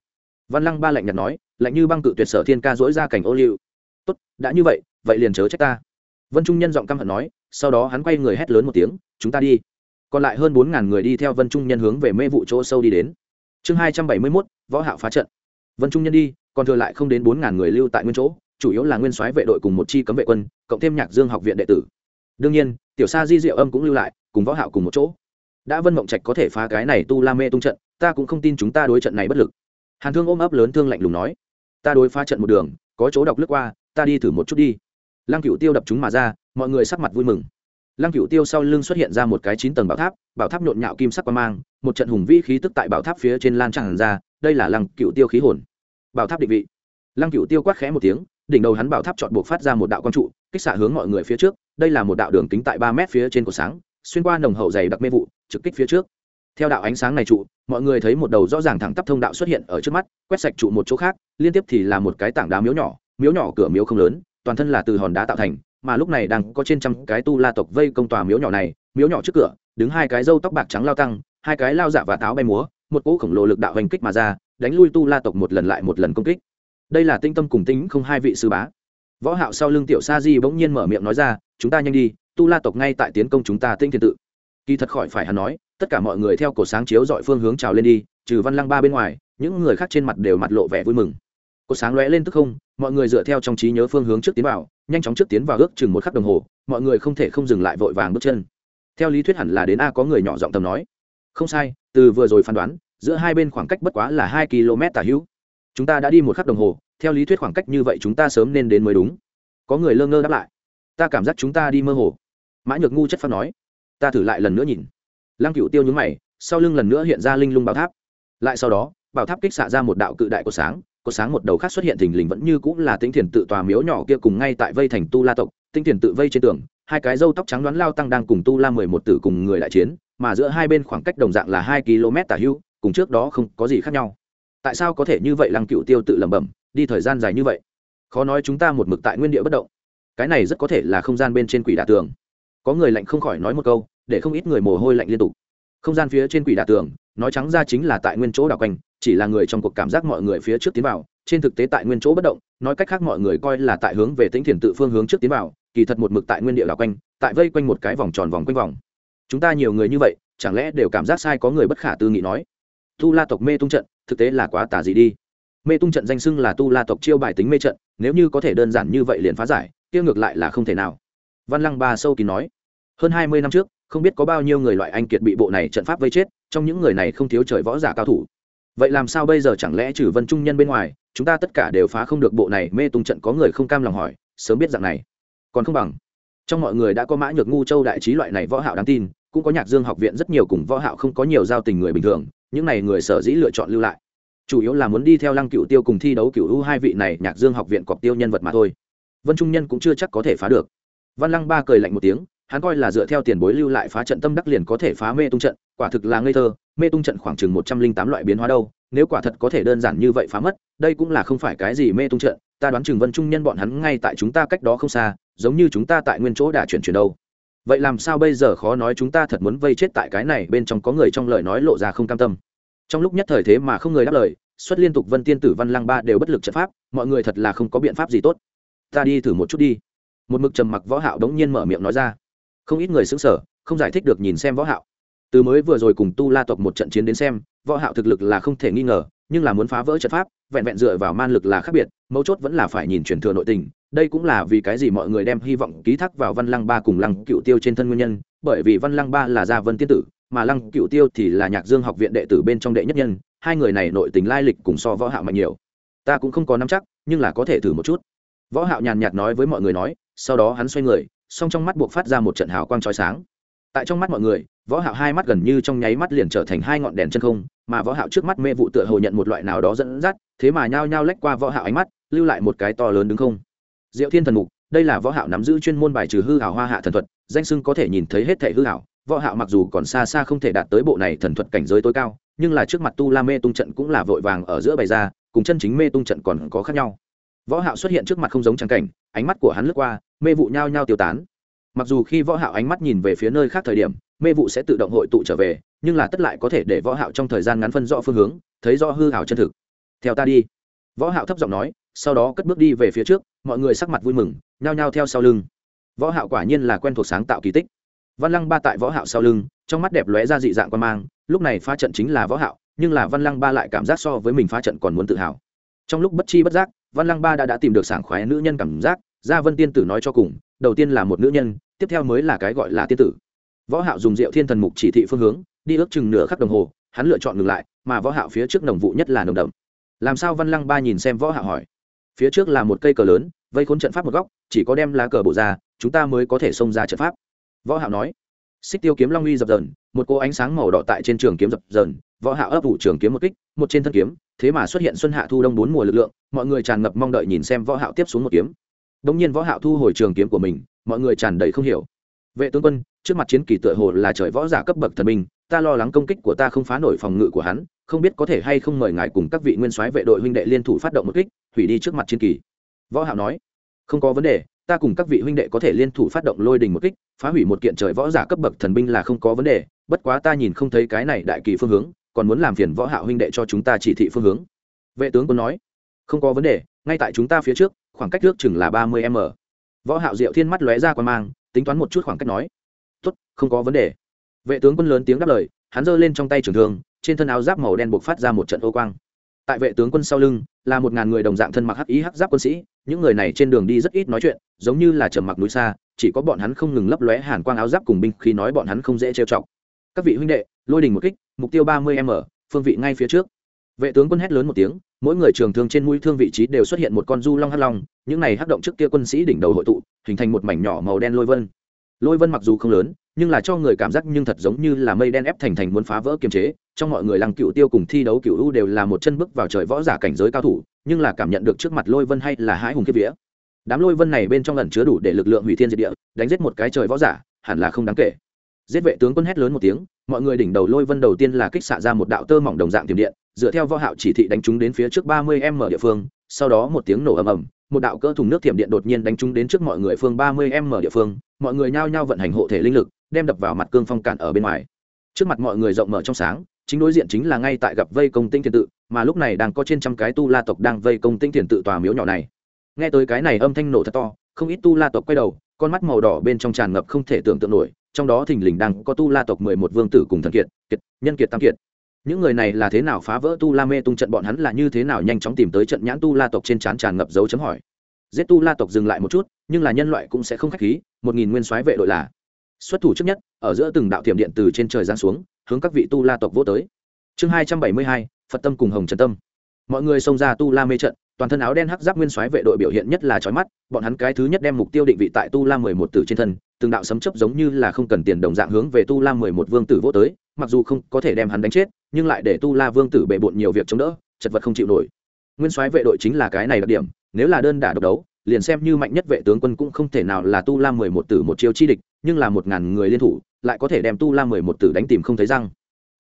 Văn lăng ba lạnh nhạt nói, lạnh như băng cự tuyệt sở thiên ca dỗi ra cảnh ô liu. Tốt, đã như vậy vậy liền chớ trách ta. Vân trung nhân giọng căm hận nói, sau đó hắn quay người hét lớn một tiếng, chúng ta đi còn lại hơn bốn ngàn người đi theo vân trung nhân hướng về mê vụ chỗ sâu đi đến. Chương hai trăm bảy mươi mốt, võ hạo phá trận. Vân trung nhân đi, còn thừa lại không đến bốn ngàn người lưu tại nguyên chỗ, chủ yếu là nguyên soái vệ đội cùng một chi cấm vệ quân, cộng thêm nhạc dương học viện đệ tử. Đương nhiên, tiểu sa di diệu âm cũng lưu lại, cùng võ hạo cùng một chỗ. Đã vân mộng trạch có thể phá cái này tu la mê tung trận, ta cũng không tin chúng ta đối trận này bất lực. Hàn thương ôm ấp lớn thương lạnh lùng nói, ta đối phá trận một đường, có chỗ đọc lướt qua, ta đi thử một chút đi. Lăng cửu tiêu đập chúng mà ra, mọi người sắc mặt vui mừng lăng cửu tiêu sau lưng xuất hiện ra một cái chín tầng bảo tháp bảo tháp nhộn nhạo kim sắc qua mang, một trận hùng vĩ khí tức tại bảo tháp phía trên lan tràn ra, đây là lăng cửu tiêu khí hồn. Bảo tháp định vị. Lăng cửu tiêu quát khẽ một tiếng, đỉnh đầu hắn bảo tháp chọn buộc phát ra một đạo quang trụ, kích xạ hướng mọi người phía trước, đây là một đạo đường kính tại ba mét phía trên của sáng, xuyên qua nồng hậu dày đặc mê vụ, trực kích phía trước. Theo đạo ánh sáng này trụ, mọi người thấy một đầu rõ ràng thẳng tắp thông đạo xuất hiện ở trước mắt, quét sạch trụ một chỗ khác, liên tiếp thì là một cái tảng đá miếu nhỏ miếu nhỏ cửa miếu không lớn, toàn thân là từ hòn đá tạo thành mà lúc này đang có trên trăm cái tu la tộc vây công tòa miếu nhỏ này, miếu nhỏ trước cửa, đứng hai cái râu tóc bạc trắng lao tăng, hai cái lao dạ và táo bay múa, một cỗ khổng lồ lực đạo hành kích mà ra, đánh lui tu la tộc một lần lại một lần công kích. Đây là tinh tâm cùng tính không hai vị sư bá. Võ hạo sau lưng tiểu sa di bỗng nhiên mở miệng nói ra, chúng ta nhanh đi, tu la tộc ngay tại tiến công chúng ta tinh thiên tự. Kỳ thật khỏi phải hắn nói, tất cả mọi người theo cổ sáng chiếu dọi phương hướng trào lên đi, trừ văn lăng ba bên ngoài, những người khác trên mặt đều mặt lộ vẻ vui mừng cổ sáng lóe lên tức không, mọi người dựa theo trong trí nhớ phương hướng trước tiến vào, nhanh chóng trước tiến vào ước chừng một khắc đồng hồ, mọi người không thể không dừng lại vội vàng bước chân. Theo lý thuyết hẳn là đến a có người nhỏ giọng tầm nói. Không sai, từ vừa rồi phán đoán, giữa hai bên khoảng cách bất quá là hai km tả hữu. Chúng ta đã đi một khắc đồng hồ, theo lý thuyết khoảng cách như vậy chúng ta sớm nên đến mới đúng. Có người lơ ngơ đáp lại. Ta cảm giác chúng ta đi mơ hồ. Mã nhược ngu chất phát nói. Ta thử lại lần nữa nhìn. Lăng cựu tiêu nhúng mày, sau lưng lần nữa hiện ra linh lung bảo tháp. Lại sau đó, bảo tháp kích xạ ra một đạo cự đại của sáng có sáng một đầu khác xuất hiện thình lình vẫn như cũng là tinh thiền tự tòa miếu nhỏ kia cùng ngay tại vây thành tu la tộc tinh thiền tự vây trên tường, hai cái râu tóc trắng đoán lao tăng đang cùng tu la mười một tử cùng người đại chiến, mà giữa hai bên khoảng cách đồng dạng là hai km tả hưu, cùng trước đó không có gì khác nhau. Tại sao có thể như vậy lăng cựu tiêu tự lẩm bẩm, đi thời gian dài như vậy? Khó nói chúng ta một mực tại nguyên địa bất động. Cái này rất có thể là không gian bên trên quỷ đả tường. Có người lạnh không khỏi nói một câu, để không ít người mồ hôi lạnh liên tục. Không gian phía trên quỷ đả tường, nói trắng ra chính là tại nguyên chỗ đảo quanh chỉ là người trong cuộc cảm giác mọi người phía trước tiến vào, trên thực tế tại nguyên chỗ bất động, nói cách khác mọi người coi là tại hướng về tính thiền tự phương hướng trước tiến vào, kỳ thật một mực tại nguyên địa đảo quanh, tại vây quanh một cái vòng tròn vòng quanh vòng. Chúng ta nhiều người như vậy, chẳng lẽ đều cảm giác sai có người bất khả tư nghị nói? Tu la tộc mê tung trận, thực tế là quá tả gì đi. Mê tung trận danh xưng là tu la tộc chiêu bài tính mê trận, nếu như có thể đơn giản như vậy liền phá giải, kia ngược lại là không thể nào. Văn lăng ba sâu kín nói, hơn hai mươi năm trước, không biết có bao nhiêu người loại anh kiệt bị bộ này trận pháp vây chết, trong những người này không thiếu trời võ giả cao thủ vậy làm sao bây giờ chẳng lẽ trừ vân trung nhân bên ngoài, chúng ta tất cả đều phá không được bộ này mê tung trận có người không cam lòng hỏi, sớm biết dạng này. Còn không bằng, trong mọi người đã có mã nhược ngu châu đại trí loại này võ hạo đáng tin, cũng có nhạc dương học viện rất nhiều cùng võ hạo không có nhiều giao tình người bình thường, những này người sở dĩ lựa chọn lưu lại. Chủ yếu là muốn đi theo lăng cựu tiêu cùng thi đấu cựu u hai vị này nhạc dương học viện cọc tiêu nhân vật mà thôi. Vân trung nhân cũng chưa chắc có thể phá được. Văn lăng ba cười lạnh một tiếng hắn coi là dựa theo tiền bối lưu lại phá trận tâm đắc liền có thể phá mê tung trận, quả thực là ngây thơ, mê tung trận khoảng chừng một trăm linh tám loại biến hóa đâu, nếu quả thật có thể đơn giản như vậy phá mất, đây cũng là không phải cái gì mê tung trận, ta đoán chừng vân trung nhân bọn hắn ngay tại chúng ta cách đó không xa, giống như chúng ta tại nguyên chỗ đã chuyển chuyển đâu. Vậy làm sao bây giờ khó nói chúng ta thật muốn vây chết tại cái này, bên trong có người trong lời nói lộ ra không cam tâm. Trong lúc nhất thời thế mà không người đáp lời, xuất liên tục vân tiên tử văn lăng ba đều bất lực trận pháp, mọi người thật là không có biện pháp gì tốt. Ta đi thử một chút đi. Một mực trầm mặc võ hạo đống nhiên mở miệng nói ra không ít người sững sờ không giải thích được nhìn xem võ hạo. Từ mới vừa rồi cùng tu la tộc một trận chiến đến xem, võ hạo thực lực là không thể nghi ngờ, nhưng là muốn phá vỡ trận pháp, vẹn vẹn dựa vào man lực là khác biệt, mấu chốt vẫn là phải nhìn truyền thừa nội tình. Đây cũng là vì cái gì mọi người đem hy vọng ký thác vào văn lăng ba cùng lăng cựu tiêu trên thân nguyên nhân, bởi vì văn lăng ba là gia vân tiên tử, mà lăng cựu tiêu thì là nhạc dương học viện đệ tử bên trong đệ nhất nhân, hai người này nội tình lai lịch cùng so võ hạo mạnh nhiều. Ta cũng không có nắm chắc, nhưng là có thể thử một chút. Võ hạo nhàn nhạt nói với mọi người nói, sau đó hắn xoay người song trong mắt buộc phát ra một trận hào quang chói sáng. Tại trong mắt mọi người, võ hạo hai mắt gần như trong nháy mắt liền trở thành hai ngọn đèn chân không, mà võ hạo trước mắt mê vụ tựa hồ nhận một loại nào đó dẫn dắt, thế mà nhao nhao lách qua võ hạo ánh mắt, lưu lại một cái to lớn đứng không. Diệu thiên thần mục, đây là võ hạo nắm giữ chuyên môn bài trừ hư ảo hoa hạ thần thuật, danh sưng có thể nhìn thấy hết thể hư ảo, võ hạo mặc dù còn xa xa không thể đạt tới bộ này thần thuật cảnh giới tối cao, nhưng là trước mặt tu la mê tung trận cũng là vội vàng ở giữa bày ra, cùng chân chính mê tung trận còn có khác nhau võ hạo xuất hiện trước mặt không giống trang cảnh, ánh mắt của hắn lướt qua, mê vụ nhao nhao tiêu tán. Mặc dù khi võ hạo ánh mắt nhìn về phía nơi khác thời điểm, mê vụ sẽ tự động hội tụ trở về, nhưng là tất lại có thể để võ hạo trong thời gian ngắn phân rõ phương hướng, thấy rõ hư hảo chân thực. Theo ta đi. Võ hạo thấp giọng nói, sau đó cất bước đi về phía trước, mọi người sắc mặt vui mừng, nhao nhao theo sau lưng. Võ hạo quả nhiên là quen thuộc sáng tạo kỳ tích. Văn lăng ba tại võ hạo sau lưng, trong mắt đẹp lóe ra dị dạng quan mang, lúc này phá trận chính là võ hạo, nhưng là văn lăng ba lại cảm giác so với mình phá trận còn muốn tự hào. Trong lúc bất chi bất giác văn lăng ba đã đã tìm được sảng khoái nữ nhân cảm giác, gia vân tiên tử nói cho cùng, đầu tiên là một nữ nhân, tiếp theo mới là cái gọi là tiên tử. Võ hạo dùng rượu thiên thần mục chỉ thị phương hướng, đi ước chừng nửa khắc đồng hồ, hắn lựa chọn ngừng lại, mà võ hạo phía trước nồng vụ nhất là nồng đậm. Làm sao văn lăng ba nhìn xem võ hạo hỏi? Phía trước là một cây cờ lớn, vây khốn trận pháp một góc, chỉ có đem lá cờ bổ ra, chúng ta mới có thể xông ra trận pháp. Võ hạo nói. Xích tiêu kiếm long uy dập dờn, một cô ánh sáng màu đỏ tại trên trường kiếm dập dờn võ hạo ấp ủ trường kiếm một kích, một trên thân kiếm, thế mà xuất hiện xuân hạ thu đông bốn mùa lực lượng, mọi người tràn ngập mong đợi nhìn xem võ hạo tiếp xuống một kiếm. Đống nhiên võ hạo thu hồi trường kiếm của mình, mọi người tràn đầy không hiểu. Vệ tướng quân, trước mặt chiến kỳ tựa hồ là trời võ giả cấp bậc thần minh, ta lo lắng công kích của ta không phá nổi phòng ngự của hắn, không biết có thể hay không mời ngài cùng các vị nguyên soái vệ đội huynh đệ liên thủ phát động một kích, hủy đi trước mặt chiến kỳ. Võ hạo nói, không có vấn đề, ta cùng các vị huynh đệ có thể liên thủ phát động lôi đình một kích, phá hủy một kiện trời võ giả cấp bậc thần binh là không có vấn đề, bất quá ta nhìn không thấy cái này đại kỳ phương hướng còn muốn làm phiền võ hạo huynh đệ cho chúng ta chỉ thị phương hướng. Vệ tướng quân nói, không có vấn đề, ngay tại chúng ta phía trước, khoảng cách trước chừng là ba mươi m. Võ hạo diệu thiên mắt lóe ra quan mang, tính toán một chút khoảng cách nói, tốt, không có vấn đề. Vệ tướng quân lớn tiếng đáp lời, hắn giơ lên trong tay trường thương, trên thân áo giáp màu đen buộc phát ra một trận ô quang. Tại vệ tướng quân sau lưng, là một ngàn người đồng dạng thân mặc hắc ý hắc giáp quân sĩ, những người này trên đường đi rất ít nói chuyện, giống như là trầm mặc núi xa, chỉ có bọn hắn không ngừng lấp lóe hàn quang áo giáp cùng binh khi nói bọn hắn không dễ trêu chọc. Các vị huynh đệ, lôi đình một kích mục tiêu ba mươi m, phương vị ngay phía trước. Vệ tướng quân hét lớn một tiếng, mỗi người trường thương trên mũi thương vị trí đều xuất hiện một con du long hắc long, những này hắc động trước kia quân sĩ đỉnh đầu hội tụ, hình thành một mảnh nhỏ màu đen lôi vân. Lôi vân mặc dù không lớn, nhưng là cho người cảm giác nhưng thật giống như là mây đen ép thành thành muốn phá vỡ kiềm chế, trong mọi người lăng cựu tiêu cùng thi đấu cựu u đều là một chân bước vào trời võ giả cảnh giới cao thủ, nhưng là cảm nhận được trước mặt lôi vân hay là hãi hùng kiếp vía. Đám lôi vân này bên trong lần chứa đủ để lực lượng hủy thiên diệt địa, đánh giết một cái trời võ giả, hẳn là không đáng kể giết vệ tướng quân hét lớn một tiếng, mọi người đỉnh đầu lôi vân đầu tiên là kích xạ ra một đạo tơ mỏng đồng dạng tiềm điện, dựa theo võ hạo chỉ thị đánh chúng đến phía trước 30 m địa phương, sau đó một tiếng nổ ầm ầm, một đạo cỡ thùng nước tiềm điện đột nhiên đánh chúng đến trước mọi người phương 30 m địa phương, mọi người nhao nhao vận hành hộ thể linh lực, đem đập vào mặt cương phong cản ở bên ngoài. Trước mặt mọi người rộng mở trong sáng, chính đối diện chính là ngay tại gặp vây công tinh thiền tự, mà lúc này đang có trên trăm cái tu la tộc đang vây công tinh thiền tự tòa miếu nhỏ này. Nghe tới cái này âm thanh nổ thật to, không ít tu la tộc quay đầu, con mắt màu đỏ bên trong tràn ngập không thể tưởng tượng nổi trong đó thình lình đang có tu la tộc mười một vương tử cùng thần kiệt kiệt, nhân kiệt, tam kiệt. Những người này là thế nào phá vỡ tu la mê tung trận, bọn hắn là như thế nào nhanh chóng tìm tới trận nhãn tu la tộc trên trán tràn ngập dấu chấm hỏi. Giết tu la tộc dừng lại một chút, nhưng là nhân loại cũng sẽ không k h á c h khí, một nghìn nguyên soái vệ đội là xuất thủ trước nhất, ở giữa từng đạo thiểm điện từ trên trời giáng xuống, hướng các vị tu la tộc vô tới. Chương hai trăm bảy mươi hai, phật tâm cùng hồng trần tâm. Mọi người xông ra tu la mê trận toàn thân áo đen hắc giáp nguyên soái vệ đội biểu hiện nhất là trói mắt, bọn hắn cái thứ nhất đem mục tiêu định vị tại tu la mười một tử trên thân, từng đạo sấm chớp giống như là không cần tiền đồng dạng hướng về tu la mười một vương tử vô tới, mặc dù không có thể đem hắn đánh chết, nhưng lại để tu la vương tử bệ bội nhiều việc chống đỡ, chật vật không chịu nổi. Nguyên soái vệ đội chính là cái này đặc điểm, nếu là đơn đả độc đấu, liền xem như mạnh nhất vệ tướng quân cũng không thể nào là tu la mười một tử một chiêu chi địch, nhưng là một ngàn người liên thủ, lại có thể đem tu la mười một tử đánh tìm không thấy răng.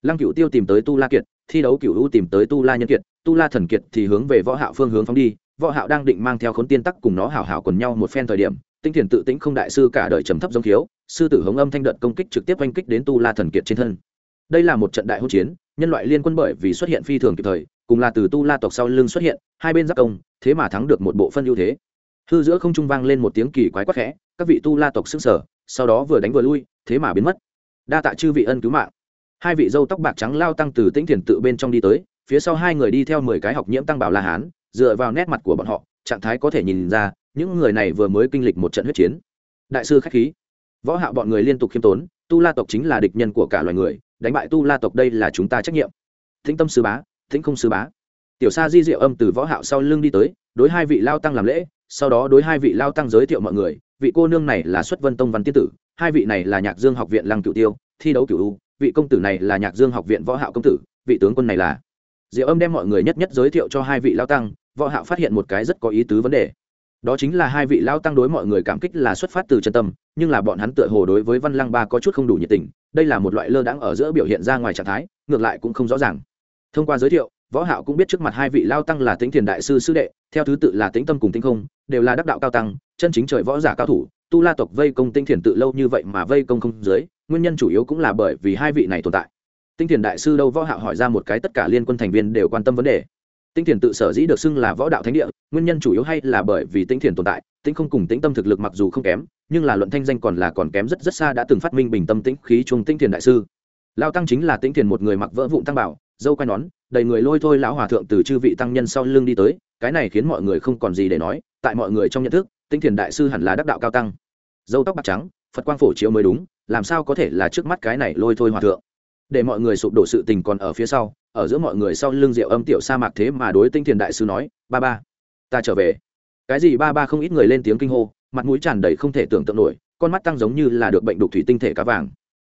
Lăng Cửu tiêu tìm tới tu la kiệt thi đấu cựu u tìm tới tu la nhân kiệt tu la thần kiệt thì hướng về võ hạo phương hướng phóng đi. Võ hạo đang định mang theo khốn tiên tắc cùng nó hảo hảo quần nhau một phen thời điểm tinh thiền tự tĩnh không đại sư cả đời trầm thấp giống thiếu sư tử hống âm thanh đợt công kích trực tiếp oanh kích đến tu la thần kiệt trên thân. Đây là một trận đại hỗn chiến nhân loại liên quân bởi vì xuất hiện phi thường kịp thời cùng là từ tu la tộc sau lưng xuất hiện hai bên giáp công thế mà thắng được một bộ phân ưu thế. Hư giữa không trung vang lên một tiếng kỳ quái quắc khẽ các vị tu la tộc sững sờ, sau đó vừa đánh vừa lui thế mà biến mất. Đa tạ chư vị ân cứu mạng hai vị dâu tóc bạc trắng lao tăng từ tĩnh thiền tự bên trong đi tới, phía sau hai người đi theo mười cái học nhiễm tăng bảo la hán, dựa vào nét mặt của bọn họ, trạng thái có thể nhìn ra, những người này vừa mới kinh lịch một trận huyết chiến. Đại sư khách khí. Võ hạo bọn người liên tục khiêm tốn, tu la tộc chính là địch nhân của cả loài người, đánh bại tu la tộc đây là chúng ta trách nhiệm. Thính tâm sư bá thính không sư bá. Tiểu sa di diệu âm từ võ hạo sau lưng đi tới, đối hai vị lao tăng làm lễ, sau đó đối hai vị lao tăng giới thiệu mọi người, vị cô nương này là xuất vân tông văn tiên tử, hai vị này là nhạc dương học viện lăng cửu tiêu, thi đấu cửu u vị công tử này là nhạc dương học viện võ hạo công tử, vị tướng quân này là. Diệu âm đem mọi người nhất nhất giới thiệu cho hai vị lao tăng, võ hạo phát hiện một cái rất có ý tứ vấn đề. Đó chính là hai vị lao tăng đối mọi người cảm kích là xuất phát từ chân tâm, nhưng là bọn hắn tựa hồ đối với văn lăng ba có chút không đủ nhiệt tình, đây là một loại lơ đãng ở giữa biểu hiện ra ngoài trạng thái, ngược lại cũng không rõ ràng. Thông qua giới thiệu, võ hạo cũng biết trước mặt hai vị lao tăng là tính thiền đại sư sư đệ, theo thứ tự là tính tâm cùng tinh không, đều là đắc đạo cao tăng, chân chính trời võ giả cao thủ, tu la tộc vây công tinh thiền tự lâu như vậy mà vây công không dưới nguyên nhân chủ yếu cũng là bởi vì hai vị này tồn tại. Tinh thiền đại sư đâu võ hạo hỏi ra một cái tất cả liên quân thành viên đều quan tâm vấn đề. Tinh thiền tự sở dĩ được xưng là võ đạo thánh địa, nguyên nhân chủ yếu hay là bởi vì tinh thiền tồn tại, tinh không cùng tĩnh tâm thực lực mặc dù không kém, nhưng là luận thanh danh còn là còn kém rất rất xa đã từng phát minh bình tâm tĩnh khí trung tinh thiền đại sư. Lao tăng chính là tinh thiền một người mặc vỡ vụn tăng bảo, dâu quai nón, đầy người lôi thôi lão hòa thượng từ chư vị tăng nhân sau lưng đi tới, cái này khiến mọi người không còn gì để nói, tại mọi người trong nhận thức, tinh thiền đại sư hẳn là đắc đạo cao tăng. Dâu tóc bạc trắng, phật quang phổ chiếu mới đúng làm sao có thể là trước mắt cái này lôi thôi hòa thượng? Để mọi người sụp đổ sự tình còn ở phía sau, ở giữa mọi người sau lưng rượu âm tiểu sa mạc thế mà đối tinh thiền đại sư nói, ba ba, ta trở về. Cái gì ba ba không ít người lên tiếng kinh hô, mặt mũi tràn đầy không thể tưởng tượng nổi, con mắt tăng giống như là được bệnh đục thủy tinh thể cá vàng.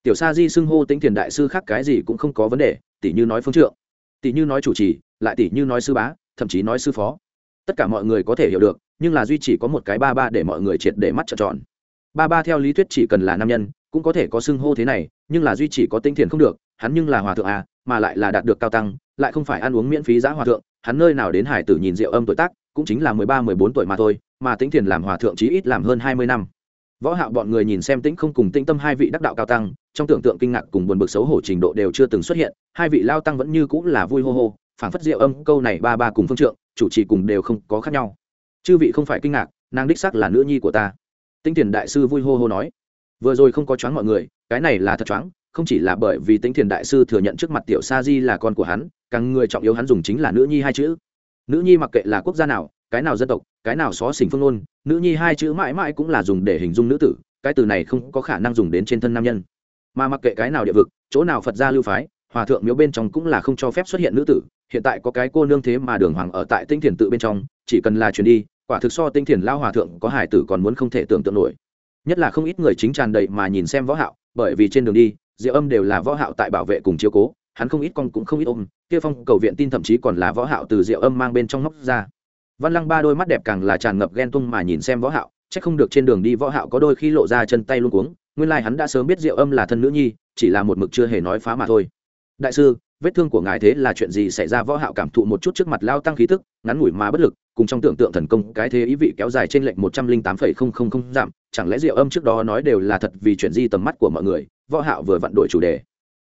Tiểu sa di xưng hô tinh thiền đại sư khác cái gì cũng không có vấn đề tỷ như nói phương trượng tỷ như nói chủ trì, lại tỷ như nói sư bá, thậm chí nói sư phó. Tất cả mọi người có thể hiểu được, nhưng là duy chỉ có một cái ba ba để mọi người triệt để mắt trợn tròn. Ba ba theo lý thuyết chỉ cần là nam nhân cũng có thể có xưng hô thế này, nhưng là duy chỉ có tinh thiền không được, hắn nhưng là hòa thượng à mà lại là đạt được cao tăng, lại không phải ăn uống miễn phí giá hòa thượng, hắn nơi nào đến hải tử nhìn rượu âm tuổi tác, cũng chính là mười ba, mười bốn tuổi mà thôi, mà tinh thiền làm hòa thượng chí ít làm hơn hai mươi năm. Võ hạo bọn người nhìn xem tĩnh không cùng tĩnh tâm hai vị đắc đạo cao tăng, trong tưởng tượng kinh ngạc cùng buồn bực xấu hổ trình độ đều chưa từng xuất hiện, hai vị lao tăng vẫn như cũng là vui hô hô, phảng phất rượu âm câu này ba ba cùng phương trượng, chủ trì cùng đều không có khác nhau. Chư vị không phải kinh ngạc, nàng đích xác là nữ nhi của ta. Tinh thiền đại sư vui hô hô nói vừa rồi không có choáng mọi người, cái này là thật choáng, không chỉ là bởi vì tinh thiền đại sư thừa nhận trước mặt tiểu sa di là con của hắn, càng người trọng yếu hắn dùng chính là nữ nhi hai chữ. Nữ nhi mặc kệ là quốc gia nào, cái nào dân tộc, cái nào xó xỉnh phương ngôn, nữ nhi hai chữ mãi mãi cũng là dùng để hình dung nữ tử, cái từ này không có khả năng dùng đến trên thân nam nhân. Mà mặc kệ cái nào địa vực, chỗ nào phật gia lưu phái, hòa thượng miếu bên trong cũng là không cho phép xuất hiện nữ tử. Hiện tại có cái cô nương thế mà đường hoàng ở tại tinh thiền tự bên trong, chỉ cần là chuyển đi, quả thực so tinh thiền lao hòa thượng có hải tử còn muốn không thể tưởng tượng nổi nhất là không ít người chính tràn đầy mà nhìn xem võ hạo, bởi vì trên đường đi diệu âm đều là võ hạo tại bảo vệ cùng chiếu cố, hắn không ít con cũng không ít ôm, kia phong cầu viện tin thậm chí còn là võ hạo từ diệu âm mang bên trong móc ra. Văn lăng ba đôi mắt đẹp càng là tràn ngập ghen tung mà nhìn xem võ hạo, chắc không được trên đường đi võ hạo có đôi khi lộ ra chân tay luôn cuống, nguyên lai like hắn đã sớm biết diệu âm là thân nữ nhi, chỉ là một mực chưa hề nói phá mà thôi. Đại sư, vết thương của ngài thế là chuyện gì xảy ra? Võ hạo cảm thụ một chút trước mặt lao tăng khí tức, ngắn ngủi mà bất lực, cùng trong tưởng tượng thần công cái thế ý vị kéo dài trên lệnh một trăm linh tám phẩy không không không giảm chẳng lẽ diệu âm trước đó nói đều là thật vì chuyện di tầm mắt của mọi người, võ hạo vừa vặn đổi chủ đề.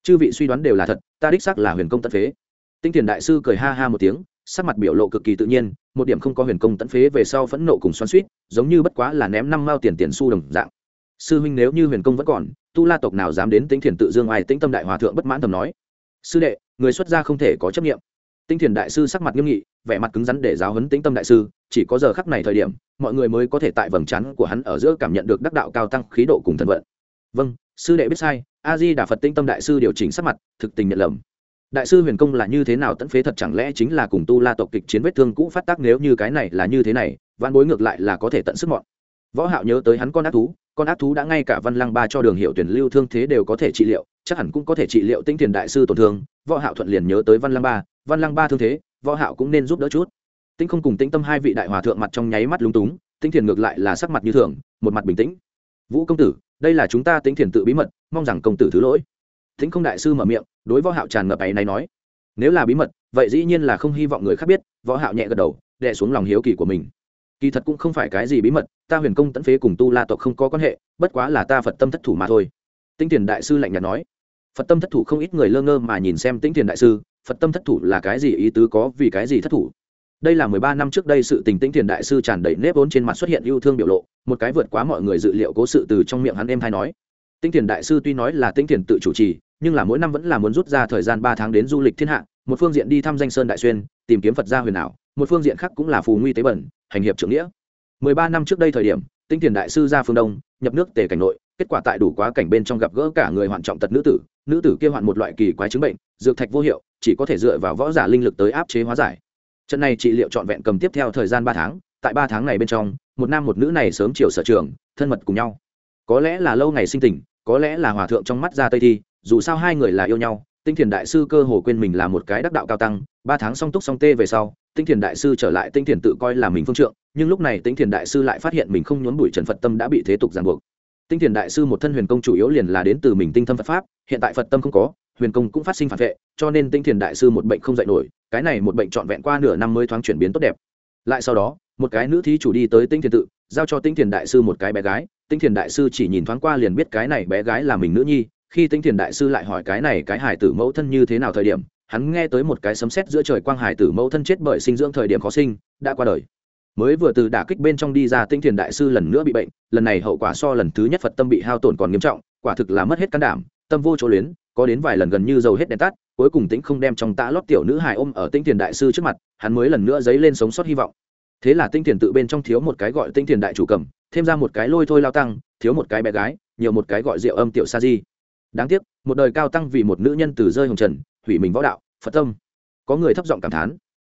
Chư vị suy đoán đều là thật, ta đích xác là huyền công tận phế. Tinh thiền đại sư cười ha ha một tiếng, sắc mặt biểu lộ cực kỳ tự nhiên, một điểm không có huyền công tận phế về sau phẫn nộ cùng xoắn xuýt, giống như bất quá là ném năm mao tiền tiền xu đồng dạng. Sư huynh nếu như huyền công vẫn còn, tu la tộc nào dám đến tinh thiền tự dương ai tĩnh tâm đại hòa thượng bất mãn tầm nói. Sư đệ, người xuất gia không thể có chấp nghiệm tinh thiền đại sư sắc mặt nghiêm nghị vẻ mặt cứng rắn để giáo huấn tĩnh tâm đại sư, chỉ có giờ khắc này thời điểm, mọi người mới có thể tại vầng trán của hắn ở giữa cảm nhận được đắc đạo cao tăng khí độ cùng thần vận. Vâng sư đệ biết sai a di đà phật tinh tâm đại sư điều chỉnh sắc mặt, thực tình nhận lầm. Đại sư huyền công là như thế nào tận phế thật chẳng lẽ chính là cùng tu la tộc kịch chiến vết thương cũ phát tác nếu như cái này là như thế này, văn bối ngược lại là có thể tận sức mọn. Võ hạo nhớ tới hắn con ác thú, con ác thú đã ngay cả văn lăng ba cho đường hiệu tuyển lưu thương thế đều có thể trị liệu, chắc hẳn cũng có thể trị liệu tinh thiền đại sư tổn thương. Võ hạo thuận liền nhớ tới văn lăng ba, văn lăng ba thương thế võ hạo cũng nên giúp đỡ chút. Tĩnh không cùng Tĩnh tâm hai vị đại hòa thượng mặt trong nháy mắt lúng túng, Tĩnh thiền ngược lại là sắc mặt như thường, một mặt bình tĩnh. Vũ công tử, đây là chúng ta Tĩnh thiền tự bí mật, mong rằng công tử thứ lỗi. Tĩnh không đại sư mở miệng, đối võ hạo tràn ngập ấy này nói, nếu là bí mật, vậy dĩ nhiên là không hy vọng người khác biết, võ hạo nhẹ gật đầu, đè xuống lòng hiếu kỳ của mình. Kỳ thật cũng không phải cái gì bí mật, ta huyền công tận phế cùng tu la tộc không có quan hệ, bất quá là ta phật tâm thất thủ mà thôi. Tĩnh thiền đại sư lạnh nhạt nói, phật tâm thất thủ không ít người lơ ngơ mà nhìn xem Tĩnh thiền đại sư phật tâm thất thủ là cái gì, ý tứ có vì cái gì thất thủ? Đây là mười ba năm trước đây sự tình tinh thiền đại sư tràn đầy nếp vốn trên mặt xuất hiện yêu thương biểu lộ, một cái vượt quá mọi người dự liệu cố sự từ trong miệng hắn em hay nói. Tinh thiền đại sư tuy nói là tinh thiền tự chủ trì, nhưng là mỗi năm vẫn là muốn rút ra thời gian ba tháng đến du lịch thiên hạ, một phương diện đi thăm danh sơn đại xuyên, tìm kiếm phật gia huyền ảo, một phương diện khác cũng là phù nguy tế bẩn, hành hiệp trưởng nghĩa. Mười ba năm trước đây thời điểm tinh thiền đại sư ra phương đông, nhập nước tề cảnh nội, kết quả tại đủ quá cảnh bên trong gặp gỡ cả người hoạn trọng tật nữ tử nữ tử kia hoạn một loại kỳ quái chứng bệnh, dược thạch vô hiệu chỉ có thể dựa vào võ giả linh lực tới áp chế hóa giải. Trận này trị liệu trọn vẹn cầm tiếp theo thời gian ba tháng, tại ba tháng này bên trong, một nam một nữ này sớm chiều sở trường, thân mật cùng nhau. Có lẽ là lâu ngày sinh tình, có lẽ là hòa thượng trong mắt ra tây thi, dù sao hai người là yêu nhau, tinh thiền đại sư cơ hồ quên mình là một cái đắc đạo cao tăng, ba tháng song túc song tê về sau, tinh thiền đại sư trở lại tinh thiền tự coi là mình phương trượng, nhưng lúc này tinh thiền đại sư lại phát hiện mình không nhốn bụi trần phật tâm đã bị thế tục ràng buộc. Tinh thiền đại sư một thân huyền công chủ yếu liền là đến từ mình tinh thâm phật pháp, hiện tại phật tâm không có huyền công cũng phát sinh phản vệ, cho nên tinh thiền đại sư một bệnh không dạy nổi, cái này một bệnh trọn vẹn qua nửa năm mới thoáng chuyển biến tốt đẹp. Lại sau đó, một cái nữ thí chủ đi tới tinh thiền tự, giao cho tinh thiền đại sư một cái bé gái. Tinh thiền đại sư chỉ nhìn thoáng qua liền biết cái này bé gái là mình nữ nhi. Khi tinh thiền đại sư lại hỏi cái này cái hải tử mẫu thân như thế nào thời điểm, hắn nghe tới một cái sấm sét giữa trời quang hải tử mẫu thân chết bởi sinh dưỡng thời điểm khó sinh, đã qua đời. Mới vừa từ đả kích bên trong đi ra tinh thiền đại sư lần nữa bị bệnh, lần này hậu quả so lần thứ nhất phật tâm bị hao tổn còn nghiêm trọng, quả thực là mất hết can đảm, tâm vô chỗ luyến có đến vài lần gần như dầu hết đèn tắt, cuối cùng tĩnh không đem trong tã lót tiểu nữ hài ôm ở tinh tiền đại sư trước mặt, hắn mới lần nữa dấy lên sống sót hy vọng. Thế là tinh tiền tự bên trong thiếu một cái gọi tinh tiền đại chủ cầm, thêm ra một cái lôi thôi lao tăng, thiếu một cái bé gái, nhiều một cái gọi rượu âm tiểu sa di. Đáng tiếc, một đời cao tăng vì một nữ nhân từ rơi hồng trần, hủy mình võ đạo, phật tâm. Có người thấp giọng cảm thán.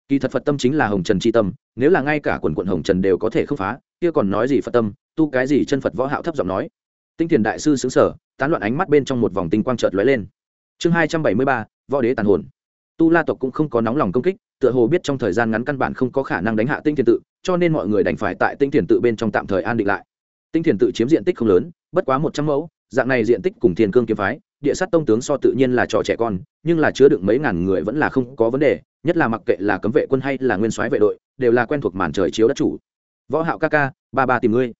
Kỳ thật phật tâm chính là hồng trần c h i tâm, nếu là ngay cả quần quận hồng trần đều có thể không phá, kia còn nói gì phật tâm, tu cái gì chân phật võ hạo thấp giọng nói tinh thiền đại sư xứng sở tán loạn ánh mắt bên trong một vòng tinh quang trợt lóe lên. Chương hai trăm bảy mươi ba, võ đế tàn hồn. Tu la tộc cũng không có nóng lòng công kích, tựa hồ biết trong thời gian ngắn căn bản không có khả năng đánh hạ tinh thiền tự, cho nên mọi người đành phải tại tinh thiền tự bên trong tạm thời an định lại. Tinh thiền tự chiếm diện tích không lớn, bất quá một trăm mẫu, dạng này diện tích cùng thiên cương kiếm phái, địa sát tông tướng so tự nhiên là trò trẻ con, nhưng là chứa đựng mấy ngàn người vẫn là không có vấn đề, nhất là mặc kệ là cấm vệ quân hay là nguyên soái vệ đội, đều là quen thuộc màn trời chiếu đất chủ. Võ hạo ca ca, ba ba tìm ngươi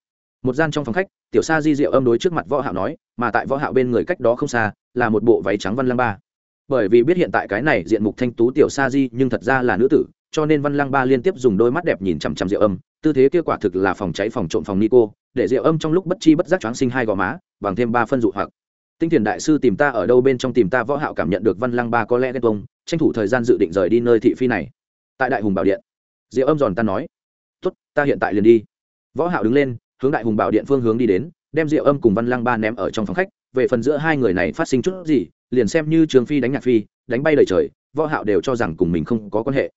một gian trong phòng khách, tiểu sa di diệu âm đối trước mặt võ hạo nói, mà tại võ hạo bên người cách đó không xa, là một bộ váy trắng văn lăng ba. Bởi vì biết hiện tại cái này diện mục thanh tú tiểu sa di nhưng thật ra là nữ tử, cho nên văn lăng ba liên tiếp dùng đôi mắt đẹp nhìn chằm chằm diệu âm, tư thế kia quả thực là phòng cháy phòng trộm phòng nico, để diệu âm trong lúc bất chi bất giác choáng sinh hai gò má, bằng thêm ba phân dụ hoặc. Tinh thiền đại sư tìm ta ở đâu bên trong tìm ta, võ hạo cảm nhận được văn lăng ba có lẽ ghen tuông, tranh thủ thời gian dự định rời đi nơi thị phi này. Tại đại hùng bảo điện, diệu âm giòn ta nói, tốt, ta hiện tại liền đi. Võ hạo đứng lên hướng đại hùng bảo điện phương hướng đi đến, đem diệu âm cùng văn lăng ba ném ở trong phòng khách, về phần giữa hai người này phát sinh chút gì, liền xem như trường phi đánh nhạc phi, đánh bay lời trời, võ hạo đều cho rằng cùng mình không có quan hệ.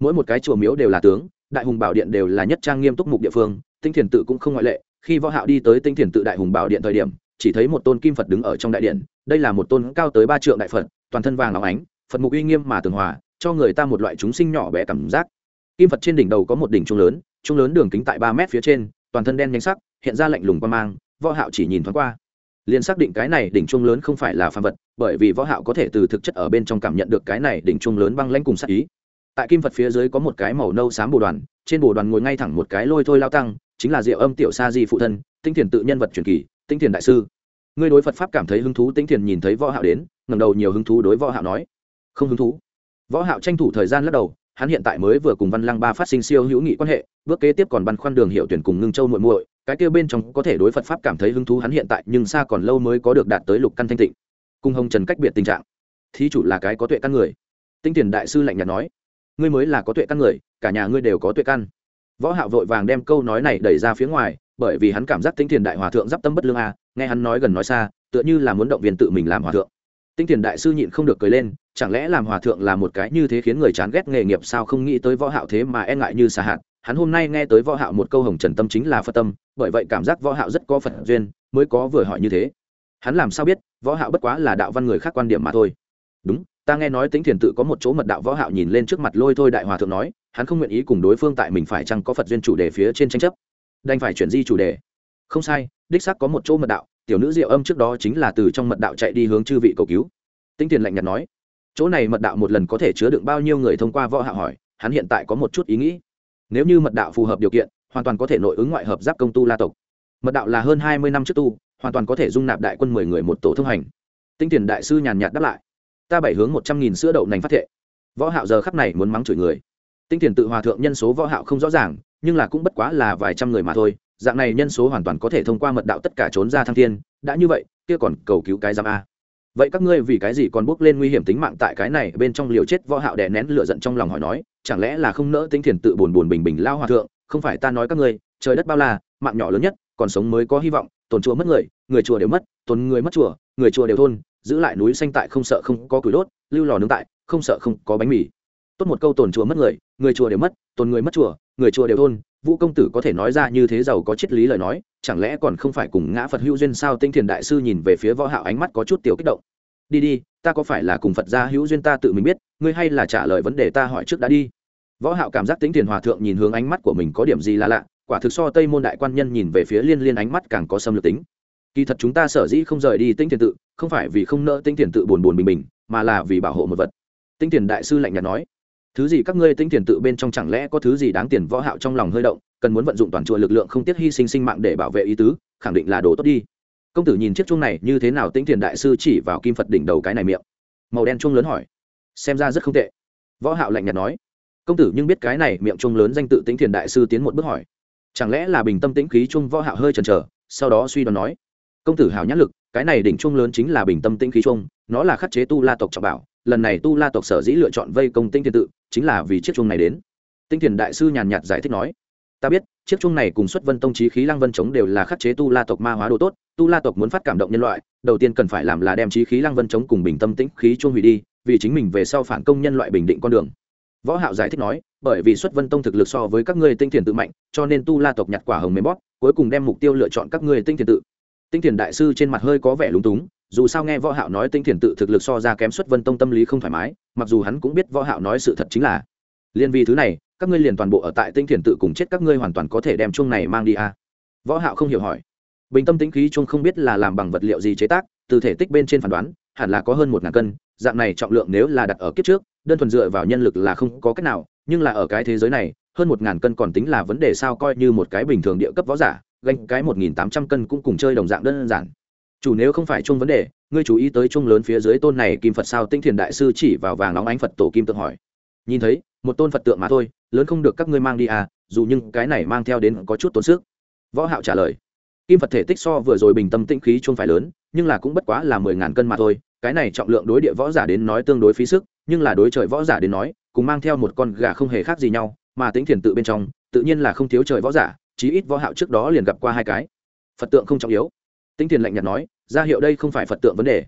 Mỗi một cái chùa miếu đều là tướng, đại hùng bảo điện đều là nhất trang nghiêm túc mục địa phương, tinh thiền tự cũng không ngoại lệ, khi võ hạo đi tới tinh thiền tự đại hùng bảo điện thời điểm, chỉ thấy một tôn kim phật đứng ở trong đại điện, đây là một tôn cao tới ba trượng đại phật, toàn thân vàng óng ánh, phật mục uy nghiêm mà tường hòa, cho người ta một loại chúng sinh nhỏ bé cảm giác. Kim phật trên đỉnh đầu có một đỉnh trung lớn trung lớn đường kính tại ba mét phía trên toàn thân đen nhánh sắc, hiện ra lạnh lùng quan mang, võ hạo chỉ nhìn thoáng qua. Liền xác định cái này đỉnh trung lớn không phải là phàm vật, bởi vì võ hạo có thể từ thực chất ở bên trong cảm nhận được cái này đỉnh trung lớn băng lãnh cùng sát ý. Tại kim vật phía dưới có một cái màu nâu xám bồ đoàn, trên bồ đoàn ngồi ngay thẳng một cái lôi thôi lao tăng, chính là diệu âm tiểu sa di phụ thân tinh thiền tự nhân vật truyền kỳ tinh thiền đại sư. Ngươi đối phật pháp cảm thấy hứng thú tinh thiền nhìn thấy võ hạo đến, ngẩng đầu nhiều hứng thú đối võ hạo nói. Không hứng thú. Võ hạo tranh thủ thời gian lắc đầu hắn hiện tại mới vừa cùng văn lăng ba phát sinh siêu hữu nghị quan hệ, bước kế tiếp còn băn khoăn đường hiệu tuyển cùng ngưng châu muội muội, cái kia bên trong có thể đối phật pháp cảm thấy hứng thú hắn hiện tại, nhưng xa còn lâu mới có được đạt tới lục căn thanh tịnh. Cung hồng trần cách biệt tình trạng. Thí chủ là cái có tuệ căn người. Tinh tiền đại sư lạnh nhạt nói, ngươi mới là có tuệ căn người, cả nhà ngươi đều có tuệ căn. Võ hạo vội vàng đem câu nói này đẩy ra phía ngoài, bởi vì hắn cảm giác tinh tiền đại hòa thượng giáp tâm bất lương a, nghe hắn nói gần nói xa, tựa như là muốn động viên tự mình làm hòa thượng. Tinh tiền đại sư nhịn không được cười lên chẳng lẽ làm hòa thượng là một cái như thế khiến người chán ghét nghề nghiệp sao? Không nghĩ tới võ hạo thế mà e ngại như xa hạt. Hắn hôm nay nghe tới võ hạo một câu hồng trần tâm chính là phật tâm, bởi vậy cảm giác võ hạo rất có phật duyên, mới có vừa hỏi như thế. Hắn làm sao biết, võ hạo bất quá là đạo văn người khác quan điểm mà thôi. Đúng, ta nghe nói tính thiền tự có một chỗ mật đạo võ hạo nhìn lên trước mặt lôi thôi đại hòa thượng nói, hắn không nguyện ý cùng đối phương tại mình phải chăng có phật duyên chủ đề phía trên tranh chấp. Đành phải chuyển di chủ đề. Không sai, đích xác có một chỗ mật đạo, tiểu nữ diệu âm trước đó chính là từ trong mật đạo chạy đi hướng chư vị cầu cứu. Tinh tiền lạnh nhạt nói chỗ này mật đạo một lần có thể chứa đựng bao nhiêu người thông qua võ hạ hỏi, hắn hiện tại có một chút ý nghĩ. Nếu như mật đạo phù hợp điều kiện, hoàn toàn có thể nội ứng ngoại hợp giáp công tu la tộc. Mật đạo là hơn hai mươi năm trước tu, hoàn toàn có thể dung nạp đại quân mười người một tổ thông hành. Tinh tiền đại sư nhàn nhạt đáp lại, ta bảy hướng một trăm nghìn sữa đậu nành phát thệ. Võ hạo giờ khắp này muốn mắng chửi người. Tinh tiền tự hòa thượng nhân số võ hạo không rõ ràng, nhưng là cũng bất quá là vài trăm người mà thôi, dạng này nhân số hoàn toàn có thể thông qua mật đạo tất cả trốn ra thăng thiên, đã như vậy, kia còn cầu cứu cái giam a vậy các ngươi vì cái gì còn bước lên nguy hiểm tính mạng tại cái này bên trong liều chết võ hạo đè nén lửa giận trong lòng hỏi nói, chẳng lẽ là không nỡ tính thiền tự buồn buồn bình bình lao hòa thượng, không phải ta nói các ngươi, trời đất bao la, mạng nhỏ lớn nhất, còn sống mới có hy vọng, tồn chùa mất người người chùa đều mất, tồn người mất chùa, người chùa đều thôn, giữ lại núi xanh tại không sợ không có củi đốt, lưu lò nướng tại không sợ không có bánh mì. Tốt một câu tồn chùa mất người người chùa đều mất, tồn người mất chùa, người chùa đều thôn, vũ công tử có thể nói ra như thế giàu có triết lý lời nói chẳng lẽ còn không phải cùng ngã phật hữu duyên sao? Tinh thiền đại sư nhìn về phía võ hạo ánh mắt có chút tiểu kích động. Đi đi, ta có phải là cùng phật gia hữu duyên ta tự mình biết, ngươi hay là trả lời vấn đề ta hỏi trước đã đi. Võ hạo cảm giác tính thiền hòa thượng nhìn hướng ánh mắt của mình có điểm gì là lạ, quả thực so tây môn đại quan nhân nhìn về phía liên liên ánh mắt càng có xâm lược tính. Kỳ thật chúng ta sở dĩ không rời đi tinh thiền tự, không phải vì không nỡ tinh thiền tự buồn buồn bình bình, mà là vì bảo hộ một vật. Tinh thiền đại sư lạnh nhạt nói thứ gì các ngươi tinh thiền tự bên trong chẳng lẽ có thứ gì đáng tiền võ hạo trong lòng hơi động, cần muốn vận dụng toàn chùa lực lượng không tiếc hy sinh sinh mạng để bảo vệ ý tứ, khẳng định là đồ tốt đi. Công tử nhìn chiếc chuông này, như thế nào tinh thiền đại sư chỉ vào kim phật đỉnh đầu cái này miệng. Màu đen chuông lớn hỏi. Xem ra rất không tệ. Võ hạo lạnh nhạt nói. Công tử nhưng biết cái này miệng chuông lớn danh tự tinh thiền đại sư tiến một bước hỏi. Chẳng lẽ là bình tâm tĩnh khí chuông võ hạo hơi chần chờ, sau đó suy đoán nói. Công tử hào nhãn lực, cái này đỉnh chuông lớn chính là bình tâm tĩnh khí chuông, nó là khắc chế tu la tộc trọng bảo, lần này tu la tộc sở dĩ lựa chọn vây công tinh thiền tự chính là vì chiếc chuông này đến. Tinh thiền đại sư nhàn nhạt giải thích nói, ta biết, chiếc chuông này cùng xuất vân tông trí khí lăng vân chống đều là khắc chế tu la tộc ma hóa đồ tốt, tu la tộc muốn phát cảm động nhân loại, đầu tiên cần phải làm là đem trí khí lăng vân chống cùng bình tâm tĩnh khí chuông hủy đi, vì chính mình về sau phản công nhân loại bình định con đường. Võ hạo giải thích nói, bởi vì xuất vân tông thực lực so với các ngươi tinh thiền tự mạnh, cho nên tu la tộc nhặt quả hồng mềm bóp, cuối cùng đem mục tiêu lựa chọn các ngươi tinh thiền tự. Tinh thiền đại sư trên mặt hơi có vẻ lúng túng dù sao nghe võ hạo nói tinh thiền tự thực lực so ra kém xuất vân tông tâm lý không thoải mái, mặc dù hắn cũng biết võ hạo nói sự thật chính là, liên vì thứ này, các ngươi liền toàn bộ ở tại tinh thiền tự cùng chết các ngươi hoàn toàn có thể đem chuông này mang đi à võ hạo không hiểu hỏi. Bình tâm tĩnh khí chuông không biết là làm bằng vật liệu gì chế tác, từ thể tích bên trên phán đoán, hẳn là có hơn một ngàn cân, dạng này trọng lượng nếu là đặt ở kiếp trước, đơn thuần dựa vào nhân lực là không có cách nào, nhưng là ở cái thế giới này, hơn một ngàn cân còn tính là vấn đề sao coi như một cái bình thường địa cấp võ giả, gánh cái một nghìn tám trăm cân cũng cùng chơi đồng dạng đơn giản chủ nếu không phải chung vấn đề, ngươi chú ý tới chung lớn phía dưới tôn này kim phật sao tinh thiền đại sư chỉ vào vàng nóng ánh phật tổ kim tượng hỏi. Nhìn thấy, một tôn phật tượng mà thôi, lớn không được các ngươi mang đi à dù nhưng cái này mang theo đến có chút tốn sức. Võ hạo trả lời, kim phật thể tích so vừa rồi bình tâm tĩnh khí chung phải lớn, nhưng là cũng bất quá là mười ngàn cân mà thôi, cái này trọng lượng đối địa võ giả đến nói tương đối phí sức, nhưng là đối trời võ giả đến nói, cùng mang theo một con gà không hề khác gì nhau, mà tính thiền tự bên trong, tự nhiên là không thiếu trời võ giả, chí ít võ hạo trước đó liền gặp qua hai cái. Phật tượng không trọng yếu. Tĩnh thiền lạnh nhạt nói, ra hiệu đây không phải phật tượng vấn đề.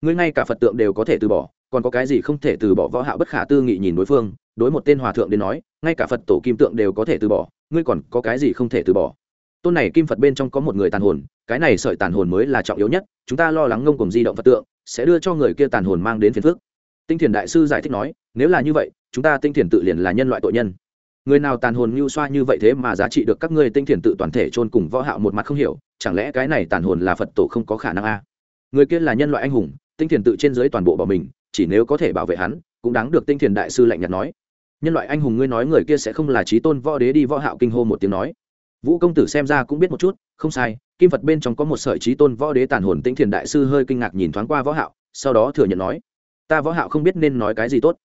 Ngươi ngay cả phật tượng đều có thể từ bỏ, còn có cái gì không thể từ bỏ võ hạo bất khả tư nghị nhìn đối phương, đối một tên hòa thượng đến nói, ngay cả phật tổ kim tượng đều có thể từ bỏ, ngươi còn có cái gì không thể từ bỏ? Tôn này kim phật bên trong có một người tàn hồn, cái này sợi tàn hồn mới là trọng yếu nhất, chúng ta lo lắng ngông cùng di động phật tượng, sẽ đưa cho người kia tàn hồn mang đến phiền phức. Tinh thiền đại sư giải thích nói, nếu là như vậy, chúng ta tinh thiền tự liền là nhân loại tội nhân người nào tàn hồn như xoa như vậy thế mà giá trị được các ngươi tinh thiền tự toàn thể chôn cùng võ hạo một mặt không hiểu, chẳng lẽ cái này tàn hồn là phật tổ không có khả năng a? Người kia là nhân loại anh hùng, tinh thiền tự trên dưới toàn bộ bỏ mình, chỉ nếu có thể bảo vệ hắn, cũng đáng được tinh thiền đại sư lạnh nhạt nói. Nhân loại anh hùng ngươi nói người kia sẽ không là trí tôn võ đế đi võ hạo kinh hô một tiếng nói. Vũ công tử xem ra cũng biết một chút, không sai, kim phật bên trong có một sợi trí tôn võ đế tàn hồn tinh thiền đại sư hơi kinh ngạc nhìn thoáng qua võ hạo, sau đó thừa nhận nói. Ta võ hạo không biết nên nói cái gì tốt.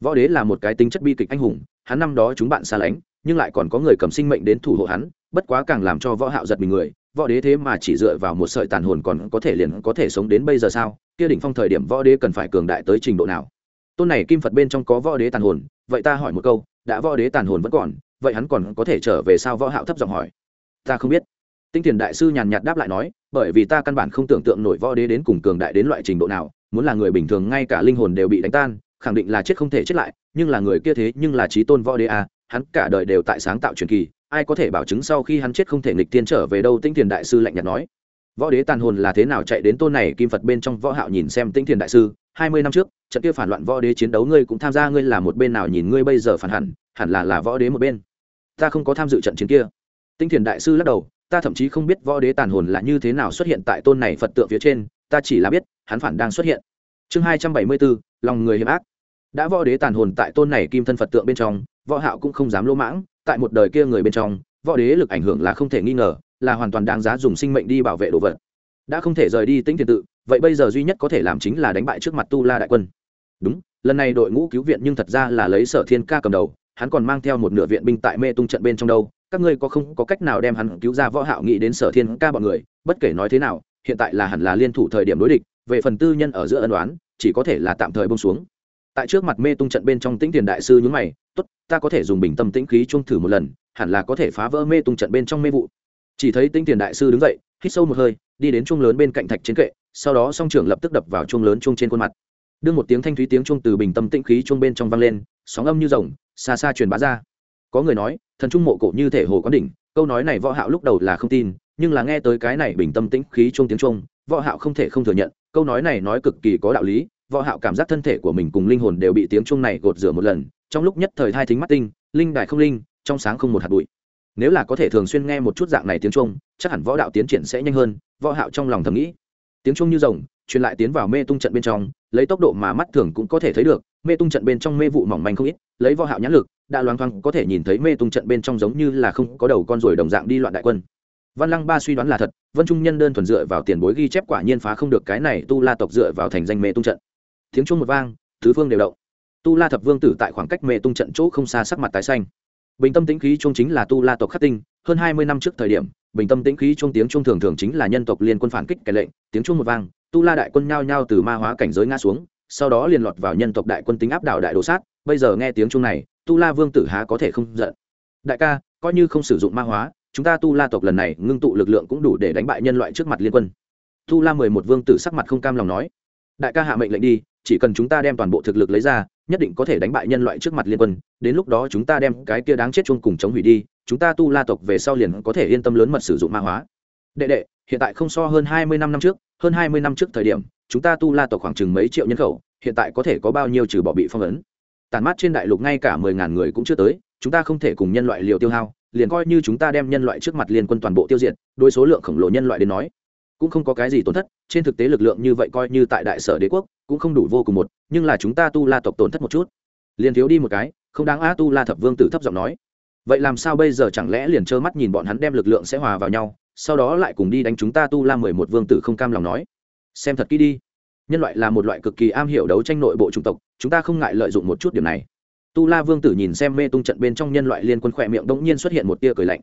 Võ đế là một cái tính chất bi kịch anh hùng hắn năm đó chúng bạn xa lánh, nhưng lại còn có người cầm sinh mệnh đến thủ hộ hắn, bất quá càng làm cho võ hạo giật mình người, võ đế thế mà chỉ dựa vào một sợi tàn hồn còn có thể liền có thể sống đến bây giờ sao? Kia đỉnh phong thời điểm võ đế cần phải cường đại tới trình độ nào? Tôn này kim phật bên trong có võ đế tàn hồn, vậy ta hỏi một câu, đã võ đế tàn hồn vẫn còn, vậy hắn còn có thể trở về sao? Võ hạo thấp giọng hỏi. Ta không biết. Tinh thiền đại sư nhàn nhạt đáp lại nói, bởi vì ta căn bản không tưởng tượng nổi võ đế đến cùng cường đại đến loại trình độ nào, muốn là người bình thường ngay cả linh hồn đều bị đánh tan khẳng định là chết không thể chết lại, nhưng là người kia thế nhưng là trí tôn võ đế à hắn cả đời đều tại sáng tạo truyền kỳ, ai có thể bảo chứng sau khi hắn chết không thể nghịch tiên trở về đâu? Tinh thiền đại sư lạnh nhạt nói. Võ đế tàn hồn là thế nào chạy đến tôn này? Kim phật bên trong võ hạo nhìn xem tinh thiền đại sư, hai mươi năm trước, trận kia phản loạn võ đế chiến đấu ngươi cũng tham gia, ngươi là một bên nào nhìn ngươi bây giờ phản hẳn hẳn là là võ đế một bên. Ta không có tham dự trận chiến kia. Tinh thiền đại sư lắc đầu, ta thậm chí không biết võ đế tàn hồn là như thế nào xuất hiện tại tôn này phật tượng phía trên, ta chỉ là biết, hắn phản đang xuất hiện. Chương hai trăm bảy mươi bốn, lòng người hiểm ác đã võ đế tàn hồn tại tôn này kim thân phật tượng bên trong, võ hạo cũng không dám lỗ mãng, tại một đời kia người bên trong, võ đế lực ảnh hưởng là không thể nghi ngờ, là hoàn toàn đáng giá dùng sinh mệnh đi bảo vệ đồ vật. Đã không thể rời đi tĩnh thiền tự, vậy bây giờ duy nhất có thể làm chính là đánh bại trước mặt tu la đại quân. Đúng, lần này đội ngũ cứu viện nhưng thật ra là lấy sở thiên ca cầm đầu, hắn còn mang theo một nửa viện binh tại mê tung trận bên trong đâu. Các ngươi có không, có cách nào đem hắn cứu ra võ hạo nghĩ đến sở thiên ca bọn người? Bất kể nói thế nào, hiện tại là hẳn là liên thủ thời điểm đối địch, về phần tư nhân ở giữa ân đoán chỉ có thể là tạm thời bông xuống tại trước mặt mê tung trận bên trong tĩnh tiền đại sư nhướng mày, tốt, ta có thể dùng bình tâm tĩnh khí trung thử một lần, hẳn là có thể phá vỡ mê tung trận bên trong mê vụ. Chỉ thấy tĩnh tiền đại sư đứng dậy, hít sâu một hơi, đi đến chuông lớn bên cạnh thạch chiến kệ, sau đó song trưởng lập tức đập vào chuông lớn chuông trên khuôn mặt. Đương một tiếng thanh thúy tiếng chuông từ bình tâm tĩnh khí chuông bên trong vang lên, sóng âm như rồng, xa xa truyền bá ra. Có người nói, thần trung mộ cổ như thể hồ quán đỉnh, câu nói này võ hạo lúc đầu là không tin, nhưng là nghe tới cái này bình tâm tĩnh khí chuông tiếng chuông, võ hạo không thể không thừa nhận, câu nói này nói cực kỳ có đạo lý võ hạo cảm giác thân thể của mình cùng linh hồn đều bị tiếng chuông này gột rửa một lần, trong lúc nhất thời hai thính mắt tinh, linh đài không linh, trong sáng không một hạt bụi. Nếu là có thể thường xuyên nghe một chút dạng này tiếng chuông, chắc hẳn võ đạo tiến triển sẽ nhanh hơn, võ hạo trong lòng thầm nghĩ. Tiếng chuông như rồng, truyền lại tiến vào mê tung trận bên trong, lấy tốc độ mà mắt thường cũng có thể thấy được, mê tung trận bên trong mê vụ mỏng manh không ít, lấy võ hạo nhãn lực, đã loáng thoáng có thể nhìn thấy mê tung trận bên trong giống như là không có đầu con rồi đồng dạng đi loạn đại quân. Văn lăng ba suy đoán là thật, vân trung nhân đơn thuần dựa vào tiền bối ghi chép quả nhiên phá không được cái này tu la tộc dựa vào thành danh mê tung trận tiếng chuông một vang, tứ phương đều động. Tu la thập vương tử tại khoảng cách mê tung trận chỗ không xa sắc mặt tái xanh. Bình tâm tĩnh khí chuông chính là tu la tộc khắc tinh, hơn hai mươi năm trước thời điểm, bình tâm tĩnh khí chuông tiếng chuông thường thường chính là nhân tộc liên quân phản kích kẻ lệnh, tiếng chuông một vang, tu la đại quân nhao nhao từ ma hóa cảnh giới ngã xuống, sau đó liền lọt vào nhân tộc đại quân tính áp đảo đại đồ sát, bây giờ nghe tiếng chuông này, tu la vương tử há có thể không giận. Đại ca, coi như không sử dụng ma hóa, chúng ta tu la tộc lần này ngưng tụ lực lượng cũng đủ để đánh bại nhân loại trước mặt liên quân. Tu la mười một vương tử sắc mặt không cam lòng nói. Đại ca hạ mệnh lệnh đi chỉ cần chúng ta đem toàn bộ thực lực lấy ra, nhất định có thể đánh bại nhân loại trước mặt liên quân. Đến lúc đó chúng ta đem cái kia đáng chết chung cùng chống hủy đi, chúng ta tu la tộc về sau liền có thể yên tâm lớn mật sử dụng ma hóa. Đệ đệ, hiện tại không so hơn hai mươi năm năm trước, hơn hai mươi năm trước thời điểm, chúng ta tu la tộc khoảng chừng mấy triệu nhân khẩu, hiện tại có thể có bao nhiêu trừ bỏ bị phong ấn. Tàn mát trên đại lục ngay cả mười ngàn người cũng chưa tới, chúng ta không thể cùng nhân loại liều tiêu hao, liền coi như chúng ta đem nhân loại trước mặt liên quân toàn bộ tiêu diệt, đối số lượng khổng lồ nhân loại đến nói, cũng không có cái gì tổn thất. Trên thực tế lực lượng như vậy coi như tại đại sở đế quốc cũng không đủ vô cùng một, nhưng là chúng ta tu la tộc tổn thất một chút. Liền thiếu đi một cái, không đáng a tu la thập vương tử thấp giọng nói. Vậy làm sao bây giờ chẳng lẽ liền trơ mắt nhìn bọn hắn đem lực lượng sẽ hòa vào nhau, sau đó lại cùng đi đánh chúng ta tu la mười một vương tử không cam lòng nói. Xem thật kỹ đi. Nhân loại là một loại cực kỳ am hiểu đấu tranh nội bộ chủng tộc, chúng ta không ngại lợi dụng một chút điểm này. Tu la vương tử nhìn xem mê tung trận bên trong nhân loại liên quân khỏe miệng đ ỗ n g nhiên xuất hiện một tia cười lạnh.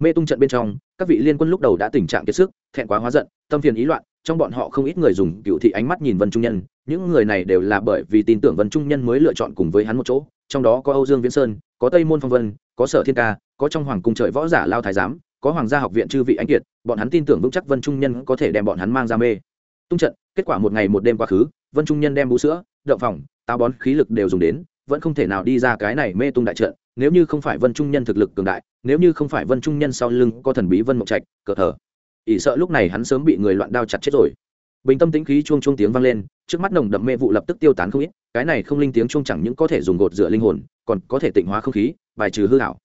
Mê tung trận bên trong các vị liên quân lúc đầu đã tình trạng kiệt sức, thẹn quá hóa giận, tâm phiền ý loạn, trong bọn họ không ít người dùng cựu thị ánh mắt nhìn vân trung nhân. Những người này đều là bởi vì tin tưởng vân trung nhân mới lựa chọn cùng với hắn một chỗ, trong đó có âu dương viễn sơn, có tây môn phong vân, có sở thiên ca, có trong hoàng cung trời võ giả lao thái giám, có hoàng gia học viện chư vị anh kiệt, bọn hắn tin tưởng vững chắc vân trung nhân có thể đem bọn hắn mang ra mê. Tung trận, kết quả một ngày một đêm quá khứ, vân trung nhân đem bú sữa, đậu phòng táo bón, khí lực đều dùng đến vẫn không thể nào đi ra cái này mê tung đại trận, nếu như không phải vân trung nhân thực lực cường đại, nếu như không phải vân trung nhân sau lưng có thần bí vân mộng trạch, cờ thờ. Ỷ sợ lúc này hắn sớm bị người loạn đao chặt chết rồi. Bình tâm tĩnh khí chuông chuông tiếng vang lên, trước mắt nồng đậm mê vụ lập tức tiêu tán không ít, cái này không linh tiếng chuông chẳng những có thể dùng gột rửa linh hồn, còn có thể tịnh hóa không khí, bài trừ hư hảo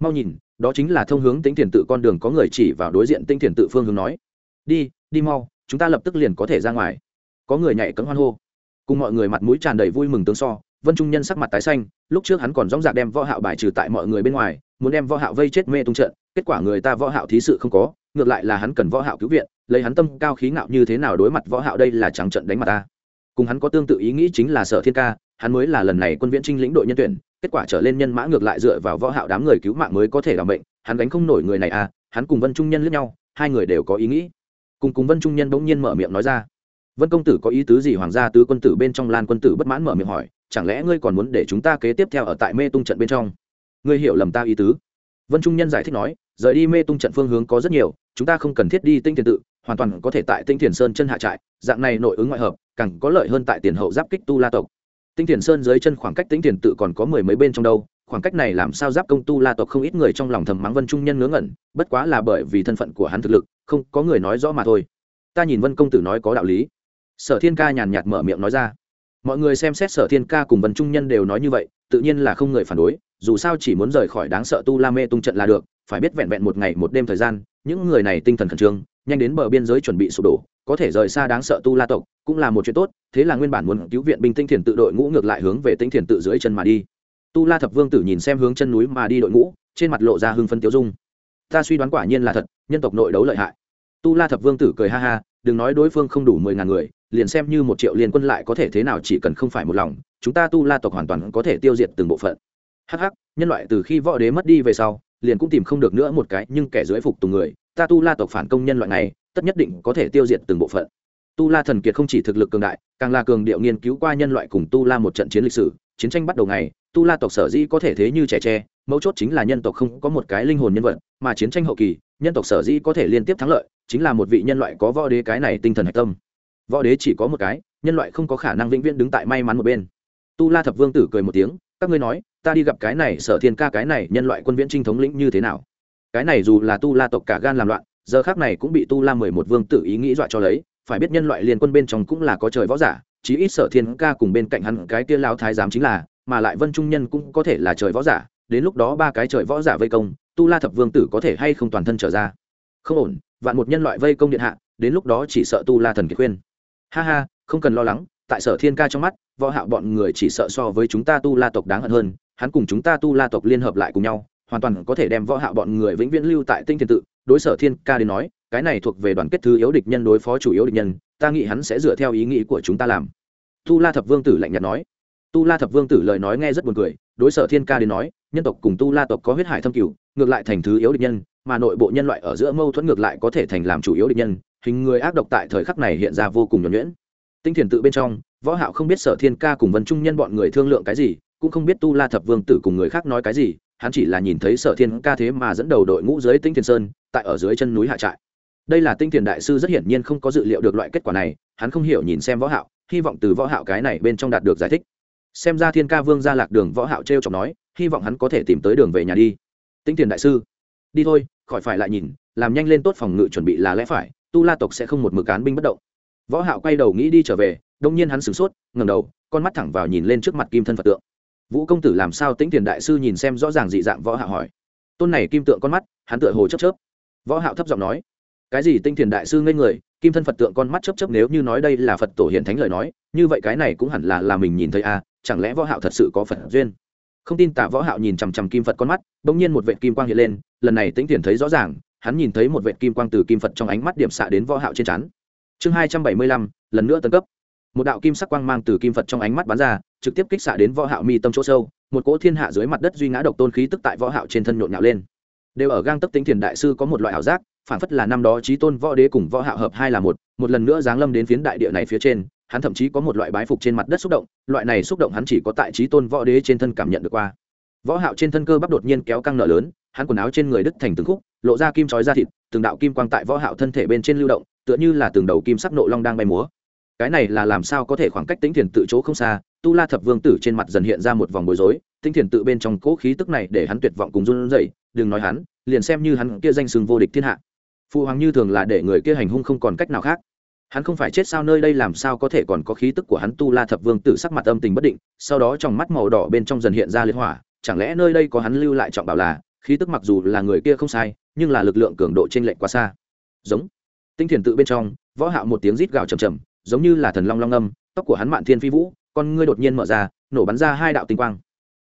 mau nhìn, đó chính là thông hướng tính thiền tự con đường có người chỉ vào đối diện tinh thiền tự phương hướng nói. Đi đi mau, chúng ta lập tức liền có thể ra ngoài. Có người nhảy cấm hoan hô. Cùng mọi người mặt mũi tràn đầy vui mừng tướng so vân trung nhân sắc mặt tái xanh, lúc trước hắn còn dóng dạc đem võ hạo bài trừ tại mọi người bên ngoài, muốn đem võ hạo vây chết mê tung trận, kết quả người ta võ hạo thí sự không có, ngược lại là hắn cần võ hạo cứu viện, lấy hắn tâm cao khí ngạo như thế nào đối mặt võ hạo đây là trắng trận đánh mặt ta. Cùng hắn có tương tự ý nghĩ chính là sở thiên ca, hắn mới là lần này quân viễn trinh lĩnh đội nhân tuyển, kết quả trở lên nhân mã ngược lại dựa vào võ hạo đám người cứu mạng mới có thể làm bệnh, hắn gánh không nổi người này à hắn cùng vân trung nhân lướt nhau, hai người đều có ý nghĩ. Cùng cùng vân trung nhân bỗng nhiên mở miệng nói ra. Vân công tử có ý tứ gì? Hoàng gia tứ quân tử bên trong lan quân tử bất mãn mở miệng hỏi chẳng lẽ ngươi còn muốn để chúng ta kế tiếp theo ở tại mê tung trận bên trong? Ngươi hiểu lầm ta ý tứ. Vân trung nhân giải thích nói, rời đi mê tung trận phương hướng có rất nhiều, chúng ta không cần thiết đi tinh thiền tự, hoàn toàn có thể tại tinh thiền sơn chân hạ trại, dạng này nội ứng ngoại hợp, càng có lợi hơn tại tiền hậu giáp kích tu la tộc. Tinh thiền sơn dưới chân khoảng cách tinh thiền tự còn có mười mấy bên trong đâu, khoảng cách này làm sao giáp công tu la tộc không ít người trong lòng thầm mắng vân trung nhân ngớ ngẩn, bất quá là bởi vì thân phận của hắn thực lực, không có người nói rõ mà thôi. Ta nhìn vân công tử nói có đạo lý. Sở thiên ca nhàn nhạt mở miệng nói ra mọi người xem xét sở thiên ca cùng vân trung nhân đều nói như vậy, tự nhiên là không người phản đối, dù sao chỉ muốn rời khỏi đáng sợ tu la mê tung trận là được, phải biết vẹn vẹn một ngày một đêm thời gian, những người này tinh thần khẩn trương, nhanh đến bờ biên giới chuẩn bị sụp đổ, có thể rời xa đáng sợ tu la tộc cũng là một chuyện tốt, thế là nguyên bản muốn cứu viện binh tinh thiền tự đội ngũ ngược lại hướng về tinh thiền tự dưới chân mà đi. Tu la thập vương tử nhìn xem hướng chân núi mà đi đội ngũ, trên mặt lộ ra hưng phân tiêu dung. Ta suy đoán quả nhiên là thật, nhân tộc nội đấu lợi hại. Tu la thập vương tử cười ha ha, đừng nói đối phương không đủ mười ngàn người liền xem như một triệu liên quân lại có thể thế nào chỉ cần không phải một lòng, chúng ta tu la tộc hoàn toàn có thể tiêu diệt từng bộ phận. Hh nhân loại từ khi võ đế mất đi về sau, liền cũng tìm không được nữa một cái nhưng kẻ dưới phục tùng người, ta tu la tộc phản công nhân loại này, tất nhất định có thể tiêu diệt từng bộ phận. Tu la thần kiệt không chỉ thực lực cường đại, càng là cường điệu nghiên cứu qua nhân loại cùng tu la một trận chiến lịch sử, chiến tranh bắt đầu ngày, tu la tộc sở dĩ có thể thế như trẻ tre, mấu chốt chính là nhân tộc không có một cái linh hồn nhân vật, mà chiến tranh hậu kỳ, nhân tộc sở dĩ có thể liên tiếp thắng lợi, chính là một vị nhân loại có võ đế cái này tinh thần hạch tâm võ đế chỉ có một cái, nhân loại không có khả năng vĩnh viễn đứng tại may mắn một bên. Tu la thập vương tử cười một tiếng, các ngươi nói, ta đi gặp cái này sở thiên ca, cái này nhân loại quân viễn trinh thống lĩnh như thế nào? Cái này dù là tu la tộc cả gan làm loạn, giờ khác này cũng bị tu la mười một vương tử ý nghĩ dọa cho lấy, phải biết nhân loại liên quân bên trong cũng là có trời võ giả, chí ít sở thiên ca cùng bên cạnh hắn cái kia lao thái giám chính là, mà lại vân trung nhân cũng có thể là trời võ giả, đến lúc đó ba cái trời võ giả vây công, tu la thập vương tử có thể hay không toàn thân trở ra. Không ổn, vạn một nhân loại vây công điện hạ, đến lúc đó chỉ sợ tu la thần kiệt khuyên ha ha, không cần lo lắng, tại sở thiên ca trong mắt, võ hạo bọn người chỉ sợ so với chúng ta tu la tộc đáng hận hơn, hắn cùng chúng ta tu la tộc liên hợp lại cùng nhau, hoàn toàn có thể đem võ hạo bọn người vĩnh viễn lưu tại tinh thiên tự. Đối sở thiên ca đến nói, cái này thuộc về đoàn kết thứ yếu địch nhân đối phó chủ yếu địch nhân, ta nghĩ hắn sẽ dựa theo ý nghĩ của chúng ta làm. Tu la thập vương tử lạnh nhạt nói. Tu la thập vương tử lời nói nghe rất buồn cười, đối sở thiên ca đến nói, nhân tộc cùng tu la tộc có huyết hải thâm cửu, ngược lại thành thứ yếu địch nhân, mà nội bộ nhân loại ở giữa mâu thuẫn ngược lại có thể thành làm chủ yếu địch nhân hình người ác độc tại thời khắc này hiện ra vô cùng nhuẩn nhuyễn. Tinh thiền tự bên trong, võ hạo không biết sở thiên ca cùng vân trung nhân bọn người thương lượng cái gì, cũng không biết tu la thập vương tử cùng người khác nói cái gì, hắn chỉ là nhìn thấy sở thiên ca thế mà dẫn đầu đội ngũ dưới tinh thiền sơn, tại ở dưới chân núi hạ trại. Đây là tinh thiền đại sư rất hiển nhiên không có dự liệu được loại kết quả này, hắn không hiểu nhìn xem võ hạo, hy vọng từ võ hạo cái này bên trong đạt được giải thích. Xem ra thiên ca vương gia lạc đường võ hạo treo chọc nói, hy vọng hắn có thể tìm tới đường về nhà đi. Tinh thiền đại sư, đi thôi, khỏi phải lại nhìn, làm nhanh lên tốt phòng ngự chuẩn bị là lẽ phải tu la tộc sẽ không một mực cán binh bất động. Võ hạo quay đầu nghĩ đi trở về đông nhiên hắn sửng sốt ngẩng đầu con mắt thẳng vào nhìn lên trước mặt kim thân phật tượng. Vũ công tử làm sao tĩnh tiền đại sư nhìn xem rõ ràng dị dạng võ hạo hỏi. Tôn này kim tượng con mắt hắn tựa hồ chớp chớp. Võ hạo thấp giọng nói. Cái gì tinh thiền đại sư ngây người kim thân phật tượng con mắt chớp chớp nếu như nói đây là phật tổ hiện thánh lời nói như vậy cái này cũng hẳn là là mình nhìn thấy a à, chẳng lẽ võ hạo thật sự có phật duyên? Không tin tạ võ hạo nhìn chằm chằm kim phật con mắt bỗng nhiên một vệt kim quang hiện lên lần này tinh thiền thấy rõ ràng hắn nhìn thấy một vệt kim quang từ kim phật trong ánh mắt điểm xạ đến võ hạo trên chắn chương hai trăm bảy mươi lăm, lần nữa tấn cấp. Một đạo kim sắc quang mang từ kim phật trong ánh mắt bắn ra, trực tiếp kích xạ đến võ hạo mi tâm chỗ sâu, một cỗ thiên hạ dưới mặt đất duy ngã độc tôn khí tức tại võ hạo trên thân nhộn nhạo lên. Đều ở gang tấp tính thiền đại sư có một loại ảo giác, phản phất là năm đó trí tôn võ đế cùng võ hạo hợp hai là một một lần nữa giáng lâm đến phiến đại địa này phía trên, hắn thậm chí có một loại bái phục trên mặt đất xúc động, loại này xúc động hắn chỉ có tại trí tôn võ đế trên thân cảm nhận được qua. Võ hạo trên thân cơ bắp đột nhiên kéo căng nở lớn, hắn quần áo trên người đứt thành từng khúc lộ ra kim chói ra thịt, từng đạo kim quang tại võ hạo thân thể bên trên lưu động, tựa như là từng đầu kim sắc nộ long đang bay múa. Cái này là làm sao có thể khoảng cách tính thiền tự chỗ không xa, tu la thập vương tử trên mặt dần hiện ra một vòng bối rối tinh thiền tự bên trong cỗ khí tức này để hắn tuyệt vọng cùng run rẩy, đừng nói hắn, liền xem như hắn kia danh sừng vô địch thiên hạ. Phụ hoàng như thường là để người kia hành hung không còn cách nào khác. Hắn không phải chết sao nơi đây làm sao có thể còn có khí tức của hắn? Tu la thập vương tử sắc mặt âm tình bất định, sau đó trong mắt màu đỏ bên trong dần hiện ra liên hỏa, chẳng lẽ nơi đây có hắn lưu lại trọng bảo là, khí tức mặc dù là người kia không sai nhưng là lực lượng cường độ trên lệnh quá xa. Giống. Tinh thiền tự bên trong, võ hạo một tiếng rít gào trầm trầm, giống như là thần long long âm, tóc của hắn mạn thiên phi vũ, con ngươi đột nhiên mở ra, nổ bắn ra hai đạo tinh quang.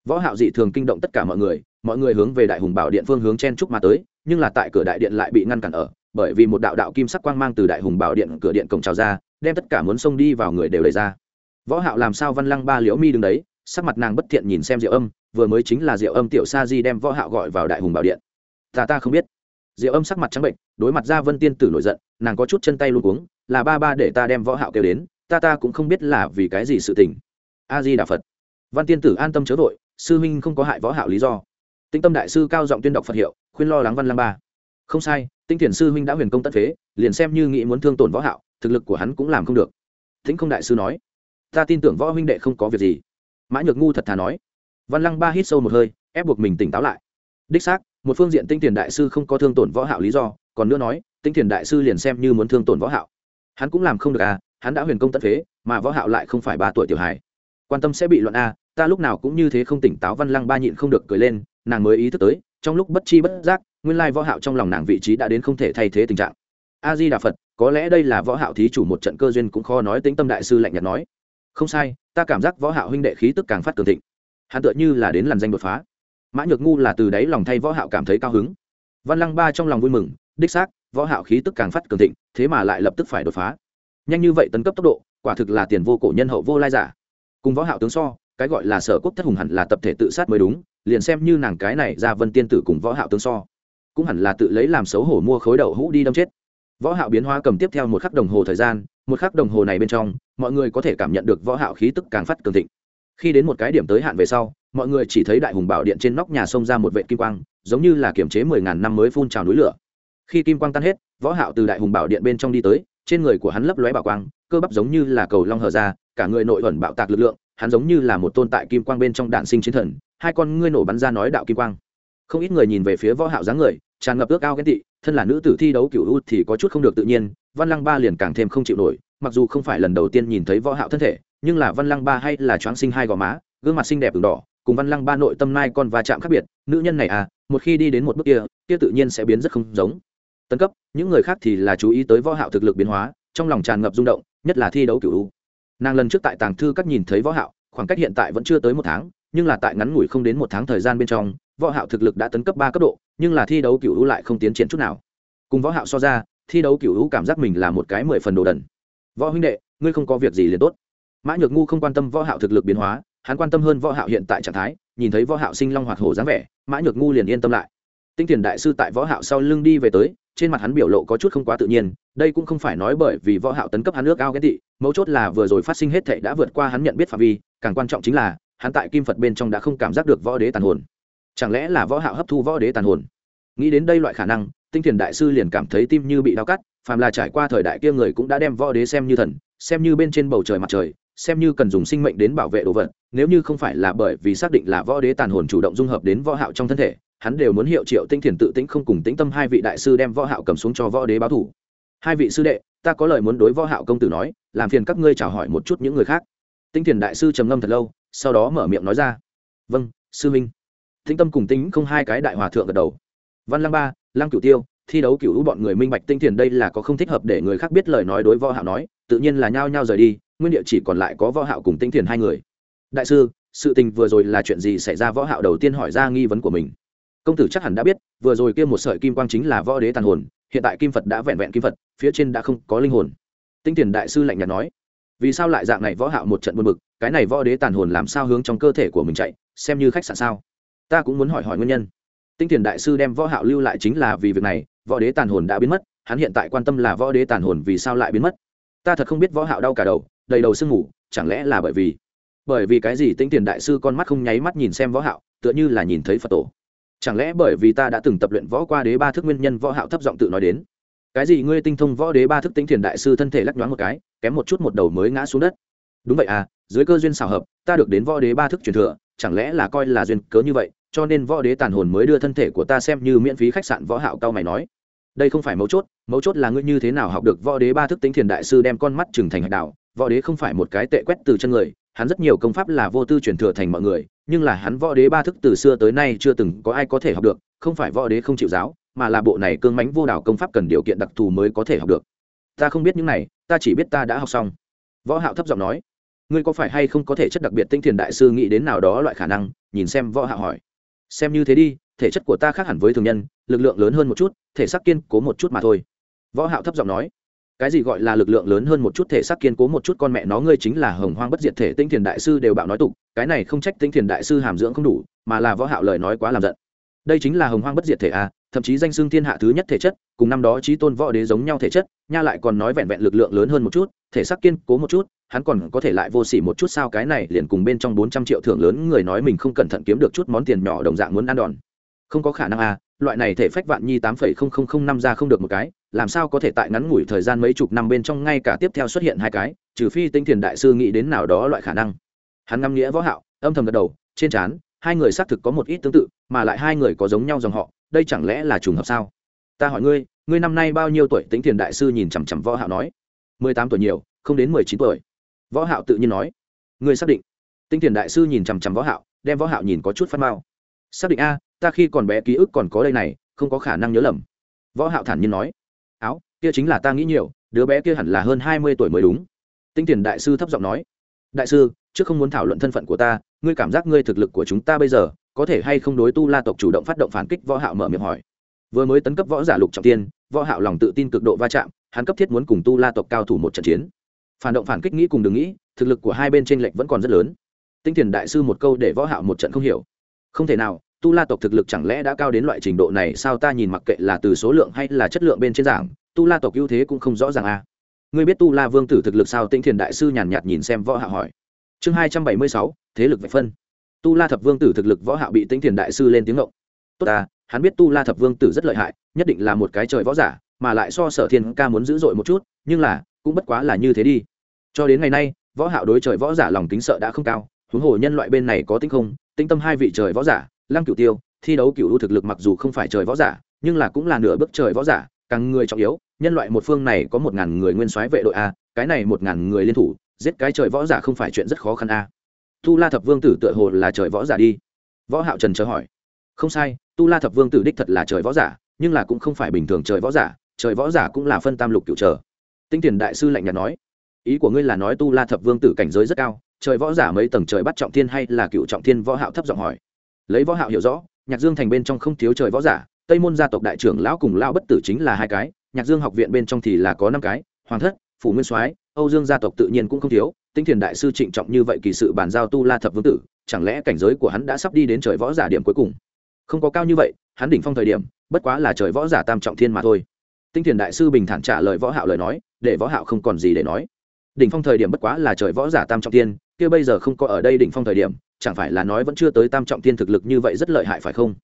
Võ hạo dị thường kinh động tất cả mọi người mọi người hướng về đại hùng bảo điện phương hướng chen trúc mà tới, nhưng là tại cửa đại điện lại bị ngăn cản ở, bởi vì một đạo đạo kim sắc quang mang từ đại hùng bảo điện cửa điện cổng trào ra, đem tất cả muốn xông đi vào người đều đẩy ra. Võ hạo làm sao văn lăng ba liễu mi đứng đấy, sắc mặt nàng bất thiện nhìn xem diệu âm, vừa mới chính là diệu âm tiểu sa di đem võ hạo gọi vào đại hùng bảo điện. Ta ta không biết diệu âm sắc mặt trắng bệnh đối mặt ra vân tiên tử nổi giận, nàng có chút chân tay luôn cuống, là ba ba để ta đem võ hạo kêu đến, ta ta cũng không biết là vì cái gì sự tình. A di đà phật. Văn tiên tử an tâm chớ vội, sư huynh không có hại võ hạo lý do. Tinh tâm đại sư cao giọng tuyên đọc phật hiệu, khuyên lo lắng văn lăng ba. Không sai tinh thiền sư huynh đã huyền công tất phế, liền xem như nghĩ muốn thương tổn võ hạo, thực lực của hắn cũng làm không được. Tĩnh không đại sư nói, ta tin tưởng võ huynh đệ không có việc gì. Mã nhược ngu thật thà nói. Văn lăng ba hít sâu một hơi, ép buộc mình tỉnh táo lại. Đích xác một phương diện tinh thiền đại sư không có thương tổn võ hạo lý do, còn nữa nói, tinh thiền đại sư liền xem như muốn thương tổn võ hạo. Hắn cũng làm không được à hắn đã huyền công tất phế, mà võ hạo lại không phải ba tuổi tiểu hài. Quan tâm sẽ bị luận a, ta lúc nào cũng như thế không tỉnh táo văn lăng ba nhịn không được cười lên, nàng mới ý thức tới, trong lúc bất chi bất giác, nguyên lai võ hạo trong lòng nàng vị trí đã đến không thể thay thế tình trạng. A di đà phật, có lẽ đây là võ hạo thí chủ một trận cơ duyên cũng khó nói tính tâm đại sư lạnh nhạt nói. Không sai, ta cảm giác võ hạo huynh đệ khí tức càng phát cường thịnh. Hắn tựa như là đến lần danh đột phá mã nhược ngu là từ đấy lòng thay võ hạo cảm thấy cao hứng. Văn lăng ba trong lòng vui mừng, đích xác, võ hạo khí tức càng phát cường thịnh, thế mà lại lập tức phải đột phá. Nhanh như vậy tấn cấp tốc độ, quả thực là tiền vô cổ nhân hậu vô lai giả. Cùng võ hạo tướng so, cái gọi là sở quốc thất hùng hẳn là tập thể tự sát mới đúng, liền xem như nàng cái này ra vân tiên tử cùng võ hạo tướng so, cũng hẳn là tự lấy làm xấu hổ mua khối đầu hũ đi đâm chết. Võ hạo biến hóa cầm tiếp theo một khắc đồng hồ thời gian, một khắc đồng hồ này bên trong, mọi người có thể cảm nhận được võ hạo khí tức càng phát cường thịnh. Khi đến một cái điểm tới hạn về sau mọi người chỉ thấy đại hùng bảo điện trên nóc nhà sông ra một vệt kim quang, giống như là kiểm chế mười ngàn năm mới phun trào núi lửa. Khi kim quang tan hết, võ hạo từ đại hùng bảo điện bên trong đi tới, trên người của hắn lấp lóe bảo quang, cơ bắp giống như là cầu long hở ra, cả người nội ẩn bạo tạc lực lượng, hắn giống như là một tôn tại kim quang bên trong đạn sinh chiến thần, hai con ngươi nổ bắn ra nói đạo kim quang. Không ít người nhìn về phía võ hạo dáng người, tràn ngập ước ao ghen tị, thân là nữ tử thi đấu cửu u thì có chút không được tự nhiên, văn lăng ba liền càng thêm không chịu nổi, mặc dù không phải lần đầu tiên nhìn thấy võ hạo thân thể, nhưng là văn lăng ba hay là choáng sinh hai gò má, gương mặt xinh đẹp ửng đỏ cùng văn lăng ba nội tâm nai con va chạm khác biệt, nữ nhân này à một khi đi đến một bước kia kia tự nhiên sẽ biến rất không giống. Tấn cấp, những người khác thì là chú ý tới võ hạo thực lực biến hóa, trong lòng tràn ngập rung động, nhất là thi đấu cửu u. Nàng lần trước tại tàng thư các nhìn thấy võ hạo, khoảng cách hiện tại vẫn chưa tới một tháng, nhưng là tại ngắn ngủi không đến một tháng thời gian bên trong, võ hạo thực lực đã tấn cấp ba cấp độ, nhưng là thi đấu cửu u lại không tiến triển chút nào. Cùng võ hạo so ra, thi đấu cửu u cảm giác mình là một cái mười phần đồ đần. Võ huynh đệ, ngươi không có việc gì liền tốt. Mã nhược ngu không quan tâm võ hạo thực lực biến hóa hắn quan tâm hơn võ hạo hiện tại trạng thái nhìn thấy võ hạo sinh long hoạt hổ dáng vẻ mã nhược ngu liền yên tâm lại. Tinh thiền đại sư tại võ hạo sau lưng đi về tới trên mặt hắn biểu lộ có chút không quá tự nhiên đây cũng không phải nói bởi vì võ hạo tấn cấp hắn nước ao ghét thị, mấu chốt là vừa rồi phát sinh hết thảy đã vượt qua hắn nhận biết phạm vi càng quan trọng chính là hắn tại kim phật bên trong đã không cảm giác được võ đế tàn hồn. Chẳng lẽ là võ hạo hấp thu võ đế tàn hồn? Nghĩ đến đây loại khả năng tinh thiền đại sư liền cảm thấy tim như bị đau cắt phàm là trải qua thời đại kia người cũng đã đem võ đế xem như thần xem như bên trên bầu trời mặt trời xem như cần dùng sinh mệnh đến bảo vệ đồ vật, nếu như không phải là bởi vì xác định là võ đế tàn hồn chủ động dung hợp đến võ hạo trong thân thể, hắn đều muốn hiệu triệu tinh thiền tự tĩnh không cùng tĩnh tâm hai vị đại sư đem võ hạo cầm xuống cho võ đế báo thủ. Hai vị sư đệ, ta có lời muốn đối võ hạo công tử nói, làm phiền các ngươi chào hỏi một chút những người khác. Tinh thiền đại sư trầm ngâm thật lâu, sau đó mở miệng nói ra. Vâng sư minh. Tĩnh tâm cùng tính không hai cái đại hòa thượng gật đầu. Văn lang ba, lang cửu tiêu, thi đấu cửu bọn người minh bạch tinh thiền đây là có không thích hợp để người khác biết lời nói đối võ hạo nói, tự nhiên là nhao nhao rời đi nguyên địa chỉ còn lại có võ hạo cùng tinh thiền hai người. Đại sư, sự tình vừa rồi là chuyện gì xảy ra? Võ hạo đầu tiên hỏi ra nghi vấn của mình. Công tử chắc hẳn đã biết, vừa rồi kia một sợi kim quang chính là võ đế tàn hồn, hiện tại kim phật đã vẹn vẹn kim phật, phía trên đã không có linh hồn. Tinh thiền đại sư lạnh nhạt nói, vì sao lại dạng này? Võ hạo một trận buồn bực, cái này võ đế tàn hồn làm sao hướng trong cơ thể của mình chạy, xem như khách sạn sao? Ta cũng muốn hỏi hỏi nguyên nhân. Tinh thiền đại sư đem võ hạo lưu lại chính là vì việc này, võ đế tàn hồn đã biến mất, hắn hiện tại quan tâm là võ đế tàn hồn vì sao lại biến mất. Ta thật không biết võ hạo đau cả đầu đầy đầu sương ngủ, chẳng lẽ là bởi vì bởi vì cái gì tinh tiền đại sư con mắt không nháy mắt nhìn xem võ hạo, tựa như là nhìn thấy phật tổ? Chẳng lẽ bởi vì ta đã từng tập luyện võ qua đế ba thức nguyên nhân võ hạo thấp giọng tự nói đến? Cái gì ngươi tinh thông võ đế ba thức tính thiền đại sư thân thể lắc nhoáng một cái, kém một chút một đầu mới ngã xuống đất? Đúng vậy à dưới cơ duyên xảo hợp, ta được đến võ đế ba thức truyền thừa, chẳng lẽ là coi là duyên cớ như vậy, cho nên võ đế tàn hồn mới đưa thân thể của ta xem như miễn phí khách sạn võ hạo cao mày nói. Đây không phải mấu chốt mấu chốt là ngươi như thế nào học được võ đế ba thức tính thiền đại sư đem con mắt trừng thành hạch đạo võ đế không phải một cái tệ quét từ chân người, hắn rất nhiều công pháp là vô tư truyền thừa thành mọi người, nhưng là hắn võ đế ba thức từ xưa tới nay chưa từng có ai có thể học được, không phải võ đế không chịu giáo, mà là bộ này cương mánh vô đảo công pháp cần điều kiện đặc thù mới có thể học được. Ta không biết những này, ta chỉ biết ta đã học xong. Võ hạo thấp giọng nói. Ngươi có phải hay không có thể chất đặc biệt tinh thiền đại sư nghĩ đến nào đó loại khả năng? Nhìn xem võ hạo hỏi. Xem như thế đi, thể chất của ta khác hẳn với thường nhân, lực lượng lớn hơn một chút, thể xác kiên cố một chút mà thôi. Võ hạo thấp giọng nói cái gì gọi là lực lượng lớn hơn một chút thể xác kiên cố một chút con mẹ nó ngươi chính là hồng hoang bất diệt thể tinh thiền đại sư đều bạo nói tục, cái này không trách tinh thiền đại sư hàm dưỡng không đủ, mà là võ hạo lời nói quá làm giận. Đây chính là hồng hoang bất diệt thể a, thậm chí danh xưng thiên hạ thứ nhất thể chất, cùng năm đó trí tôn võ đế giống nhau thể chất, nha lại còn nói vẹn vẹn lực lượng lớn hơn một chút, thể xác kiên cố một chút, hắn còn có thể lại vô sỉ một chút sao cái này liền cùng bên trong bốn trăm triệu thưởng lớn người nói mình không cẩn thận kiếm được chút món tiền nhỏ đồng dạng muốn ăn đòn. Không có khả năng à loại này thể phách vạn nhi tám phẩy không không không năm ra không được một cái, làm sao có thể tại ngắn ngủi thời gian mấy chục năm bên trong ngay cả tiếp theo xuất hiện hai cái, trừ phi tinh thiền đại sư nghĩ đến nào đó loại khả năng. Hắn ngâm nghĩa võ hạo, âm thầm gật đầu, trên trán, hai người xác thực có một ít tương tự, mà lại hai người có giống nhau dòng họ, đây chẳng lẽ là trùng hợp sao? Ta hỏi ngươi ngươi năm nay bao nhiêu tuổi? Tính thiền đại sư nhìn chằm chằm võ hạo nói. Mười tám tuổi nhiều, không đến mười chín tuổi. Võ hạo tự nhiên nói. Ngươi xác định. Tinh thiền đại sư nhìn chằm chằm võ hạo, đem võ hạo nhìn có chút phát mao xác định a ta khi còn bé ký ức còn có đây này, không có khả năng nhớ lầm. Võ hạo thản nhiên nói, áo, kia chính là ta nghĩ nhiều, đứa bé kia hẳn là hơn hai mươi tuổi mới đúng. Tinh tiền đại sư thấp giọng nói, đại sư, trước không muốn thảo luận thân phận của ta, ngươi cảm giác ngươi thực lực của chúng ta bây giờ, có thể hay không đối tu la tộc chủ động phát động phản kích? Võ hạo mở miệng hỏi. Vừa mới tấn cấp võ giả lục trọng tiên, võ hạo lòng tự tin cực độ va chạm, hắn cấp thiết muốn cùng tu la tộc cao thủ một trận chiến. Phản động phản kích nghĩ cùng đừng nghĩ, thực lực của hai bên trên lệnh vẫn còn rất lớn. Tinh thiền đại sư một câu để võ hạo một trận không hiểu. Không thể nào tu la tộc thực lực chẳng lẽ đã cao đến loại trình độ này, sao ta nhìn mặc kệ là từ số lượng hay là chất lượng bên trên giảng, tu la tộc ưu thế cũng không rõ ràng à. Ngươi biết tu la vương tử thực lực sao? Tinh thiền đại sư nhàn nhạt nhìn xem võ hạ hỏi. Chương hai trăm bảy mươi sáu, thế lực vạch phân. Tu la thập vương tử thực lực võ hạ bị tinh thiền đại sư lên tiếng ngộng tốt à hắn biết tu la thập vương tử rất lợi hại, nhất định là một cái trời võ giả, mà lại so sở thiên ca muốn dữ dội một chút, nhưng là, cũng bất quá là như thế đi. Cho đến ngày nay, võ hạo đối trời võ giả lòng kính sợ đã không cao, huống hồ nhân loại bên này có tinh không tinh tâm hai vị trời võ giả lăng cửu tiêu, thi đấu cửu thực lực mặc dù không phải trời võ giả, nhưng là cũng là nửa bước trời võ giả, càng người trọng yếu, nhân loại một phương này có một ngàn người nguyên soái vệ đội a, cái này một ngàn người liên thủ, giết cái trời võ giả không phải chuyện rất khó khăn a. Tu la thập vương tử tựa hồ là trời võ giả đi. Võ hạo trần chờ hỏi. Không sai, tu la thập vương tử đích thật là trời võ giả, nhưng là cũng không phải bình thường trời võ giả, trời võ giả cũng là phân tam lục cửu trở. Tinh tiền đại sư lạnh nhạt nói, ý của ngươi là nói tu la thập vương tử cảnh giới rất cao, trời võ giả mấy tầng trời bắt trọng thiên hay là cựu trọng thiên võ hạo thấp giọng hỏi? Lấy võ hạo hiểu rõ, nhạc dương thành bên trong không thiếu trời võ giả, tây môn gia tộc đại trưởng lão cùng lão bất tử chính là hai cái, nhạc dương học viện bên trong thì là có năm cái, hoàng thất, phủ nguyên soái, âu dương gia tộc tự nhiên cũng không thiếu tinh thiền đại sư trịnh trọng như vậy kỳ sự bàn giao tu la thập vương tử, chẳng lẽ cảnh giới của hắn đã sắp đi đến trời võ giả điểm cuối cùng? Không có cao như vậy, hắn đỉnh phong thời điểm, bất quá là trời võ giả tam trọng thiên mà thôi. Tinh thiền đại sư bình thản trả lời võ hạo lời nói, để võ hạo không còn gì để nói. Đỉnh phong thời điểm bất quá là trời võ giả tam trọng thiên, kia bây giờ không có ở đây đỉnh phong thời điểm chẳng phải là nói vẫn chưa tới tam trọng thiên thực lực như vậy rất lợi hại phải không?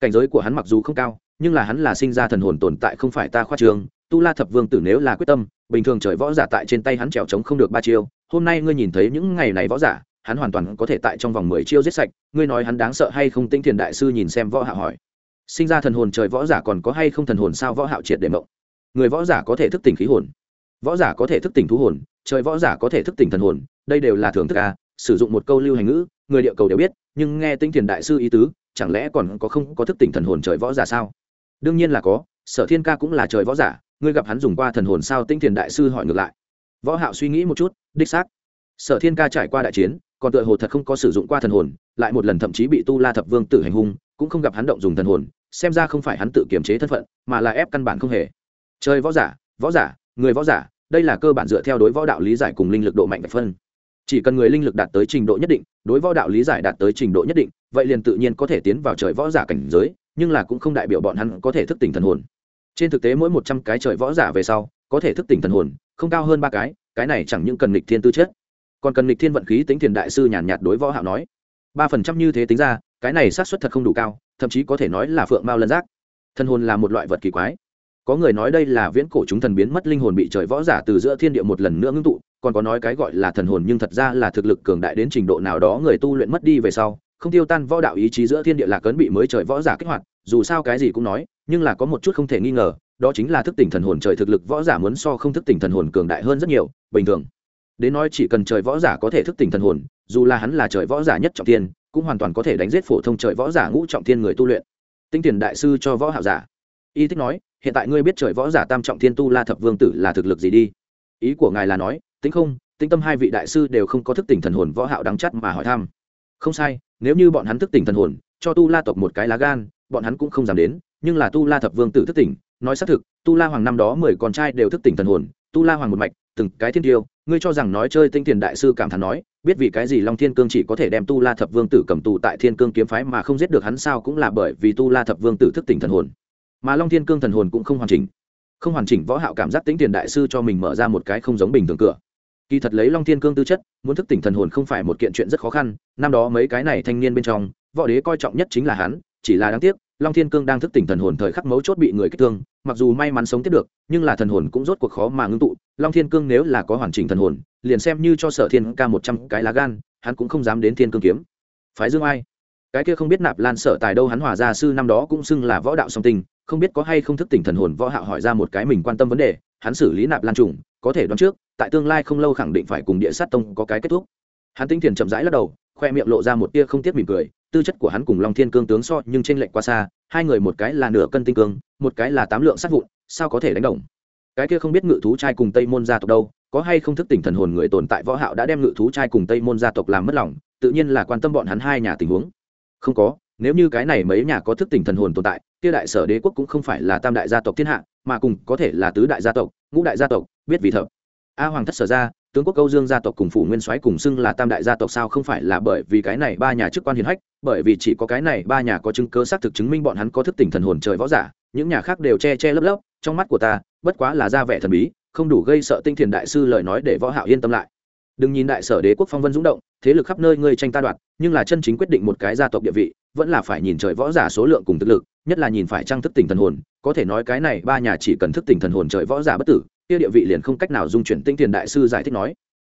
Cảnh giới của hắn mặc dù không cao, nhưng là hắn là sinh ra thần hồn tồn tại không phải ta khoa trường. Tu la thập vương tử nếu là quyết tâm, bình thường trời võ giả tại trên tay hắn trèo trống không được ba chiêu. Hôm nay ngươi nhìn thấy những ngày này võ giả, hắn hoàn toàn có thể tại trong vòng mười chiêu giết sạch. Ngươi nói hắn đáng sợ hay không? Tinh thiền đại sư nhìn xem võ hạ hỏi. Sinh ra thần hồn trời võ giả còn có hay không thần hồn sao? Võ hạo triệt để mộng. Người võ giả có thể thức tỉnh khí hồn. Võ giả có thể thức tỉnh thú hồn. Trời võ giả có thể thức tỉnh thần hồn. Đây đều là thưởng thức a. Sử dụng một câu lưu hành ngữ người địa cầu đều biết, nhưng nghe tinh thiền đại sư ý tứ, chẳng lẽ còn có không có thức tỉnh thần hồn trời võ giả sao? Đương nhiên là có, sở thiên ca cũng là trời võ giả, ngươi gặp hắn dùng qua thần hồn sao? Tinh thiền đại sư hỏi ngược lại. Võ hạo suy nghĩ một chút, đích xác. Sở thiên ca trải qua đại chiến, còn tựa hồ thật không có sử dụng qua thần hồn, lại một lần thậm chí bị tu la thập vương tử hành hung, cũng không gặp hắn động dùng thần hồn, xem ra không phải hắn tự kiềm chế thân phận, mà là ép căn bản không hề. Chơi võ giả võ giả, người võ giả, đây là cơ bản dựa theo đối võ đạo lý giải cùng linh lực độ mạnh vạch phân chỉ cần người linh lực đạt tới trình độ nhất định, đối võ đạo lý giải đạt tới trình độ nhất định, vậy liền tự nhiên có thể tiến vào trời võ giả cảnh giới, nhưng là cũng không đại biểu bọn hắn có thể thức tỉnh thần hồn. Trên thực tế mỗi một trăm cái trời võ giả về sau, có thể thức tỉnh thần hồn, không cao hơn ba cái cái này chẳng những cần lịch thiên tư chất, còn cần lịch thiên vận khí tính thiền đại sư nhàn nhạt đối võ hạo nói. Ba phần trăm như thế tính ra, cái này xác suất thật không đủ cao, thậm chí có thể nói là phượng mao lân giác. Thần hồn là một loại vật kỳ quái có người nói đây là viễn cổ chúng thần biến mất linh hồn bị trời võ giả từ giữa thiên địa một lần nữa ngưng tụ, còn có nói cái gọi là thần hồn nhưng thật ra là thực lực cường đại đến trình độ nào đó người tu luyện mất đi về sau, không tiêu tan võ đạo ý chí giữa thiên địa lạc cấn bị mới trời võ giả kích hoạt, dù sao cái gì cũng nói, nhưng là có một chút không thể nghi ngờ, đó chính là thức tỉnh thần hồn trời thực lực võ giả muốn so không thức tỉnh thần hồn cường đại hơn rất nhiều, bình thường. Đến nói chỉ cần trời võ giả có thể thức tỉnh thần hồn, dù là hắn là trời võ giả nhất trọng thiên, cũng hoàn toàn có thể đánh giết phổ thông trời võ giả ngũ trọng thiên người tu luyện. Tinh tiền đại sư cho võ hạo giả. Y thích nói hiện tại ngươi biết trời võ giả tam trọng thiên tu la thập vương tử là thực lực gì đi? Ý của ngài là nói tính không tính tâm hai vị đại sư đều không có thức tỉnh thần hồn võ hạo đáng chắt mà hỏi thăm. Không sai, nếu như bọn hắn thức tỉnh thần hồn, cho tu la tộc một cái lá gan, bọn hắn cũng không dám đến, nhưng là tu la thập vương tử thức tỉnh, nói xác thực, tu la hoàng năm đó mười con trai đều thức tỉnh thần hồn, tu la hoàng một mạch, từng cái thiên tiêu, ngươi cho rằng nói chơi tinh tiền đại sư cảm thán nói, biết vì cái gì long thiên cương chỉ có thể đem tu la thập vương tử cầm tù tại thiên cương kiếm phái mà không giết được hắn sao cũng là bởi vì tu la thập vương tử thức tỉnh thần hồn mà long thiên cương thần hồn cũng không hoàn chỉnh không hoàn chỉnh võ hạo cảm giác tĩnh tiền đại sư cho mình mở ra một cái không giống bình thường cửa kỳ thật lấy long thiên cương tư chất muốn thức tỉnh thần hồn không phải một kiện chuyện rất khó khăn năm đó mấy cái này thanh niên bên trong võ đế coi trọng nhất chính là hắn chỉ là đáng tiếc long thiên cương đang thức tỉnh thần hồn thời khắc mấu chốt bị người kích thương mặc dù may mắn sống tiếp được nhưng là thần hồn cũng rốt cuộc khó mà ngưng tụ long thiên cương nếu là có hoàn chỉnh thần hồn liền xem như cho sở thiên ca một trăm cái lá gan hắn cũng không dám đến thiên cương kiếm phái dương ai cái kia không biết nạp lan sở tài đâu hắn hòa gia sư năm đó cũng xưng là võ đạo song tình không biết có hay không thức tỉnh thần hồn võ hạo hỏi ra một cái mình quan tâm vấn đề, hắn xử lý nạp lan trùng, có thể đoán trước, tại tương lai không lâu khẳng định phải cùng địa sát tông có cái kết thúc. Hắn tinh thiền chậm rãi lắc đầu, khoe miệng lộ ra một tia không tiếc mỉm cười, tư chất của hắn cùng long thiên cương tướng so nhưng trên lệnh quá xa, hai người một cái là nửa cân tinh cương, một cái là tám lượng sát vụn, sao có thể đánh đồng? Cái kia không biết ngự thú trai cùng tây môn gia tộc đâu, có hay không thức tỉnh thần hồn người tồn tại võ hạo đã đem ngự thú trai cùng tây môn gia tộc làm mất lòng, tự nhiên là quan tâm bọn hắn hai nhà tình huống. Không có, nếu như cái này mấy nhà có thức tỉnh thần hồn tồn tại kia đại sở đế quốc cũng không phải là tam đại gia tộc thiên hạ, mà cùng có thể là tứ đại gia tộc, ngũ đại gia tộc, biết vì thợ. A hoàng thất sở ra, tướng quốc câu dương gia tộc cùng phủ nguyên soái cùng xưng là tam đại gia tộc sao không phải là bởi vì cái này ba nhà chức quan hiền hách, bởi vì chỉ có cái này ba nhà có chứng cơ xác thực chứng minh bọn hắn có thức tỉnh thần hồn trời võ giả, những nhà khác đều che che lấp lấp, trong mắt của ta, bất quá là ra vẻ thần bí, không đủ gây sợ tinh thiền đại sư lời nói để võ hạo yên tâm lại. Đừng nhìn đại sở đế quốc phong vân dũng động, thế lực khắp nơi ngươi tranh ta đoạt, nhưng là chân chính quyết định một cái gia tộc địa vị, vẫn là phải nhìn trời võ giả số lượng cùng thực lực nhất là nhìn phải trang thức tỉnh thần hồn, có thể nói cái này ba nhà chỉ cần thức tỉnh thần hồn trời võ giả bất tử, kia địa vị liền không cách nào dung chuyển. Tinh tiền đại sư giải thích nói,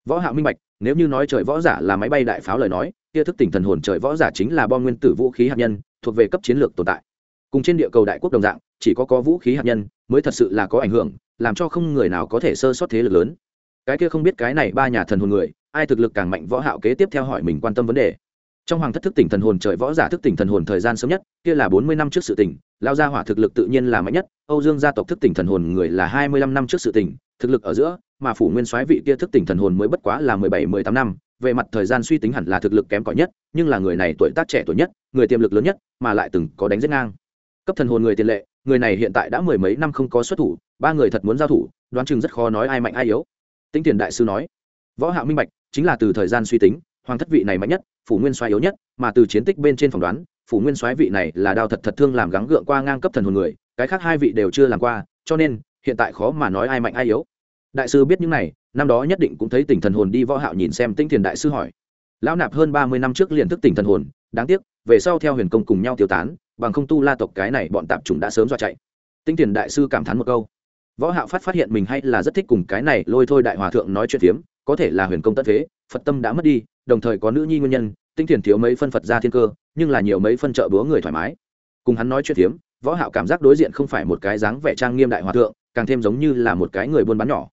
võ hạo minh bạch, nếu như nói trời võ giả là máy bay đại pháo lời nói, kia thức tỉnh thần hồn trời võ giả chính là bom nguyên tử vũ khí hạt nhân, thuộc về cấp chiến lược tồn tại. Cùng trên địa cầu đại quốc đồng dạng, chỉ có có vũ khí hạt nhân mới thật sự là có ảnh hưởng, làm cho không người nào có thể sơ sót thế lực lớn. Cái kia không biết cái này ba nhà thần hồn người, ai thực lực càng mạnh, võ hạo kế tiếp theo hỏi mình quan tâm vấn đề trong hoàng thất thức tỉnh thần hồn trời võ giả thức tỉnh thần hồn thời gian sớm nhất, kia là bốn mươi năm trước sự tỉnh, lao gia hỏa thực lực tự nhiên là mạnh nhất, âu dương gia tộc thức tỉnh thần hồn người là hai mươi lăm năm trước sự tỉnh, thực lực ở giữa, mà phủ nguyên soái vị kia thức tỉnh thần hồn mới bất quá là mười bảy, mười tám năm, về mặt thời gian suy tính hẳn là thực lực kém cỏi nhất, nhưng là người này tuổi tác trẻ tuổi nhất, người tiềm lực lớn nhất, mà lại từng có đánh giết ngang. Cấp thần hồn người tiền lệ, người này hiện tại đã mười mấy năm không có xuất thủ, ba người thật muốn giao thủ, đoán chừng rất khó nói ai mạnh ai yếu. Tinh tiền đại sư nói, võ hạo minh bạch, chính là từ thời gian suy tính, hoàng thất vị này mạnh nhất phủ nguyên soái yếu nhất, mà từ chiến tích bên trên phỏng đoán, phủ nguyên soái vị này là đao thật thật thương làm gắng gượng qua ngang cấp thần hồn người, cái khác hai vị đều chưa làm qua, cho nên, hiện tại khó mà nói ai mạnh ai yếu. Đại sư biết những này, năm đó nhất định cũng thấy tỉnh thần hồn đi võ hạo nhìn xem tinh thiền đại sư hỏi. Lão nạp hơn ba mươi năm trước liền thức tỉnh thần hồn, đáng tiếc, về sau theo huyền công cùng nhau tiêu tán, bằng không tu la tộc cái này bọn tạp chủng đã sớm dọa chạy. Tinh thiền đại sư cảm thán một câu. Võ hạo phát phát hiện mình hay là rất thích cùng cái này lôi thôi đại hòa thượng nói chuyện phiếm, có thể là huyền công tất thế phật tâm đã mất đi đồng thời có nữ nhi nguyên nhân tinh thiền thiếu mấy phân phật ra thiên cơ nhưng là nhiều mấy phân trợ búa người thoải mái. Cùng hắn nói chuyện tiếm, võ hạo cảm giác đối diện không phải một cái dáng vẻ trang nghiêm đại hòa thượng càng thêm giống như là một cái người buôn bán nhỏ.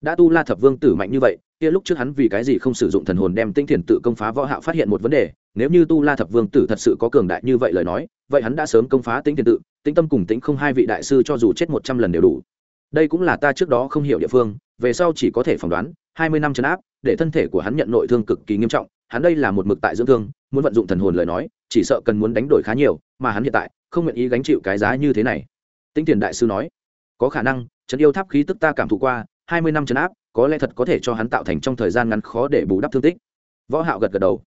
Đã tu la thập vương tử mạnh như vậy kia lúc trước hắn vì cái gì không sử dụng thần hồn đem tinh thiền tự công phá võ hạo phát hiện một vấn đề nếu như tu la thập vương tử thật sự có cường đại như vậy lời nói vậy hắn đã sớm công phá tinh thiền tự tinh tâm cùng tinh không hai vị đại sư cho dù chết một trăm lần đều đủ đây cũng là ta trước đó không hiểu địa phương, về sau chỉ có thể phỏng đoán, hai mươi năm chấn áp, để thân thể của hắn nhận nội thương cực kỳ nghiêm trọng, hắn đây là một mực tại dưỡng thương, muốn vận dụng thần hồn lời nói, chỉ sợ cần muốn đánh đổi khá nhiều, mà hắn hiện tại không nguyện ý gánh chịu cái giá như thế này. Tinh tiền đại sư nói, có khả năng, trấn yêu tháp khí tức ta cảm thụ qua, hai mươi năm chấn áp, có lẽ thật có thể cho hắn tạo thành trong thời gian ngắn khó để bù đắp thương tích. Võ hạo gật gật đầu.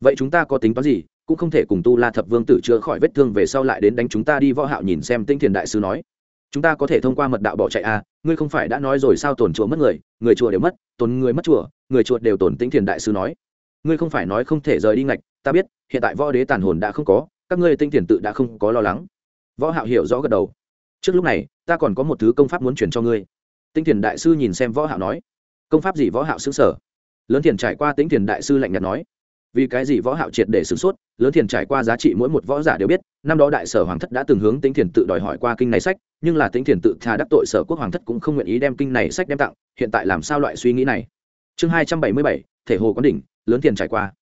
Vậy chúng ta có tính toán gì, cũng không thể cùng tu la thập vương tử chữa khỏi vết thương về sau lại đến đánh chúng ta đi. Võ hạo nhìn xem tinh thiền đại sư nói chúng ta có thể thông qua mật đạo bỏ chạy à ngươi không phải đã nói rồi sao tổn chùa mất người người chùa đều mất tổn người mất chùa, người chùa đều tổn tinh thiền đại sư nói. Ngươi không phải nói không thể rời đi ngạch, ta biết, hiện tại võ đế tàn hồn đã không có, các ngươi tinh thiền tự đã không có lo lắng. Võ hạo hiểu rõ gật đầu. Trước lúc này, ta còn có một thứ công pháp muốn truyền cho ngươi. Tinh thiền đại sư nhìn xem võ hạo nói. Công pháp gì võ hạo sững sở lớn thiền trải qua tinh thiền đại sư lạnh nhạt nói vì cái gì võ hạo triệt để sửng sốt, lớn thiền trải qua giá trị mỗi một võ giả đều biết, năm đó đại sở hoàng thất đã từng hướng tinh thiền tự đòi hỏi qua kinh này sách, nhưng là tinh thiền tự tha đắc tội sở quốc hoàng thất cũng không nguyện ý đem kinh này sách đem tặng, hiện tại làm sao loại suy nghĩ này? Chương hai trăm bảy mươi bảy, thể hồ quán đỉnh, lớn thiền trải qua.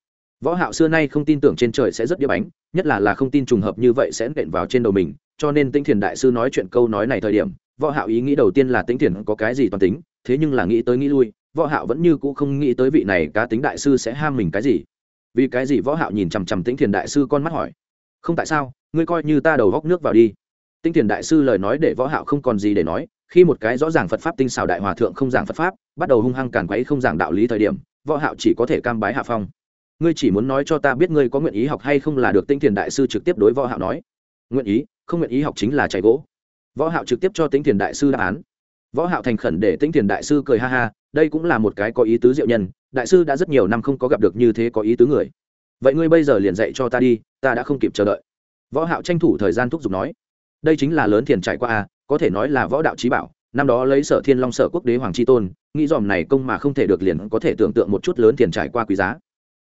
Võ hạo xưa nay không tin tưởng trên trời sẽ rất đĩa bánh, nhất là là không tin trùng hợp như vậy sẽ nện vào trên đầu mình, cho nên tinh thiền đại sư nói chuyện câu nói này thời điểm, võ hạo ý nghĩ đầu tiên là tinh thiền có cái gì toàn tính, thế nhưng là nghĩ tới nghĩ lui, võ hạo vẫn như cũ không nghĩ tới vị này cá tính đại sư sẽ ham mình cái gì vì cái gì võ hạo nhìn chằm chằm tĩnh thiền đại sư con mắt hỏi? Không tại sao, ngươi coi như ta đầu góc nước vào đi. Tĩnh thiền đại sư lời nói để võ hạo không còn gì để nói, khi một cái rõ ràng phật pháp tinh xảo đại hòa thượng không giảng phật pháp, bắt đầu hung hăng càn quấy không giảng đạo lý thời điểm, võ hạo chỉ có thể cam bái hạ phong. Ngươi chỉ muốn nói cho ta biết ngươi có nguyện ý học hay không là được tinh thiền đại sư trực tiếp đối võ hạo nói. Nguyện ý, không nguyện ý học chính là chạy gỗ. Võ hạo trực tiếp cho tĩnh thiền đại sư đáp án. Võ hạo thành khẩn để tĩnh thiền đại sư cười ha ha, đây cũng là một cái có ý tứ diệu nhân đại sư đã rất nhiều năm không có gặp được như thế có ý tứ người. Vậy ngươi bây giờ liền dạy cho ta đi, ta đã không kịp chờ đợi. Võ hạo tranh thủ thời gian thúc giục nói, đây chính là lớn thiền trải qua a có thể nói là võ đạo trí bảo, năm đó lấy sở thiên long sở quốc đế hoàng chi tôn, nghĩ dòm này công mà không thể được liền có thể tưởng tượng một chút lớn tiền trải qua quý giá.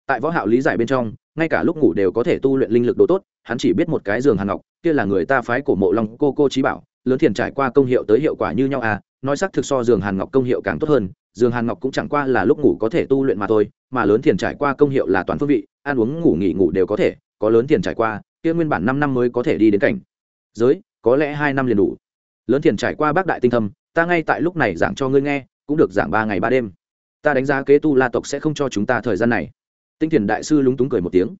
Tại võ hạo lý giải bên trong, ngay cả lúc ngủ đều có thể tu luyện linh lực đồ tốt, hắn chỉ biết một cái giường hàn ngọc, kia là người ta phái cổ mộ long cô cô trí bảo, lớn tiền trải qua công hiệu tới hiệu quả như nhau à nói sắc thực so giường hàn ngọc công hiệu càng tốt hơn Dương hàn ngọc cũng chẳng qua là lúc ngủ có thể tu luyện mà thôi, mà lớn tiền trải qua công hiệu là toàn phương vị, ăn uống, ngủ, nghỉ, ngủ đều có thể, có lớn tiền trải qua, kia nguyên bản năm năm mới có thể đi đến cảnh. Giới, có lẽ hai năm liền đủ. Lớn tiền trải qua bác đại tinh thâm, ta ngay tại lúc này giảng cho ngươi nghe, cũng được giảng ba ngày ba đêm. Ta đánh giá kế tu la tộc sẽ không cho chúng ta thời gian này. Tinh thiền đại sư lúng túng cười một tiếng.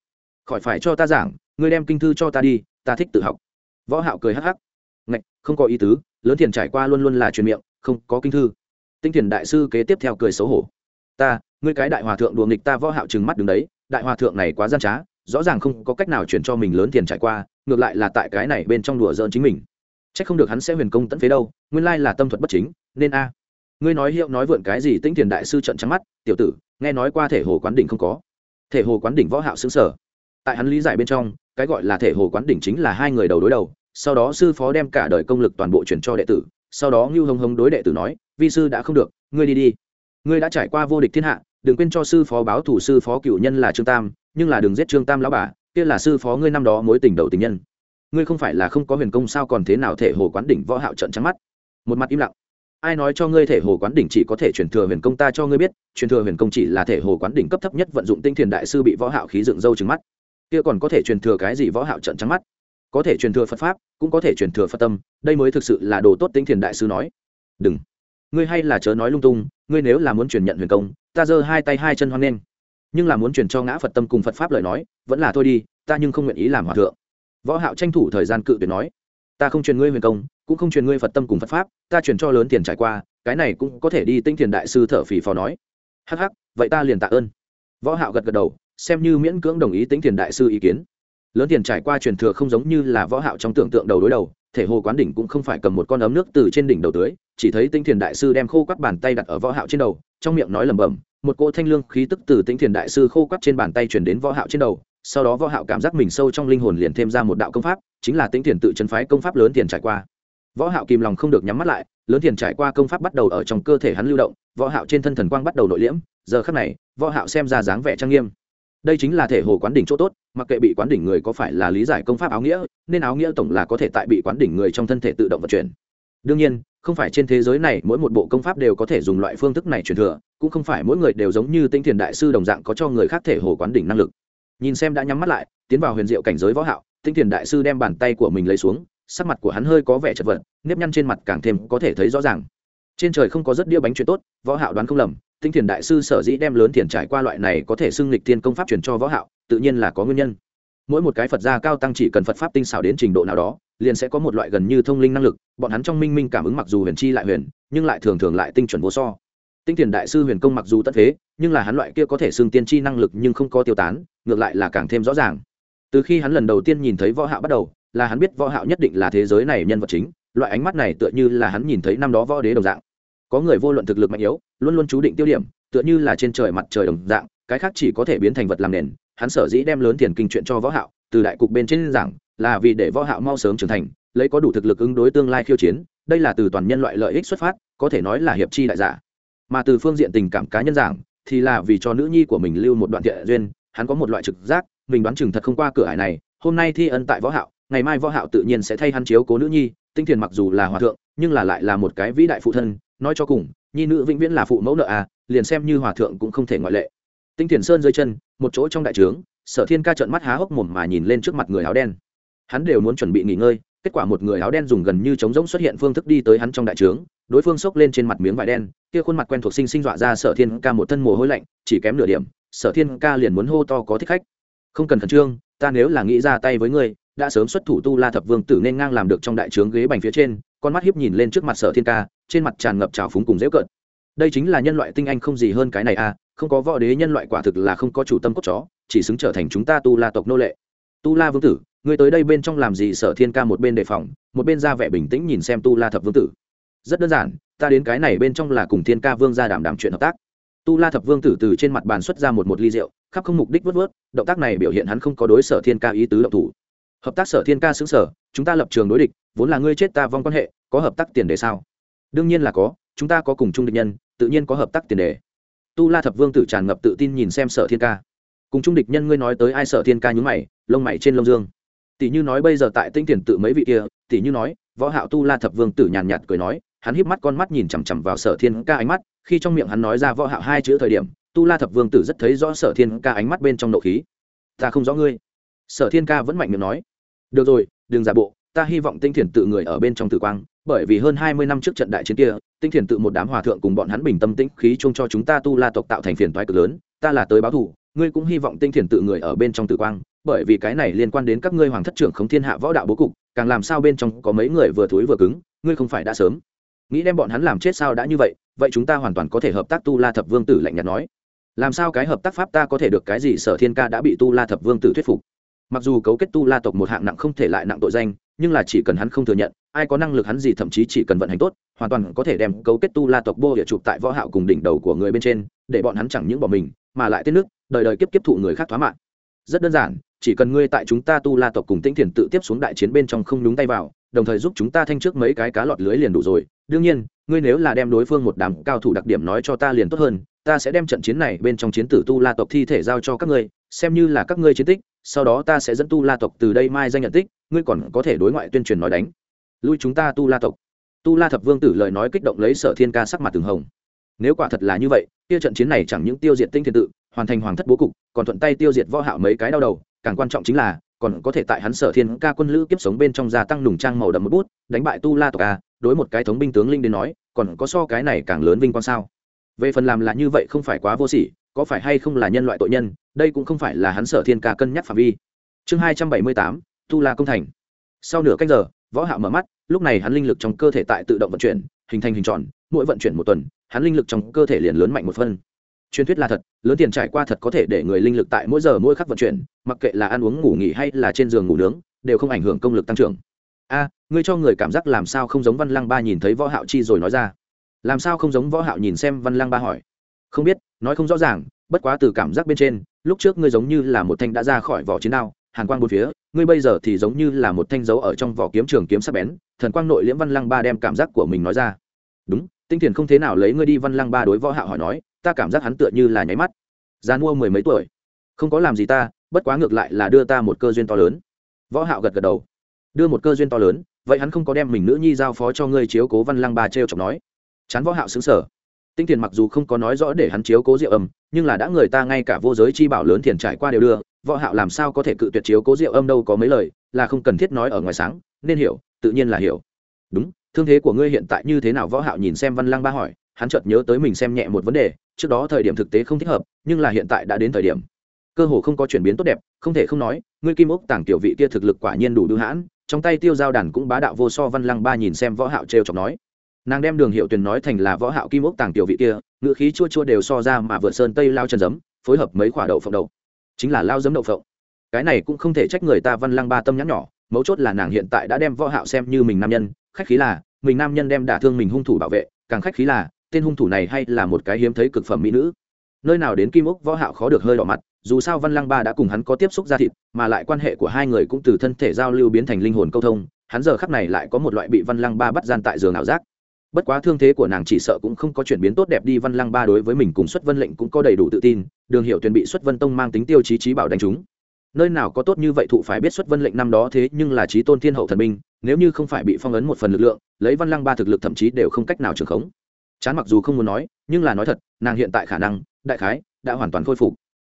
Khỏi phải cho ta giảng, ngươi đem kinh thư cho ta đi, ta thích tự học. Võ hạo cười hắc hắc. Ngạch, không có ý tứ, lớn tiền trải qua luôn luôn là truyền miệng, không có kinh thư tinh thiền đại sư kế tiếp theo cười xấu hổ. Ta, ngươi cái đại hòa thượng đùa nghịch ta võ hạo trừng mắt đứng đấy, đại hòa thượng này quá gian trá, rõ ràng không có cách nào chuyển cho mình lớn tiền trải qua, ngược lại là tại cái này bên trong đùa giỡn chính mình. Chắc không được hắn sẽ huyền công tận phế đâu, nguyên lai là tâm thuật bất chính, nên a. Ngươi nói hiệu nói vượn cái gì? Tinh tiền đại sư trận trắng mắt, tiểu tử, nghe nói qua thể hồ quán đỉnh không có. Thể hồ quán đỉnh võ hạo xứng sở. Tại hắn lý giải bên trong, cái gọi là thể hồ quán đỉnh chính là hai người đầu đối đầu, sau đó sư phó đem cả đời công lực toàn bộ chuyển cho đệ tử sau đó ngưu hồng hồng đối đệ tử nói, vi sư đã không được, ngươi đi đi. Ngươi đã trải qua vô địch thiên hạ, đừng quên cho sư phó báo thủ, sư phó cựu nhân là trương tam, nhưng là đừng giết trương tam lão bà, kia là sư phó ngươi năm đó mối tình đầu tình nhân. Ngươi không phải là không có huyền công sao còn thế nào thể hồ quán đỉnh võ hạo trận trắng mắt? Một mặt im lặng. Ai nói cho ngươi thể hồ quán đỉnh chỉ có thể truyền thừa huyền công ta cho ngươi biết, truyền thừa huyền công chỉ là thể hồ quán đỉnh cấp thấp nhất vận dụng tinh thiền đại sư bị võ hạo khí dựng dâu trừng mắt. Kia còn có thể truyền thừa cái gì võ hạo trận trắng mắt? Có thể truyền thừa phật pháp, cũng có thể truyền thừa phật tâm, đây mới thực sự là đồ tốt tinh thiền đại sư nói. Đừng. Ngươi hay là chớ nói lung tung, ngươi nếu là muốn truyền nhận huyền công, ta giơ hai tay hai chân hoan nghênh. Nhưng là muốn truyền cho ngã phật tâm cùng phật pháp lời nói, vẫn là thôi đi, ta nhưng không nguyện ý làm hòa thượng. Võ hạo tranh thủ thời gian cự tuyệt nói, ta không truyền ngươi huyền công, cũng không truyền ngươi phật tâm cùng phật pháp, ta truyền cho lớn tiền trải qua, cái này cũng có thể đi tinh thiền đại sư thở phì phò nói. Hắc hắc, vậy ta liền tạ ơn. Võ hạo gật gật đầu, xem như miễn cưỡng đồng ý tinh thiền đại sư ý kiến lớn tiền trải qua truyền thừa không giống như là võ hạo trong tưởng tượng đầu đối đầu, thể hồ quán đỉnh cũng không phải cầm một con ấm nước từ trên đỉnh đầu tưới, chỉ thấy tinh thiền đại sư đem khô quắt bàn tay đặt ở võ hạo trên đầu, trong miệng nói lẩm bẩm, một cỗ thanh lương khí tức từ tinh thiền đại sư khô quắt trên bàn tay truyền đến võ hạo trên đầu, sau đó võ hạo cảm giác mình sâu trong linh hồn liền thêm ra một đạo công pháp, chính là tinh thiền tự chân phái công pháp lớn tiền trải qua. Võ hạo kìm lòng không được nhắm mắt lại, lớn tiền trải qua công pháp bắt đầu ở trong cơ thể hắn lưu động, võ hạo trên thân thần quang bắt đầu nội liễm, giờ khắc này, võ hạo xem ra dáng vẻ trang nghiêm đây chính là thể hồ quán đỉnh chỗ tốt, mặc kệ bị quán đỉnh người có phải là lý giải công pháp áo nghĩa, nên áo nghĩa tổng là có thể tại bị quán đỉnh người trong thân thể tự động vận chuyển. Đương nhiên, không phải trên thế giới này mỗi một bộ công pháp đều có thể dùng loại phương thức này truyền thừa, cũng không phải mỗi người đều giống như tinh thiền đại sư đồng dạng có cho người khác thể hồ quán đỉnh năng lực. Nhìn xem đã nhắm mắt lại, tiến vào huyền diệu cảnh giới võ hạo tinh thiền đại sư đem bàn tay của mình lấy xuống, sắc mặt của hắn hơi có vẻ chật vật, nếp nhăn trên mặt càng thêm có thể thấy rõ ràng. Trên trời không có rất đĩa bánh chuyện tốt, võ hạo đoán không lầm tinh thiền đại sư sở dĩ đem lớn tiền trải qua loại này có thể xưng lịch thiên công pháp truyền cho võ hạo, tự nhiên là có nguyên nhân. Mỗi một cái phật gia cao tăng chỉ cần phật pháp tinh xảo đến trình độ nào đó, liền sẽ có một loại gần như thông linh năng lực, bọn hắn trong minh minh cảm ứng mặc dù huyền chi lại huyền, nhưng lại thường thường lại tinh chuẩn vô so. Tinh thiền đại sư huyền công mặc dù tất thế, nhưng là hắn loại kia có thể xưng tiên chi năng lực nhưng không có tiêu tán, ngược lại là càng thêm rõ ràng. Từ khi hắn lần đầu tiên nhìn thấy võ hạo bắt đầu, là hắn biết võ hạo nhất định là thế giới này nhân vật chính, loại ánh mắt này tựa như là hắn nhìn thấy năm đó võ đế đồng dạng. Có người vô luận thực lực mạnh yếu luôn luôn chú định tiêu điểm, tựa như là trên trời mặt trời đồng dạng, cái khác chỉ có thể biến thành vật làm nền, hắn sở dĩ đem lớn tiền kinh chuyện cho võ hạo, từ đại cục bên trên giảng, là vì để võ hạo mau sớm trưởng thành, lấy có đủ thực lực ứng đối tương lai khiêu chiến, đây là từ toàn nhân loại lợi ích xuất phát, có thể nói là hiệp chi đại giả. Mà từ phương diện tình cảm cá nhân giảng, thì là vì cho nữ nhi của mình lưu một đoạn thiện duyên, hắn có một loại trực giác, mình đoán chừng thật không qua cửa hải này, hôm nay thi ân tại võ hạo, ngày mai võ hạo tự nhiên sẽ thay hắn chiếu cố nữ nhi, tinh thiền mặc dù là hòa thượng, nhưng là lại là một cái vĩ đại phụ thân, nói cho cùng nhi nữ vĩnh viễn là phụ mẫu nợ à liền xem như hòa thượng cũng không thể ngoại lệ. Tinh thiền sơn dưới chân, một chỗ trong đại trướng, sở thiên ca trợn mắt há hốc mồm mà nhìn lên trước mặt người áo đen. Hắn đều muốn chuẩn bị nghỉ ngơi, kết quả một người áo đen dùng gần như trống rỗng xuất hiện phương thức đi tới hắn trong đại trướng, đối phương xốc lên trên mặt miếng vải đen, kia khuôn mặt quen thuộc sinh sinh dọa ra sở thiên ca một thân mồ hôi lạnh, chỉ kém nửa điểm, sở thiên ca liền muốn hô to có thích khách. Không cần khẩn trương, ta nếu là nghĩ ra tay với ngươi, đã sớm xuất thủ tu la thập vương tử nên ngang làm được trong đại trướng ghế bành phía trên con mắt hiếp nhìn lên trước mặt sở thiên ca, trên mặt tràn ngập trào phúng cùng dễ cợt. Đây chính là nhân loại tinh anh không gì hơn cái này à không có võ đế nhân loại quả thực là không có chủ tâm cốt chó, chỉ xứng trở thành chúng ta tu la tộc nô lệ. Tu la vương tử, ngươi tới đây bên trong làm gì? Sở thiên ca một bên đề phòng, một bên ra vẻ bình tĩnh nhìn xem tu la thập vương tử. Rất đơn giản, ta đến cái này bên trong là cùng thiên ca vương ra đảm đảm chuyện hợp tác. Tu la thập vương tử từ trên mặt bàn xuất ra một một ly rượu, khắp không mục đích vớt vớt, động tác này biểu hiện hắn không có đối sở thiên ca ý tứ động thủ hợp tác sở thiên ca xứng sở, chúng ta lập trường đối địch, vốn là ngươi chết ta vong quan hệ, có hợp tác tiền đề sao? Đương nhiên là có, chúng ta có cùng chung địch nhân, tự nhiên có hợp tác tiền đề. Tu la thập vương tử tràn ngập tự tin nhìn xem sở thiên ca. Cùng chung địch nhân ngươi nói tới ai sở thiên ca nhúng mày, lông mày trên lông dương. Tỷ như nói bây giờ tại tinh tiền tự mấy vị kia, tỷ như nói, võ hạo tu la thập vương tử nhàn nhạt cười nói, hắn híp mắt con mắt nhìn chằm chằm vào sở thiên ca ánh mắt, khi trong miệng hắn nói ra võ hạo hai chữ thời điểm, tu la thập vương tử rất thấy rõ sở thiên ca ánh mắt bên trong nộ khí. Ta không rõ ngươi. Sở thiên ca vẫn mạnh miệng nói được rồi, đừng giả bộ, ta hy vọng tinh thiền tự người ở bên trong tử quang, bởi vì hơn hai mươi năm trước trận đại chiến kia, tinh thiền tự một đám hòa thượng cùng bọn hắn bình tâm tĩnh khí chung cho chúng ta tu la tộc tạo thành phiền toái cực lớn, ta là tới báo thù, ngươi cũng hy vọng tinh thiền tự người ở bên trong tử quang, bởi vì cái này liên quan đến các ngươi hoàng thất trưởng khống thiên hạ võ đạo bố cục, càng làm sao bên trong có mấy người vừa thối vừa cứng, ngươi không phải đã sớm. Nghĩ đem bọn hắn làm chết sao đã như vậy vậy chúng ta hoàn toàn có thể hợp tác tu la thập vương tử lạnh nhạt nói. Làm sao cái hợp tác pháp ta có thể được cái gì, sở thiên ca đã bị tu la thập vương tử thuyết phục mặc dù cấu kết tu la tộc một hạng nặng không thể lại nặng tội danh, nhưng là chỉ cần hắn không thừa nhận, ai có năng lực hắn gì thậm chí chỉ cần vận hành tốt, hoàn toàn có thể đem cấu kết tu la tộc bô địa chụp tại võ hạo cùng đỉnh đầu của người bên trên, để bọn hắn chẳng những bỏ mình, mà lại tiết nước, đời đời kiếp kiếp thụ người khác thoá mạng. Rất đơn giản, chỉ cần ngươi tại chúng ta tu la tộc cùng tĩnh thiền tự tiếp xuống đại chiến bên trong không đúng tay vào, đồng thời giúp chúng ta thanh trước mấy cái cá lọt lưới liền đủ rồi. Đương nhiên, ngươi nếu là đem đối phương một đám cao thủ đặc điểm nói cho ta liền tốt hơn, ta sẽ đem trận chiến này bên trong chiến tử tu la tộc thi thể giao cho các ngươi xem như là các ngươi chiến tích, sau đó ta sẽ dẫn tu la tộc từ đây mai danh nhận tích, ngươi còn có thể đối ngoại tuyên truyền nói đánh. Lui chúng ta tu la tộc. Tu la thập vương tử lời nói kích động lấy sở thiên ca sắc mặt từng hồng. Nếu quả thật là như vậy, kia trận chiến này chẳng những tiêu diệt tinh thiên tự, hoàn thành hoàng thất bố cục, còn thuận tay tiêu diệt võ hạo mấy cái đau đầu, càng quan trọng chính là, còn có thể tại hắn sở thiên ca quân lữ kiếp sống bên trong gia tăng nùng trang màu đậm một bút, đánh bại tu la tộc a đối một cái thống binh tướng linh đến nói, còn có so cái này càng lớn vinh quang sao? Về phần làm là như vậy không phải quá vô sỉ có phải hay không là nhân loại tội nhân, đây cũng không phải là hắn sở thiên ca cân nhắc phạm vi. Chương hai trăm bảy mươi tám tu la công thành. Sau nửa canh giờ, võ hạo mở mắt, lúc này hắn linh lực trong cơ thể tại tự động vận chuyển, hình thành hình tròn, mỗi vận chuyển một tuần, hắn linh lực trong cơ thể liền lớn mạnh một phân. Truyền thuyết là thật, lớn tiền trải qua thật có thể để người linh lực tại mỗi giờ mỗi khắc vận chuyển, mặc kệ là ăn uống, ngủ nghỉ hay là trên giường ngủ nướng, đều không ảnh hưởng công lực tăng trưởng. A, ngươi cho người cảm giác làm sao không giống văn lăng ba nhìn thấy võ hạo chi rồi nói ra. Làm sao không giống võ hạo nhìn xem văn lăng ba hỏi. Không biết nói không rõ ràng, bất quá từ cảm giác bên trên, lúc trước ngươi giống như là một thanh đã ra khỏi vỏ chiến đao, hàn quang bốn phía, ngươi bây giờ thì giống như là một thanh dấu ở trong vỏ kiếm trường kiếm sắc bén, thần quang nội liễm văn lăng ba đem cảm giác của mình nói ra. Đúng, tinh thiền không thế nào lấy ngươi đi văn lăng ba đối võ hạo hỏi nói, ta cảm giác hắn tựa như là nháy mắt. Gian mua mười mấy tuổi. Không có làm gì ta, bất quá ngược lại là đưa ta một cơ duyên to lớn. Võ hạo gật gật đầu. Đưa một cơ duyên to lớn, vậy hắn không có đem mình nữ nhi giao phó cho ngươi chiếu cố văn lăng ba treo chọc nói. Chán võ hạo sững sở tinh thiền mặc dù không có nói rõ để hắn chiếu cố rượu âm, nhưng là đã người ta ngay cả vô giới chi bảo lớn tiền trải qua đều đưa, võ hạo làm sao có thể cự tuyệt chiếu cố rượu âm đâu có mấy lời, là không cần thiết nói ở ngoài sáng, nên hiểu, tự nhiên là hiểu. Đúng, thương thế của ngươi hiện tại như thế nào võ hạo nhìn xem văn lăng ba hỏi, hắn chợt nhớ tới mình xem nhẹ một vấn đề, trước đó thời điểm thực tế không thích hợp, nhưng là hiện tại đã đến thời điểm. Cơ hồ không có chuyển biến tốt đẹp, không thể không nói, ngươi kim ốc tàng tiểu vị kia thực lực quả nhiên đủ đưa hãn, trong tay tiêu giao đàn cũng bá đạo vô so văn lăng ba nhìn xem võ hạo treo chọc nói nàng đem đường hiệu tuyền nói thành là võ hạo kim ốc tàng tiểu vị kia ngựa khí chua chua đều so ra mà vượt sơn tây lao chân giấm, phối hợp mấy quả đậu phộng đậu. Chính là lao giấm đậu phộng. Cái này cũng không thể trách người ta văn lăng ba tâm nhắn nhỏ, mấu chốt là nàng hiện tại đã đem võ hạo xem như mình nam nhân, khách khí là, mình nam nhân đem đả thương mình hung thủ bảo vệ, càng khách khí là, tên hung thủ này hay là một cái hiếm thấy cực phẩm mỹ nữ. Nơi nào đến kim ốc võ hạo khó được hơi đỏ mặt, dù sao văn lăng ba đã cùng hắn có tiếp xúc ra thịt, mà lại quan hệ của hai người cũng từ thân thể giao lưu biến thành linh hồn câu thông, hắn giờ khắc này lại có một loại bị văn lăng ba bắt gian tại giường ảo giác bất quá thương thế của nàng chỉ sợ cũng không có chuyển biến tốt đẹp đi, văn lăng ba đối với mình cùng xuất vân lệnh cũng có đầy đủ tự tin, đường hiệu tuyển bị xuất vân tông mang tính tiêu chí trí bảo đánh chúng nơi nào có tốt như vậy thụ phải biết xuất vân lệnh năm đó thế nhưng là trí tôn thiên hậu thần minh. nếu như không phải bị phong ấn một phần lực lượng, lấy văn lăng ba thực lực thậm chí đều không cách nào trường khống chán mặc dù không muốn nói, nhưng là nói thật, nàng hiện tại khả năng, đại khái, đã hoàn toàn khôi phục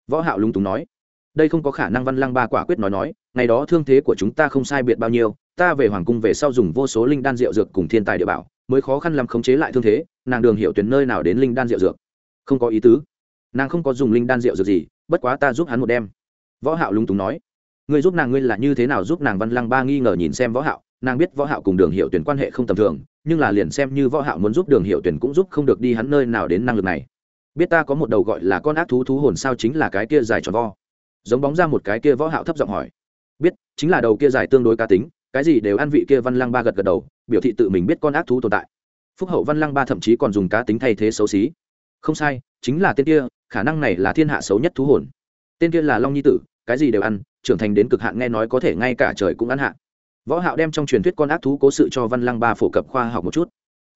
võ hạo lúng túng nói, đây không có khả năng văn lăng ba quả quyết nói nói, ngày đó thương thế của chúng ta không sai biệt bao nhiêu ta về hoàng cung về sau dùng vô số linh đan rượu dược cùng thiên tài địa bảo, mới khó khăn làm khống chế lại thương thế, nàng đường hiểu tuyến nơi nào đến linh đan rượu dược. Không có ý tứ. Nàng không có dùng linh đan rượu dược gì, bất quá ta giúp hắn một đêm võ hạo lúng túng nói. Ngươi giúp nàng ngươi là như thế nào giúp nàng văn lăng ba nghi ngờ nhìn xem võ hạo, nàng biết võ hạo cùng đường hiệu tuyển quan hệ không tầm thường, nhưng là liền xem như võ hạo muốn giúp đường hiệu tuyển cũng giúp không được đi hắn nơi nào đến năng lực này. Biết ta có một đầu gọi là con ác thú thú hồn sao chính là cái kia dài tròn vo. Giống bóng ra một cái kia võ hạo thấp giọng hỏi. Biết, chính là đầu kia dài tương đối cá tính cái gì đều ăn vị kia văn lăng ba gật gật đầu, biểu thị tự mình biết con ác thú tồn tại. Phúc hậu văn lăng ba thậm chí còn dùng cá tính thay thế xấu xí. Không sai, chính là tên kia, khả năng này là thiên hạ xấu nhất thú hồn. Tên kia là long nhi tử, cái gì đều ăn, trưởng thành đến cực hạn nghe nói có thể ngay cả trời cũng ăn hạn võ hạo đem trong truyền thuyết con ác thú cố sự cho văn lăng ba phổ cập khoa học một chút.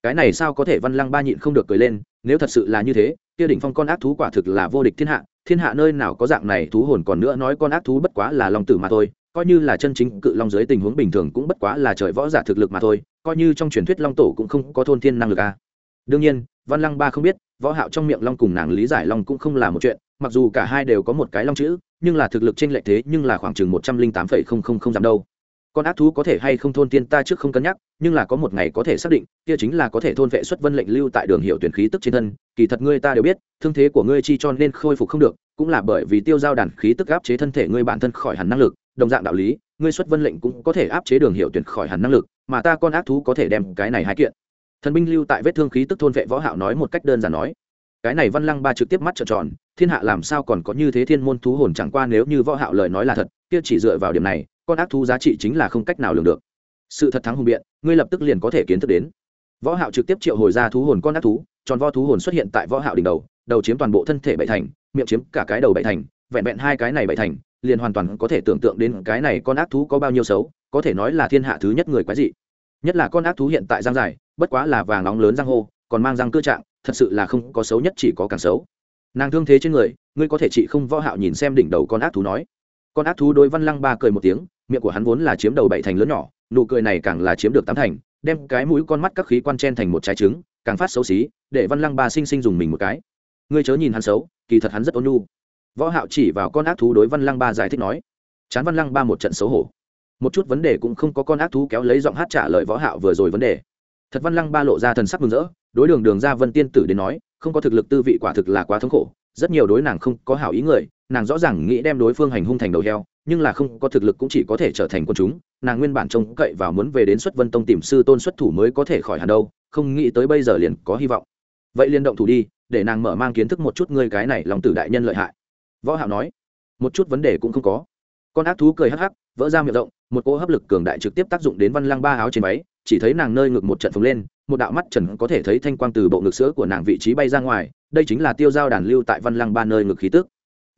Cái này sao có thể văn lăng ba nhịn không được cười lên, nếu thật sự là như thế, kia đỉnh phong con ác thú quả thực là vô địch thiên hạ thiên hạ nơi nào có dạng này thú hồn còn nữa nói con ác thú bất quá là long tử mà thôi coi như là chân chính cự long dưới tình huống bình thường cũng bất quá là trời võ giả thực lực mà thôi, coi như trong truyền thuyết long tổ cũng không có thôn thiên năng lực a à. đương nhiên, văn lăng ba không biết, võ hạo trong miệng long cùng nàng lý giải long cũng không là một chuyện, mặc dù cả hai đều có một cái long chữ, nhưng là thực lực trên lệch thế nhưng là khoảng chừng một trăm linh tám phẩy không không không giảm đâu con ác thú có thể hay không thôn tiên ta trước không cân nhắc, nhưng là có một ngày có thể xác định, kia chính là có thể thôn vệ xuất vân lệnh lưu tại đường hiệu tuyển khí tức trên thân, kỳ thật ngươi ta đều biết, thương thế của ngươi chi cho nên khôi phục không được, cũng là bởi vì tiêu giao đàn khí tức áp chế thân thể ngươi bản thân khỏi hẳn năng lực đồng dạng đạo lý, ngươi xuất vân lệnh cũng có thể áp chế đường hiệu tuyển khỏi hẳn năng lực, mà ta con ác thú có thể đem cái này hai kiện. Thần binh lưu tại vết thương khí tức thôn vệ võ hạo nói một cách đơn giản nói. Cái này văn lăng ba trực tiếp mắt trợn tròn, thiên hạ làm sao còn có như thế thiên môn thú hồn chẳng qua nếu như võ hạo lời nói là thật, kia chỉ dựa vào điểm này, con ác thú giá trị chính là không cách nào lường được. Sự thật thắng hùng biện, ngươi lập tức liền có thể kiến thức đến. Võ hạo trực tiếp triệu hồi ra thú hồn con ác thú, tròn vo thú hồn xuất hiện tại võ hạo đỉnh đầu đầu chiếm toàn bộ thân thể bảy thành, miệng chiếm cả cái đầu bảy thành, vẹn vẹn hai cái này bảy thành liền hoàn toàn có thể tưởng tượng đến cái này con ác thú có bao nhiêu xấu, có thể nói là thiên hạ thứ nhất người quái dị. Nhất là con ác thú hiện tại răng dài, bất quá là vàng nóng lớn răng hô, còn mang răng cơ trạng, thật sự là không có xấu nhất chỉ có càng xấu. Nàng thương thế trên người, ngươi có thể chỉ không võ hạo nhìn xem đỉnh đầu con ác thú nói. Con ác thú đối văn lăng ba cười một tiếng, miệng của hắn vốn là chiếm đầu bảy thành lớn nhỏ, nụ cười này càng là chiếm được tám thành, đem cái mũi con mắt các khí quan chen thành một trái trứng, càng phát xấu xí, để văn lăng ba sinh sinh dùng mình một cái. Ngươi chớ nhìn hắn xấu, kỳ thật hắn rất ôn nhu võ hạo chỉ vào con ác thú đối văn lăng ba giải thích nói, chán văn lăng ba một trận xấu hổ. Một chút vấn đề cũng không có con ác thú kéo lấy giọng hát trả lời võ hạo vừa rồi vấn đề. Thật văn lăng ba lộ ra thần sắc mừng rỡ, đối đường đường ra vân tiên tử đến nói, không có thực lực tư vị quả thực là quá thống khổ, rất nhiều đối nàng không có hảo ý người, nàng rõ ràng nghĩ đem đối phương hành hung thành đầu heo, nhưng là không có thực lực cũng chỉ có thể trở thành quân chúng, nàng nguyên bản trông cậy vào muốn về đến xuất vân tông tìm sư tôn xuất thủ mới có thể khỏi hẳn đâu, không nghĩ tới bây giờ liền có hy vọng. Vậy liền động thủ đi, để nàng mở mang kiến thức một chút ngươi cái này lòng tử đại nhân lợi hại võ hạo nói, một chút vấn đề cũng không có. Con ác thú cười hắc hắc, vỡ ra miệng rộng, một cỗ hấp lực cường đại trực tiếp tác dụng đến văn lăng ba áo trên váy, chỉ thấy nàng nơi ngực một trận phồng lên, một đạo mắt trần có thể thấy thanh quang từ bộ ngực sữa của nàng vị trí bay ra ngoài, đây chính là tiêu giao đàn lưu tại văn lăng ba nơi ngực khí tức.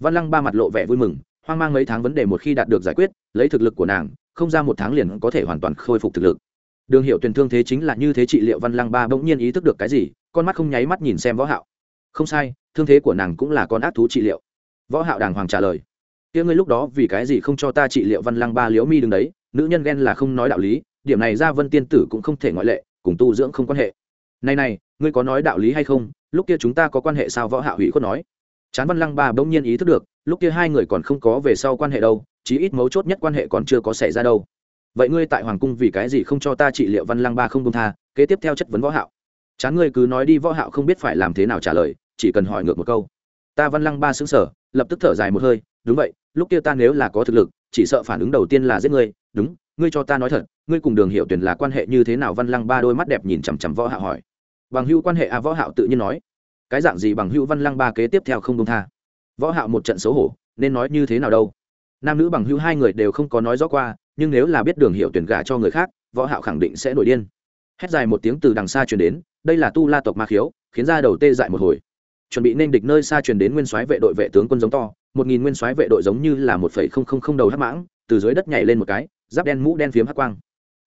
Văn lăng ba mặt lộ vẻ vui mừng, hoang mang mấy tháng vấn đề một khi đạt được giải quyết, lấy thực lực của nàng, không ra một tháng liền có thể hoàn toàn khôi phục thực lực. Đường hiệu tuyển thương thế chính là như thế trị liệu văn lăng ba bỗng nhiên ý thức được cái gì, con mắt không nháy mắt nhìn xem võ hạo. Không sai, thương thế của nàng cũng là con ác thú trị liệu võ hạo đàng hoàng trả lời, kia ngươi lúc đó vì cái gì không cho ta trị liệu văn lăng ba liễu mi đứng đấy? Nữ nhân ghen là không nói đạo lý, điểm này Gia vân tiên tử cũng không thể ngoại lệ, cùng tu dưỡng không quan hệ. Này này, ngươi có nói đạo lý hay không? Lúc kia chúng ta có quan hệ sao? Võ Hạo hủy khuất nói. Chán văn lăng ba bỗng nhiên ý thức được, lúc kia hai người còn không có về sau quan hệ đâu, chí ít mấu chốt nhất quan hệ còn chưa có xảy ra đâu. Vậy ngươi tại hoàng cung vì cái gì không cho ta trị liệu văn lăng ba không công tha? Kế tiếp theo chất vấn võ hạo. Chán ngươi cứ nói đi. Võ hạo không biết phải làm thế nào trả lời, chỉ cần hỏi ngược một câu ta văn lăng ba sững sờ lập tức thở dài một hơi, đúng vậy, lúc kia ta nếu là có thực lực, chỉ sợ phản ứng đầu tiên là giết ngươi, đúng, ngươi cho ta nói thật, ngươi cùng đường hiệu tuyển là quan hệ như thế nào? Văn lăng ba đôi mắt đẹp nhìn chằm chằm võ hạo hỏi. Bằng hữu quan hệ à? Võ hạo tự nhiên nói. Cái dạng gì bằng hữu văn lăng ba kế tiếp theo không công tha? Võ hạo một trận xấu hổ, nên nói như thế nào đâu? Nam nữ bằng hữu hai người đều không có nói rõ qua, nhưng nếu là biết đường hiệu tuyển gả cho người khác, võ hạo khẳng định sẽ nổi điên. Hét dài một tiếng từ đằng xa truyền đến, đây là tu la tộc ma khiếu, khiến ra đầu tê dại một hồi chuẩn bị nên địch nơi xa truyền đến nguyên soái vệ đội vệ tướng quân giống to, một nghìn nguyên soái vệ đội giống như là một phẩy không không không đầu hắc mãng, từ dưới đất nhảy lên một cái, giáp đen mũ đen phiếm hắc quang.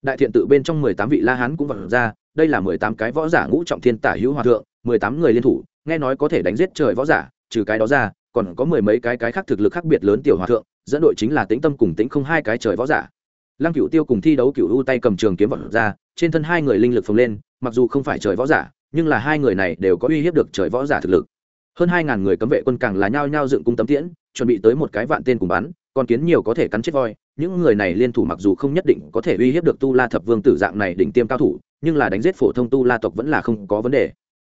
Đại thiện tự bên trong mười tám vị la hán cũng vật ra, đây là mười tám cái võ giả ngũ trọng thiên tả hữu hòa thượng, mười tám người liên thủ, nghe nói có thể đánh giết trời võ giả, trừ cái đó ra, còn có mười mấy cái cái khác thực lực khác biệt lớn tiểu hòa thượng, dẫn đội chính là tĩnh tâm cùng tĩnh không hai cái trời võ giả. Lăng cửu tiêu cùng thi đấu cửu u tay cầm trường kiếm vật ra, trên thân hai người linh lực phồng lên, mặc dù không phải trời võ giả nhưng là hai người này đều có uy hiếp được trời võ giả thực lực. Hơn hai ngàn người cấm vệ quân càng là nhao nhao dựng cung tấm tiễn, chuẩn bị tới một cái vạn tên cùng bắn còn kiến nhiều có thể cắn chết voi. Những người này liên thủ mặc dù không nhất định có thể uy hiếp được tu la thập vương tử dạng này đỉnh tiêm cao thủ, nhưng là đánh giết phổ thông tu la tộc vẫn là không có vấn đề.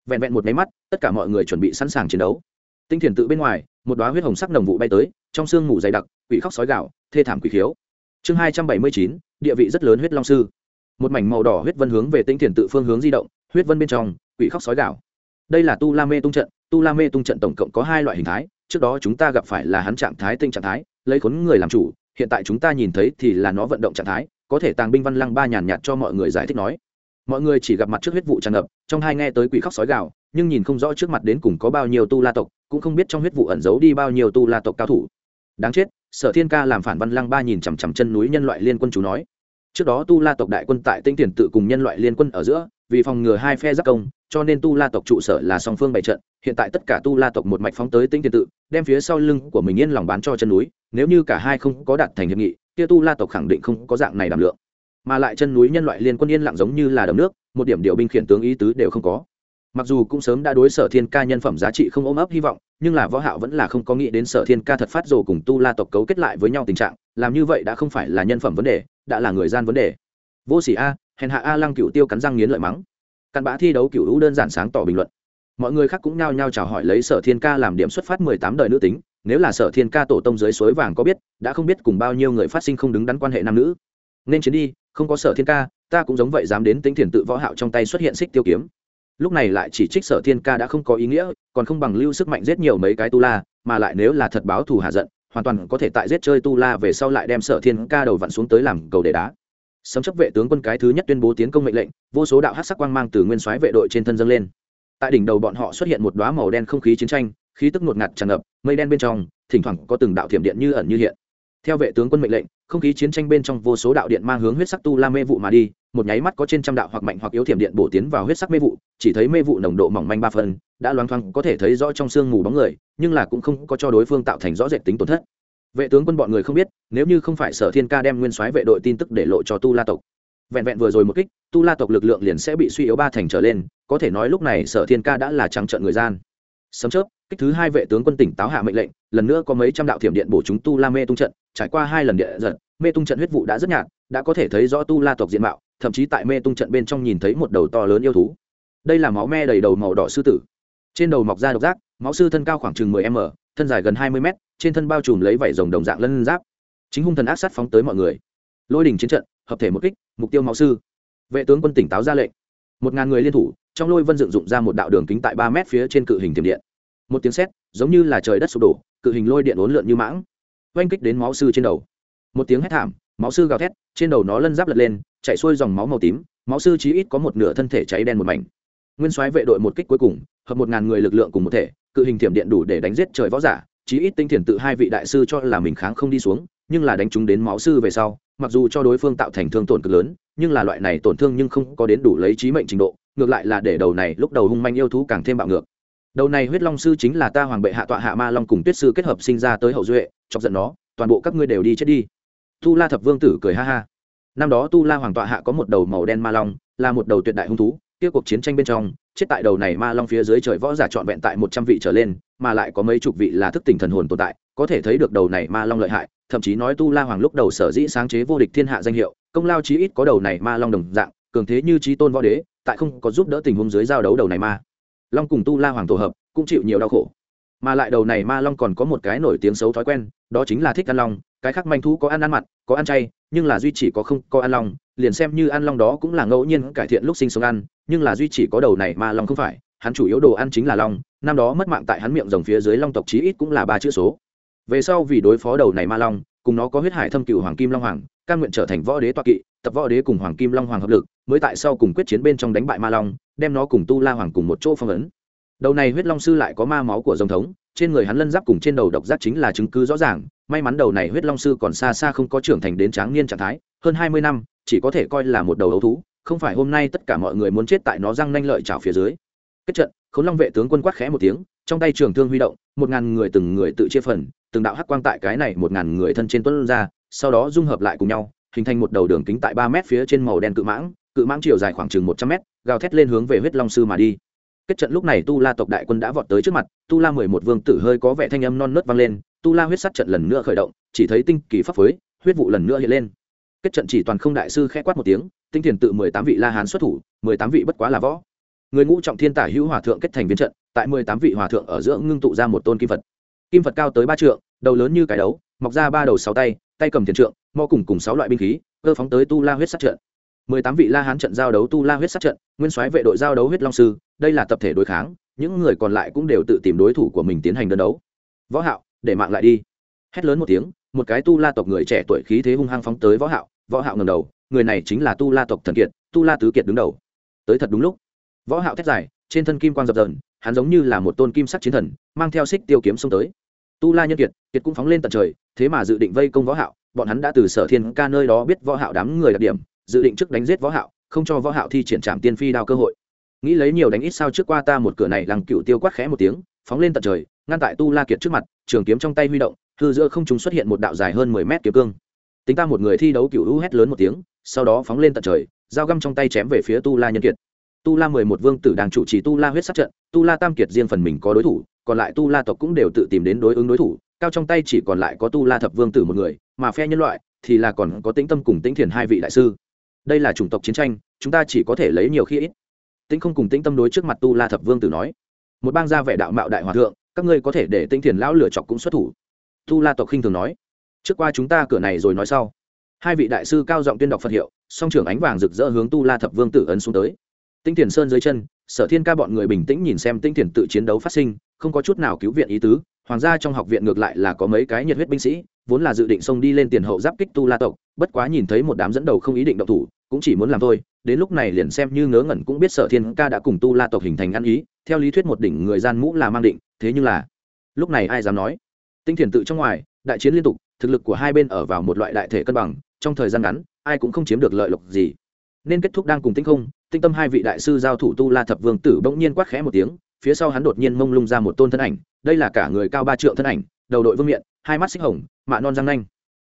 Vẹn vẹn một máy mắt, tất cả mọi người chuẩn bị sẵn sàng chiến đấu. Tinh thiền tự bên ngoài, một đoá huyết hồng sắc nồng vụ bay tới, trong sương mù dày đặc, quỷ khóc sói gạo thê thảm quỷ khiếu. Chương hai trăm bảy mươi chín, địa vị rất lớn huyết long sư. Một mảnh màu đỏ huyết vân hướng về tinh thiền tự phương hướng di động huyết vân bên trong, quỷ khóc sói gạo đây là tu la mê tung trận, tu la mê tung trận tổng cộng có hai loại hình thái, trước đó chúng ta gặp phải là hắn trạng thái tinh trạng thái, lấy khốn người làm chủ, hiện tại chúng ta nhìn thấy thì là nó vận động trạng thái, có thể tàng binh văn lăng ba nhàn nhạt cho mọi người giải thích nói. Mọi người chỉ gặp mặt trước huyết vụ tràn ngập, trong hai nghe tới quỷ khóc sói gạo nhưng nhìn không rõ trước mặt đến cùng có bao nhiêu tu la tộc, cũng không biết trong huyết vụ ẩn giấu đi bao nhiêu tu la tộc cao thủ. Đáng chết, sở thiên ca làm phản văn lăng ba nhìn chằm chằm chân núi nhân loại liên quân chú nói. Trước đó tu la tộc đại quân tại tinh tiền tự cùng nhân loại liên quân ở giữa vì phòng ngừa hai phe giáp công, cho nên tu la tộc trụ sở là song phương bày trận, hiện tại tất cả tu la tộc một mạch phóng tới tinh Thiên tự, đem phía sau lưng của mình yên lòng bán cho chân núi, nếu như cả hai không có đạt thành hiệp nghị, kia tu la tộc khẳng định không có dạng này đảm lượng. Mà lại chân núi nhân loại liên quân yên lặng giống như là đầm nước, một điểm điều binh khiển tướng ý tứ đều không có. Mặc dù cũng sớm đã đối sở thiên ca nhân phẩm giá trị không ôm ấp hy vọng, nhưng là võ hạo vẫn là không có nghĩ đến sở thiên ca thật phát rồ cùng tu la tộc cấu kết lại với nhau tình trạng, làm như vậy đã không phải là nhân phẩm vấn đề, đã là người gian vấn đề. Vô sỉ a hèn hạ a lăng cựu tiêu cắn răng nghiến lợi mắng. Cặn bã thi đấu cựu hữu đơn giản sáng tỏ bình luận. Mọi người khác cũng nhao nhao chào hỏi lấy sở thiên ca làm điểm xuất phát mười tám đời nữ tính. Nếu là sở thiên ca tổ tông dưới suối vàng có biết, đã không biết cùng bao nhiêu người phát sinh không đứng đắn quan hệ nam nữ. Nên chiến đi, không có sở thiên ca, ta cũng giống vậy dám đến tính thiền tự võ hạo trong tay xuất hiện xích tiêu kiếm. Lúc này lại chỉ trích sở thiên ca đã không có ý nghĩa, còn không bằng lưu sức mạnh giết nhiều mấy cái tu la, mà lại nếu là thật báo thù hạ giận, hoàn toàn có thể tại giết chơi tu la về sau lại đem sở thiên ca đầu vặn xuống tới làm cầu để đá sấm chấp vệ tướng quân cái thứ nhất tuyên bố tiến công mệnh lệnh, vô số đạo hát sắc quang mang từ nguyên soái vệ đội trên thân dâng lên. Tại đỉnh đầu bọn họ xuất hiện một đoá màu đen không khí chiến tranh, khí tức ngột ngạt tràn ngập, mây đen bên trong, thỉnh thoảng có từng đạo thiểm điện như ẩn như hiện. Theo vệ tướng quân mệnh lệnh, không khí chiến tranh bên trong vô số đạo điện mang hướng huyết sắc tu la mê vụ mà đi, một nháy mắt có trên trăm đạo hoặc mạnh hoặc yếu thiểm điện bổ tiến vào huyết sắc mê vụ, chỉ thấy mê vụ nồng độ mỏng manh ba phần, đã loáng thoáng có thể thấy rõ trong sương mù bóng người, nhưng là cũng không có cho đối phương tạo thành rõ rệt tính tổn thất vệ tướng quân bọn người không biết, nếu như không phải sở thiên ca đem nguyên soái vệ đội tin tức để lộ cho tu la tộc. Vẹn vẹn vừa rồi một kích, tu la tộc lực lượng liền sẽ bị suy yếu ba thành trở lên, có thể nói lúc này sở thiên ca đã là trắng trợn người gian. Sấm chớp, kích thứ hai vệ tướng quân tỉnh táo hạ mệnh lệnh, lần nữa có mấy trăm đạo thiểm điện bổ chúng tu la mê tung trận, trải qua hai lần địa giật mê tung trận huyết vụ đã rất nhạt, đã có thể thấy rõ tu la tộc diện mạo, thậm chí tại mê tung trận bên trong nhìn thấy một đầu to lớn yêu thú. Đây là máu me đầy đầu màu đỏ sư tử. Trên đầu mọc ra độc giác, máu sư thân cao khoảng chừng 10 m thân dài gần 20 mét, trên thân bao trùm lấy vảy rồng đồng dạng lân giáp. Chính hung thần ác sát phóng tới mọi người. Lôi đỉnh chiến trận hợp thể một kích mục tiêu máu sư. Vệ tướng quân tỉnh táo ra lệnh. Một ngàn người liên thủ trong lôi vân dựng dụng ra một đạo đường kính tại ba mét phía trên cự hình tiềm điện. Một tiếng sét giống như là trời đất sụp đổ cự hình lôi điện uốn lượn như mãng oanh kích đến máu sư trên đầu. Một tiếng hét thảm máu sư gào thét trên đầu nó lân giáp lật lên chạy xuôi dòng máu màu tím máu sư chí ít có một nửa thân thể cháy đen một mảnh. Nguyên soái vệ đội một kích cuối cùng hợp một ngàn người lực lượng cùng một thể cự hình thiểm điện đủ để đánh giết trời võ giả, chí ít tinh thiền tự hai vị đại sư cho là mình kháng không đi xuống, nhưng là đánh chúng đến máu sư về sau, mặc dù cho đối phương tạo thành thương tổn cực lớn, nhưng là loại này tổn thương nhưng không có đến đủ lấy trí mệnh trình độ, ngược lại là để đầu này lúc đầu hung manh yêu thú càng thêm bạo ngược. Đầu này huyết long sư chính là ta hoàng bệ hạ tọa hạ ma long cùng tuyết sư kết hợp sinh ra tới hậu duệ, chọc giận nó, toàn bộ các ngươi đều đi chết đi. Tu la thập vương tử cười ha ha. Năm đó tu la hoàng tọa hạ có một đầu màu đen ma long, là một đầu tuyệt đại hung thú kia cuộc chiến tranh bên trong, chết tại đầu này ma long phía dưới trời võ giả trọn vẹn tại một trăm vị trở lên, mà lại có mấy chục vị là thức tỉnh thần hồn tồn tại, có thể thấy được đầu này ma long lợi hại, thậm chí nói tu la hoàng lúc đầu sở dĩ sáng chế vô địch thiên hạ danh hiệu, công lao chí ít có đầu này ma long đồng dạng, cường thế như trí tôn võ đế, tại không có giúp đỡ tình huống dưới giao đấu đầu này ma long cùng tu la hoàng tổ hợp, cũng chịu nhiều đau khổ. Mà lại đầu này ma long còn có một cái nổi tiếng xấu thói quen, đó chính là thích ăn long, cái khác manh thú có ăn ăn mặn, có ăn chay, nhưng là duy chỉ có không có ăn long, liền xem như ăn long đó cũng là ngẫu nhiên cải thiện lúc sinh sống ăn nhưng là duy chỉ có đầu này ma long không phải, hắn chủ yếu đồ ăn chính là long, năm đó mất mạng tại hắn miệng rồng phía dưới long tộc chí ít cũng là ba chữ số. Về sau vì đối phó đầu này ma long, cùng nó có huyết hải thâm cựu hoàng kim long hoàng can nguyện trở thành võ đế toa kỵ, tập võ đế cùng hoàng kim long hoàng hợp lực, mới tại sau cùng quyết chiến bên trong đánh bại ma long, đem nó cùng tu la hoàng cùng một chỗ phong ấn. Đầu này huyết long sư lại có ma máu của dòng thống, trên người hắn lân giáp cùng trên đầu độc giác chính là chứng cứ rõ ràng, may mắn đầu này huyết long sư còn xa xa không có trưởng thành đến tráng niên trạng thái, hơn hai mươi năm, chỉ có thể coi là một đầu ấu thú không phải hôm nay tất cả mọi người muốn chết tại nó răng nanh lợi chảo phía dưới. Kết trận, khốn long vệ tướng quân quát khẽ một tiếng, trong tay trường thương huy động, một ngàn người từng người tự chia phần, từng đạo hắc quang tại cái này một ngàn người thân trên tuấn ra, sau đó dung hợp lại cùng nhau, hình thành một đầu đường kính tại ba mét phía trên màu đen cự mãng cự mãng chiều dài khoảng chừng một trăm mét, gào thét lên hướng về huyết long sư mà đi. Kết trận lúc này tu la tộc đại quân đã vọt tới trước mặt, tu la mười một vương tử hơi có vẻ thanh âm non nớt vang lên, tu la huyết sắt trận lần nữa khởi động, chỉ thấy tinh kỳ pháp phối, huyết vụ lần nữa hiện lên. Kết trận chỉ toàn không đại sư khẽ quát một tiếng tinh thiền tự mười tám vị la hán xuất thủ, mười tám vị bất quá là võ. Người ngũ trọng thiên tả hữu hòa thượng kết thành viên trận, tại mười tám vị hòa thượng ở giữa ngưng tụ ra một tôn kim phật. Kim phật cao tới ba trượng, đầu lớn như cái đấu, mọc ra ba đầu sáu tay tay cầm thiền trượng, mo cùng cùng sáu loại binh khí, cơ phóng tới tu la huyết sát trận. mười tám vị la hán trận giao đấu tu la huyết sát trận, nguyên soái vệ đội giao đấu huyết long sư, đây là tập thể đối kháng, những người còn lại cũng đều tự tìm đối thủ của mình tiến hành đơn đấu. Võ hạo, để mạng lại đi. Hét lớn một tiếng, một cái tu la tộc người trẻ tuổi khí thế hung hăng phóng tới võ hạo võ hạo ngẩng đầu người này chính là tu la tộc thần kiệt, tu la tứ kiệt đứng đầu. Tới thật đúng lúc. Võ hạo thét dài, trên thân kim quang dập dờn, hắn giống như là một tôn kim sắc chiến thần, mang theo xích tiêu kiếm xông tới. Tu la nhân kiệt kiệt cũng phóng lên tận trời, thế mà dự định vây công võ hạo, bọn hắn đã từ sở thiên ca nơi đó biết võ hạo đám người đặc điểm, dự định trước đánh giết võ hạo, không cho võ hạo thi triển trảm tiên phi đao cơ hội. Nghĩ lấy nhiều đánh ít sao trước qua ta một cửa này lằng cựu tiêu quát khẽ một tiếng, phóng lên tận trời, ngăn tại tu la kiệt trước mặt, trường kiếm trong tay huy động, hư giữa không trung xuất hiện một đạo dài hơn mười mét kiếm cương. Tính ta một người thi đấu cựu hữu hét lớn một tiếng sau đó phóng lên tận trời, dao găm trong tay chém về phía tu la nhân kiệt. Tu la mười một vương tử đang chủ trì tu la huyết sát trận, tu la tam kiệt riêng phần mình có đối thủ, còn lại tu la tộc cũng đều tự tìm đến đối ứng đối thủ, cao trong tay chỉ còn lại có tu la thập vương tử một người, mà phe nhân loại thì là còn có tĩnh tâm cùng tĩnh thiền hai vị đại sư. Đây là chủng tộc chiến tranh, chúng ta chỉ có thể lấy nhiều khi ít. Tĩnh không cùng tĩnh tâm đối trước mặt tu la thập vương tử nói. Một bang gia vẻ đạo mạo đại hòa thượng, các ngươi có thể để tĩnh thiền lão lửa chọc cũng xuất thủ. Tu la tộc khinh thường nói. Trước qua chúng ta cửa này rồi nói sau hai vị đại sư cao giọng tuyên đọc phật hiệu, song trưởng ánh vàng rực rỡ hướng tu la thập vương tử ấn xuống tới. Tinh thiền sơn dưới chân, sở thiên ca bọn người bình tĩnh nhìn xem tinh thiền tự chiến đấu phát sinh, không có chút nào cứu viện ý tứ. Hoàng gia trong học viện ngược lại là có mấy cái nhiệt huyết binh sĩ, vốn là dự định xông đi lên tiền hậu giáp kích tu la tộc, bất quá nhìn thấy một đám dẫn đầu không ý định động thủ, cũng chỉ muốn làm thôi. Đến lúc này liền xem như ngớ ngẩn cũng biết sở thiên ca đã cùng tu la tộc hình thành ăn ý, theo lý thuyết một đỉnh người gian mũ là mang định, thế nhưng là, lúc này ai dám nói? Tinh thiền tự trong ngoài, đại chiến liên tục, thực lực của hai bên ở vào một loại đại thể cân bằng trong thời gian ngắn, ai cũng không chiếm được lợi lộc gì. Nên kết thúc đang cùng tinh không tinh tâm hai vị đại sư giao thủ tu la thập vương tử bỗng nhiên quát khẽ một tiếng, phía sau hắn đột nhiên mông lung ra một tôn thân ảnh, đây là cả người cao ba trượng thân ảnh, đầu đội vương miện, hai mắt xích hồng, mạ non răng nanh.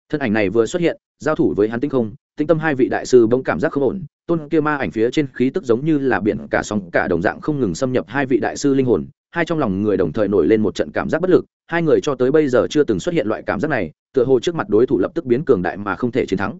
Thân ảnh này vừa xuất hiện, giao thủ với hắn tinh không tinh tâm hai vị đại sư bỗng cảm giác không ổn, tôn kia ma ảnh phía trên khí tức giống như là biển cả sóng cả đồng dạng không ngừng xâm nhập hai vị đại sư linh hồn hai trong lòng người đồng thời nổi lên một trận cảm giác bất lực, hai người cho tới bây giờ chưa từng xuất hiện loại cảm giác này, tựa hồ trước mặt đối thủ lập tức biến cường đại mà không thể chiến thắng.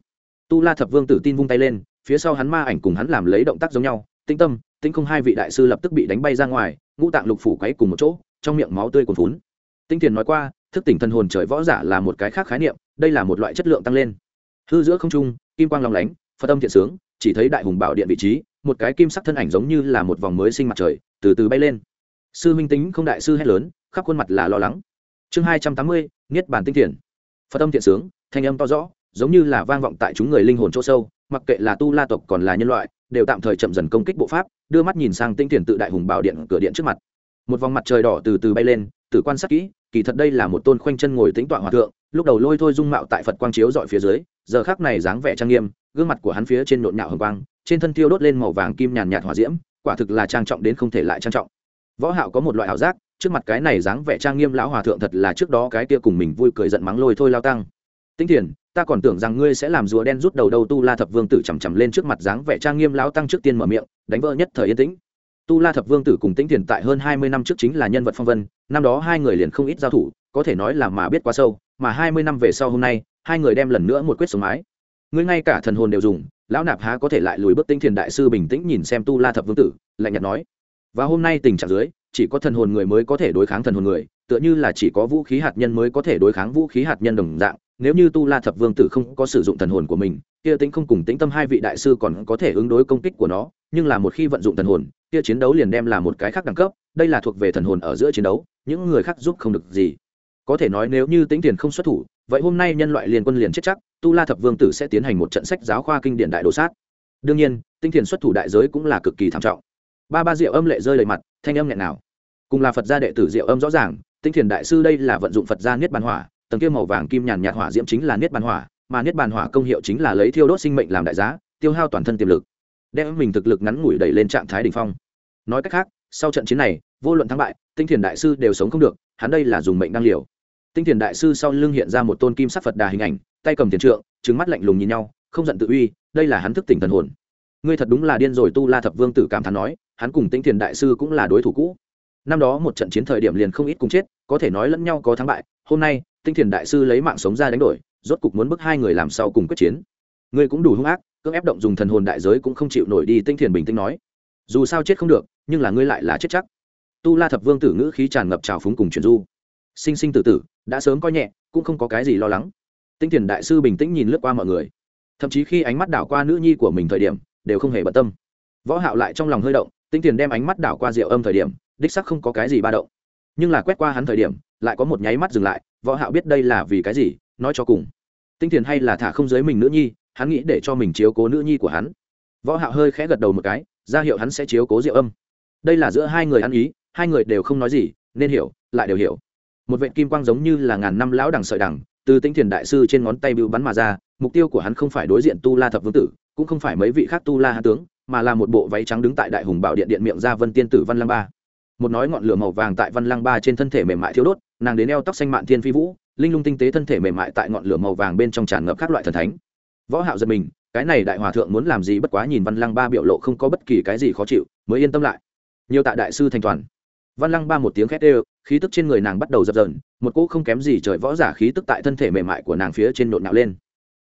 Tu la thập vương tử tin vung tay lên, phía sau hắn ma ảnh cùng hắn làm lấy động tác giống nhau tinh tâm tinh không hai vị đại sư lập tức bị đánh bay ra ngoài, ngũ tạng lục phủ quấy cùng một chỗ, trong miệng máu tươi cuồn phún tinh thiền nói qua, thức tỉnh thần hồn trời võ giả là một cái khác khái niệm, đây là một loại chất lượng tăng lên. Hư giữa không trung, kim quang lòng lánh, phật tâm thiện sướng, chỉ thấy đại hùng bảo điện vị trí, một cái kim sắc thân ảnh giống như là một vòng mới sinh mặt trời, từ từ bay lên sư minh tính không đại sư hét lớn, khắp khuôn mặt là lo lắng. Chương hai trăm tám mươi, niết bàn tinh thiền. Phật âm thiện sướng, thanh âm to rõ, giống như là vang vọng tại chúng người linh hồn chỗ sâu, mặc kệ là tu la tộc còn là nhân loại, đều tạm thời chậm dần công kích bộ pháp, đưa mắt nhìn sang tinh thiền tự đại hùng bảo điện cửa điện trước mặt. Một vòng mặt trời đỏ từ từ bay lên từ quan sát kỹ, kỳ thật đây là một tôn khoanh chân ngồi tính tọa hòa thượng, lúc đầu lôi thôi dung mạo tại phật quang chiếu dọi phía dưới, giờ khác này dáng vẻ trang nghiêm, gương mặt của hắn phía trên nhộn nhạo hồng quang, trên thân tiêu đốt lên màu vàng kim nhàn nhạt hỏa diễm, quả thực là trang trọng đến không thể lại trang trọng võ hạo có một loại ảo giác, trước mặt cái này dáng vẻ trang nghiêm lão hòa thượng thật là trước đó cái kia cùng mình vui cười giận mắng lôi thôi lao tăng. Tinh thiền, ta còn tưởng rằng ngươi sẽ làm rùa đen rút đầu đầu tu la thập vương tử chầm chầm lên trước mặt dáng vẻ trang nghiêm lão tăng trước tiên mở miệng, đánh vỡ nhất thời yên tĩnh. Tu la thập vương tử cùng tĩnh thiền tại hơn hai mươi năm trước chính là nhân vật phong vân, năm đó hai người liền không ít giao thủ, có thể nói là mà biết quá sâu, mà hai mươi năm về sau hôm nay, hai người đem lần nữa một quyết sống mái. Ngươi ngay cả thần hồn đều dùng, lão nạp há có thể lại lùi bước tinh thiền đại sư bình tĩnh nhìn xem tu la thập vương tử, lạnh nhạt nói và hôm nay tình trạng dưới, chỉ có thần hồn người mới có thể đối kháng thần hồn người, tựa như là chỉ có vũ khí hạt nhân mới có thể đối kháng vũ khí hạt nhân đồng dạng. Nếu như tu la thập vương tử không có sử dụng thần hồn của mình, kia tính không cùng tính tâm hai vị đại sư còn có thể ứng đối công kích của nó, nhưng là một khi vận dụng thần hồn, kia chiến đấu liền đem là một cái khác đẳng cấp, đây là thuộc về thần hồn ở giữa chiến đấu, những người khác giúp không được gì. Có thể nói nếu như tính tiền không xuất thủ, vậy hôm nay nhân loại liền quân liền chết chắc, tu la thập vương tử sẽ tiến hành một trận sách giáo khoa kinh điển đại đồ sát. Đương nhiên tinh thiền xuất thủ đại giới cũng là cực kỳ tham trọng ba ba diệu âm lệ rơi đầy mặt, thanh âm nghẹn nào cùng là phật gia đệ tử diệu âm rõ ràng, tinh thiền đại sư đây là vận dụng phật gia niết bàn hỏa, tầng kia màu vàng kim nhàn nhạt hỏa diễm chính là niết bàn hỏa, mà niết bàn hỏa công hiệu chính là lấy thiêu đốt sinh mệnh làm đại giá, tiêu hao toàn thân tiềm lực, đem mình thực lực ngắn ngủi đẩy lên trạng thái đ ỉ n h phong. Nói cách khác, sau trận chiến này, vô luận thắng bại, tinh thiền đại sư đều sống không được, hắn đây là dùng mệnh đăng liều. Tinh thiền đại sư sau lưng hiện ra một tôn kim sắc phật đà hình ảnh, tay cầm tiền trượng trứng mắt lạnh lùng nhìn nhau, không giận tự uy, đây là hắn thức tỉnh thần hồn ngươi thật đúng là điên rồi, tu la thập vương tử cảm thán nói, hắn cùng tinh thiền đại sư cũng là đối thủ cũ. Năm đó một trận chiến thời điểm liền không ít cùng chết, có thể nói lẫn nhau có thắng bại, hôm nay tinh thiền đại sư lấy mạng sống ra đánh đổi, rốt cục muốn bức hai người làm sau cùng quyết chiến. Ngươi cũng đủ hung ác, cưỡng ép động dùng thần hồn đại giới cũng không chịu nổi đi tinh thiền bình tĩnh nói. Dù sao chết không được, nhưng là ngươi lại là chết chắc. Tu la thập vương tử ngữ khí tràn ngập trào phúng cùng chuyển du. Sinh sinh tử tử, đã sớm coi nhẹ, cũng không có cái gì lo lắng. Tinh thiền đại sư bình tĩnh nhìn lướt qua mọi người. Thậm chí khi ánh mắt đảo qua nữ nhi của mình thời điểm đều không hề bận tâm. Võ hạo lại trong lòng hơi động tinh Tiền đem ánh mắt đảo qua diệu âm thời điểm, đích sắc không có cái gì ba động. Nhưng là quét qua hắn thời điểm, lại có một nháy mắt dừng lại, võ hạo biết đây là vì cái gì, nói cho cùng. Tinh Tiền hay là thả không giới mình nữ nhi, hắn nghĩ để cho mình chiếu cố nữ nhi của hắn. Võ hạo hơi khẽ gật đầu một cái, ra hiệu hắn sẽ chiếu cố diệu âm. Đây là giữa hai người ăn ý, hai người đều không nói gì, nên hiểu, lại đều hiểu. Một vệ kim quang giống như là ngàn năm lão đằng sợi đằng từ tinh thiền đại sư trên ngón tay bưu bắn mà ra, mục tiêu của hắn không phải đối diện tu la thập vương tử, cũng không phải mấy vị khác tu la hạ tướng, mà là một bộ váy trắng đứng tại đại hùng bảo điện điện miệng ra vân tiên tử văn lăng ba. Một nói ngọn lửa màu vàng tại văn lăng ba trên thân thể mềm mại thiếu đốt, nàng đến eo tóc xanh mạn thiên phi vũ, linh lung tinh tế thân thể mềm mại tại ngọn lửa màu vàng bên trong tràn ngập các loại thần thánh. Võ hạo giật mình, cái này đại hòa thượng muốn làm gì bất quá nhìn văn lăng ba biểu lộ không có bất kỳ cái gì khó chịu, mới yên tâm lại. Nhiều tạ đại sư thành toàn văn lăng ba một tiếng khét đều, khí tức trên người nàng bắt đầu dập dần một cỗ không kém gì trời võ giả khí tức tại thân thể mềm mại của nàng phía trên nộn nạo lên.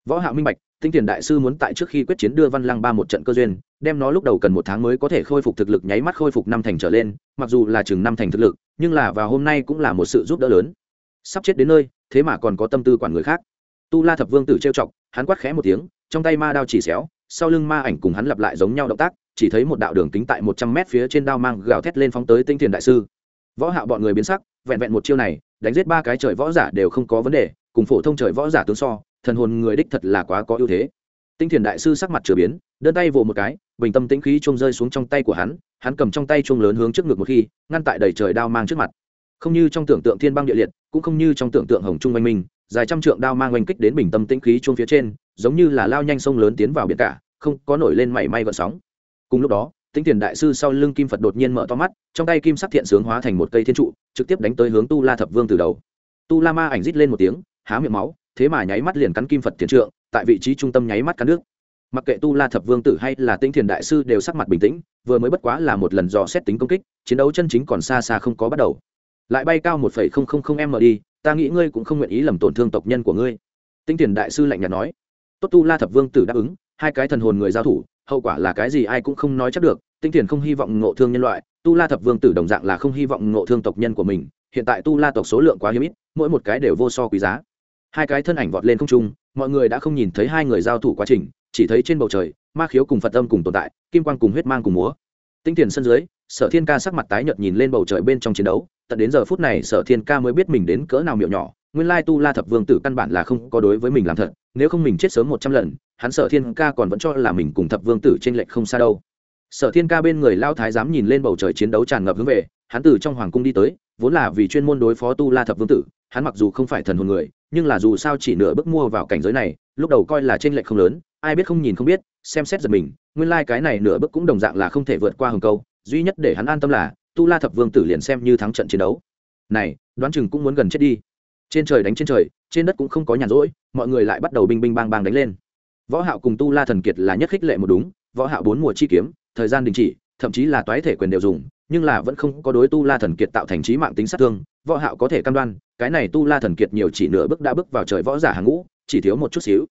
Võ hạo minh bạch, tinh tiền đại sư muốn tại trước khi quyết chiến đưa văn lăng ba một trận cơ duyên, đem nó lúc đầu cần một tháng mới có thể khôi phục thực lực nháy mắt khôi phục năm thành trở lên, mặc dù là chừng năm thành thực lực, nhưng là vào hôm nay cũng là một sự giúp đỡ lớn. Sắp chết đến nơi, thế mà còn có tâm tư quản người khác. Tu la thập vương tử trêu chọc, hắn quát khẽ một tiếng, trong tay ma đao chỉ xéo, sau lưng ma ảnh cùng hắn lặp lại giống nhau động tác chỉ thấy một đạo đường kính tại một trăm mét phía trên đao mang gào thét lên phóng tới tinh tiền đại sư. Võ hạo bọn người biến sắc, vẹn vẹn một chiêu này, đánh giết ba cái trời võ giả đều không có vấn đề, cùng phổ thông trời võ giả tướng so, thần hồn người đích thật là quá có ưu thế. Tinh thiền đại sư sắc mặt chửa biến, đơn tay vồ một cái, bình tâm tĩnh khí chuông rơi xuống trong tay của hắn hắn cầm trong tay chuông lớn hướng trước ngực một khi, ngăn tại đầy trời đao mang trước mặt. Không như trong tưởng tượng thiên băng địa liệt, cũng không như trong tưởng tượng hồng trung oanh minh, dài trăm trượng đao mang oanh kích đến bình tâm tĩnh khí chuông phía trên, giống như là lao nhanh sông lớn tiến vào biển cả, không có nổi lên mảy may gợn sóng cùng lúc đó tinh thiền đại sư sau lưng kim phật đột nhiên mở to mắt, trong tay kim sắc thiện sướng hóa thành một cây thiên trụ, trực tiếp đánh tới hướng tu la thập vương từ đầu. Tu la ma ảnh rít lên một tiếng, há miệng máu, thế mà nháy mắt liền cắn kim phật thiền trượng, tại vị trí trung tâm nháy mắt cắn nước. Mặc kệ tu la thập vương tử hay là tinh thiền đại sư đều sắc mặt bình tĩnh, vừa mới bất quá là một lần dò xét tính công kích, chiến đấu chân chính còn xa xa không có bắt đầu. Lại bay cao một phẩy không không không m đi, ta nghĩ ngươi cũng không nguyện ý lầm tổn thương tộc nhân của ngươi. Tinh thiền đại sư lạnh nhạt nói. Tốt, tu la thập vương tử đáp ứng, hai cái thần hồn người giao thủ hậu quả là cái gì ai cũng không nói chắc được, tinh thiền không hy vọng ngộ thương nhân loại, tu la thập vương tử đồng dạng là không hy vọng ngộ thương tộc nhân của mình, hiện tại tu la tộc số lượng quá hiếm ít, mỗi một cái đều vô so quý giá. Hai cái thân ảnh vọt lên không trung, mọi người đã không nhìn thấy hai người giao thủ quá trình, chỉ thấy trên bầu trời, ma khiếu cùng phật âm cùng tồn tại, kim quang cùng huyết mang cùng múa. Tinh thiền sân dưới, sở thiên ca sắc mặt tái nhợt nhìn lên bầu trời bên trong chiến đấu, tận đến giờ phút này sở thiên ca mới biết mình đến cỡ nào miệng nhỏ, nguyên lai tu la thập vương tử căn bản là không có đối với mình làm thật, nếu không mình chết sớm một trăm lần hắn sở thiên ca còn vẫn cho là mình cùng thập vương tử t r ê n lệch không xa đâu. Sở thiên ca bên người lao thái dám nhìn lên bầu trời chiến đấu tràn ngập hướng về, hắn từ trong hoàng cung đi tới, vốn là vì chuyên môn đối phó tu la thập vương tử, hắn mặc dù không phải thần hồn người, nhưng là dù sao chỉ nửa bước mua vào cảnh giới này, lúc đầu coi là t r ê n lệch không lớn, ai biết không nhìn không biết, xem xét giật mình, nguyên lai、like、cái này nửa bước cũng đồng dạng là không thể vượt qua hừng câu, duy nhất để hắn an tâm là, tu la thập vương tử liền xem như thắng trận chiến đấu. Này, đoán chừng cũng muốn gần chết đi. Trên trời đánh trên trời, trên đất cũng không có nhàn rỗi, mọi người lại bắt đầu binh binh bang bang đánh lên võ hạo cùng tu la thần kiệt là nhất khích lệ một đúng, võ hạo bốn mùa chi kiếm, thời gian đình chỉ, thậm chí là toái thể quyền đều dùng, nhưng là vẫn không có đối tu la thần kiệt tạo thành trí mạng tính sát thương, võ hạo có thể cam đoan, cái này tu la thần kiệt nhiều chỉ nửa bước đã bước vào trời võ giả hàng ngũ, chỉ thiếu một chút xíu.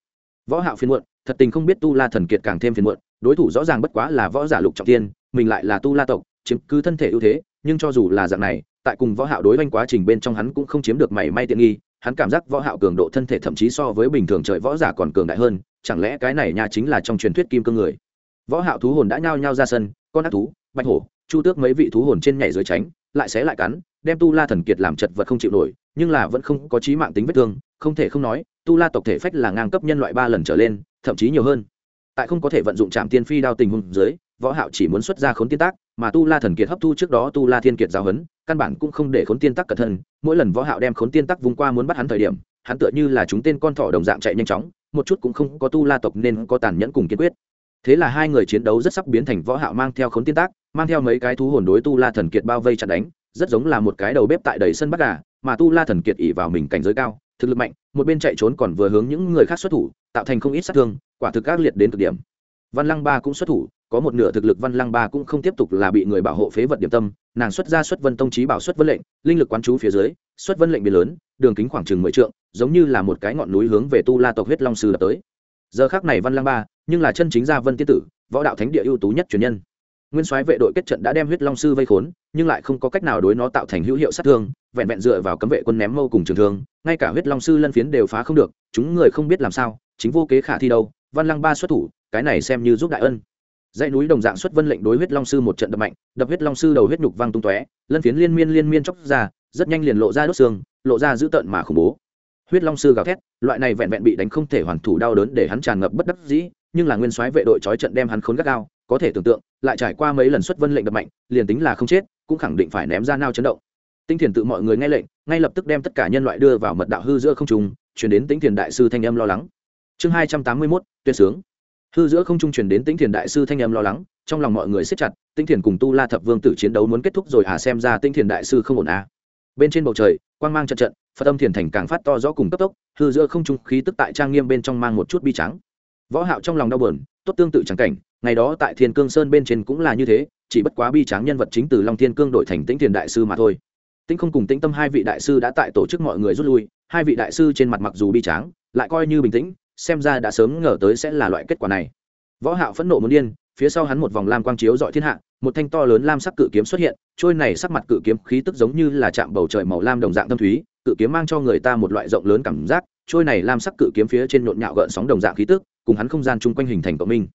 Võ hạo phiền muộn, thật tình không biết tu la thần kiệt càng thêm phiền muộn, đối thủ rõ ràng bất quá là võ giả lục trọng tiên, mình lại là tu la tộc, chiếm cứ thân thể ưu thế, nhưng cho dù là dạng này, tại cùng võ hạo đối với quá trình bên trong hắn cũng không chiếm được mảy may tiện nghi, hắn cảm giác võ hạo cường độ thân thể thậm chí so với bình thường trời võ giả còn cường đại hơn chẳng lẽ cái này nhà chính là trong truyền thuyết kim cương người? Võ hạo thú hồn đã nhao nhao ra sân, con ác thú, bạch hổ, chu tước mấy vị thú hồn trên nhảy dưới tránh, lại xé lại cắn, đem tu la thần kiệt làm chật vật không chịu nổi, nhưng là vẫn không có chí mạng tính vết thương, không thể không nói, tu la tộc thể phách là ngang cấp nhân loại ba lần trở lên, thậm chí nhiều hơn. Tại không có thể vận dụng trạm tiên phi đao tình huống dưới, võ hạo chỉ muốn xuất ra khốn tiên tác, mà tu la thần kiệt hấp thu trước đó tu la thiên kiệt giáo huấn, căn bản cũng không để khốn tiên tác cẩn thân mỗi lần võ hạo đem khốn tiên tác vung qua muốn bắt hắn thời điểm, hắn tựa như là chúng tên con thỏ đồng dạng chạy nhanh chóng một chút cũng không có tu la tộc nên có tàn nhẫn cùng kiên quyết. Thế là hai người chiến đấu rất sắp biến thành võ hạo mang theo khốn tiên tác, mang theo mấy cái thú hồn đối tu la thần kiệt bao vây chặn đánh, rất giống là một cái đầu bếp tại đầy sân bắt gà, mà tu la thần kiệt ỉ vào mình cảnh giới cao, thực lực mạnh, một bên chạy trốn còn vừa hướng những người khác xuất thủ, tạo thành không ít sát thương, quả thực ác liệt đến cực điểm. Văn lăng ba cũng xuất thủ, có một nửa thực lực văn lăng ba cũng không tiếp tục là bị người bảo hộ phế vật điểm tâm, nàng xuất ra xuất vân tông trí bảo xuất vân lệnh, linh lực quán chú phía dưới, xuất vân lệnh biến lớn đường kính khoảng chừng mười trượng, giống như là một cái ngọn núi hướng về tu la tộc huyết long sư đập tới. Giờ khác này văn lăng ba, nhưng là chân chính gia vân tiên tử, võ đạo thánh địa ưu tú nhất truyền nhân. Nguyên soái vệ đội kết trận đã đem huyết long sư vây khốn, nhưng lại không có cách nào đối nó tạo thành hữu hiệu sát thương, vẹn vẹn dựa vào cấm vệ quân ném mâu cùng trường thương, ngay cả huyết long sư lân phiến đều phá không được, chúng người không biết làm sao, chính vô kế khả thi đâu, văn lăng ba xuất thủ, cái này xem như giúp đại ân. Dãy núi đồng dạng xuất vân lệnh đối huyết long sư một trận đập mạnh, đập huyết long sư đầu huyết nhục văng tung tóe, lân phiến liên miên liên miên chóc ra rất nhanh liền lộ ra đốt xương, lộ ra dữ tợn mà khủng bố. Huyết long sư gào thét, loại này vẹn vẹn bị đánh không thể hoàn thủ đau đớn để hắn tràn ngập bất đắc dĩ, nhưng là nguyên soái vệ đội trói trận đem hắn khốn gắt gao, có thể tưởng tượng, lại trải qua mấy lần xuất vân lệnh đập mạnh, liền tính là không chết, cũng khẳng định phải ném ra nao chấn động. Tinh thiền tự mọi người nghe lệnh, ngay lập tức đem tất cả nhân loại đưa vào mật đạo hư giữa không trung, chuyển đến tinh thiền đại sư thanh âm lo lắng. Chương hai trăm tám mươi mốt, tuyệt sướng. Hư giữa không trung chuyển đến tinh thiền đại sư thanh âm lo lắng, trong lòng mọi người siết chặt tinh thiền cùng tu la thập vương tử chiến đấu muốn kết thúc rồi à xem ra tinh thiền đại sư không ổn à bên trên bầu trời, quang mang trận trận, phật âm thiền thành càng phát to rõ cùng cấp tốc, hư giữa không trung khí tức tại trang nghiêm bên trong mang một chút bi trắng võ hạo trong lòng đau buồn, tốt tương tự chẳng cảnh, ngày đó tại thiên cương sơn bên trên cũng là như thế, chỉ bất quá bi tráng nhân vật chính từ long thiên cương đổi thành tĩnh thiền đại sư mà thôi. Tĩnh không cùng tĩnh tâm hai vị đại sư đã tại tổ chức mọi người rút lui, hai vị đại sư trên mặt mặc dù bi tráng, lại coi như bình tĩnh, xem ra đã sớm ngờ tới sẽ là loại kết quả này. Võ hạo phẫn nộ muốn điên phía sau hắn một vòng lam quang chiếu dọi thiên hạ, một thanh to lớn lam sắc cự kiếm xuất hiện, trôi này sắc mặt cự kiếm khí tức giống như là chạm bầu trời màu lam đồng dạng tâm thúy, cự kiếm mang cho người ta một loại rộng lớn cảm giác, trôi này lam sắc cự kiếm phía trên nhộn nhạo gợn sóng đồng dạng khí tức, cùng hắn không gian chung quanh hình thành cộng minh.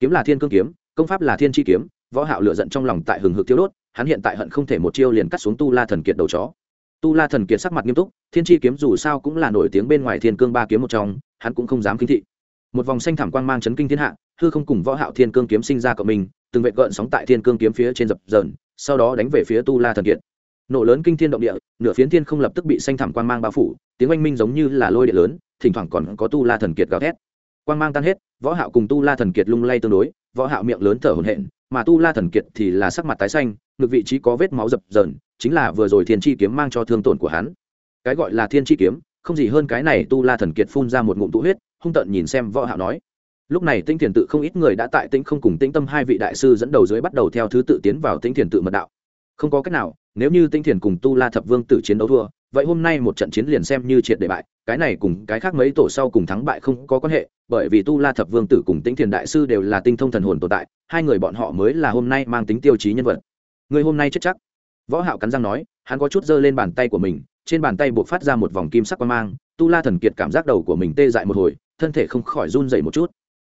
Kiếm là thiên cương kiếm, công pháp là thiên chi kiếm, võ hạo lửa giận trong lòng tại hừng hực tiêu đốt, hắn hiện tại hận không thể một chiêu liền cắt xuống tu la thần kiệt đầu chó. Tu la thần kiệt sắc mặt nghiêm túc, thiên chi kiếm dù sao cũng là nổi tiếng bên ngoài thiên cương ba kiếm một trong, hắn cũng không dám kính thị một vòng xanh thảm quang mang chấn kinh thiên hạ, hư không cùng võ hạo thiên cương kiếm sinh ra cộng mình từng vệt gợn sóng tại thiên cương kiếm phía trên dập dờn, sau đó đánh về phía tu la thần kiệt. Nổ lớn kinh thiên động địa, nửa phiến thiên không lập tức bị xanh thảm quang mang bao phủ, tiếng oanh minh giống như là lôi địa lớn, thỉnh thoảng còn có tu la thần kiệt gào thét. Quang mang tan hết, võ hạo cùng tu la thần kiệt lung lay tương đối, võ hạo miệng lớn thở hổn hển, mà tu la thần kiệt thì là sắc mặt tái xanh, ngực vị trí có vết máu dập dờn, chính là vừa rồi thiên chi kiếm mang cho thương tổn của hắn. Cái gọi là thiên chi kiếm không gì hơn cái này tu la thần kiệt phun ra một ngụm tụ huyết, hung tợn nhìn xem võ hạo nói. Lúc này tinh thiền tự không ít người đã tại tinh không cùng tinh tâm hai vị đại sư dẫn đầu dưới bắt đầu theo thứ tự tiến vào tinh thiền tự mật đạo. Không có cách nào, nếu như tinh thiền cùng tu la thập vương tử chiến đấu thua, vậy hôm nay một trận chiến liền xem như triệt để bại, cái này cùng cái khác mấy tổ sau cùng thắng bại không có quan hệ, bởi vì tu la thập vương tử cùng tinh thiền đại sư đều là tinh thông thần hồn tồn tại, hai người bọn họ mới là hôm nay mang tính tiêu chí nhân vật. Người hôm nay chết chắc. Võ hạo cắn răng nói, hắn có chút giơ lên bàn tay của mình trên bàn tay buộc phát ra một vòng kim sắc quang mang, tu la thần kiệt cảm giác đầu của mình tê dại một hồi, thân thể không khỏi run dậy một chút.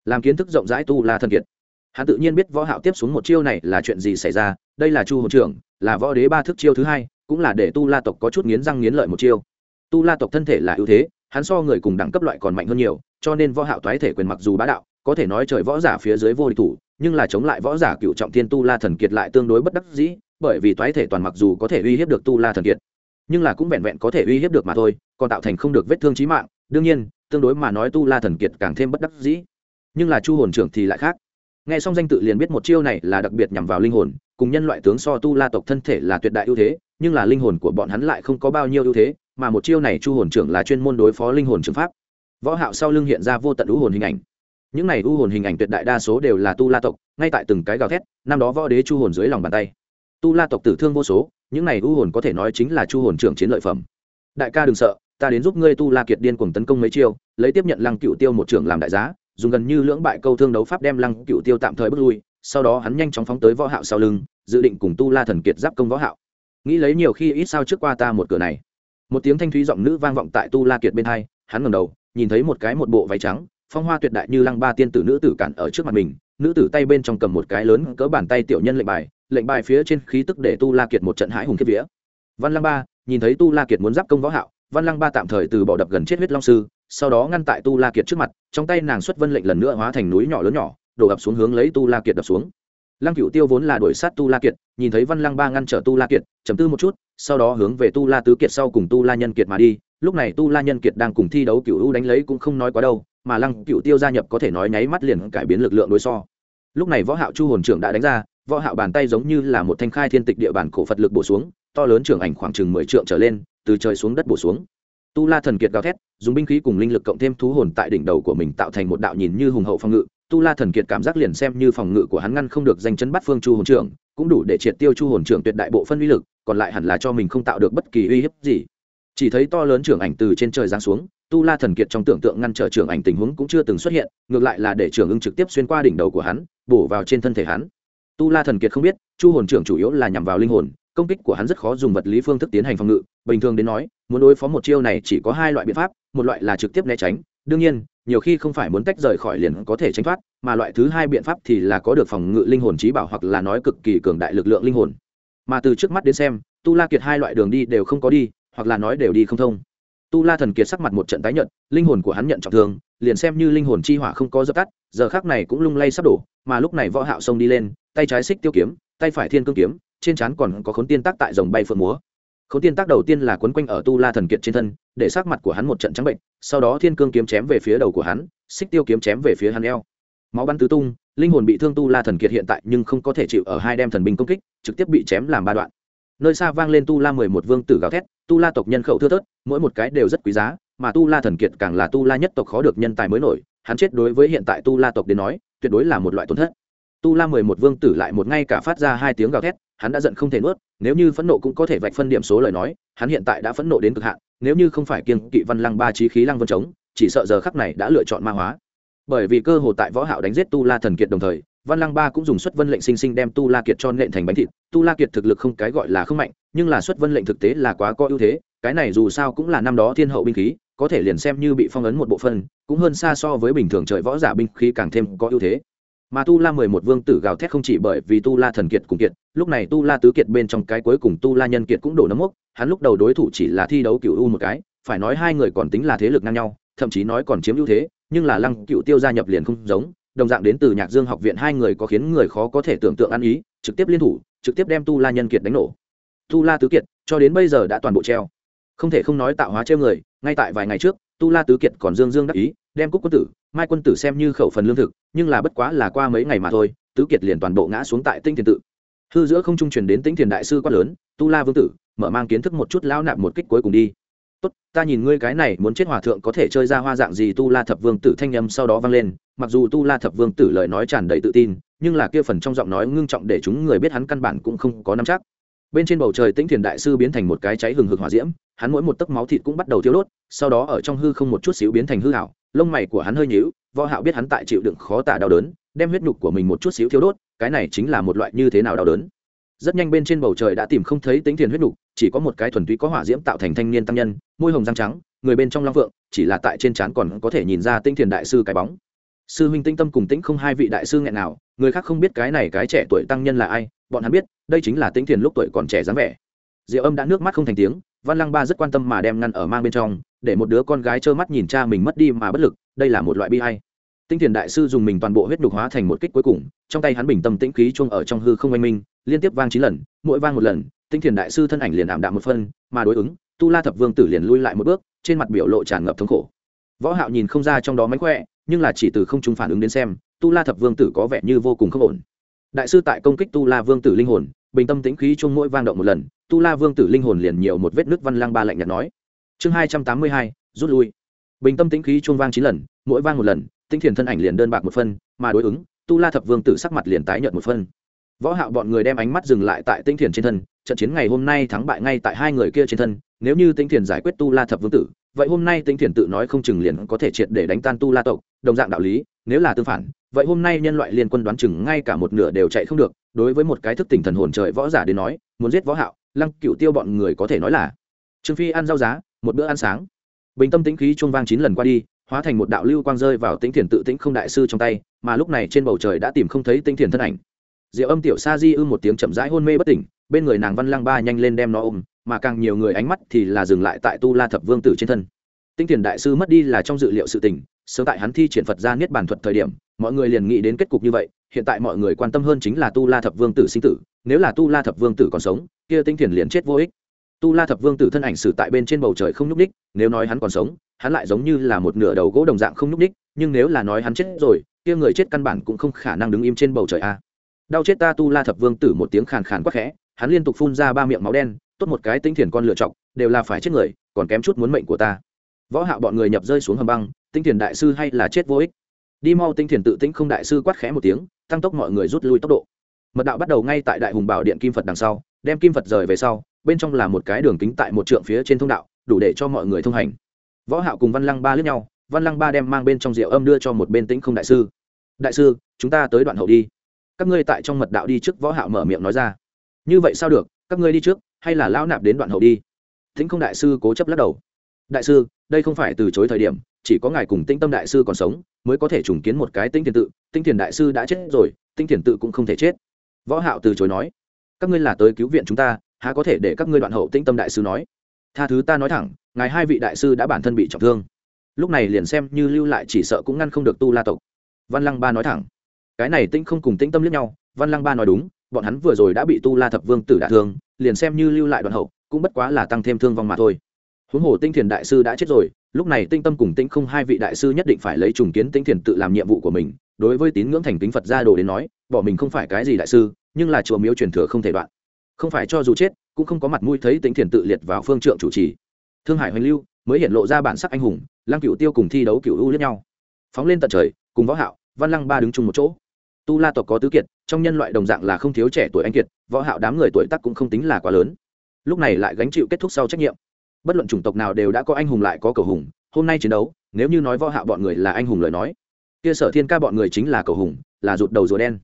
Làm kiến thức rộng rãi tu la thần kiệt. Hắn tự nhiên biết võ hạo tiếp xuống một chiêu này là chuyện gì xảy ra, đây là chu hồn trưởng, là võ đế ba thức chiêu thứ hai, cũng là để tu la tộc có chút nghiến răng nghiến lợi một chiêu. Tu la tộc thân thể là ưu thế, hắn so người cùng đẳng cấp loại còn mạnh hơn nhiều, cho nên võ hạo toái thể quyền mặc dù bá đạo, có thể nói trời võ giả phía dưới vô địch thủ, nhưng là chống lại võ giả cựu trọng thiên tu la thần kiệt lại tương đối bất đắc dĩ, bởi vì toái thể toàn mặc dù có thể uy hiếp được tu la thần kiệt nhưng là cũng vẹn vẹn có thể uy hiếp được mà thôi, còn tạo thành không được vết thương chí mạng, đương nhiên, tương đối mà nói tu la thần kiệt càng thêm bất đắc dĩ. Nhưng là chu hồn trưởng thì lại khác. Nghe xong danh tự liền biết một chiêu này là đặc biệt nhằm vào linh hồn, cùng nhân loại tướng so tu la tộc thân thể là tuyệt đại ưu thế, nhưng là linh hồn của bọn hắn lại không có bao nhiêu ưu thế, mà một chiêu này chu hồn trưởng là chuyên môn đối phó linh hồn trường pháp. Võ hạo sau lưng hiện ra vô tận ưu hồn hình ảnh. Những này ưu hồn hình ảnh tuyệt đại đa số đều là tu la tộc, ngay tại từng cái gào thét, năm đó võ đế chu hồn dưới lòng bàn tay. Tu la tộc tử thương vô số những này u hồn có thể nói chính là chu hồn trưởng chiến lợi phẩm. Đại ca đừng sợ, ta đến giúp ngươi tu la kiệt điên cuồng tấn công mấy chiêu, lấy tiếp nhận lăng cựu tiêu một trưởng làm đại giá, dùng gần như lưỡng bại câu thương đấu pháp đem lăng cựu tiêu tạm thời bước lui, sau đó hắn nhanh chóng phóng tới võ hạo sau lưng, dự định cùng tu la thần kiệt giáp công võ hạo. Nghĩ lấy nhiều khi ít sao trước qua ta một cửa này. Một tiếng thanh thúy giọng nữ vang vọng tại tu la kiệt bên hai, hắn ngẩng đầu, nhìn thấy một cái một bộ váy trắng, phong hoa tuyệt đại như lăng ba tiên tử nữ tử cản ở trước mặt mình, nữ tử tay bên trong cầm một cái lớn cỡ bàn tay tiểu nhân lệnh bài lệnh bài phía trên khí tức để tu la kiệt một trận hãi hùng kiếp vía. Văn lăng ba, nhìn thấy tu la kiệt muốn giáp công võ hạo, văn lăng ba tạm thời từ bỏ đập gần chết huyết long sư, sau đó ngăn tại tu la kiệt trước mặt, trong tay nàng xuất vân lệnh lần nữa hóa thành núi nhỏ lớn nhỏ, đổ ập xuống hướng lấy tu la kiệt đập xuống. Lăng cửu tiêu vốn là đuổi sát tu la kiệt, nhìn thấy văn lăng ba ngăn trở tu la kiệt chấm tư một chút, sau đó hướng về tu la tứ kiệt sau cùng tu la nhân kiệt mà đi. Lúc này tu la nhân kiệt đang cùng thi đấu cửu u đánh lấy cũng không nói quá đâu, mà lăng cửu tiêu gia nhập có thể nói nháy mắt liền cải biến lực lượng đối so. Lúc này võ hạo chu hồn trưởng đã đánh ra võ hạo bàn tay giống như là một thanh khai thiên tịch địa bản cổ phật lực bổ xuống, to lớn trưởng ảnh khoảng chừng mười trượng trở lên, từ trời xuống đất bổ xuống. Tu la thần kiệt gào thét, dùng binh khí cùng linh lực cộng thêm thú hồn tại đỉnh đầu của mình tạo thành một đạo nhìn như hùng hậu phong ngự. Tu la thần kiệt cảm giác liền xem như phòng ngự của hắn ngăn không được danh chấn bắt phương chu hồn trưởng, cũng đủ để triệt tiêu chu hồn trưởng tuyệt đại bộ phân uy lực, còn lại hẳn là cho mình không tạo được bất kỳ uy hiếp gì. Chỉ thấy to lớn trưởng ảnh từ trên trời giáng xuống, tu la thần kiệt trong tưởng tượng ngăn trở trưởng ảnh tình huống cũng chưa từng xuất hiện, ngược lại là để trưởng ưng trực tiếp xuyên qua đỉnh đầu của hắn, bổ vào trên thân thể hắn tu la thần kiệt không biết, chu hồn trưởng chủ yếu là nhằm vào linh hồn, công kích của hắn rất khó dùng vật lý phương thức tiến hành phòng ngự. Bình thường đến nói, muốn đối phó một chiêu này chỉ có hai loại biện pháp, một loại là trực tiếp né tránh. Đương nhiên, nhiều khi không phải muốn tách rời khỏi liền có thể tránh thoát, mà loại thứ hai biện pháp thì là có được phòng ngự linh hồn trí bảo hoặc là nói cực kỳ cường đại lực lượng linh hồn. Mà từ trước mắt đến xem, tu la kiệt hai loại đường đi đều không có đi, hoặc là nói đều đi không thông. Tu la thần kiệt sắc mặt một trận tái nhợt, linh hồn của hắn nhận trọng thương, liền xem như linh hồn chi hỏa không có dập tắt, giờ khác này cũng lung lay sắp đổ mà lúc này võ hạo xông đi lên, tay trái xích tiêu kiếm, tay phải thiên cương kiếm, trên trán còn có khốn tiên tác tại dòng bay phượng múa. Khốn tiên tác đầu tiên là quấn quanh ở tu la thần kiệt trên thân, để sắc mặt của hắn một trận trắng bệnh, sau đó thiên cương kiếm chém về phía đầu của hắn, xích tiêu kiếm chém về phía hắn eo. Máu bắn tứ tung, linh hồn bị thương tu la thần kiệt hiện tại nhưng không có thể chịu ở hai đem thần binh công kích, trực tiếp bị chém làm ba đoạn. Nơi xa vang lên tu la mười một vương tử gào thét, tu la tộc nhân khẩu thưa thớt, mỗi một cái đều rất quý giá, mà tu la thần kiệt càng là tu la nhất tộc khó được nhân tài mới nổi, hắn chết đối với hiện tại tu la tộc đến nói tuyệt đối là một loại tổn thất. Tu la mười một vương tử lại một ngay cả phát ra hai tiếng gào thét, hắn đã giận không thể nuốt, nếu như phẫn nộ cũng có thể vạch phân điểm số lời nói, hắn hiện tại đã phẫn nộ đến cực hạn, nếu như không phải kiên kỵ văn lăng ba trí khí lăng vân chống, chỉ sợ giờ khắc này đã lựa chọn ma hóa. Bởi vì cơ hồ tại võ hạo đánh giết tu la thần kiệt đồng thời, văn lăng ba cũng dùng xuất vân lệnh sinh sinh đem tu la kiệt cho nện thành bánh thịt. Tu la kiệt thực lực không cái gọi là không mạnh, nhưng là xuất vân lệnh thực tế là quá có ưu thế, cái này dù sao cũng là năm đó thiên hậu binh khí có thể liền xem như bị phong ấn một bộ phân, cũng hơn xa so với bình thường trời võ giả binh khí càng thêm có ưu thế. Mà tu la mười một vương tử gào thét không chỉ bởi vì tu la thần kiệt cùng kiệt, lúc này tu la tứ kiệt bên trong cái cuối cùng tu la nhân kiệt cũng đổ nấm mốc, hắn lúc đầu đối thủ chỉ là thi đấu cựu u một cái, phải nói hai người còn tính là thế lực ngang nhau, thậm chí nói còn chiếm ưu thế, nhưng là lăng cựu tiêu gia nhập liền không giống, đồng dạng đến từ nhạc dương học viện hai người có khiến người khó có thể tưởng tượng ăn ý, trực tiếp liên thủ, trực tiếp đem tu la nhân kiệt đánh nổ. Tu la tứ kiệt, cho đến bây giờ đã toàn bộ treo không thể không nói tạo hóa treo người, ngay tại vài ngày trước, tu la tứ kiệt còn dương dương đắc ý, đem cúc quân tử, mai quân tử xem như khẩu phần lương thực, nhưng là bất quá là qua mấy ngày mà thôi, tứ kiệt liền toàn bộ ngã xuống tại tinh thiền tự. Hư giữa không trung truyền đến tinh thiền đại sư quát lớn, tu la vương tử, mở mang kiến thức một chút lao nạp một kích cuối cùng đi. Tốt, ta nhìn ngươi cái này muốn chết hòa thượng có thể chơi ra hoa dạng gì? Tu la thập vương tử thanh âm sau đó vang lên, mặc dù tu la thập vương tử lời nói tràn đầy tự tin, nhưng là kia phần trong giọng nói ngưng trọng để chúng người biết hắn căn bản cũng không có nắm chắc bên trên bầu trời tĩnh thiền đại sư biến thành một cái cháy hừng hực hỏa diễm, hắn mỗi một tấc máu thịt cũng bắt đầu thiêu đốt, sau đó ở trong hư không một chút xíu biến thành hư hảo lông mày của hắn hơi nhíu, võ hạo biết hắn tại chịu đựng khó tả đau đớn, đem huyết nhục của mình một chút xíu thiêu đốt, cái này chính là một loại như thế nào đau đớn. Rất nhanh bên trên bầu trời đã tìm không thấy tính thiền huyết nhục, chỉ có một cái thuần túy có hỏa diễm tạo thành thanh niên tăng nhân, môi hồng răng trắng, người bên trong long vượng chỉ là tại trên trán còn có thể nhìn ra tinh thiền đại sư cái bóng. Sư huynh tinh tâm cùng tĩnh không hai vị đại sư nghẹn nào, người khác không biết cái này cái trẻ tuổi tăng nhân là ai bọn hắn biết, đây chính là tinh thiền lúc tuổi còn trẻ dáng vẻ. Diệu âm đã nước mắt không thành tiếng, văn lăng ba rất quan tâm mà đem ngăn ở mang bên trong, để một đứa con gái trơ mắt nhìn cha mình mất đi mà bất lực, đây là một loại bi hay tinh thiền đại sư dùng mình toàn bộ huyết nhục hóa thành một kích cuối cùng, trong tay hắn bình tâm tĩnh khí chuông ở trong hư không oanh minh, liên tiếp vang chín lần, mỗi vang một lần tinh thiền đại sư thân ảnh liền ảm đạm một phân, mà đối ứng, tu la thập vương tử liền lui lại một bước, trên mặt biểu lộ tràn ngập thống khổ. Võ hạo nhìn không ra trong đó mánh khỏe, nhưng là chỉ từ không trung phản ứng đến xem, tu la thập vương tử có vẻ như vô cùng không ổn đại sư tại công kích tu la vương tử linh hồn, bình tâm tĩnh khí chuông mỗi vang động một lần, tu la vương tử linh hồn liền nhiều một vết nước văn lang ba lạnh nhạt nói. Chương hai trăm tám mươi hai, rút lui. Bình tâm tĩnh khí chuông vang chín lần mỗi vang một lần tinh thiền thân ảnh liền đơn bạc một phân, mà đối ứng, tu la thập vương tử sắc mặt liền tái nhợt một phân. Võ hạo bọn người đem ánh mắt dừng lại tại tinh thiền trên thân, trận chiến ngày hôm nay thắng bại ngay tại hai người kia trên thân, nếu như tinh thiền giải quyết tu la thập vương tử, vậy hôm nay tinh thiền tự nói không chừng liền có thể triệt để đánh tan tu la tộc, đồng dạng đạo lý nếu là tương phản, vậy hôm nay nhân loại liên quân đoán chừng ngay cả một nửa đều chạy không được, đối với một cái thức tỉnh thần hồn trời võ giả đến nói, muốn giết võ hạo, lăng cựu tiêu bọn người có thể nói là trương phi ăn rau giá, một bữa ăn sáng. Bình tâm tĩnh khí chuông vang chín lần qua đi, hóa thành một đạo lưu quang rơi vào tĩnh thiền tự tĩnh không đại sư trong tay, mà lúc này trên bầu trời đã tìm không thấy tĩnh thiền thân ảnh. Diệu âm tiểu sa di ư một tiếng chậm rãi hôn mê bất tỉnh, bên người nàng văn lăng ba nhanh lên đem nó ôm, mà càng nhiều người ánh mắt thì là dừng lại tại tu la thập vương tử trên thân. Tinh thiền đại sư mất đi là trong dự liệu sự tình sớm tại hắn thi triển phật ra niết bàn thuật thời điểm, mọi người liền nghĩ đến kết cục như vậy, hiện tại mọi người quan tâm hơn chính là tu la thập vương tử sinh tử, nếu là tu la thập vương tử còn sống, kia tinh thiền liền chết vô ích. Tu la thập vương tử thân ảnh xử tại bên trên bầu trời không nhúc ních nếu nói hắn còn sống, hắn lại giống như là một nửa đầu gỗ đồng dạng không nhúc ních nhưng nếu là nói hắn chết rồi, kia người chết căn bản cũng không khả năng đứng im trên bầu trời a. Đau chết ta tu la thập vương tử một tiếng khàn khàn quắc khẽ, hắn liên tục phun ra ba miệng máu đen, tốt một cái tinh thiền con lựa chọc đều là phải chết người, còn kém chút muốn mệnh của ta võ hạo bọn người nhập rơi xuống hầm băng, tinh thiền đại sư hay là chết vô ích. Đi mau tinh thiền tự tĩnh không đại sư quát khẽ một tiếng, tăng tốc mọi người rút lui tốc độ. Mật đạo bắt đầu ngay tại đại hùng bảo điện kim phật đằng sau, đem kim phật rời về sau, bên trong là một cái đường kính tại một trượng phía trên thông đạo, đủ để cho mọi người thông hành. Võ hạo cùng văn lăng ba lướt nhau, văn lăng ba đem mang bên trong rượu âm đưa cho một bên tĩnh không đại sư. Đại sư, chúng ta tới đoạn hậu đi. Các ngươi tại trong mật đạo đi trước. Võ hạo mở miệng nói ra. Như vậy sao được? Các ngươi đi trước, hay là lão nạp đến đoạn hậu đi? Tĩnh không đại sư cố chấp lắc đầu đại sư, đây không phải từ chối thời điểm, chỉ có ngài cùng tĩnh tâm đại sư còn sống, mới có thể trùng kiến một cái tinh thiền tự. Tinh thiền đại sư đã chết rồi tinh thiền tự cũng không thể chết. Võ hạo từ chối nói, các ngươi là tới cứu viện chúng ta, há có thể để các ngươi đoạn hậu tĩnh tâm đại sư nói? Tha thứ ta nói thẳng, ngài hai vị đại sư đã bản thân bị trọng thương. Lúc này liền xem như lưu lại chỉ sợ cũng ngăn không được tu la tộc. Văn lăng ba nói thẳng, cái này tĩnh không cùng tĩnh tâm liếc nhau, văn lăng ba nói đúng, bọn hắn vừa rồi đã bị tu la thập vương tử đả thương, liền xem như lưu lại đoạn hậu, cũng bất quá là tăng thêm thương vong mà thôi huống hồ tinh thiền đại sư đã chết rồi, lúc này tinh tâm cùng Tinh không hai vị đại sư nhất định phải lấy trùng kiến tinh thiền tự làm nhiệm vụ của mình, đối với tín ngưỡng thành kính phật gia đồ đến nói, bỏ mình không phải cái gì đại sư, nhưng là chùa miếu truyền thừa không thể đoạn. Không phải cho dù chết, cũng không có mặt mũi thấy Tinh thiền tự liệt vào phương trượng chủ trì. Thương hải hoành lưu mới hiện lộ ra bản sắc anh hùng, lăng cựu tiêu cùng thi đấu cựu u lẫn nhau. Phóng lên tận trời, cùng võ hạo, văn lăng ba đứng chung một chỗ. Tu la tộc có tứ kiệt, trong nhân loại đồng dạng là không thiếu trẻ tuổi anh kiệt, võ hạo đám người tuổi tác cũng không tính là quá lớn. Lúc này lại gánh chịu kết thúc sau trách nhiệm bất luận chủng tộc nào đều đã có anh hùng lại có cầu hùng, hôm nay chiến đấu, nếu như nói võ hạo bọn người là anh hùng lời nói, kia sở thiên ca bọn người chính là cầu hùng, là rụt đầu rùa đen.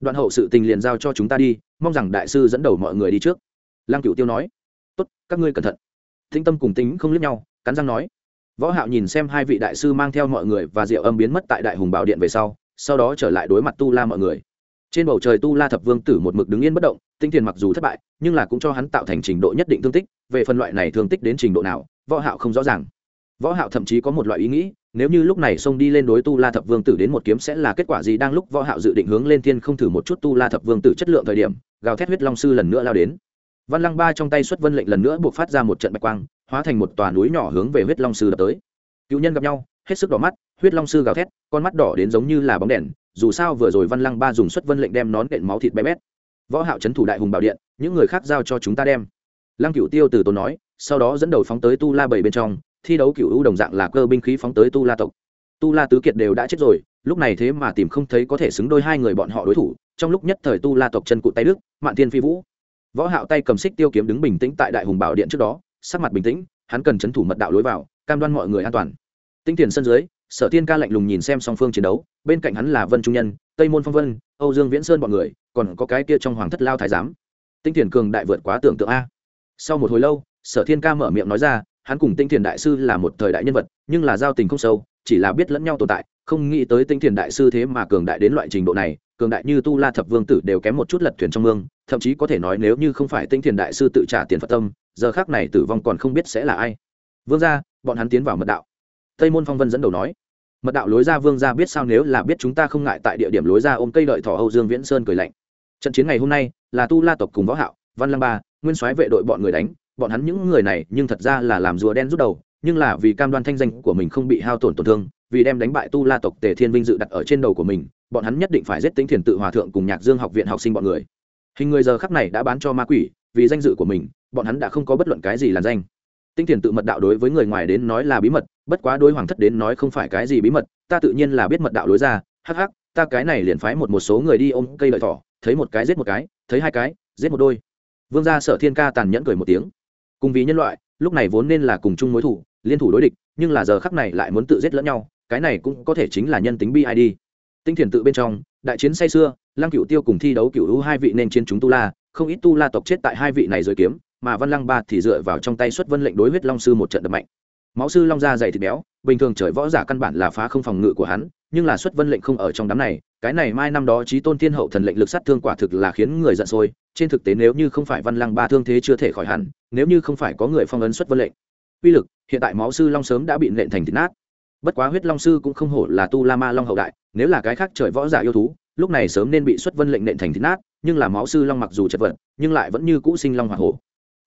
Đoạn hậu sự tình liền giao cho chúng ta đi, mong rằng đại sư dẫn đầu mọi người đi trước. Lăng cửu tiêu nói. Tốt, các ngươi cẩn thận. Thinh tâm cùng tính không liếc nhau, cắn răng nói. Võ hạo nhìn xem hai vị đại sư mang theo mọi người và diệu âm biến mất tại đại hùng bảo điện về sau sau đó trở lại đối mặt tu la mọi người. Trên bầu trời tu la thập vương tử một mực đứng yên bất động tinh tiền mặc dù thất bại, nhưng là cũng cho hắn tạo thành trình độ nhất định thương tích, về phần loại này thương tích đến trình độ nào, võ hạo không rõ ràng. Võ hạo thậm chí có một loại ý nghĩ, nếu như lúc này xông đi lên đối tu la thập vương tử đến một kiếm sẽ là kết quả gì đang lúc võ hạo dự định hướng lên thiên không thử một chút tu la thập vương tử chất lượng thời điểm, gào thét huyết long sư lần nữa lao đến. Văn lăng ba trong tay xuất vân lệnh lần nữa buộc phát ra một trận bạch quang, hóa thành một tòa núi nhỏ hướng về huyết long sư đập tới. Cựu nhân gặp nhau, hết sức đỏ mắt, huyết long sư gào thét, con mắt đỏ đến giống như là bóng đèn, dù sao vừa rồi văn lăng ba dùng xuất vân lệnh đem nón đệm máu thịt bé bét võ hạo chấn thủ đại hùng bảo điện, những người khác giao cho chúng ta đem. Lăng cửu tiêu từ tốn nói, sau đó dẫn đầu phóng tới tu la bảy bên trong, thi đấu cửu u đồng dạng là cơ binh khí phóng tới tu la tộc. Tu la tứ kiệt đều đã chết rồi, lúc này thế mà tìm không thấy có thể xứng đôi hai người bọn họ đối thủ, trong lúc nhất thời tu la tộc chân cụt tay đức mạn thiên phi vũ. Võ hạo tay cầm xích tiêu kiếm đứng bình tĩnh tại đại hùng bảo điện trước đó, sắc mặt bình tĩnh, hắn cần chấn thủ mật đạo lối vào, cam đoan mọi người an toàn. Tinh tiền sân dưới, sở Thiên ca lạnh lùng nhìn xem song phương chiến đấu, bên cạnh hắn là vân trung nhân, tây môn phong vân, âu dương viễn sơn bọn người còn có cái kia trong hoàng thất lao thái giám. Tinh thiền cường đại vượt quá tưởng tượng a. Sau một hồi lâu, sở thiên ca mở miệng nói ra, hắn cùng tinh thiền đại sư là một thời đại nhân vật, nhưng là giao tình không sâu, chỉ là biết lẫn nhau tồn tại, không nghĩ tới tinh thiền đại sư thế mà cường đại đến loại trình độ này, cường đại như tu la thập vương tử đều kém một chút lật thuyền trong mương, thậm chí có thể nói nếu như không phải tinh thiền đại sư tự trả tiền phật tâm, giờ khác này tử vong còn không biết sẽ là ai. Vương ra bọn hắn tiến vào mật đạo. Tây môn phong vân dẫn đầu nói, mật đạo lối ra vương ra biết sao nếu là biết chúng ta không ngại tại địa điểm lối ra ôm cây đợi thỏ âu dương viễn sơn cười lạnh trận chiến ngày hôm nay là tu la tộc cùng võ hạo, văn lăng ba, nguyên soái vệ đội bọn người đánh. Bọn hắn những người này nhưng thật ra là làm rùa đen rút đầu, nhưng là vì cam đoan thanh danh của mình không bị hao tổn tổn thương, vì đem đánh bại tu la tộc tề thiên vinh dự đặt ở trên đầu của mình, bọn hắn nhất định phải giết tính thiền tự hòa thượng cùng nhạc dương học viện học sinh bọn người. Hình người giờ khắc này đã bán cho ma quỷ, vì danh dự của mình, bọn hắn đã không có bất luận cái gì là danh. Tinh thiền tự mật đạo đối với người ngoài đến nói là bí mật, bất quá đối hoàng thất đến nói không phải cái gì bí mật, ta tự nhiên là biết mật đạo lối ra, hắc hắc, ta cái này liền phái một một số người đi ôm cây lợi thỏ thấy một cái giết một cái, thấy hai cái, giết một đôi. Vương gia sở thiên ca tàn nhẫn cười một tiếng. Cùng vì nhân loại, lúc này vốn nên là cùng chung mối thủ liên thủ đối địch, nhưng là giờ khắc này lại muốn tự giết lẫn nhau, cái này cũng có thể chính là nhân tính bid tinh thiền tự bên trong, đại chiến say xưa lăng cựu tiêu cùng thi đấu cựu hữu hai vị nên chiến chúng tu la, không ít tu la tộc chết tại hai vị này rồi kiếm, mà văn lăng ba thì dựa vào trong tay xuất vân lệnh đối huyết long sư một trận đập mạnh. Máu sư long da dày thịt béo, bình thường trời võ giả căn bản là phá không phòng ngự của hắn, nhưng là xuất vân lệnh không ở trong đám này cái này mai năm đó trí tôn thiên hậu thần lệnh lực sát thương quả thực là khiến người giận sôi, trên thực tế nếu như không phải văn lăng ba thương thế chưa thể khỏi hẳn, nếu như không phải có người phong ấn xuất vân lệnh. Uy lực, hiện tại máu sư long sớm đã bị nện thành thịt nát. Bất quá huyết long sư cũng không hổ là tu la ma long hậu đại, nếu là cái khác trời võ giả yêu thú, lúc này sớm nên bị xuất vân lệnh nện thành thịt nát, nhưng là máu sư long mặc dù chật vật, nhưng lại vẫn như cũ sinh long hỏa hổ.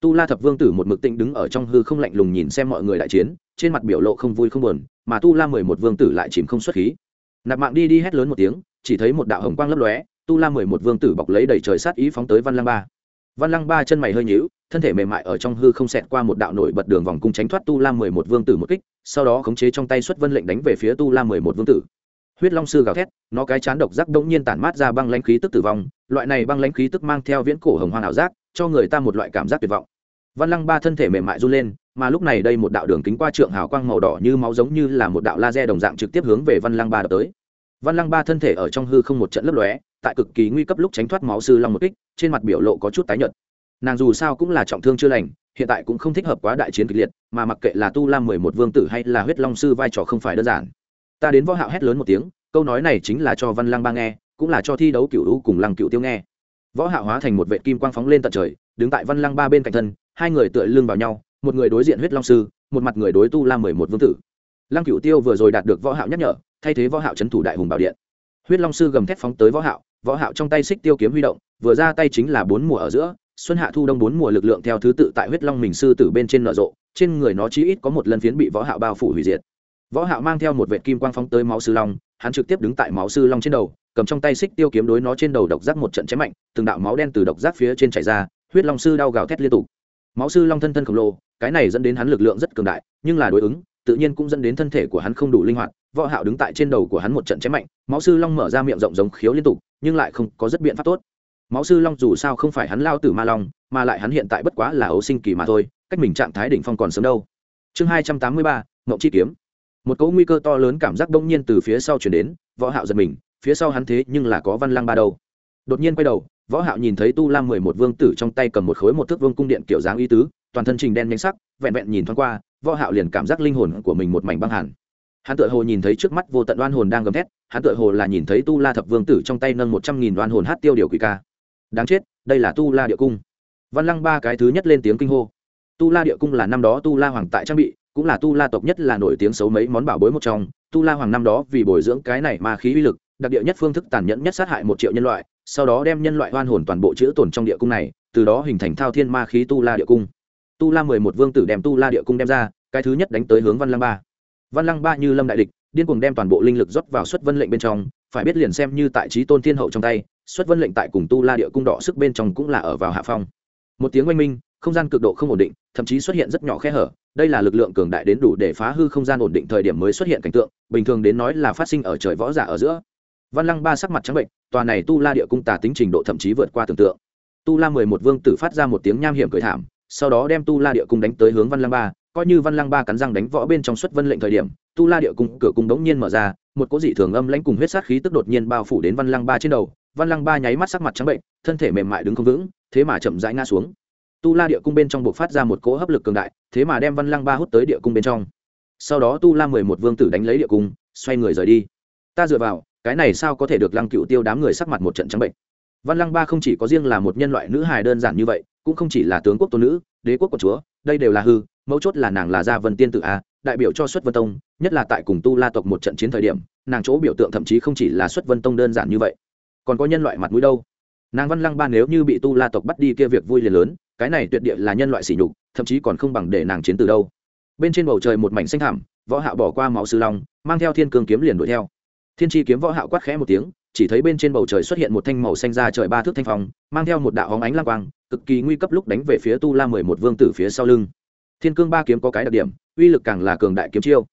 Tu la thập vương tử một mực tĩnh đứng ở trong hư không lạnh lùng nhìn xem mọi người đại chiến, trên mặt biểu lộ không vui không buồn, mà tu la mười một vương tử lại chìm không xuất khí. Nạp mạng đi đi hét lớn một tiếng chỉ thấy một đạo hồng quang lấp lóe, tu la mười một vương tử bọc lấy đầy trời sát ý phóng tới văn lăng ba. Văn lăng ba chân mày hơi nhíu, thân thể mềm mại ở trong hư không xẹt qua một đạo nổi bật đường vòng cung tránh thoát tu la mười một vương tử một kích, sau đó khống chế trong tay xuất vân lệnh đánh về phía tu la mười một vương tử. Huyết long sư gào thét, nó cái chán độc giác đống nhiên tản mát ra băng lãnh khí tức tử vong, loại này băng lãnh khí tức mang theo viễn cổ hồng hoang ảo giác, cho người ta một loại cảm giác tuyệt vọng. Văn lăng ba thân thể mềm mại run lên, mà lúc này đây một đạo đường kính qua trượng hào quang màu đỏ như máu giống như là một đạo laser đồng dạng trực tiếp hướng về văn lăng ba đập tới văn lăng ba thân thể ở trong hư không một trận lấp lóe, tại cực kỳ nguy cấp lúc tránh thoát máu sư long một kích, trên mặt biểu lộ có chút tái nhợt. Nàng dù sao cũng là trọng thương chưa lành, hiện tại cũng không thích hợp quá đại chiến kịch liệt, mà mặc kệ là tu lam mười một vương tử hay là huyết long sư vai trò không phải đơn giản. Ta đến võ hạo hét lớn một tiếng, câu nói này chính là cho văn lăng ba nghe, cũng là cho thi đấu cựu u cùng lăng cựu tiêu nghe. Võ hạo hóa thành một vệ kim quang phóng lên tận trời, đứng tại văn lăng ba bên cạnh thân, hai người tựa lưng vào nhau, một người đối diện huyết long sư, một mặt người đối tu la mười một vương tử. Lăng cửu tiêu vừa rồi đạt được võ hạo nhắc nhở thay thế võ hạo chấn thủ đại hùng bảo điện. Huyết long sư gầm thét phóng tới võ hạo võ hạo trong tay xích tiêu kiếm huy động, vừa ra tay chính là bốn mùa ở giữa, xuân hạ thu đông bốn mùa lực lượng theo thứ tự tại huyết long mình sư tử bên trên nở rộ, trên người nó chí ít có một lần phiến bị võ hạo bao phủ hủy diệt. Võ hạo mang theo một vệt kim quang phóng tới máu sư long, hắn trực tiếp đứng tại máu sư long trên đầu, cầm trong tay xích tiêu kiếm đối nó trên đầu độc giác một trận chém mạnh, từng đạo máu đen từ độc giác phía trên chảy ra, huyết long sư đau gào thét liên tục. Máu sư long thân thân khổng lồ, cái này dẫn đến hắn lực lượng rất cường đại, nhưng là đối ứng, tự nhiên cũng dẫn đến thân thể của hắn không đủ linh hoạt võ hạo đứng tại trên đầu của hắn một trận chém mạnh, máu sư long mở ra miệng rộng giống khiếu liên tục, nhưng lại không có rất biện pháp tốt. Máu sư long dù sao không phải hắn lao tử ma long, mà lại hắn hiện tại bất quá là ấu sinh kỳ mà thôi, cách mình trạng thái đỉnh phong còn sớm đâu. Chương hai trăm tám mươi ba, ngộng chi kiếm. Một cỗ nguy cơ to lớn cảm giác đông nhiên từ phía sau chuyển đến, võ hạo giật mình, phía sau hắn thế nhưng là có văn lang ba đầu đột nhiên quay đầu, võ hạo nhìn thấy tu lam mười một vương tử trong tay cầm một khối một thước vương cung điện kiểu dáng y tứ, toàn thân trình đen nhánh sắc, vẹn vẹn nhìn thoáng qua, võ hạo liền cảm giác linh hồn của mình một mảnh băng hàn hắn tựa hồ nhìn thấy trước mắt vô tận đoan hồn đang gầm thét, hắn tựa hồ là nhìn thấy tu la thập vương tử trong tay nâng một trăm nghìn đoan hồn hát tiêu điều quỷ ca. Đáng chết, đây là tu la địa cung. Văn lăng ba cái thứ nhất lên tiếng kinh hô. Tu la địa cung là năm đó tu la hoàng tại trang bị, cũng là tu la tộc nhất là nổi tiếng xấu mấy món bảo bối một trong. Tu la hoàng năm đó vì bồi dưỡng cái này mà khí uy lực, đặc địa nhất phương thức tàn nhẫn nhất sát hại một triệu nhân loại, sau đó đem nhân loại hoan hồn toàn bộ chữ tồn trong địa cung này, từ đó hình thành thao thiên ma khí tu la địa cung. Tu la mười một vương tử đem tu la địa cung đem ra, cái thứ nhất đánh tới hướng văn lăng ba văn lăng ba như lâm đại địch, điên cuồng đem toàn bộ linh lực rót vào xuất vân lệnh bên trong, phải biết liền xem như tại trí tôn thiên hậu trong tay, xuất vân lệnh tại cùng tu la địa cung đỏ sức bên trong cũng là ở vào hạ phong. Một tiếng oanh minh, không gian cực độ không ổn định, thậm chí xuất hiện rất nhỏ khe hở, đây là lực lượng cường đại đến đủ để phá hư không gian ổn định thời điểm mới xuất hiện cảnh tượng, bình thường đến nói là phát sinh ở trời võ giả ở giữa. Văn lăng ba sắc mặt trắng bệnh, tòa này tu la địa cung tà tính trình độ thậm chí vượt qua tưởng tượng. Tu la mười một vương tử phát ra một tiếng nham hiểm cười thảm, sau đó đem tu la địa cung đánh tới hướng văn lăng ba coi như văn lăng ba cắn răng đánh võ bên trong xuất vân lệnh thời điểm, tu la địa cung, cửa cung đống nhiên mở ra, một cỗ dị thường âm lãnh cùng huyết sát khí tức đột nhiên bao phủ đến văn lăng ba trên đầu. Văn lăng ba nháy mắt sắc mặt trắng bệnh, thân thể mềm mại đứng không vững, thế mà chậm rãi ngã xuống. Tu la địa cung bên trong buộc phát ra một cỗ hấp lực cường đại, thế mà đem văn lăng ba hút tới địa cung bên trong. Sau đó tu la mười một vương tử đánh lấy địa cung, xoay người rời đi. Ta dựa vào, cái này sao có thể được lăng cựu tiêu đám người sắc mặt một trận trắng bệnh? Văn lăng ba không chỉ có riêng là một nhân loại nữ hài đơn giản như vậy cũng không chỉ là tướng quốc tôn nữ, đế quốc của chúa, đây đều là hư, mấu chốt là nàng là gia vân tiên tự a, đại biểu cho xuất vân tông, nhất là tại cùng tu la tộc một trận chiến thời điểm, nàng chỗ biểu tượng thậm chí không chỉ là xuất vân tông đơn giản như vậy. Còn có nhân loại mặt mũi đâu? Nàng văn lăng ba nếu như bị tu la tộc bắt đi kia việc vui liền lớn, cái này tuyệt địa là nhân loại sỉ nhục, thậm chí còn không bằng để nàng chiến từ đâu. Bên trên bầu trời một mảnh xanh thảm võ hạo bỏ qua máu sư long, mang theo thiên cương kiếm liền đuổi theo. Thiên chi kiếm võ hạo quát khẽ một tiếng chỉ thấy bên trên bầu trời xuất hiện một thanh màu xanh ra trời ba thước thanh phong, mang theo một đạo hóng ánh lang quang, cực kỳ nguy cấp lúc đánh về phía tu la mười một vương tử phía sau lưng. Thiên cương ba kiếm có cái đặc điểm, uy lực càng là cường đại kiếm chiêu.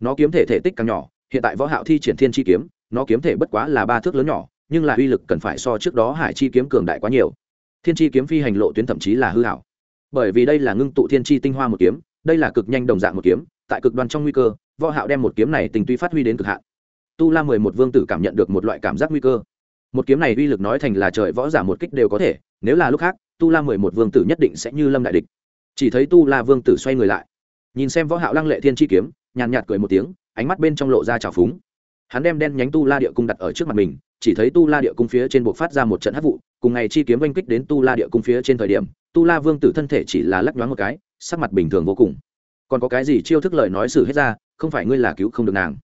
Nó kiếm thể thể tích càng nhỏ, hiện tại võ hạo thi triển thiên chi kiếm, nó kiếm thể bất quá là ba thước lớn nhỏ, nhưng là uy lực cần phải so trước đó hải chi kiếm cường đại quá nhiều. Thiên chi kiếm phi hành lộ tuyến thậm chí là hư hảo. Bởi vì đây là ngưng tụ thiên chi tinh hoa một kiếm, đây là cực nhanh đồng dạng một kiếm, tại cực đoan trong nguy cơ, võ hạo đem một kiếm này tình tuy phát huy đến cực hạn tu la mười một vương tử cảm nhận được một loại cảm giác nguy cơ. Một kiếm này uy lực nói thành là trời võ giả một kích đều có thể, nếu là lúc khác, tu la mười một vương tử nhất định sẽ như lâm đại địch. Chỉ thấy tu la vương tử xoay người lại, nhìn xem võ hạo lăng lệ thiên chi kiếm, nhàn nhạt cười một tiếng, ánh mắt bên trong lộ ra trào phúng. Hắn đem đen nhánh tu la địa cung đặt ở trước mặt mình, chỉ thấy tu la địa cung phía trên buộc phát ra một trận hấp vụ, cùng ngày chi kiếm oanh kích đến tu la địa cung phía trên thời điểm, tu la vương tử thân thể chỉ là lắc nhoáng một cái, sắc mặt bình thường vô cùng. Còn có cái gì chiêu thức lời nói xử hết ra, không phải ngươi là cứu không được nàng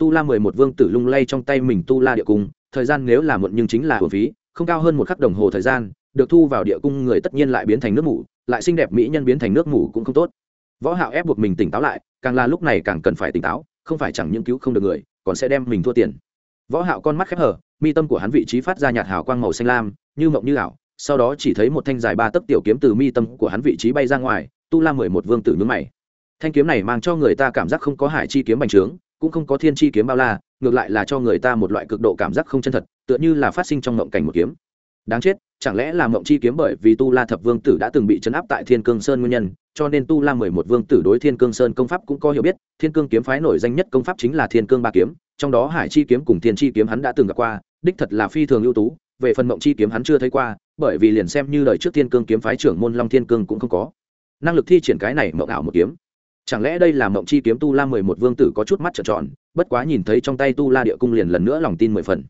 tu la mười một vương tử lung lay trong tay mình tu la địa cung, thời gian nếu là muộn nhưng chính là hồn phí, không cao hơn một khắc đồng hồ thời gian, được thu vào địa cung người tất nhiên lại biến thành nước mủ, lại xinh đẹp mỹ nhân biến thành nước mủ cũng không tốt. Võ hạo ép buộc mình tỉnh táo lại, càng là lúc này càng cần phải tỉnh táo, không phải chẳng những cứu không được người, còn sẽ đem mình thua tiền. Võ hạo con mắt khép hờ, mi tâm của hắn vị trí phát ra nhạt hào quang màu xanh lam, như mộng như ảo, sau đó chỉ thấy một thanh dài ba tấc tiểu kiếm từ mi tâm của hắn vị trí bay ra ngoài, tu la mười một vương tử nhướng mày. Thanh kiếm này mang cho người ta cảm giác không có hải chi kiếm bành trướng cũng không có thiên chi kiếm bao la, ngược lại là cho người ta một loại cực độ cảm giác không chân thật, tựa như là phát sinh trong mộng cảnh một kiếm. Đáng chết, chẳng lẽ là mộng chi kiếm bởi vì tu la thập vương tử đã từng bị chấn áp tại thiên cương sơn nguyên nhân, cho nên tu la mười một vương tử đối thiên cương sơn công pháp cũng có hiểu biết, thiên cương kiếm phái nổi danh nhất công pháp chính là thiên cương ba kiếm, trong đó hải chi kiếm cùng thiên chi kiếm hắn đã từng gặp qua, đích thật là phi thường ưu tú, về phần mộng chi kiếm hắn chưa thấy qua, bởi vì liền xem như đời trước thiên cương kiếm phái trưởng môn long thiên cương cũng không có. Năng lực thi triển cái này mộng ảo một kiếm chẳng lẽ đây là mộng chi kiếm tu la mười một vương tử có chút mắt trợn tròn bất quá nhìn thấy trong tay tu la địa cung liền lần nữa lòng tin mười phần.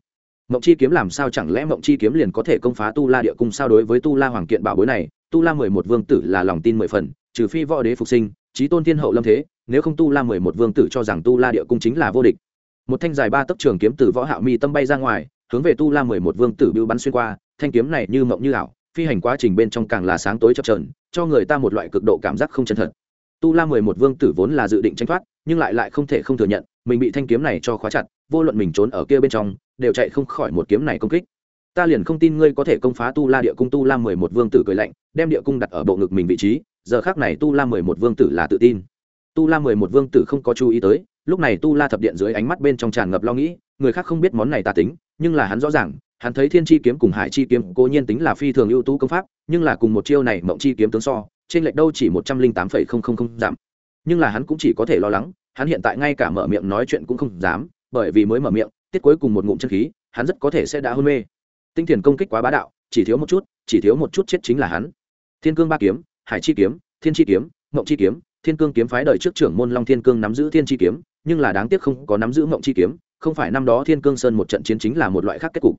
Mộng chi kiếm làm sao chẳng lẽ mộng chi kiếm liền có thể công phá tu la địa cung sao đối với tu la hoàng kiện bảo bối này tu la mười một vương tử là lòng tin mười phần trừ phi võ đế phục sinh trí tôn thiên hậu lâm thế nếu không tu la mười một vương tử cho rằng tu la địa cung chính là vô địch. Một thanh dài ba tấc trường kiếm từ võ hạo mi tâm bay ra ngoài hướng về tu la mười một vương tử bưu bắn xuyên qua thanh kiếm này như mộng như ảo phi hành quá trình bên trong càng là sáng tối chập chờn, cho người ta một loại cực độ cảm giác không chân thật tu la mười một vương tử vốn là dự định tranh thoát, nhưng lại lại không thể không thừa nhận, mình bị thanh kiếm này cho khóa chặt, vô luận mình trốn ở kia bên trong, đều chạy không khỏi một kiếm này công kích. Ta liền không tin ngươi có thể công phá tu la địa cung tu la mười một vương tử cười lạnh, đem địa cung đặt ở bộ ngực mình vị trí, giờ khác này tu la mười một vương tử là tự tin. Tu la mười một vương tử không có chú ý tới, lúc này tu la thập điện dưới ánh mắt bên trong tràn ngập lo nghĩ, người khác không biết món này ta tính, nhưng là hắn rõ ràng hắn thấy thiên chi kiếm cùng hải chi kiếm cố nhiên tính là phi thường ưu tú công pháp, nhưng là cùng một chiêu này mộng chi kiếm tướng so, trên lệch đâu chỉ một trăm linh tám phẩy không không không giảm. Nhưng là hắn cũng chỉ có thể lo lắng, hắn hiện tại ngay cả mở miệng nói chuyện cũng không dám, bởi vì mới mở miệng, tiết cuối cùng một ngụm chân khí, hắn rất có thể sẽ đã hôn mê. Tinh thiền công kích quá bá đạo, chỉ thiếu một chút, chỉ thiếu một chút chết chính là hắn. Thiên cương ba kiếm, hải chi kiếm, thiên chi kiếm, mộng chi kiếm, thiên cương kiếm phái đời trước trưởng môn long thiên cương nắm giữ thiên chi kiếm, nhưng là đáng tiếc không có nắm giữ mộng chi kiếm, không phải năm đó thiên cương sơn một trận chiến chính là một loại khác kết cục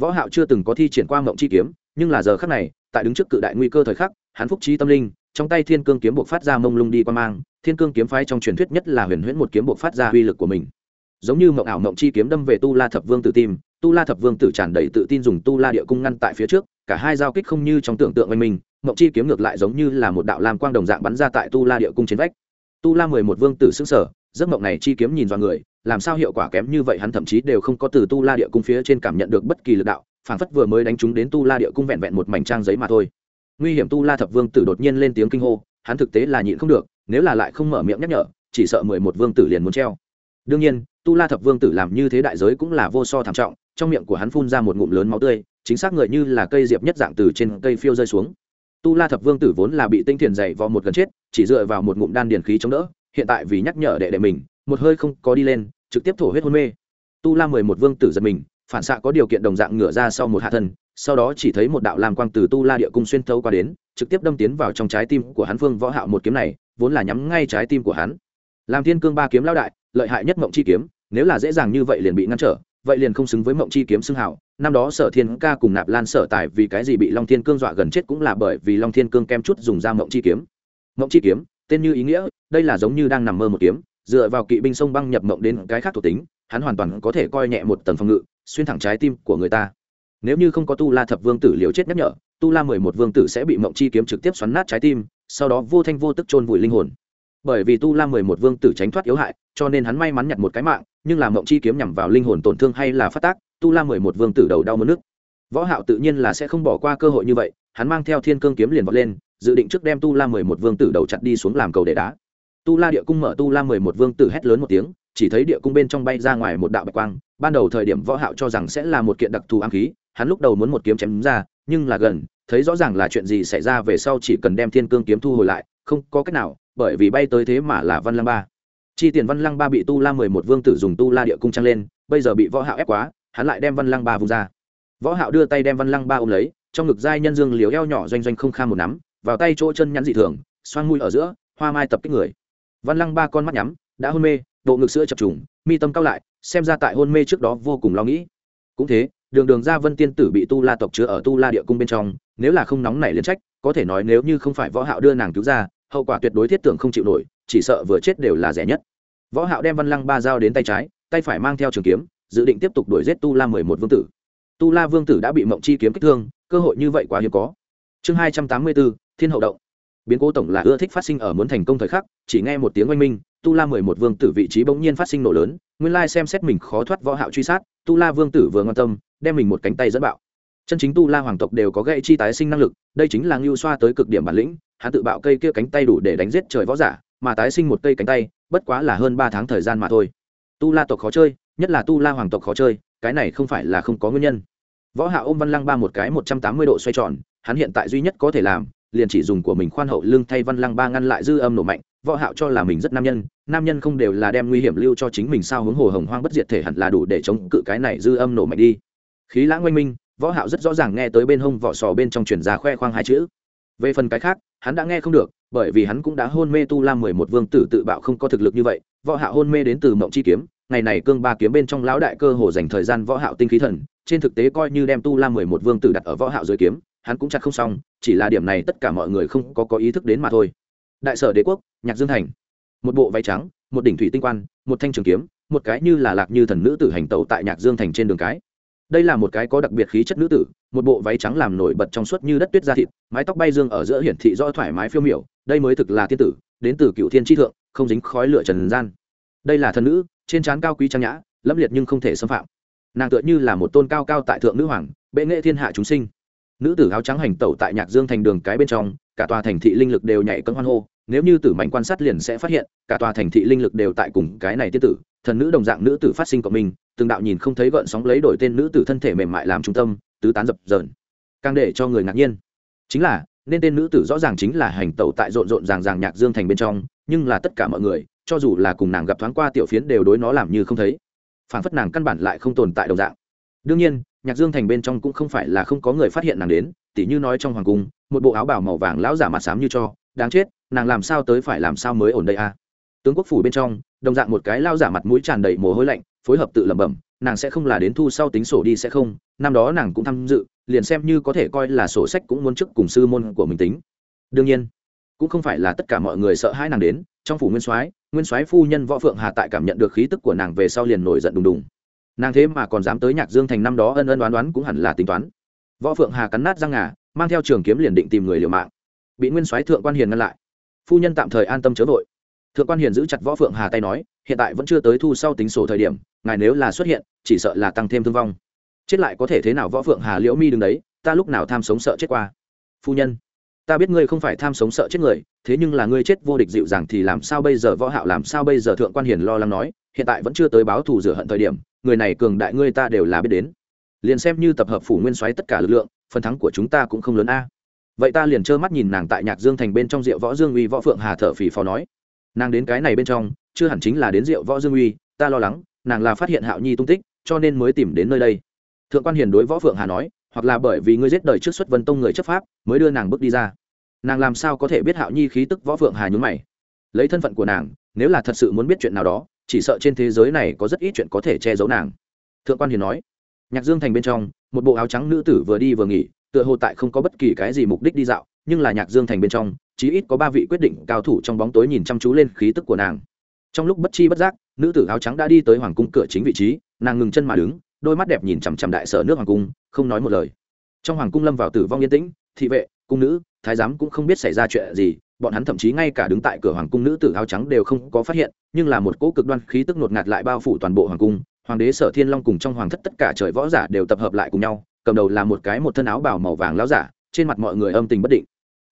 võ hạo chưa từng có thi triển qua mộng chi kiếm, nhưng là giờ khắc này, tại đứng trước cự đại nguy cơ thời khắc, hắn phúc trí tâm linh, trong tay thiên cương kiếm buộc phát ra mông lung đi qua mang, thiên cương kiếm phái trong truyền thuyết nhất là huyền huyễn một kiếm buộc phát ra uy lực của mình. Giống như mộng ảo mộng chi kiếm đâm về tu la thập vương tử tim tu la thập vương tử tràn đầy tự tin dùng tu la địa cung ngăn tại phía trước, cả hai giao kích không như trong tưởng tượng oanh mình, mộng chi kiếm ngược lại giống như là một đạo lam quang đồng dạng bắn ra tại tu la địa cung trên vách. Tu la mười một vương tử xứng sở giấc mộng này chi kiếm nhìn vào người làm sao hiệu quả kém như vậy hắn thậm chí đều không có từ tu la địa cung phía trên cảm nhận được bất kỳ lực đạo phản phất vừa mới đánh chúng đến tu la địa cung vẹn vẹn một mảnh trang giấy mà thôi. Nguy hiểm tu la thập vương tử đột nhiên lên tiếng kinh hô, hắn thực tế là nhịn không được, nếu là lại không mở miệng nhắc nhở, chỉ sợ mười một vương tử liền muốn treo. Đương nhiên, tu la thập vương tử làm như thế đại giới cũng là vô so thảm trọng, trong miệng của hắn phun ra một ngụm lớn máu tươi, chính xác người như là cây diệp nhất dạng từ trên cây phiêu rơi xuống. Tu la thập vương tử vốn là bị tinh thiền dày vào một gần chết, chỉ dựa vào một ngụm đan điền khí chống đỡ, hiện tại vì nhắc nhở đệ đệ mình một hơi không có đi lên, trực tiếp thổ huyết hôn mê. Tu la mười một vương tử giật mình, phản xạ có điều kiện đồng dạng ngửa ra sau một hạ thân, sau đó chỉ thấy một đạo lam quang từ tu la địa cung xuyên thấu qua đến, trực tiếp đâm tiến vào trong trái tim của hắn phương võ hạo một kiếm này, vốn là nhắm ngay trái tim của hắn. Làm thiên cương ba kiếm lao đại, lợi hại nhất mộng chi kiếm, nếu là dễ dàng như vậy liền bị ngăn trở, vậy liền không xứng với mộng chi kiếm xưng hảo năm đó sở thiên ca cùng nạp lan sở tài vì cái gì bị long thiên cương dọa gần chết cũng là bởi vì long thiên cương kem chút dùng ra mộng chi kiếm. Mộng chi kiếm, tên như ý nghĩa, đây là giống như đang nằm mơ một kiếm dựa vào kỵ binh sông băng nhập mộng đến cái khác thuộc tính, hắn hoàn toàn có thể coi nhẹ một tầng phòng ngự, xuyên thẳng trái tim của người ta. Nếu như không có tu la thập vương tử liều chết nhắc nhở, tu la mười một vương tử sẽ bị mộng chi kiếm trực tiếp xoắn nát trái tim, sau đó vô thanh vô tức chôn vùi linh hồn. Bởi vì tu la mười một vương tử tránh thoát yếu hại, cho nên hắn may mắn nhặt một cái mạng, nhưng làm mộng chi kiếm nhằm vào linh hồn tổn thương hay là phát tác, tu la mười một vương tử đầu đau mất nước. Võ hạo tự nhiên là sẽ không bỏ qua cơ hội như vậy, hắn mang theo thiên cương kiếm liền vọt lên, dự định trước đem tu la mười một vương tử đầu chặt đi xuống làm cầu để đá tu la địa cung mở tu la mười một vương tử hét lớn một tiếng, chỉ thấy địa cung bên trong bay ra ngoài một đạo bạch quang, ban đầu thời điểm võ hạo cho rằng sẽ là một kiện đặc thù ám khí, hắn lúc đầu muốn một kiếm chém ra, nhưng là gần, thấy rõ ràng là chuyện gì xảy ra về sau chỉ cần đem thiên cương kiếm thu hồi lại, không có cách nào, bởi vì bay tới thế mà là văn lăng ba. Chi tiền văn lăng ba bị tu la mười một vương tử dùng tu la địa cung trăng lên, bây giờ bị võ hạo ép quá, hắn lại đem văn lăng ba vung ra. Võ hạo đưa tay đem văn lăng ba ôm lấy, trong ngực giai nhân dương liều eo nhỏ doanh doanh không kham một nắm, vào tay chỗ chân nhắn dị thường, xoang mũi ở giữa, hoa mai tập kích người văn lăng ba con mắt nhắm, đã hôn mê, bộ ngực sữa chập trùng, mi tâm cao lại, xem ra tại hôn mê trước đó vô cùng lo nghĩ. Cũng thế, đường đường gia vân tiên tử bị tu la tộc chứa ở tu la địa cung bên trong, nếu là không nóng nảy liên trách, có thể nói nếu như không phải võ hạo đưa nàng cứu ra, hậu quả tuyệt đối thiết tưởng không chịu nổi, chỉ sợ vừa chết đều là rẻ nhất. Võ hạo đem văn lăng ba dao đến tay trái, tay phải mang theo trường kiếm, dự định tiếp tục đuổi giết tu la mười một vương tử. Tu la vương tử đã bị mộng chi kiếm kích thương, cơ hội như vậy quá hiếm có. Chương hai trăm tám mươi bốn, thiên hậu động biến cố tổng là ưa thích phát sinh ở muốn thành công thời khắc, chỉ nghe một tiếng oanh minh, tu la mười một vương tử vị trí bỗng nhiên phát sinh nổ lớn, nguyên lai xem xét mình khó thoát võ hạo truy sát, tu la vương tử vừa ngon tâm, đem mình một cánh tay dẫn bạo. Chân chính tu la hoàng tộc đều có gây chi tái sinh năng lực, đây chính là ngưu xoa tới cực điểm bản lĩnh, hắn tự bạo cây kia cánh tay đủ để đánh giết trời võ giả, mà tái sinh một cây cánh tay, bất quá là hơn ba tháng thời gian mà thôi. Tu la tộc khó chơi, nhất là tu la hoàng tộc khó chơi, cái này không phải là không có nguyên nhân. Võ hạ ôm văn lăng ba một cái một trăm tám mươi độ xoay tròn, hắn hiện tại duy nhất có thể làm liền chỉ dùng của mình khoan hậu lưng thay văn lăng ba ngăn lại dư âm nổ mạnh, võ hạo cho là mình rất nam nhân nam nhân không đều là đem nguy hiểm lưu cho chính mình sao hướng hồ hồng hoang bất diệt thể hẳn là đủ để chống cự cái này dư âm nổ mạnh đi. Khí lãng oanh minh, võ hạo rất rõ ràng nghe tới bên hông vỏ sò bên trong truyền ra khoe khoang hai chữ. Về phần cái khác, hắn đã nghe không được, bởi vì hắn cũng đã hôn mê tu la mười một vương tử tự bạo không có thực lực như vậy, võ hạo hôn mê đến từ mộng chi kiếm, ngày này cương ba kiếm bên trong lão đại cơ hồ dành thời gian võ hạo tinh khí thần, trên thực tế coi như đem tu la mười một vương tử đặt ở võ hạo dưới kiếm hắn cũng chặt không xong, chỉ là điểm này tất cả mọi người không có có ý thức đến mà thôi. Đại sở đế quốc, nhạc dương thành. Một bộ váy trắng, một đỉnh thủy tinh quan, một thanh trường kiếm, một cái như là lạc như thần nữ tử hành tẩu tại nhạc dương thành trên đường cái. Đây là một cái có đặc biệt khí chất nữ tử, một bộ váy trắng làm nổi bật trong suốt như đất tuyết da thịt, mái tóc bay dương ở giữa hiển thị do thoải mái phiêu miểu, đây mới thực là thiên tử, đến từ cựu thiên tri thượng, không dính khói lửa trần gian. Đây là thần nữ, trên trán cao quý trang nhã, lẫm liệt nhưng không thể xâm phạm. Nàng tựa như là một tôn cao cao tại thượng nữ hoàng, bệ nghệ thiên hạ chúng sinh nữ tử áo trắng hành tẩu tại nhạc dương thành đường cái bên trong, cả tòa thành thị linh lực đều nhảy cân hoan hô, nếu như tử mạnh quan sát liền sẽ phát hiện, cả tòa thành thị linh lực đều tại cùng cái này tiên tử, thần nữ đồng dạng nữ tử phát sinh cộng mình từng đạo nhìn không thấy gợn sóng lấy đổi tên nữ tử thân thể mềm mại làm trung tâm, tứ tán dập dờn. Càng để cho người ngạc nhiên, chính là, nên tên nữ tử rõ ràng chính là hành tẩu tại rộn rộn ràng ràng nhạc dương thành bên trong, nhưng là tất cả mọi người, cho dù là cùng nàng gặp thoáng qua tiểu phiến đều đối nó làm như không thấy. Phản phất nàng căn bản lại không tồn tại đồng dạng. Đương nhiên nhạc dương thành bên trong cũng không phải là không có người phát hiện nàng đến, tỉ như nói trong hoàng cung, một bộ áo bào màu vàng lão giả mặt xám như cho, đáng chết, nàng làm sao tới phải làm sao mới ổn đây a tướng quốc phủ bên trong, đồng dạng một cái lao giả mặt mũi tràn đầy mồ hôi lạnh, phối hợp tự lẩm bẩm, nàng sẽ không là đến thu sau tính sổ đi sẽ không, năm đó nàng cũng tham dự, liền xem như có thể coi là sổ sách cũng muốn chức cùng sư môn của mình tính. Đương nhiên, cũng không phải là tất cả mọi người sợ hãi nàng đến, trong phủ nguyên soái nguyên soái phu nhân võ phượng hà tại cảm nhận được khí tức của nàng về sau liền nổi giận đùng đùng nàng thế mà còn dám tới nhạc dương thành năm đó ân ân đoán đoán cũng hẳn là tính toán. Võ phượng hà cắn nát răng ngà, mang theo trường kiếm liền định tìm người liều mạng. Bị nguyên soái thượng quan hiền ngăn lại. Phu nhân tạm thời an tâm chớ vội. Thượng quan hiền giữ chặt võ phượng hà tay nói, hiện tại vẫn chưa tới thu sau tính sổ thời điểm, ngài nếu là xuất hiện, chỉ sợ là tăng thêm thương vong. Chết lại có thể thế nào võ phượng hà liễu mi đứng đấy, ta lúc nào tham sống sợ chết qua. Phu nhân, ta biết ngươi không phải tham sống sợ chết người, thế nhưng là ngươi chết vô địch dịu dàng thì làm sao bây giờ? Võ hạo làm sao bây giờ? Thượng quan hiền lo lắng nói, hiện tại vẫn chưa tới báo thù rửa hận thời điểm người này cường đại ngươi ta đều là biết đến. Liền xem như tập hợp phủ nguyên soái tất cả lực lượng, phần thắng của chúng ta cũng không lớn a. Vậy ta liền trơ mắt nhìn nàng tại nhạc dương thành bên trong rượu võ dương uy võ phượng hà thở phì phò nói. Nàng đến cái này bên trong, chưa hẳn chính là đến rượu võ dương uy, ta lo lắng, nàng là phát hiện hạo nhi tung tích, cho nên mới tìm đến nơi đây. Thượng quan hiền đối võ phượng hà nói, hoặc là bởi vì ngươi giết đời trước xuất vân tông người chấp pháp, mới đưa nàng bước đi ra. Nàng làm sao có thể biết hạo nhi khí tức võ phượng hà nhún mày? Lấy thân phận của nàng, nếu là thật sự muốn biết chuyện nào đó chỉ sợ trên thế giới này có rất ít chuyện có thể che giấu nàng. Thượng quan hiền nói, nhạc dương thành bên trong, một bộ áo trắng nữ tử vừa đi vừa nghỉ, tựa hồ tại không có bất kỳ cái gì mục đích đi dạo, nhưng là nhạc dương thành bên trong, chí ít có ba vị quyết định cao thủ trong bóng tối nhìn chăm chú lên khí tức của nàng. Trong lúc bất chi bất giác, nữ tử áo trắng đã đi tới hoàng cung cửa chính vị trí, nàng ngừng chân mà đứng, đôi mắt đẹp nhìn chằm chằm đại sở nước hoàng cung, không nói một lời. Trong hoàng cung lâm vào tử vong yên tĩnh, thị vệ, cung nữ, thái giám cũng không biết xảy ra chuyện gì bọn hắn thậm chí ngay cả đứng tại cửa hoàng cung nữ tử áo trắng đều không có phát hiện, nhưng là một cỗ cực đoan khí tức ngột ngạt lại bao phủ toàn bộ hoàng cung. Hoàng đế sở thiên long cùng trong hoàng thất tất cả trời võ giả đều tập hợp lại cùng nhau, cầm đầu là một cái một thân áo bào màu vàng láo giả, trên mặt mọi người âm tình bất định.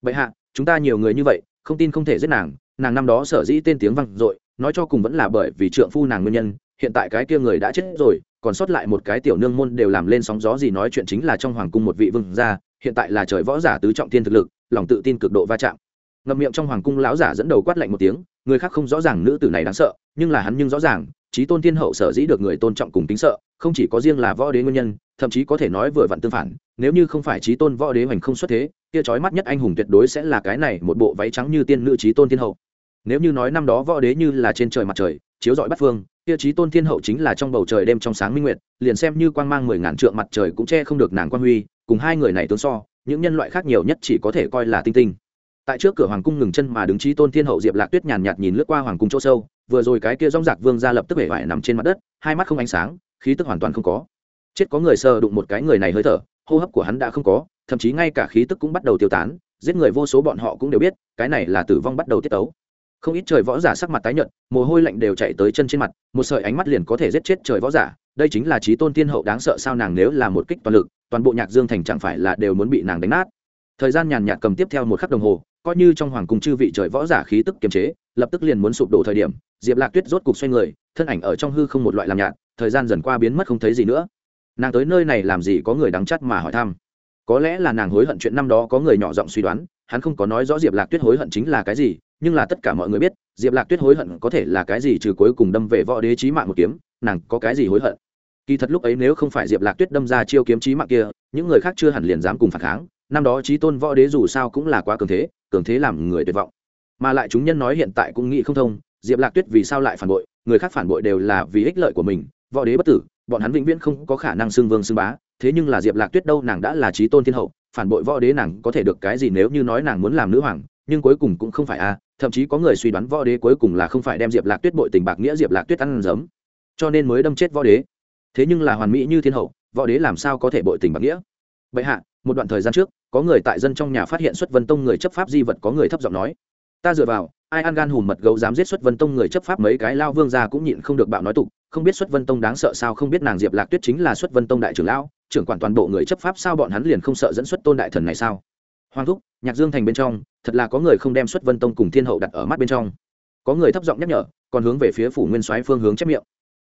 Vậy hạ, chúng ta nhiều người như vậy, không tin không thể giết nàng nàng năm đó sở dĩ tên tiếng vang dội, nói cho cùng vẫn là bởi vì trượng phu nàng nguyên nhân, hiện tại cái kia người đã chết rồi, còn sót lại một cái tiểu nương môn đều làm lên sóng gió gì nói chuyện chính là trong hoàng cung một vị vương gia, hiện tại là trời võ giả tứ trọng thiên thực lực, lòng tự tin cực độ va chạm ngậm miệng trong hoàng cung lão giả dẫn đầu quát lạnh một tiếng, người khác không rõ ràng nữ tử này đáng sợ, nhưng là hắn nhưng rõ ràng trí tôn thiên hậu sở dĩ được người tôn trọng cùng tính sợ, không chỉ có riêng là võ đế nguyên nhân, thậm chí có thể nói vừa vặn tương phản, nếu như không phải trí tôn võ đế hoành không xuất thế, kia trói mắt nhất anh hùng tuyệt đối sẽ là cái này một bộ váy trắng như tiên nữ trí tôn thiên hậu. Nếu như nói năm đó võ đế như là trên trời mặt trời, chiếu rọi bắt phương, kia trí tôn thiên hậu chính là trong bầu trời đêm trong sáng minh nguyệt, liền xem như quang mang mười ngàn trượng mặt trời cũng che không được nàng quan huy, cùng hai người này tướng so, những nhân loại khác nhiều nhất chỉ có thể coi là tinh tinh tại trước cửa hoàng cung ngừng chân mà đứng trí tôn thiên hậu diệp lạc tuyết nhàn nhạt nhìn lướt qua hoàng cung chỗ sâu, vừa rồi cái kia rong rạc vương ra lập tức bể vải nằm trên mặt đất, hai mắt không ánh sáng, khí tức hoàn toàn không có. Chết có người sờ đụng một cái người này hơi thở, hô hấp của hắn đã không có, thậm chí ngay cả khí tức cũng bắt đầu tiêu tán, giết người vô số bọn họ cũng đều biết, cái này là tử vong bắt đầu tiết tấu. Không ít trời võ giả sắc mặt tái nhợt, mồ hôi lạnh đều chạy tới chân trên mặt, một sợi ánh mắt liền có thể giết chết trời võ giả, đây chính là trí tôn tiên hậu đáng sợ sao nàng nếu là một kích toàn lực, toàn bộ nhạc dương thành chẳng phải là đều muốn bị nàng đánh nát. Thời gian nhàn nhạt cầm tiếp theo một khắc đồng hồ coi như trong hoàng cung chư vị trời võ giả khí tức kiềm chế, lập tức liền muốn sụp đổ thời điểm, diệp lạc tuyết rốt cục xoay người, thân ảnh ở trong hư không một loại làm nhạt, thời gian dần qua biến mất không thấy gì nữa. Nàng tới nơi này làm gì có người đắng chắt mà hỏi thăm. Có lẽ là nàng hối hận chuyện năm đó có người nhỏ giọng suy đoán, hắn không có nói rõ diệp lạc tuyết hối hận chính là cái gì, nhưng là tất cả mọi người biết, diệp lạc tuyết hối hận có thể là cái gì trừ cuối cùng đâm về võ đế trí mạng một kiếm, nàng có cái gì hối hận? Kỳ thật lúc ấy nếu không phải diệp lạc tuyết đâm ra chiêu kiếm trí mạng kia, những người khác chưa hẳn liền dám cùng phản kháng năm đó trí tôn võ đế dù sao cũng là quá cường thế cường thế làm người tuyệt vọng. Mà lại chúng nhân nói hiện tại cũng nghĩ không thông, diệp lạc tuyết vì sao lại phản bội, người khác phản bội đều là vì ích lợi của mình, võ đế bất tử, bọn hắn vĩnh viễn không có khả năng xưng vương xưng bá, thế nhưng là diệp lạc tuyết đâu nàng đã là trí tôn thiên hậu, phản bội võ đế nàng có thể được cái gì nếu như nói nàng muốn làm nữ hoàng, nhưng cuối cùng cũng không phải a, thậm chí có người suy đoán võ đế cuối cùng là không phải đem diệp lạc tuyết bội tình bạc nghĩa diệp lạc tuyết ăn giấm, cho nên mới đâm chết võ đế. Thế nhưng là hoàn mỹ như thiên hậu, võ đế làm sao có thể bội tình bạc nghĩa? Vậy hạ, một đoạn thời gian trước có người tại dân trong nhà phát hiện xuất vân tông người chấp pháp di vật, có người thấp giọng nói, ta dựa vào, ai ăn gan hùm mật gấu dám giết xuất vân tông người chấp pháp? Mấy cái lao vương ra cũng nhịn không được bạo nói tục, không biết xuất vân tông đáng sợ sao, không biết nàng diệp lạc tuyết chính là xuất vân tông đại trưởng lão, trưởng quản toàn bộ người chấp pháp sao bọn hắn liền không sợ dẫn xuất tôn đại thần này sao? Hoàng thúc, nhạc dương thành bên trong, thật là có người không đem xuất vân tông cùng thiên hậu đặt ở mắt bên trong. Có người thấp giọng nhắc nhở, còn hướng về phía phủ nguyên soái phương hướng chép miệng.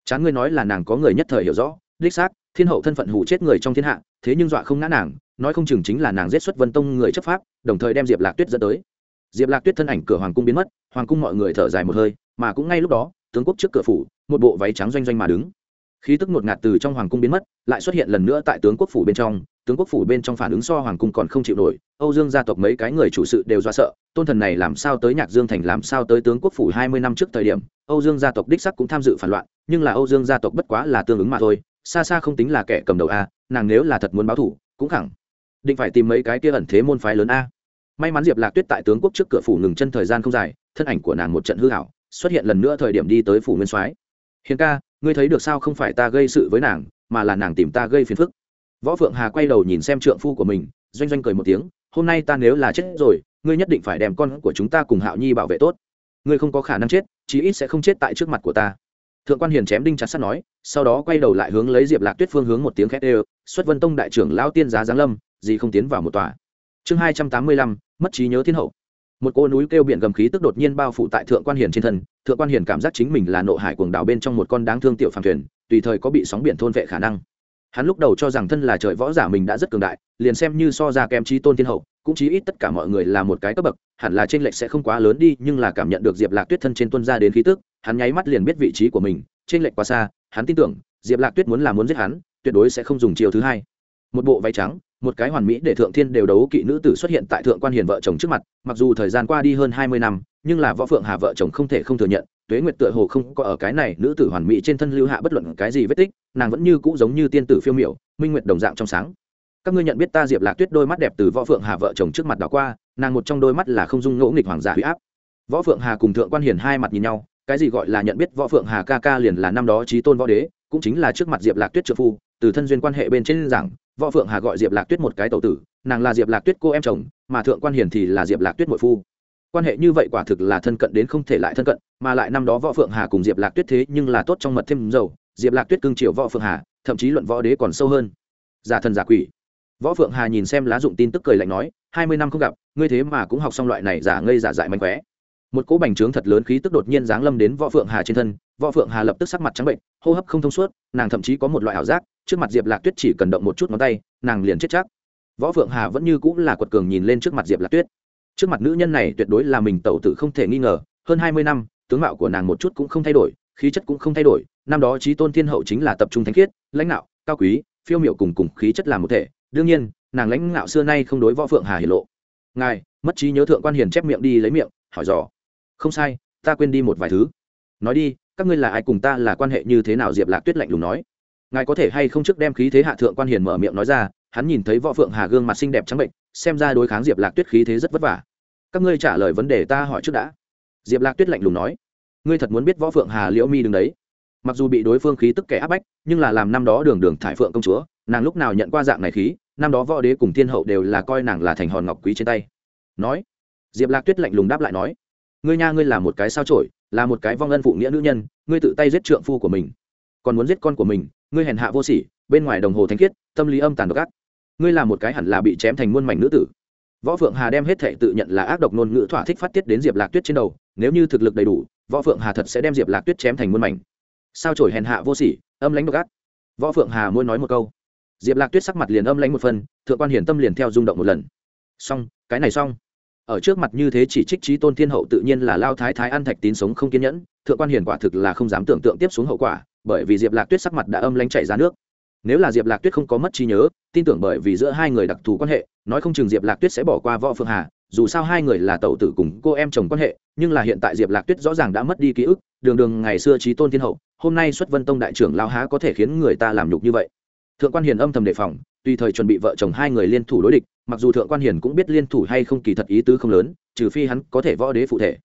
Chán ngươi nói là nàng có người nhất thời hiểu rõ, đích xác, thiên hậu thân phận hủ chết người trong thiên hạ, thế nhưng dọa không ngã nàng nói không chừng chính là nàng giết xuất vân tông người chấp pháp, đồng thời đem diệp lạc tuyết dẫn tới. Diệp lạc tuyết thân ảnh cửa hoàng cung biến mất, hoàng cung mọi người thở dài một hơi, mà cũng ngay lúc đó, tướng quốc trước cửa phủ, một bộ váy trắng doanh doanh mà đứng. Khí tức ngột ngạt từ trong hoàng cung biến mất, lại xuất hiện lần nữa tại tướng quốc phủ bên trong, tướng quốc phủ bên trong phản ứng so hoàng cung còn không chịu nổi, âu dương gia tộc mấy cái người chủ sự đều do sợ, tôn thần này làm sao tới nhạc dương thành, làm sao tới tướng quốc phủ hai mươi năm trước thời điểm, âu dương gia tộc đích sắc cũng tham dự phản loạn, nhưng là âu dương gia tộc bất quá là tương ứng mà thôi, xa xa không tính là kẻ cầm đầu a, nàng nếu là thật muốn báo thủ, cũng khẳng định phải tìm mấy cái kia ẩn thế môn phái lớn a. May mắn diệp lạc tuyết tại tướng quốc trước cửa phủ ngừng chân thời gian không dài, thân ảnh của nàng một trận hư hảo xuất hiện lần nữa thời điểm đi tới phủ nguyên soái. Hiền ca, ngươi thấy được sao không phải ta gây sự với nàng, mà là nàng tìm ta gây phiền phức. Võ phượng hà quay đầu nhìn xem trượng phu của mình, doanh doanh cười một tiếng, hôm nay ta nếu là chết rồi, ngươi nhất định phải đem con của chúng ta cùng hạo nhi bảo vệ tốt. Ngươi không có khả năng chết, chí ít sẽ không chết tại trước mặt của ta. Thượng quan hiền chém đinh chặt sắt nói, sau đó quay đầu lại hướng lấy diệp lạc tuyết phương hướng một tiếng khét đều, xuất vân tông đại trưởng lao tiên giá giáng lâm gì không tiến vào một tòa. Chương hai trăm tám mươi lăm, mất trí nhớ thiên hậu. Một cô núi kêu biển gầm khí tức đột nhiên bao phủ tại thượng quan hiền trên thân, thượng quan hiền cảm giác chính mình là nộ hải cuồng đảo bên trong một con đáng thương tiểu phàm thuyền, tùy thời có bị sóng biển thôn vệ khả năng. Hắn lúc đầu cho rằng thân là trời võ giả mình đã rất cường đại, liền xem như so ra kém trí tôn thiên hậu, cũng chí ít tất cả mọi người là một cái cấp bậc, hẳn là t r ê n lệch sẽ không quá lớn đi, nhưng là cảm nhận được diệp lạc tuyết thân trên tuân ra đến khí tức, hắn nháy mắt liền biết vị trí của mình t r ê n lệch quá xa, hắn tin tưởng, diệp lạc tuyết muốn là muốn giết hắn, tuyệt đối sẽ không dùng chiều thứ hai. Một bộ váy trắng một cái hoàn mỹ để thượng thiên đều đấu kỵ nữ tử xuất hiện tại thượng quan hiền vợ chồng trước mặt, mặc dù thời gian qua đi hơn hai mươi năm, nhưng là võ phượng hà vợ chồng không thể không thừa nhận, tuế nguyệt tựa hồ không có ở cái này nữ tử hoàn mỹ trên thân lưu hạ bất luận cái gì vết tích, nàng vẫn như cũ giống như tiên tử phiêu miểu, minh nguyệt đồng dạng trong sáng các ngươi nhận biết ta diệp lạc tuyết đôi mắt đẹp từ võ phượng hà vợ chồng trước mặt đảo qua, nàng một trong đôi mắt là không dung ngỗ nghịch hoàng giả huy áp võ phượng hà cùng thượng quan hiền hai mặt nhìn nhau, cái gì gọi là nhận biết võ phượng hà ca ca liền là năm đó trí tôn võ đế, cũng chính là trước mặt diệp lạc tuyết trợ phu, từ thân duyên quan hệ bên trên giảng võ phượng hà gọi diệp lạc tuyết một cái tẩu tử, nàng là diệp lạc tuyết cô em chồng, mà thượng quan hiền thì là diệp lạc tuyết nội phu. quan hệ như vậy quả thực là thân cận đến không thể lại thân cận, mà lại năm đó võ phượng hà cùng diệp lạc tuyết thế nhưng là tốt trong mật thêm dầu, diệp lạc tuyết cưng chiều võ phượng hà, thậm chí luận võ đế còn sâu hơn. giả thần giả quỷ. võ phượng hà nhìn xem lá dụng tin tức cười lạnh nói, hai mươi năm không gặp, ngươi thế mà cũng học xong loại này giả ngây giả dại mánh khóe một cỗ bành trướng thật lớn khí tức đột nhiên giáng lâm đến võ phượng hà trên thân, võ phượng hà lập tức sắc mặt trắng bệnh, hô hấp không thông suốt, nàng thậm chí có một loại ảo giác, trước mặt diệp lạc tuyết chỉ cần động một chút ngón tay, nàng liền chết chắc. Võ phượng hà vẫn như cũng là quật cường nhìn lên trước mặt diệp lạc tuyết. Trước mặt nữ nhân này tuyệt đối là mình tẩu tử không thể nghi ngờ, hơn hai mươi năm, tướng mạo của nàng một chút cũng không thay đổi, khí chất cũng không thay đổi, năm đó trí tôn thiên hậu chính là tập trung thánh khiết, lãnh đạo cao quý, phiêu miệu cùng cùng khí chất làm một thể. Đương nhiên, nàng lãnh đạo xưa nay không đối võ phượng hà hiển lộ. Ngài, mất trí nhớ thượng quan hiền chép miệng đi lấy miệng, hỏi dò không sai, ta quên đi một vài thứ. Nói đi, các ngươi là ai cùng ta là quan hệ như thế nào? Diệp lạc tuyết lạnh lùng nói. Ngài có thể hay không trước đem khí thế hạ thượng quan hiền mở miệng nói ra? Hắn nhìn thấy võ phượng hà gương mặt xinh đẹp trắng bệnh, xem ra đối kháng diệp lạc tuyết khí thế rất vất vả. Các ngươi trả lời vấn đề ta hỏi trước đã. Diệp lạc tuyết lạnh lùng nói. Ngươi thật muốn biết võ phượng hà, liễu mi đứng đấy. Mặc dù bị đối phương khí tức kẻ áp bách, nhưng là làm năm đó đường đường thải phượng công chúa, nàng lúc nào nhận qua dạng này khí, năm đó võ đế cùng thiên hậu đều là coi nàng là thành hòn ngọc quý trên tay. Nói. Diệp lạc tuyết lạnh lùng đáp lại nói ngươi nha, ngươi là một cái sao trổi là một cái vong ân phụ nghĩa nữ nhân, ngươi tự tay giết trượng phu của mình. Còn muốn giết con của mình, ngươi hèn hạ vô sỉ, bên ngoài đồng hồ thanh khiết, tâm lý âm tàn độc ác. Ngươi là một cái hẳn là bị chém thành muôn mảnh nữ tử. Võ phượng hà đem hết thệ tự nhận là ác độc ngôn ngữ thỏa thích phát tiết đến diệp lạc tuyết trên đầu, nếu như thực lực đầy đủ, võ phượng hà thật sẽ đem diệp lạc tuyết chém thành muôn mảnh. Sao trổi hèn hạ vô sỉ, âm lãnh độc ác. Võ phượng hà muốn nói một câu. Diệp lạc tuyết sắc mặt liền âm lãnh một phần, thượng quan hiển tâm liền theo rung động một lần. Xong, cái này xong ở trước mặt như thế chỉ trích trí tôn thiên hậu tự nhiên là lao thái thái ăn thạch tín sống không kiên nhẫn, thượng quan hiền quả thực là không dám tưởng tượng tiếp xuống hậu quả, bởi vì diệp lạc tuyết sắc mặt đã âm lãnh chạy ra nước. Nếu là diệp lạc tuyết không có mất trí nhớ, tin tưởng bởi vì giữa hai người đặc thù quan hệ, nói không chừng diệp lạc tuyết sẽ bỏ qua võ phương hà, dù sao hai người là tẩu tử cùng cô em chồng quan hệ, nhưng là hiện tại diệp lạc tuyết rõ ràng đã mất đi ký ức, đường đường ngày xưa trí tôn thiên hậu, hôm nay xuất vân tông đại trưởng lao há có thể khiến người ta làm nhục như vậy. Thượng quan hiền âm thầm đề phòng tùy thời chuẩn bị vợ chồng hai người liên thủ đối địch, mặc dù thượng quan hiền cũng biết liên thủ hay không kỳ thật ý tứ không lớn, trừ phi hắn có thể võ đế phụ thể.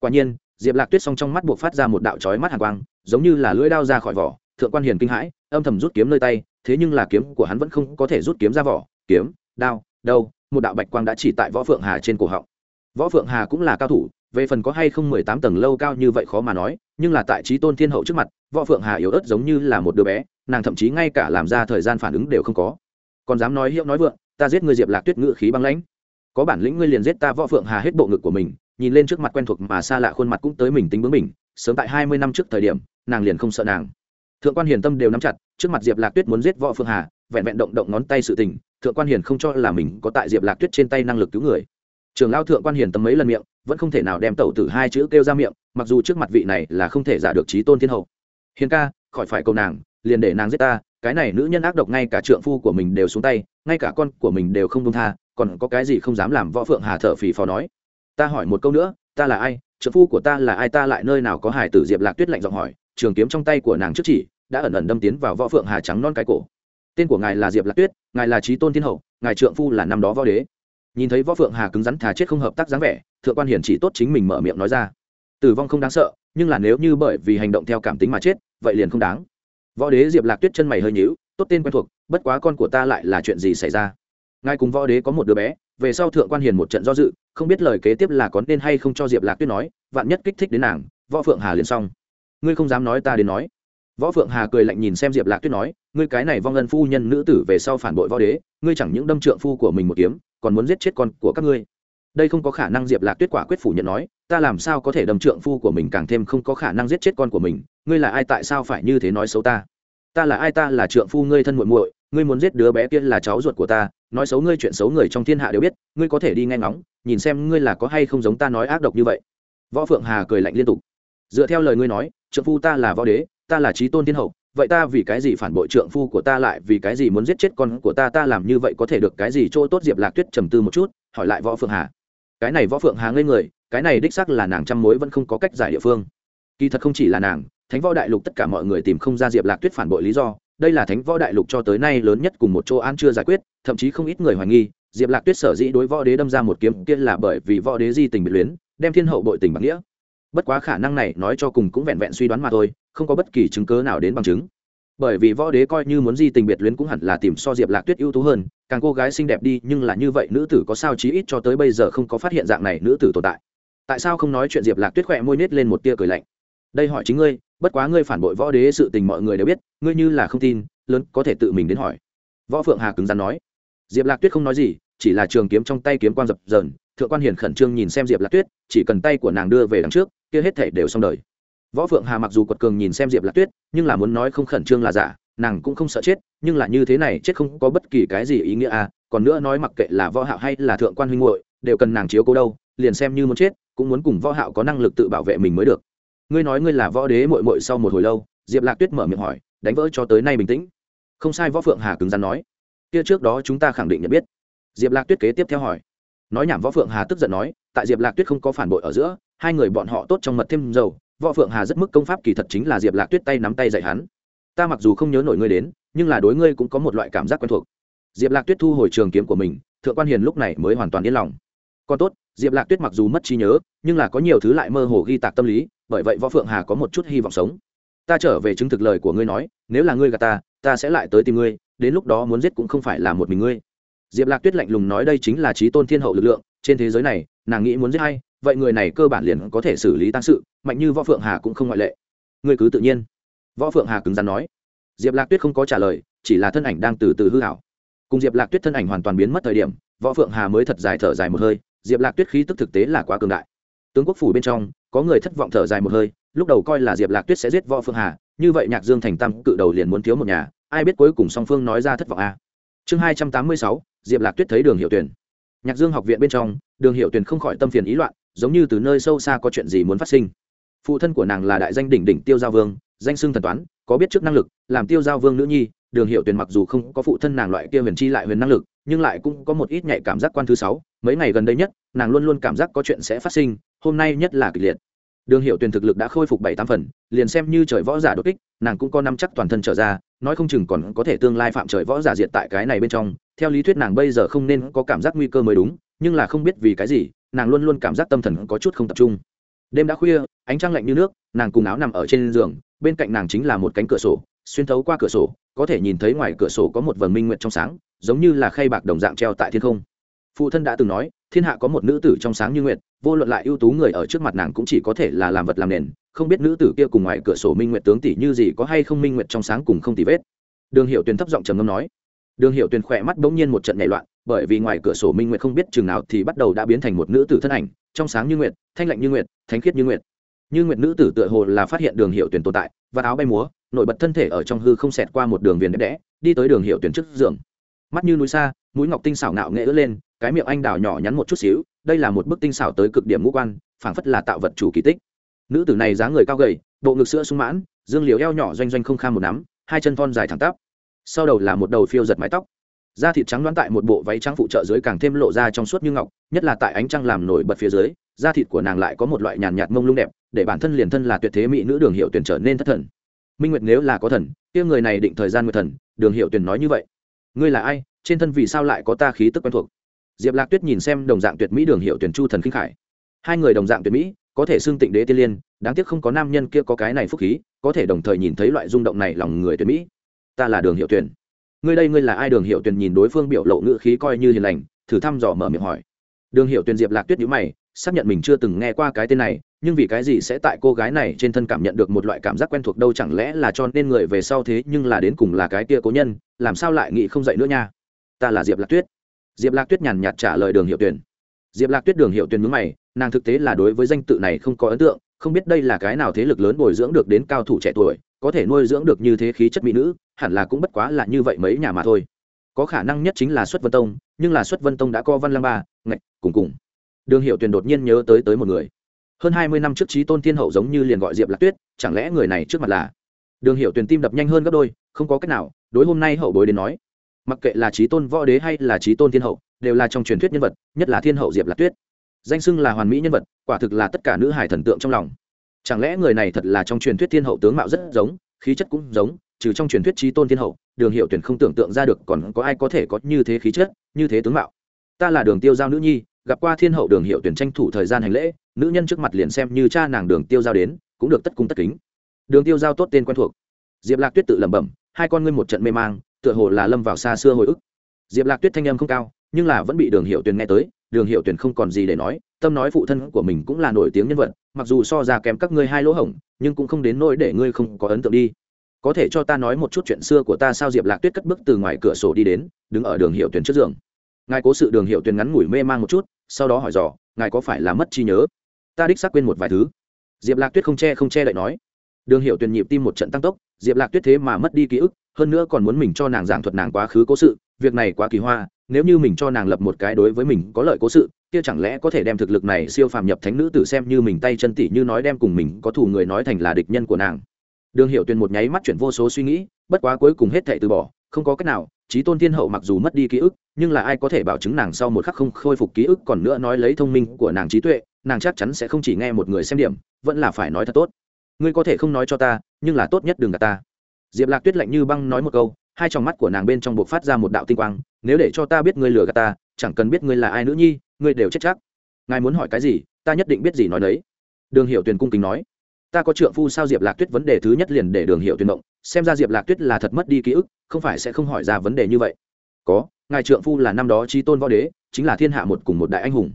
Quả nhiên, diệp lạc tuyết song trong mắt buộc phát ra một đạo trói mắt hàng quang, giống như là lưỡi đao ra khỏi vỏ, thượng quan hiền kinh hãi, âm thầm rút kiếm nơi tay, thế nhưng là kiếm của hắn vẫn không có thể rút kiếm ra vỏ, kiếm, đao, đâu, một đạo bạch quang đã chỉ tại võ phượng hà trên cổ họng. Võ phượng hà cũng là cao thủ, về phần có hay không mười tám tầng lâu cao như vậy khó mà nói, nhưng là tại trí tôn thiên hậu trước mặt, võ phượng hà yếu ớt giống như là một đứa bé, nàng thậm chí ngay cả làm ra thời gian phản ứng đều không có còn dám nói hiệu nói vượng, ta giết ngươi diệp lạc tuyết ngự khí băng lãnh. Có bản lĩnh ngươi liền giết ta võ phượng hà hết bộ ngực của mình, nhìn lên trước mặt quen thuộc mà xa lạ khuôn mặt cũng tới mình tính bướng mình sớm tại hai mươi năm trước thời điểm, nàng liền không sợ nàng. Thượng quan hiền tâm đều nắm chặt, trước mặt diệp lạc tuyết muốn giết võ phượng hà, vẹn vẹn động động ngón tay sự tình, thượng quan hiền không cho là mình có tại diệp lạc tuyết trên tay năng lực cứu người. Trường lao thượng quan hiền tâm mấy lần miệng, vẫn không thể nào đem tẩu tử hai chữ kêu ra miệng, mặc dù trước mặt vị này là không thể giả được trí tôn thiên hậu. Hiền ca, khỏi phải cầu nàng, liền để nàng giết ta cái này nữ nhân ác độc ngay cả trượng phu của mình đều xuống tay, ngay cả con của mình đều không đông tha, còn có cái gì không dám làm võ phượng hà thở phì phò nói. Ta hỏi một câu nữa, ta là ai? Trượng phu của ta là ai? Ta lại nơi nào có hải tử diệp lạc tuyết lạnh giọng hỏi, trường kiếm trong tay của nàng trước chỉ, đã ẩn ẩn đâm tiến vào võ phượng hà trắng non cái cổ. Tên của ngài là diệp lạc tuyết, ngài là trí tôn thiên hậu, ngài trượng phu là năm đó võ đế. Nhìn thấy võ phượng hà cứng rắn thà chết không hợp tác dáng vẻ, thượng quan hiển chỉ tốt chính mình mở miệng nói ra. Tử vong không đáng sợ, nhưng là nếu như bởi vì hành động theo cảm tính mà chết, vậy liền không đáng võ đế diệp lạc tuyết chân mày hơi nhíu, tốt tên quen thuộc, bất quá con của ta lại là chuyện gì xảy ra? Ngài cùng võ đế có một đứa bé, về sau thượng quan hiền một trận do dự, không biết lời kế tiếp là có nên hay không cho diệp lạc tuyết nói, vạn nhất kích thích đến nàng, võ phượng hà liền xong. Ngươi không dám nói ta đến nói. Võ phượng hà cười lạnh nhìn xem diệp lạc tuyết nói, ngươi cái này vong ân phu nhân nữ tử về sau phản bội võ đế, ngươi chẳng những đâm trượng phu của mình một kiếm, còn muốn giết chết con của các ngươi. Đây không có khả năng diệp lạc tuyết quả quyết phủ nhận nói ta làm sao có thể đâm trượng phu của mình càng thêm không có khả năng giết chết con của mình, ngươi là ai tại sao phải như thế nói xấu ta? Ta là ai ta là trượng phu ngươi thân muội muội, ngươi muốn giết đứa bé kia là cháu ruột của ta, nói xấu ngươi chuyện xấu người trong thiên hạ đều biết, ngươi có thể đi nghe ngóng, nhìn xem ngươi là có hay không giống ta nói ác độc như vậy. Võ phượng hà cười lạnh liên tục. Dựa theo lời ngươi nói, trượng phu ta là võ đế, ta là trí tôn thiên hậu, vậy ta vì cái gì phản bội trượng phu của ta lại vì cái gì muốn giết chết con của ta ta làm như vậy có thể được cái gì? Chỗ tốt diệp lạc tuyết trầm tư một chút, hỏi lại võ phượng hà. Cái này võ phượng hà ngây người cái này đích xác là nàng trăm mối vẫn không có cách giải địa phương. Kỳ thật không chỉ là nàng, thánh võ đại lục tất cả mọi người tìm không ra diệp lạc tuyết phản bội lý do, đây là thánh võ đại lục cho tới nay lớn nhất cùng một chỗ an chưa giải quyết, thậm chí không ít người hoài nghi, diệp lạc tuyết sở dĩ đối võ đế đâm ra một kiếm kia là bởi vì võ đế di tình biệt luyến, đem thiên hậu bội tình bằng nghĩa. Bất quá khả năng này nói cho cùng cũng vẹn vẹn suy đoán mà thôi, không có bất kỳ chứng cớ nào đến bằng chứng. Bởi vì võ đế coi như muốn di tình biệt luyến cũng hẳn là tìm so diệp lạc tuyết ưu tú hơn, càng cô gái xinh đẹp đi, nhưng là như vậy nữ tử có sao chí ít cho tới bây giờ không có phát hiện dạng này nữ tử tồn tại tại sao không nói chuyện diệp lạc tuyết khỏe môi nết lên một tia cười lạnh. Đây hỏi chính ngươi, bất quá ngươi phản bội võ đế sự tình mọi người đều biết, ngươi như là không tin, lớn có thể tự mình đến hỏi. Võ phượng hà cứng rắn nói. Diệp lạc tuyết không nói gì, chỉ là trường kiếm trong tay kiếm quan dập dờn, thượng quan hiển khẩn trương nhìn xem diệp lạc tuyết, chỉ cần tay của nàng đưa về đằng trước, kia hết thể đều xong đời. Võ phượng hà mặc dù quật cường nhìn xem diệp lạc tuyết, nhưng là muốn nói không khẩn trương là giả, nàng cũng không sợ chết, nhưng là như thế này chết không có bất kỳ cái gì ý nghĩa à còn nữa nói mặc kệ là võ hạo hay là thượng quan huynh muội, đều cần nàng chiếu cố đâu, liền xem như muốn chết cũng muốn cùng võ hạo có năng lực tự bảo vệ mình mới được. Ngươi nói ngươi là võ đế muội muội sau một hồi lâu, diệp lạc tuyết mở miệng hỏi, đánh vỡ cho tới nay bình tĩnh. Không sai, võ phượng hà cứng rắn nói. Kia trước đó chúng ta khẳng định nhận biết. Diệp lạc tuyết kế tiếp theo hỏi. Nói nhảm võ phượng hà tức giận nói, tại diệp lạc tuyết không có phản bội ở giữa, hai người bọn họ tốt trong mật thêm dầu, võ phượng hà rất mức công pháp kỳ thật chính là diệp lạc tuyết tay nắm tay dạy hắn. Ta mặc dù không nhớ nổi ngươi đến, nhưng là đối ngươi cũng có một loại cảm giác quen thuộc. Diệp lạc tuyết thu hồi trường kiếm của mình, thượng quan hiền lúc này mới hoàn toàn yên lòng còn tốt, diệp lạc tuyết mặc dù mất trí nhớ, nhưng là có nhiều thứ lại mơ hồ ghi tạc tâm lý, bởi vậy võ phượng hà có một chút hy vọng sống. Ta trở về chứng thực lời của ngươi nói, nếu là ngươi gà ta ta sẽ lại tới tìm ngươi, đến lúc đó muốn giết cũng không phải là một mình ngươi. Diệp lạc tuyết lạnh lùng nói đây chính là trí tôn thiên hậu lực lượng, trên thế giới này, nàng nghĩ muốn giết hay vậy người này cơ bản liền có thể xử lý tăng sự, mạnh như võ phượng hà cũng không ngoại lệ. Ngươi cứ tự nhiên. Võ phượng hà cứng rắn nói. Diệp lạc tuyết không có trả lời, chỉ là thân ảnh đang từ từ hư hảo cùng diệp lạc tuyết thân ảnh hoàn toàn biến mất thời điểm, võ phượng hà mới thật dài thở dài một hơi diệp lạc tuyết khí tức thực tế là quá cường đại. Tướng quốc phủ bên trong, có người thất vọng thở dài một hơi, lúc đầu coi là diệp lạc tuyết sẽ giết võ phương hà, như vậy nhạc dương thành tam cự đầu liền muốn thiếu một nhà, ai biết cuối cùng song phương nói ra thất vọng a à. chương hai trăm tám mươi sáu, diệp lạc tuyết thấy đường hiệu tuyển nhạc dương học viện bên trong, đường hiệu tuyển không khỏi tâm phiền ý loạn, giống như từ nơi sâu xa có chuyện gì muốn phát sinh. Phụ thân của nàng là đại danh đỉnh đỉnh tiêu giao vương, danh xưng thần toán, có biết trước năng lực, làm tiêu giao vương nữ nhi, đường hiệu tuyển mặc dù không có phụ thân nàng loại kia huyền chi lại huyền năng lực, nhưng lại cũng có một ít nhạy cảm giác quan thứ sáu mấy ngày gần đây nhất, nàng luôn luôn cảm giác có chuyện sẽ phát sinh, hôm nay nhất là kịch liệt. Đường hiệu tuyển thực lực đã khôi phục bảy tám phần, liền xem như trời võ giả đột kích, nàng cũng có năm chắc toàn thân trở ra, nói không chừng còn có thể tương lai phạm trời võ giả diệt tại cái này bên trong. Theo lý thuyết nàng bây giờ không nên có cảm giác nguy cơ mới đúng, nhưng là không biết vì cái gì, nàng luôn luôn cảm giác tâm thần có chút không tập trung. Đêm đã khuya, ánh trăng lạnh như nước, nàng cùng áo nằm ở trên giường, bên cạnh nàng chính là một cánh cửa sổ, xuyên thấu qua cửa sổ, có thể nhìn thấy ngoài cửa sổ có một vầng minh nguyệt trong sáng, giống như là khay bạc đồng dạng treo tại thiên không phụ thân đã từng nói, thiên hạ có một nữ tử trong sáng như nguyệt, vô luận lại ưu tú người ở trước mặt nàng cũng chỉ có thể là làm vật làm nền, không biết nữ tử kia cùng ngoài cửa sổ minh nguyệt tướng tỷ như gì có hay không minh nguyệt trong sáng cùng không tỷ vết. Đường hiệu tuyền thấp giọng trầm ngâm nói. Đường hiệu tuyền khỏe mắt bỗng nhiên một trận nhảy loạn, bởi vì ngoài cửa sổ minh nguyệt không biết chừng nào thì bắt đầu đã biến thành một nữ tử thân ảnh, trong sáng như nguyệt, thanh lạnh như nguyệt, thánh khiết như nguyệt. Như nguyệt nữ tử tựa hồ là phát hiện đường hiệu tuyền tồn tại và áo bay múa, nổi bật thân thể ở trong hư không xẹt qua một đường viền đẹp đẽ, đi tới đường hiệu tuyển trước giường. Mắt như núi xa, mũi ngọc tinh xảo ngạo nghệ ướt lên cái miệng anh đào nhỏ nhắn một chút xíu, đây là một bức tinh xảo tới cực điểm ngũ quan, phảng phất là tạo vật chủ kỳ tích. Nữ tử này dáng người cao gầy, bộ ngực sữa sung mãn, dương liều eo nhỏ doanh doanh không kham một nắm, hai chân thon dài thẳng tắp. Sau đầu là một đầu phiêu giật mái tóc. Da thịt trắng đoán tại một bộ váy trắng phụ trợ dưới càng thêm lộ ra trong suốt như ngọc, nhất là tại ánh trăng làm nổi bật phía dưới, da thịt của nàng lại có một loại nhàn nhạt mông lung đẹp, để bản thân liền thân là tuyệt thế mỹ nữ đường hiệu tuyển trở nên thất thần. Minh nguyệt nếu là có thần, kia người này định thời gian nguyệt thần, đường hiệu tuyển nói như vậy. Ngươi là ai? Trên thân vì sao lại có ta khí tức quen thuộc? Diệp lạc tuyết nhìn xem đồng dạng tuyệt mỹ đường hiệu tuyển chu thần khinh khải. Hai người đồng dạng tuyệt mỹ, có thể xưng tịnh đế tiên liên, đáng tiếc không có nam nhân kia có cái này phúc khí, có thể đồng thời nhìn thấy loại rung động này lòng người tuyệt mỹ. Ta là đường hiệu tuyển. Ngươi đây ngươi là ai? Đường hiệu tuyển nhìn đối phương biểu lộ ngữ khí coi như hiền lành, thử thăm dò mở miệng hỏi. Đường hiệu tuyển diệp lạc tuyết nhữ mày, xác nhận mình chưa từng nghe qua cái tên này, nhưng vì cái gì sẽ tại cô gái này trên thân cảm nhận được một loại cảm giác quen thuộc đâu chẳng lẽ là cho nên người về sau thế nhưng là đến cùng là cái kia cố nhân, làm sao lại nghĩ không dậy nữa nha? Ta là diệp lạc tuyết diệp lạc tuyết nhàn nhạt trả lời đường hiệu tuyển diệp lạc tuyết đường hiệu tuyển mướn mày, nàng thực tế là đối với danh tự này không có ấn tượng, không biết đây là cái nào thế lực lớn bồi dưỡng được đến cao thủ trẻ tuổi, có thể nuôi dưỡng được như thế khí chất mỹ nữ, hẳn là cũng bất quá là như vậy mấy nhà mà thôi. Có khả năng nhất chính là xuất vân tông, nhưng là xuất vân tông đã co văn lang ba, ngạch, cùng cùng. Đường hiệu tuyền đột nhiên nhớ tới tới một người. Hơn hai mươi năm trước trí tôn thiên hậu giống như liền gọi diệp lạc tuyết, chẳng lẽ người này trước mặt là? Đường hiệu tuyền tim đập nhanh hơn gấp đôi, không có cách nào, đối hôm nay hậu bối đến nói mặc kệ là trí tôn võ đế hay là trí tôn thiên hậu, đều là trong truyền thuyết nhân vật, nhất là thiên hậu diệp lạc tuyết. Danh xưng là hoàn mỹ nhân vật, quả thực là tất cả nữ hải thần tượng trong lòng. Chẳng lẽ người này thật là trong truyền thuyết thiên hậu tướng mạo rất giống, khí chất cũng giống, trừ trong truyền thuyết trí tôn thiên hậu, đường hiệu tuyển không tưởng tượng ra được còn có ai có thể có như thế khí chất, như thế tướng mạo. Ta là đường tiêu giao nữ nhi, gặp qua thiên hậu đường hiệu tuyển tranh thủ thời gian hành lễ, nữ nhân trước mặt liền xem như cha nàng đường tiêu giao đến, cũng được tất cung tất kính. Đường tiêu giao tốt tên quen thuộc. Diệp lạc tuyết tự lẩm bẩm, hai con ngươi một trận mê mang tựa hồ là lâm vào xa xưa hồi ức. Diệp lạc tuyết thanh âm không cao, nhưng là vẫn bị đường hiệu tuyền nghe tới, đường hiệu tuyền không còn gì để nói, tâm nói phụ thân của mình cũng là nổi tiếng nhân vật, mặc dù so ra kém các ngươi hai lỗ hổng, nhưng cũng không đến nỗi để ngươi không có ấn tượng đi. Có thể cho ta nói một chút chuyện xưa của ta sao? Diệp lạc tuyết cất bước từ ngoài cửa sổ đi đến, đứng ở đường hiệu tuyền trước giường. Ngài cố sự đường hiệu tuyền ngắn ngủi mê man một chút, sau đó hỏi dò, ngài có phải là mất trí nhớ? Ta đích xác quên một vài thứ. Diệp lạc tuyết không che không che lại nói. Đường hiệu tuyền nhịp tim một trận tăng tốc, diệp lạc tuyết thế mà mất đi ký ức hơn nữa còn muốn mình cho nàng giảng thuật nàng quá khứ cố sự, việc này quá kỳ hoa, nếu như mình cho nàng lập một cái đối với mình có lợi cố sự, kia chẳng lẽ có thể đem thực lực này siêu phàm nhập thánh nữ tử xem như mình tay chân tỷ như nói đem cùng mình có thù người nói thành là địch nhân của nàng. Đường hiệu tuyền một nháy mắt chuyển vô số suy nghĩ, bất quá cuối cùng hết thệ từ bỏ, không có cách nào trí tôn thiên hậu mặc dù mất đi ký ức, nhưng là ai có thể bảo chứng nàng sau một khắc không khôi phục ký ức còn nữa nói lấy thông minh của nàng trí tuệ, nàng chắc chắn sẽ không chỉ nghe một người xem điểm, vẫn là phải nói thật tốt. Ngươi có thể không nói cho ta, nhưng là tốt nhất đừng gạt ta diệp lạc tuyết lạnh như băng nói một câu, hai tròng mắt của nàng bên trong buộc phát ra một đạo tinh quang, nếu để cho ta biết ngươi lừa gạt ta, chẳng cần biết ngươi là ai nữ nhi, ngươi đều chết chắc. Ngài muốn hỏi cái gì, ta nhất định biết gì nói đấy. Đường hiệu tuyền cung kính nói, ta có trượng phu sao diệp lạc tuyết vấn đề thứ nhất liền để đường hiệu Tuyền động, xem ra diệp lạc tuyết là thật mất đi ký ức, không phải sẽ không hỏi ra vấn đề như vậy. Có, ngài trượng phu là năm đó trí tôn võ đế, chính là thiên hạ một cùng một đại anh hùng.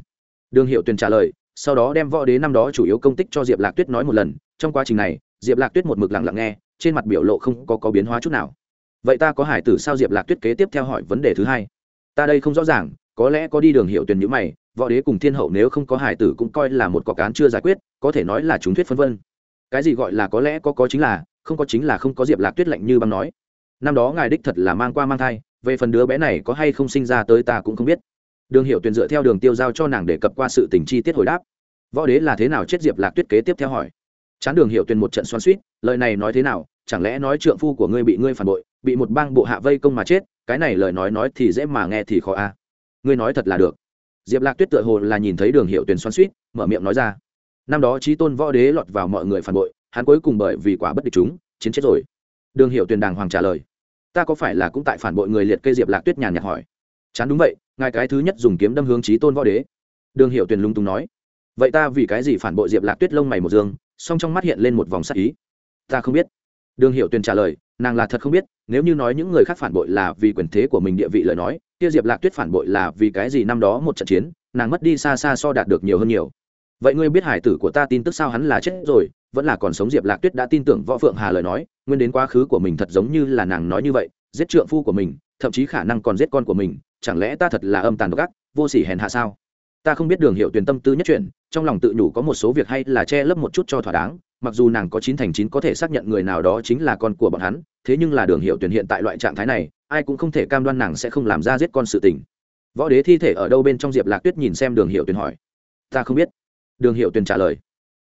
Đường hiệu tuyền trả lời, sau đó đem võ đế năm đó chủ yếu công tích cho diệp lạc tuyết nói một lần, trong quá trình này, diệp lạc tuyết một mực lặng lặng nghe trên mặt biểu lộ không có, có biến hóa chút nào. Vậy ta có hải tử sao diệp lạc tuyết kế tiếp theo hỏi vấn đề thứ hai? Ta đây không rõ ràng có lẽ có đi đường hiệu tuyển nhữ mày võ đế cùng thiên hậu nếu không có hải tử cũng coi là một cọc cán chưa giải quyết có thể nói là chúng thuyết phân vân. Cái gì gọi là có lẽ có có chính là không có chính là không có diệp lạc tuyết lạnh như băng nói. Năm đó ngài đích thật là mang qua mang thai về phần đứa bé này có hay không sinh ra tới ta cũng không biết. Đường hiệu tuyển dựa theo đường tiêu giao cho nàng để cập qua sự tình chi tiết hồi đáp. Võ đế là thế nào chết diệp lạc tuyết kế tiếp theo hỏi? Chán đường hiệu Tuyền một trận xoan suýt lời này nói thế nào, chẳng lẽ nói trượng phu của ngươi bị ngươi phản bội, bị một bang bộ hạ vây công mà chết, cái này lời nói nói thì dễ mà nghe thì khó a. Ngươi nói thật là được. Diệp lạc tuyết tựa hồ là nhìn thấy đường hiệu Tuyền xoan suýt mở miệng nói ra. Năm đó trí tôn võ đế lọt vào mọi người phản bội, hắn cuối cùng bởi vì quả bất địch chúng, chiến chết rồi. Đường hiệu Tuyền đàng hoàng trả lời. Ta có phải là cũng tại phản bội người liệt kê diệp lạc tuyết nhàn nhạt hỏi. Chán đúng vậy, ngài cái thứ nhất dùng kiếm đâm hướng trí tôn võ đế. Đường hiệu tuyền lung túng nói. Vậy ta vì cái gì phản bội diệp lạc tuyết lông mày một dương song trong mắt hiện lên một vòng sắc ý. Ta không biết. Đường hiệu tuyền trả lời, nàng là thật không biết, nếu như nói những người khác phản bội là vì quyền thế của mình địa vị lời nói, kia diệp lạc tuyết phản bội là vì cái gì năm đó một trận chiến, nàng mất đi xa xa so đạt được nhiều hơn nhiều. Vậy ngươi biết hải tử của ta tin tức sao hắn là chết rồi, vẫn là còn sống diệp lạc tuyết đã tin tưởng võ phượng hà lời nói, nguyên đến quá khứ của mình thật giống như là nàng nói như vậy, giết trượng phu của mình, thậm chí khả năng còn giết con của mình, chẳng lẽ ta thật là âm tàn độc ác, vô sỉ hèn hạ sao? Ta không biết đường hiệu tuyển tâm tư nhất chuyện trong lòng tự nhủ có một số việc hay là che lấp một chút cho thỏa đáng, mặc dù nàng có chín thành chín có thể xác nhận người nào đó chính là con của bọn hắn, thế nhưng là đường hiệu tuyển hiện tại loại trạng thái này, ai cũng không thể cam đoan nàng sẽ không làm ra giết con sự tình. Võ đế thi thể ở đâu bên trong diệp lạc tuyết nhìn xem đường hiệu tuyển hỏi. Ta không biết. Đường hiệu tuyển trả lời.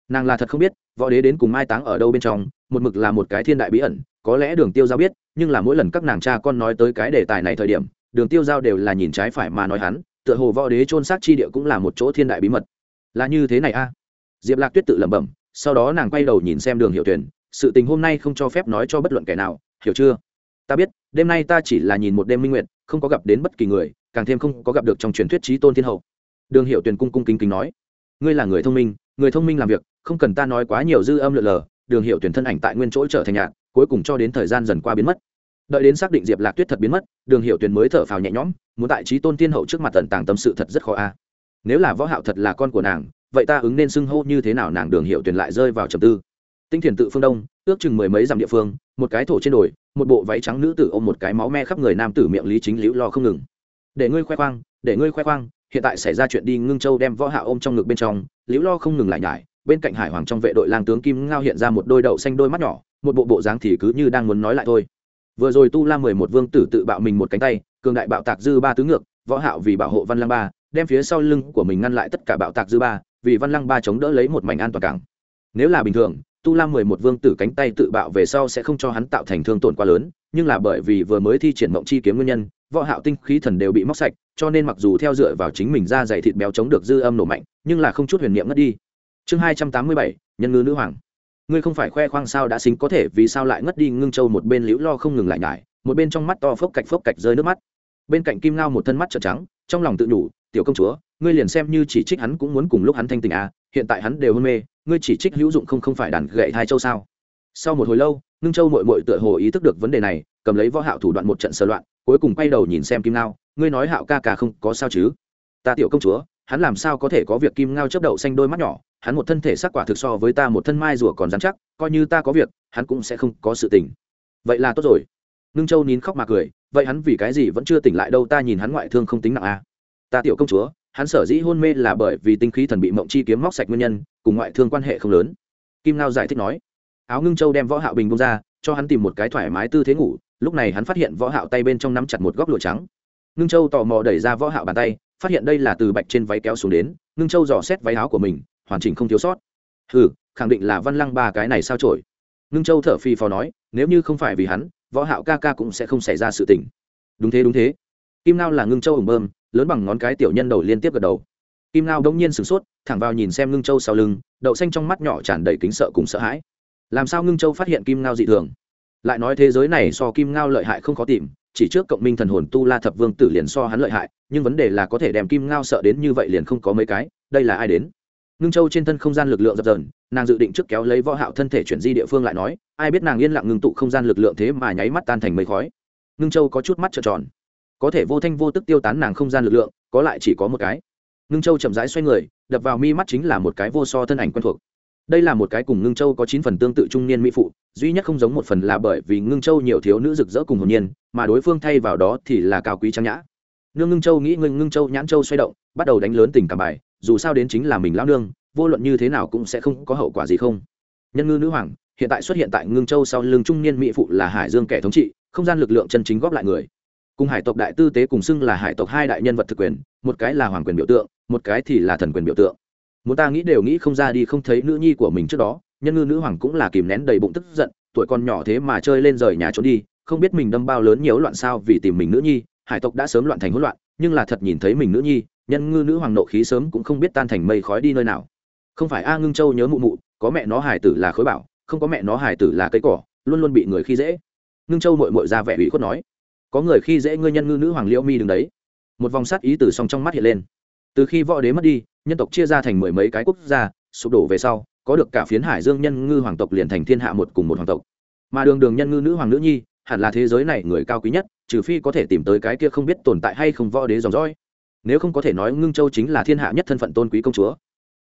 Nàng là thật không biết, võ đế đến cùng mai táng ở đâu bên trong, một mực là một cái thiên đại bí ẩn, có lẽ đường tiêu giao biết, nhưng là mỗi lần các nàng cha con nói tới cái đề tài này thời điểm, đường tiêu giao đều là nhìn trái phải mà nói hắn tựa hồ võ đế trôn xác chi địa cũng là một chỗ thiên đại bí mật. Là như thế này a. Diệp lạc tuyết tự lẩm bẩm, sau đó nàng quay đầu nhìn xem đường hiệu tuyển sự tình hôm nay không cho phép nói cho bất luận kẻ nào, hiểu chưa? Ta biết, đêm nay ta chỉ là nhìn một đêm minh nguyện không có gặp đến bất kỳ người, càng thêm không có gặp được trong truyền thuyết trí tôn thiên hậu. Đường hiệu tuyển cung cung kính kính nói, ngươi là người thông minh, người thông minh làm việc, không cần ta nói quá nhiều dư âm lượn lờ, đường hiệu tuyển thân ảnh tại nguyên chỗ trở thành nhạt cuối cùng cho đến thời gian dần qua biến mất đợi đến xác định diệp lạc tuyết thật biến mất, đường hiệu Tuyền mới thở phào nhẹ nhõm, muốn tại trí tôn thiên hậu trước mặt tận tàng tâm sự thật rất khó a. Nếu là võ hạo thật là con của nàng, vậy ta ứng nên xưng hô như thế nào nàng đường hiệu Tuyền lại rơi vào trầm tư. Tinh thiền tự phương đông, ước chừng mười mấy dặm địa phương, một cái thổ trên đồi, một bộ váy trắng nữ tử ôm một cái máu me khắp người nam tử miệng lý chính liễu lo không ngừng. Để ngươi khoe khoang, để ngươi khoe khoang, hiện tại xảy ra chuyện đi, ngưng châu đem võ hạ ôm trong ngực bên trong. Liễu lo không ngừng lại nhải, bên cạnh hải hoàng trong vệ đội lang tướng kim ngao hiện ra một đôi đậu xanh đôi mắt nhỏ, một bộ bộ dáng thì cứ như đang muốn nói lại thôi vừa rồi tu la mười một vương tử tự bạo mình một cánh tay, cường đại bạo tạc dư ba tứ ngược, võ hạo vì bảo hộ văn lang ba, đem phía sau lưng của mình ngăn lại tất cả bạo tạc dư ba, vì văn lăng ba chống đỡ lấy một mảnh an toàn cảng. Nếu là bình thường, tu la mười một vương tử cánh tay tự bạo về sau sẽ không cho hắn tạo thành thương tổn quá lớn, nhưng là bởi vì vừa mới thi triển mộng chi kiếm nguyên nhân, võ hạo tinh khí thần đều bị móc sạch, cho nên mặc dù theo dựa vào chính mình ra dày thịt béo chống được dư âm nổ mạnh, nhưng là không chút huyền niệm ngất đi. Chương hai trăm tám mươi bảy, nhân ngư nữ hoàng ngươi không phải khoe khoang sao đã xính có thể vì sao lại ngất đi ngưng châu một bên liễu lo không ngừng lại nhải, một bên trong mắt to phốc cạch phốc cạch rơi nước mắt. Bên cạnh kim ngao một thân mắt trợn trắng, trong lòng tự nhủ, tiểu công chúa, ngươi liền xem như chỉ trích hắn cũng muốn cùng lúc hắn thanh tình à hiện tại hắn đều hôn mê, ngươi chỉ trích hữu dụng không không phải đàn gậy hai châu sao? Sau một hồi lâu, ngưng châu mội mội tựa hồ ý thức được vấn đề này, cầm lấy võ hạo thủ đoạn một trận sơ loạn, cuối cùng quay đầu nhìn xem kim ngao, ngươi nói hạo ca ca không có sao chứ? Ta, tiểu công chúa hắn làm sao có thể có việc kim ngao chấp đậu xanh đôi mắt nhỏ, hắn một thân thể sắc quả thực so với ta một thân mai rùa còn dám chắc, coi như ta có việc, hắn cũng sẽ không có sự tình. Vậy là tốt rồi. Ngưng châu nín khóc mà cười, vậy hắn vì cái gì vẫn chưa tỉnh lại đâu, ta nhìn hắn ngoại thương không tính nặng à. Ta tiểu công chúa, hắn sở dĩ hôn mê là bởi vì tinh khí thần bị mộng chi kiếm móc sạch nguyên nhân, cùng ngoại thương quan hệ không lớn. Kim ngao giải thích nói. Áo ngưng châu đem võ hạo bình bông ra, cho hắn tìm một cái thoải mái tư thế ngủ, lúc này hắn phát hiện võ hạo tay bên trong nắm chặt một góc lụa trắng. Ngưng châu tò mò đẩy ra võ hạo bàn tay phát hiện đây là từ bạch trên váy kéo xuống đến, ngưng châu dò xét váy áo của mình, hoàn chỉnh không thiếu sót. Hừ, khẳng định là văn lăng ba cái này sao trổi ngưng châu thở phì phò nói, nếu như không phải vì hắn, võ hạo ca ca cũng sẽ không xảy ra sự tình. Đúng thế đúng thế. Kim ngao là ngưng châu ủng bơm, lớn bằng ngón cái tiểu nhân đầu liên tiếp gật đầu. Kim ngao đông nhiên sửng sốt, thẳng vào nhìn xem ngưng châu sau lưng, đậu xanh trong mắt nhỏ tràn đầy kính sợ cùng sợ hãi. Làm sao ngưng châu phát hiện kim ngao dị thường? Lại nói thế giới này so kim ngao lợi hại không khó tìm chỉ trước cộng minh thần hồn tu la thập vương tử liền so hắn lợi hại, nhưng vấn đề là có thể đem kim ngao sợ đến như vậy liền không có mấy cái, đây là ai đến? Ngưng châu trên thân không gian lực lượng dập dờn, nàng dự định trước kéo lấy võ hạo thân thể chuyển di địa phương lại nói, ai biết nàng yên lặng ngưng tụ không gian lực lượng thế mà nháy mắt tan thành mây khói. Ngưng châu có chút mắt trợn tròn. Có thể vô thanh vô tức tiêu tán nàng không gian lực lượng, có lại chỉ có một cái. Ngưng châu chậm rãi xoay người, đập vào mi mắt chính là một cái vô so thân ảnh quen thuộc đây là một cái cùng ngưng châu có chín phần tương tự trung niên mỹ phụ, duy nhất không giống một phần là bởi vì ngưng châu nhiều thiếu nữ rực rỡ cùng hồn nhiên, mà đối phương thay vào đó thì là cao quý trang nhã. Nương ngưng châu nghĩ ngưng ngưng châu nhãn châu xoay động, bắt đầu đánh lớn tình cảm bài, dù sao đến chính là mình lao nương, vô luận như thế nào cũng sẽ không có hậu quả gì không. Nhân ngư nữ hoàng, hiện tại xuất hiện tại ngưng châu sau lưng trung niên mỹ phụ là hải dương kẻ thống trị, không gian lực lượng chân chính góp lại người. Cùng hải tộc đại tư tế cùng xưng là hải tộc hai đại nhân vật thực quyền, một cái là hoàng quyền biểu tượng, một cái thì là thần quyền biểu tượng muốn ta nghĩ đều nghĩ không ra đi không thấy nữ nhi của mình trước đó, nhân ngư nữ hoàng cũng là kìm nén đầy bụng tức giận, tuổi còn nhỏ thế mà chơi lên rời nhà trốn đi, không biết mình đâm bao lớn nhiều loạn sao vì tìm mình nữ nhi, hải tộc đã sớm loạn thành hỗn loạn, nhưng là thật nhìn thấy mình nữ nhi, nhân ngư nữ hoàng nộ khí sớm cũng không biết tan thành mây khói đi nơi nào. Không phải a ngưng châu nhớ mụ mụ, có mẹ nó hải tử là khối bảo, không có mẹ nó hải tử là cây cỏ, luôn luôn bị người khi dễ. Ngưng châu mội mội ra vẻ ủy khuất nói, có người khi dễ ngươi nhân ngư nữ hoàng liễu mi đứng đấy. Một vòng sát ý từ song trong mắt hiện lên từ khi võ đế mất đi, nhân tộc chia ra thành mười mấy cái quốc gia, sụp đổ về sau, có được cả phiến hải dương nhân ngư hoàng tộc liền thành thiên hạ một cùng một hoàng tộc. Mà đường đường nhân ngư nữ hoàng nữ nhi, hẳn là thế giới này người cao quý nhất, trừ phi có thể tìm tới cái kia không biết tồn tại hay không võ đế dòng dõi. Nếu không có thể nói ngưng châu chính là thiên hạ nhất thân phận tôn quý công chúa.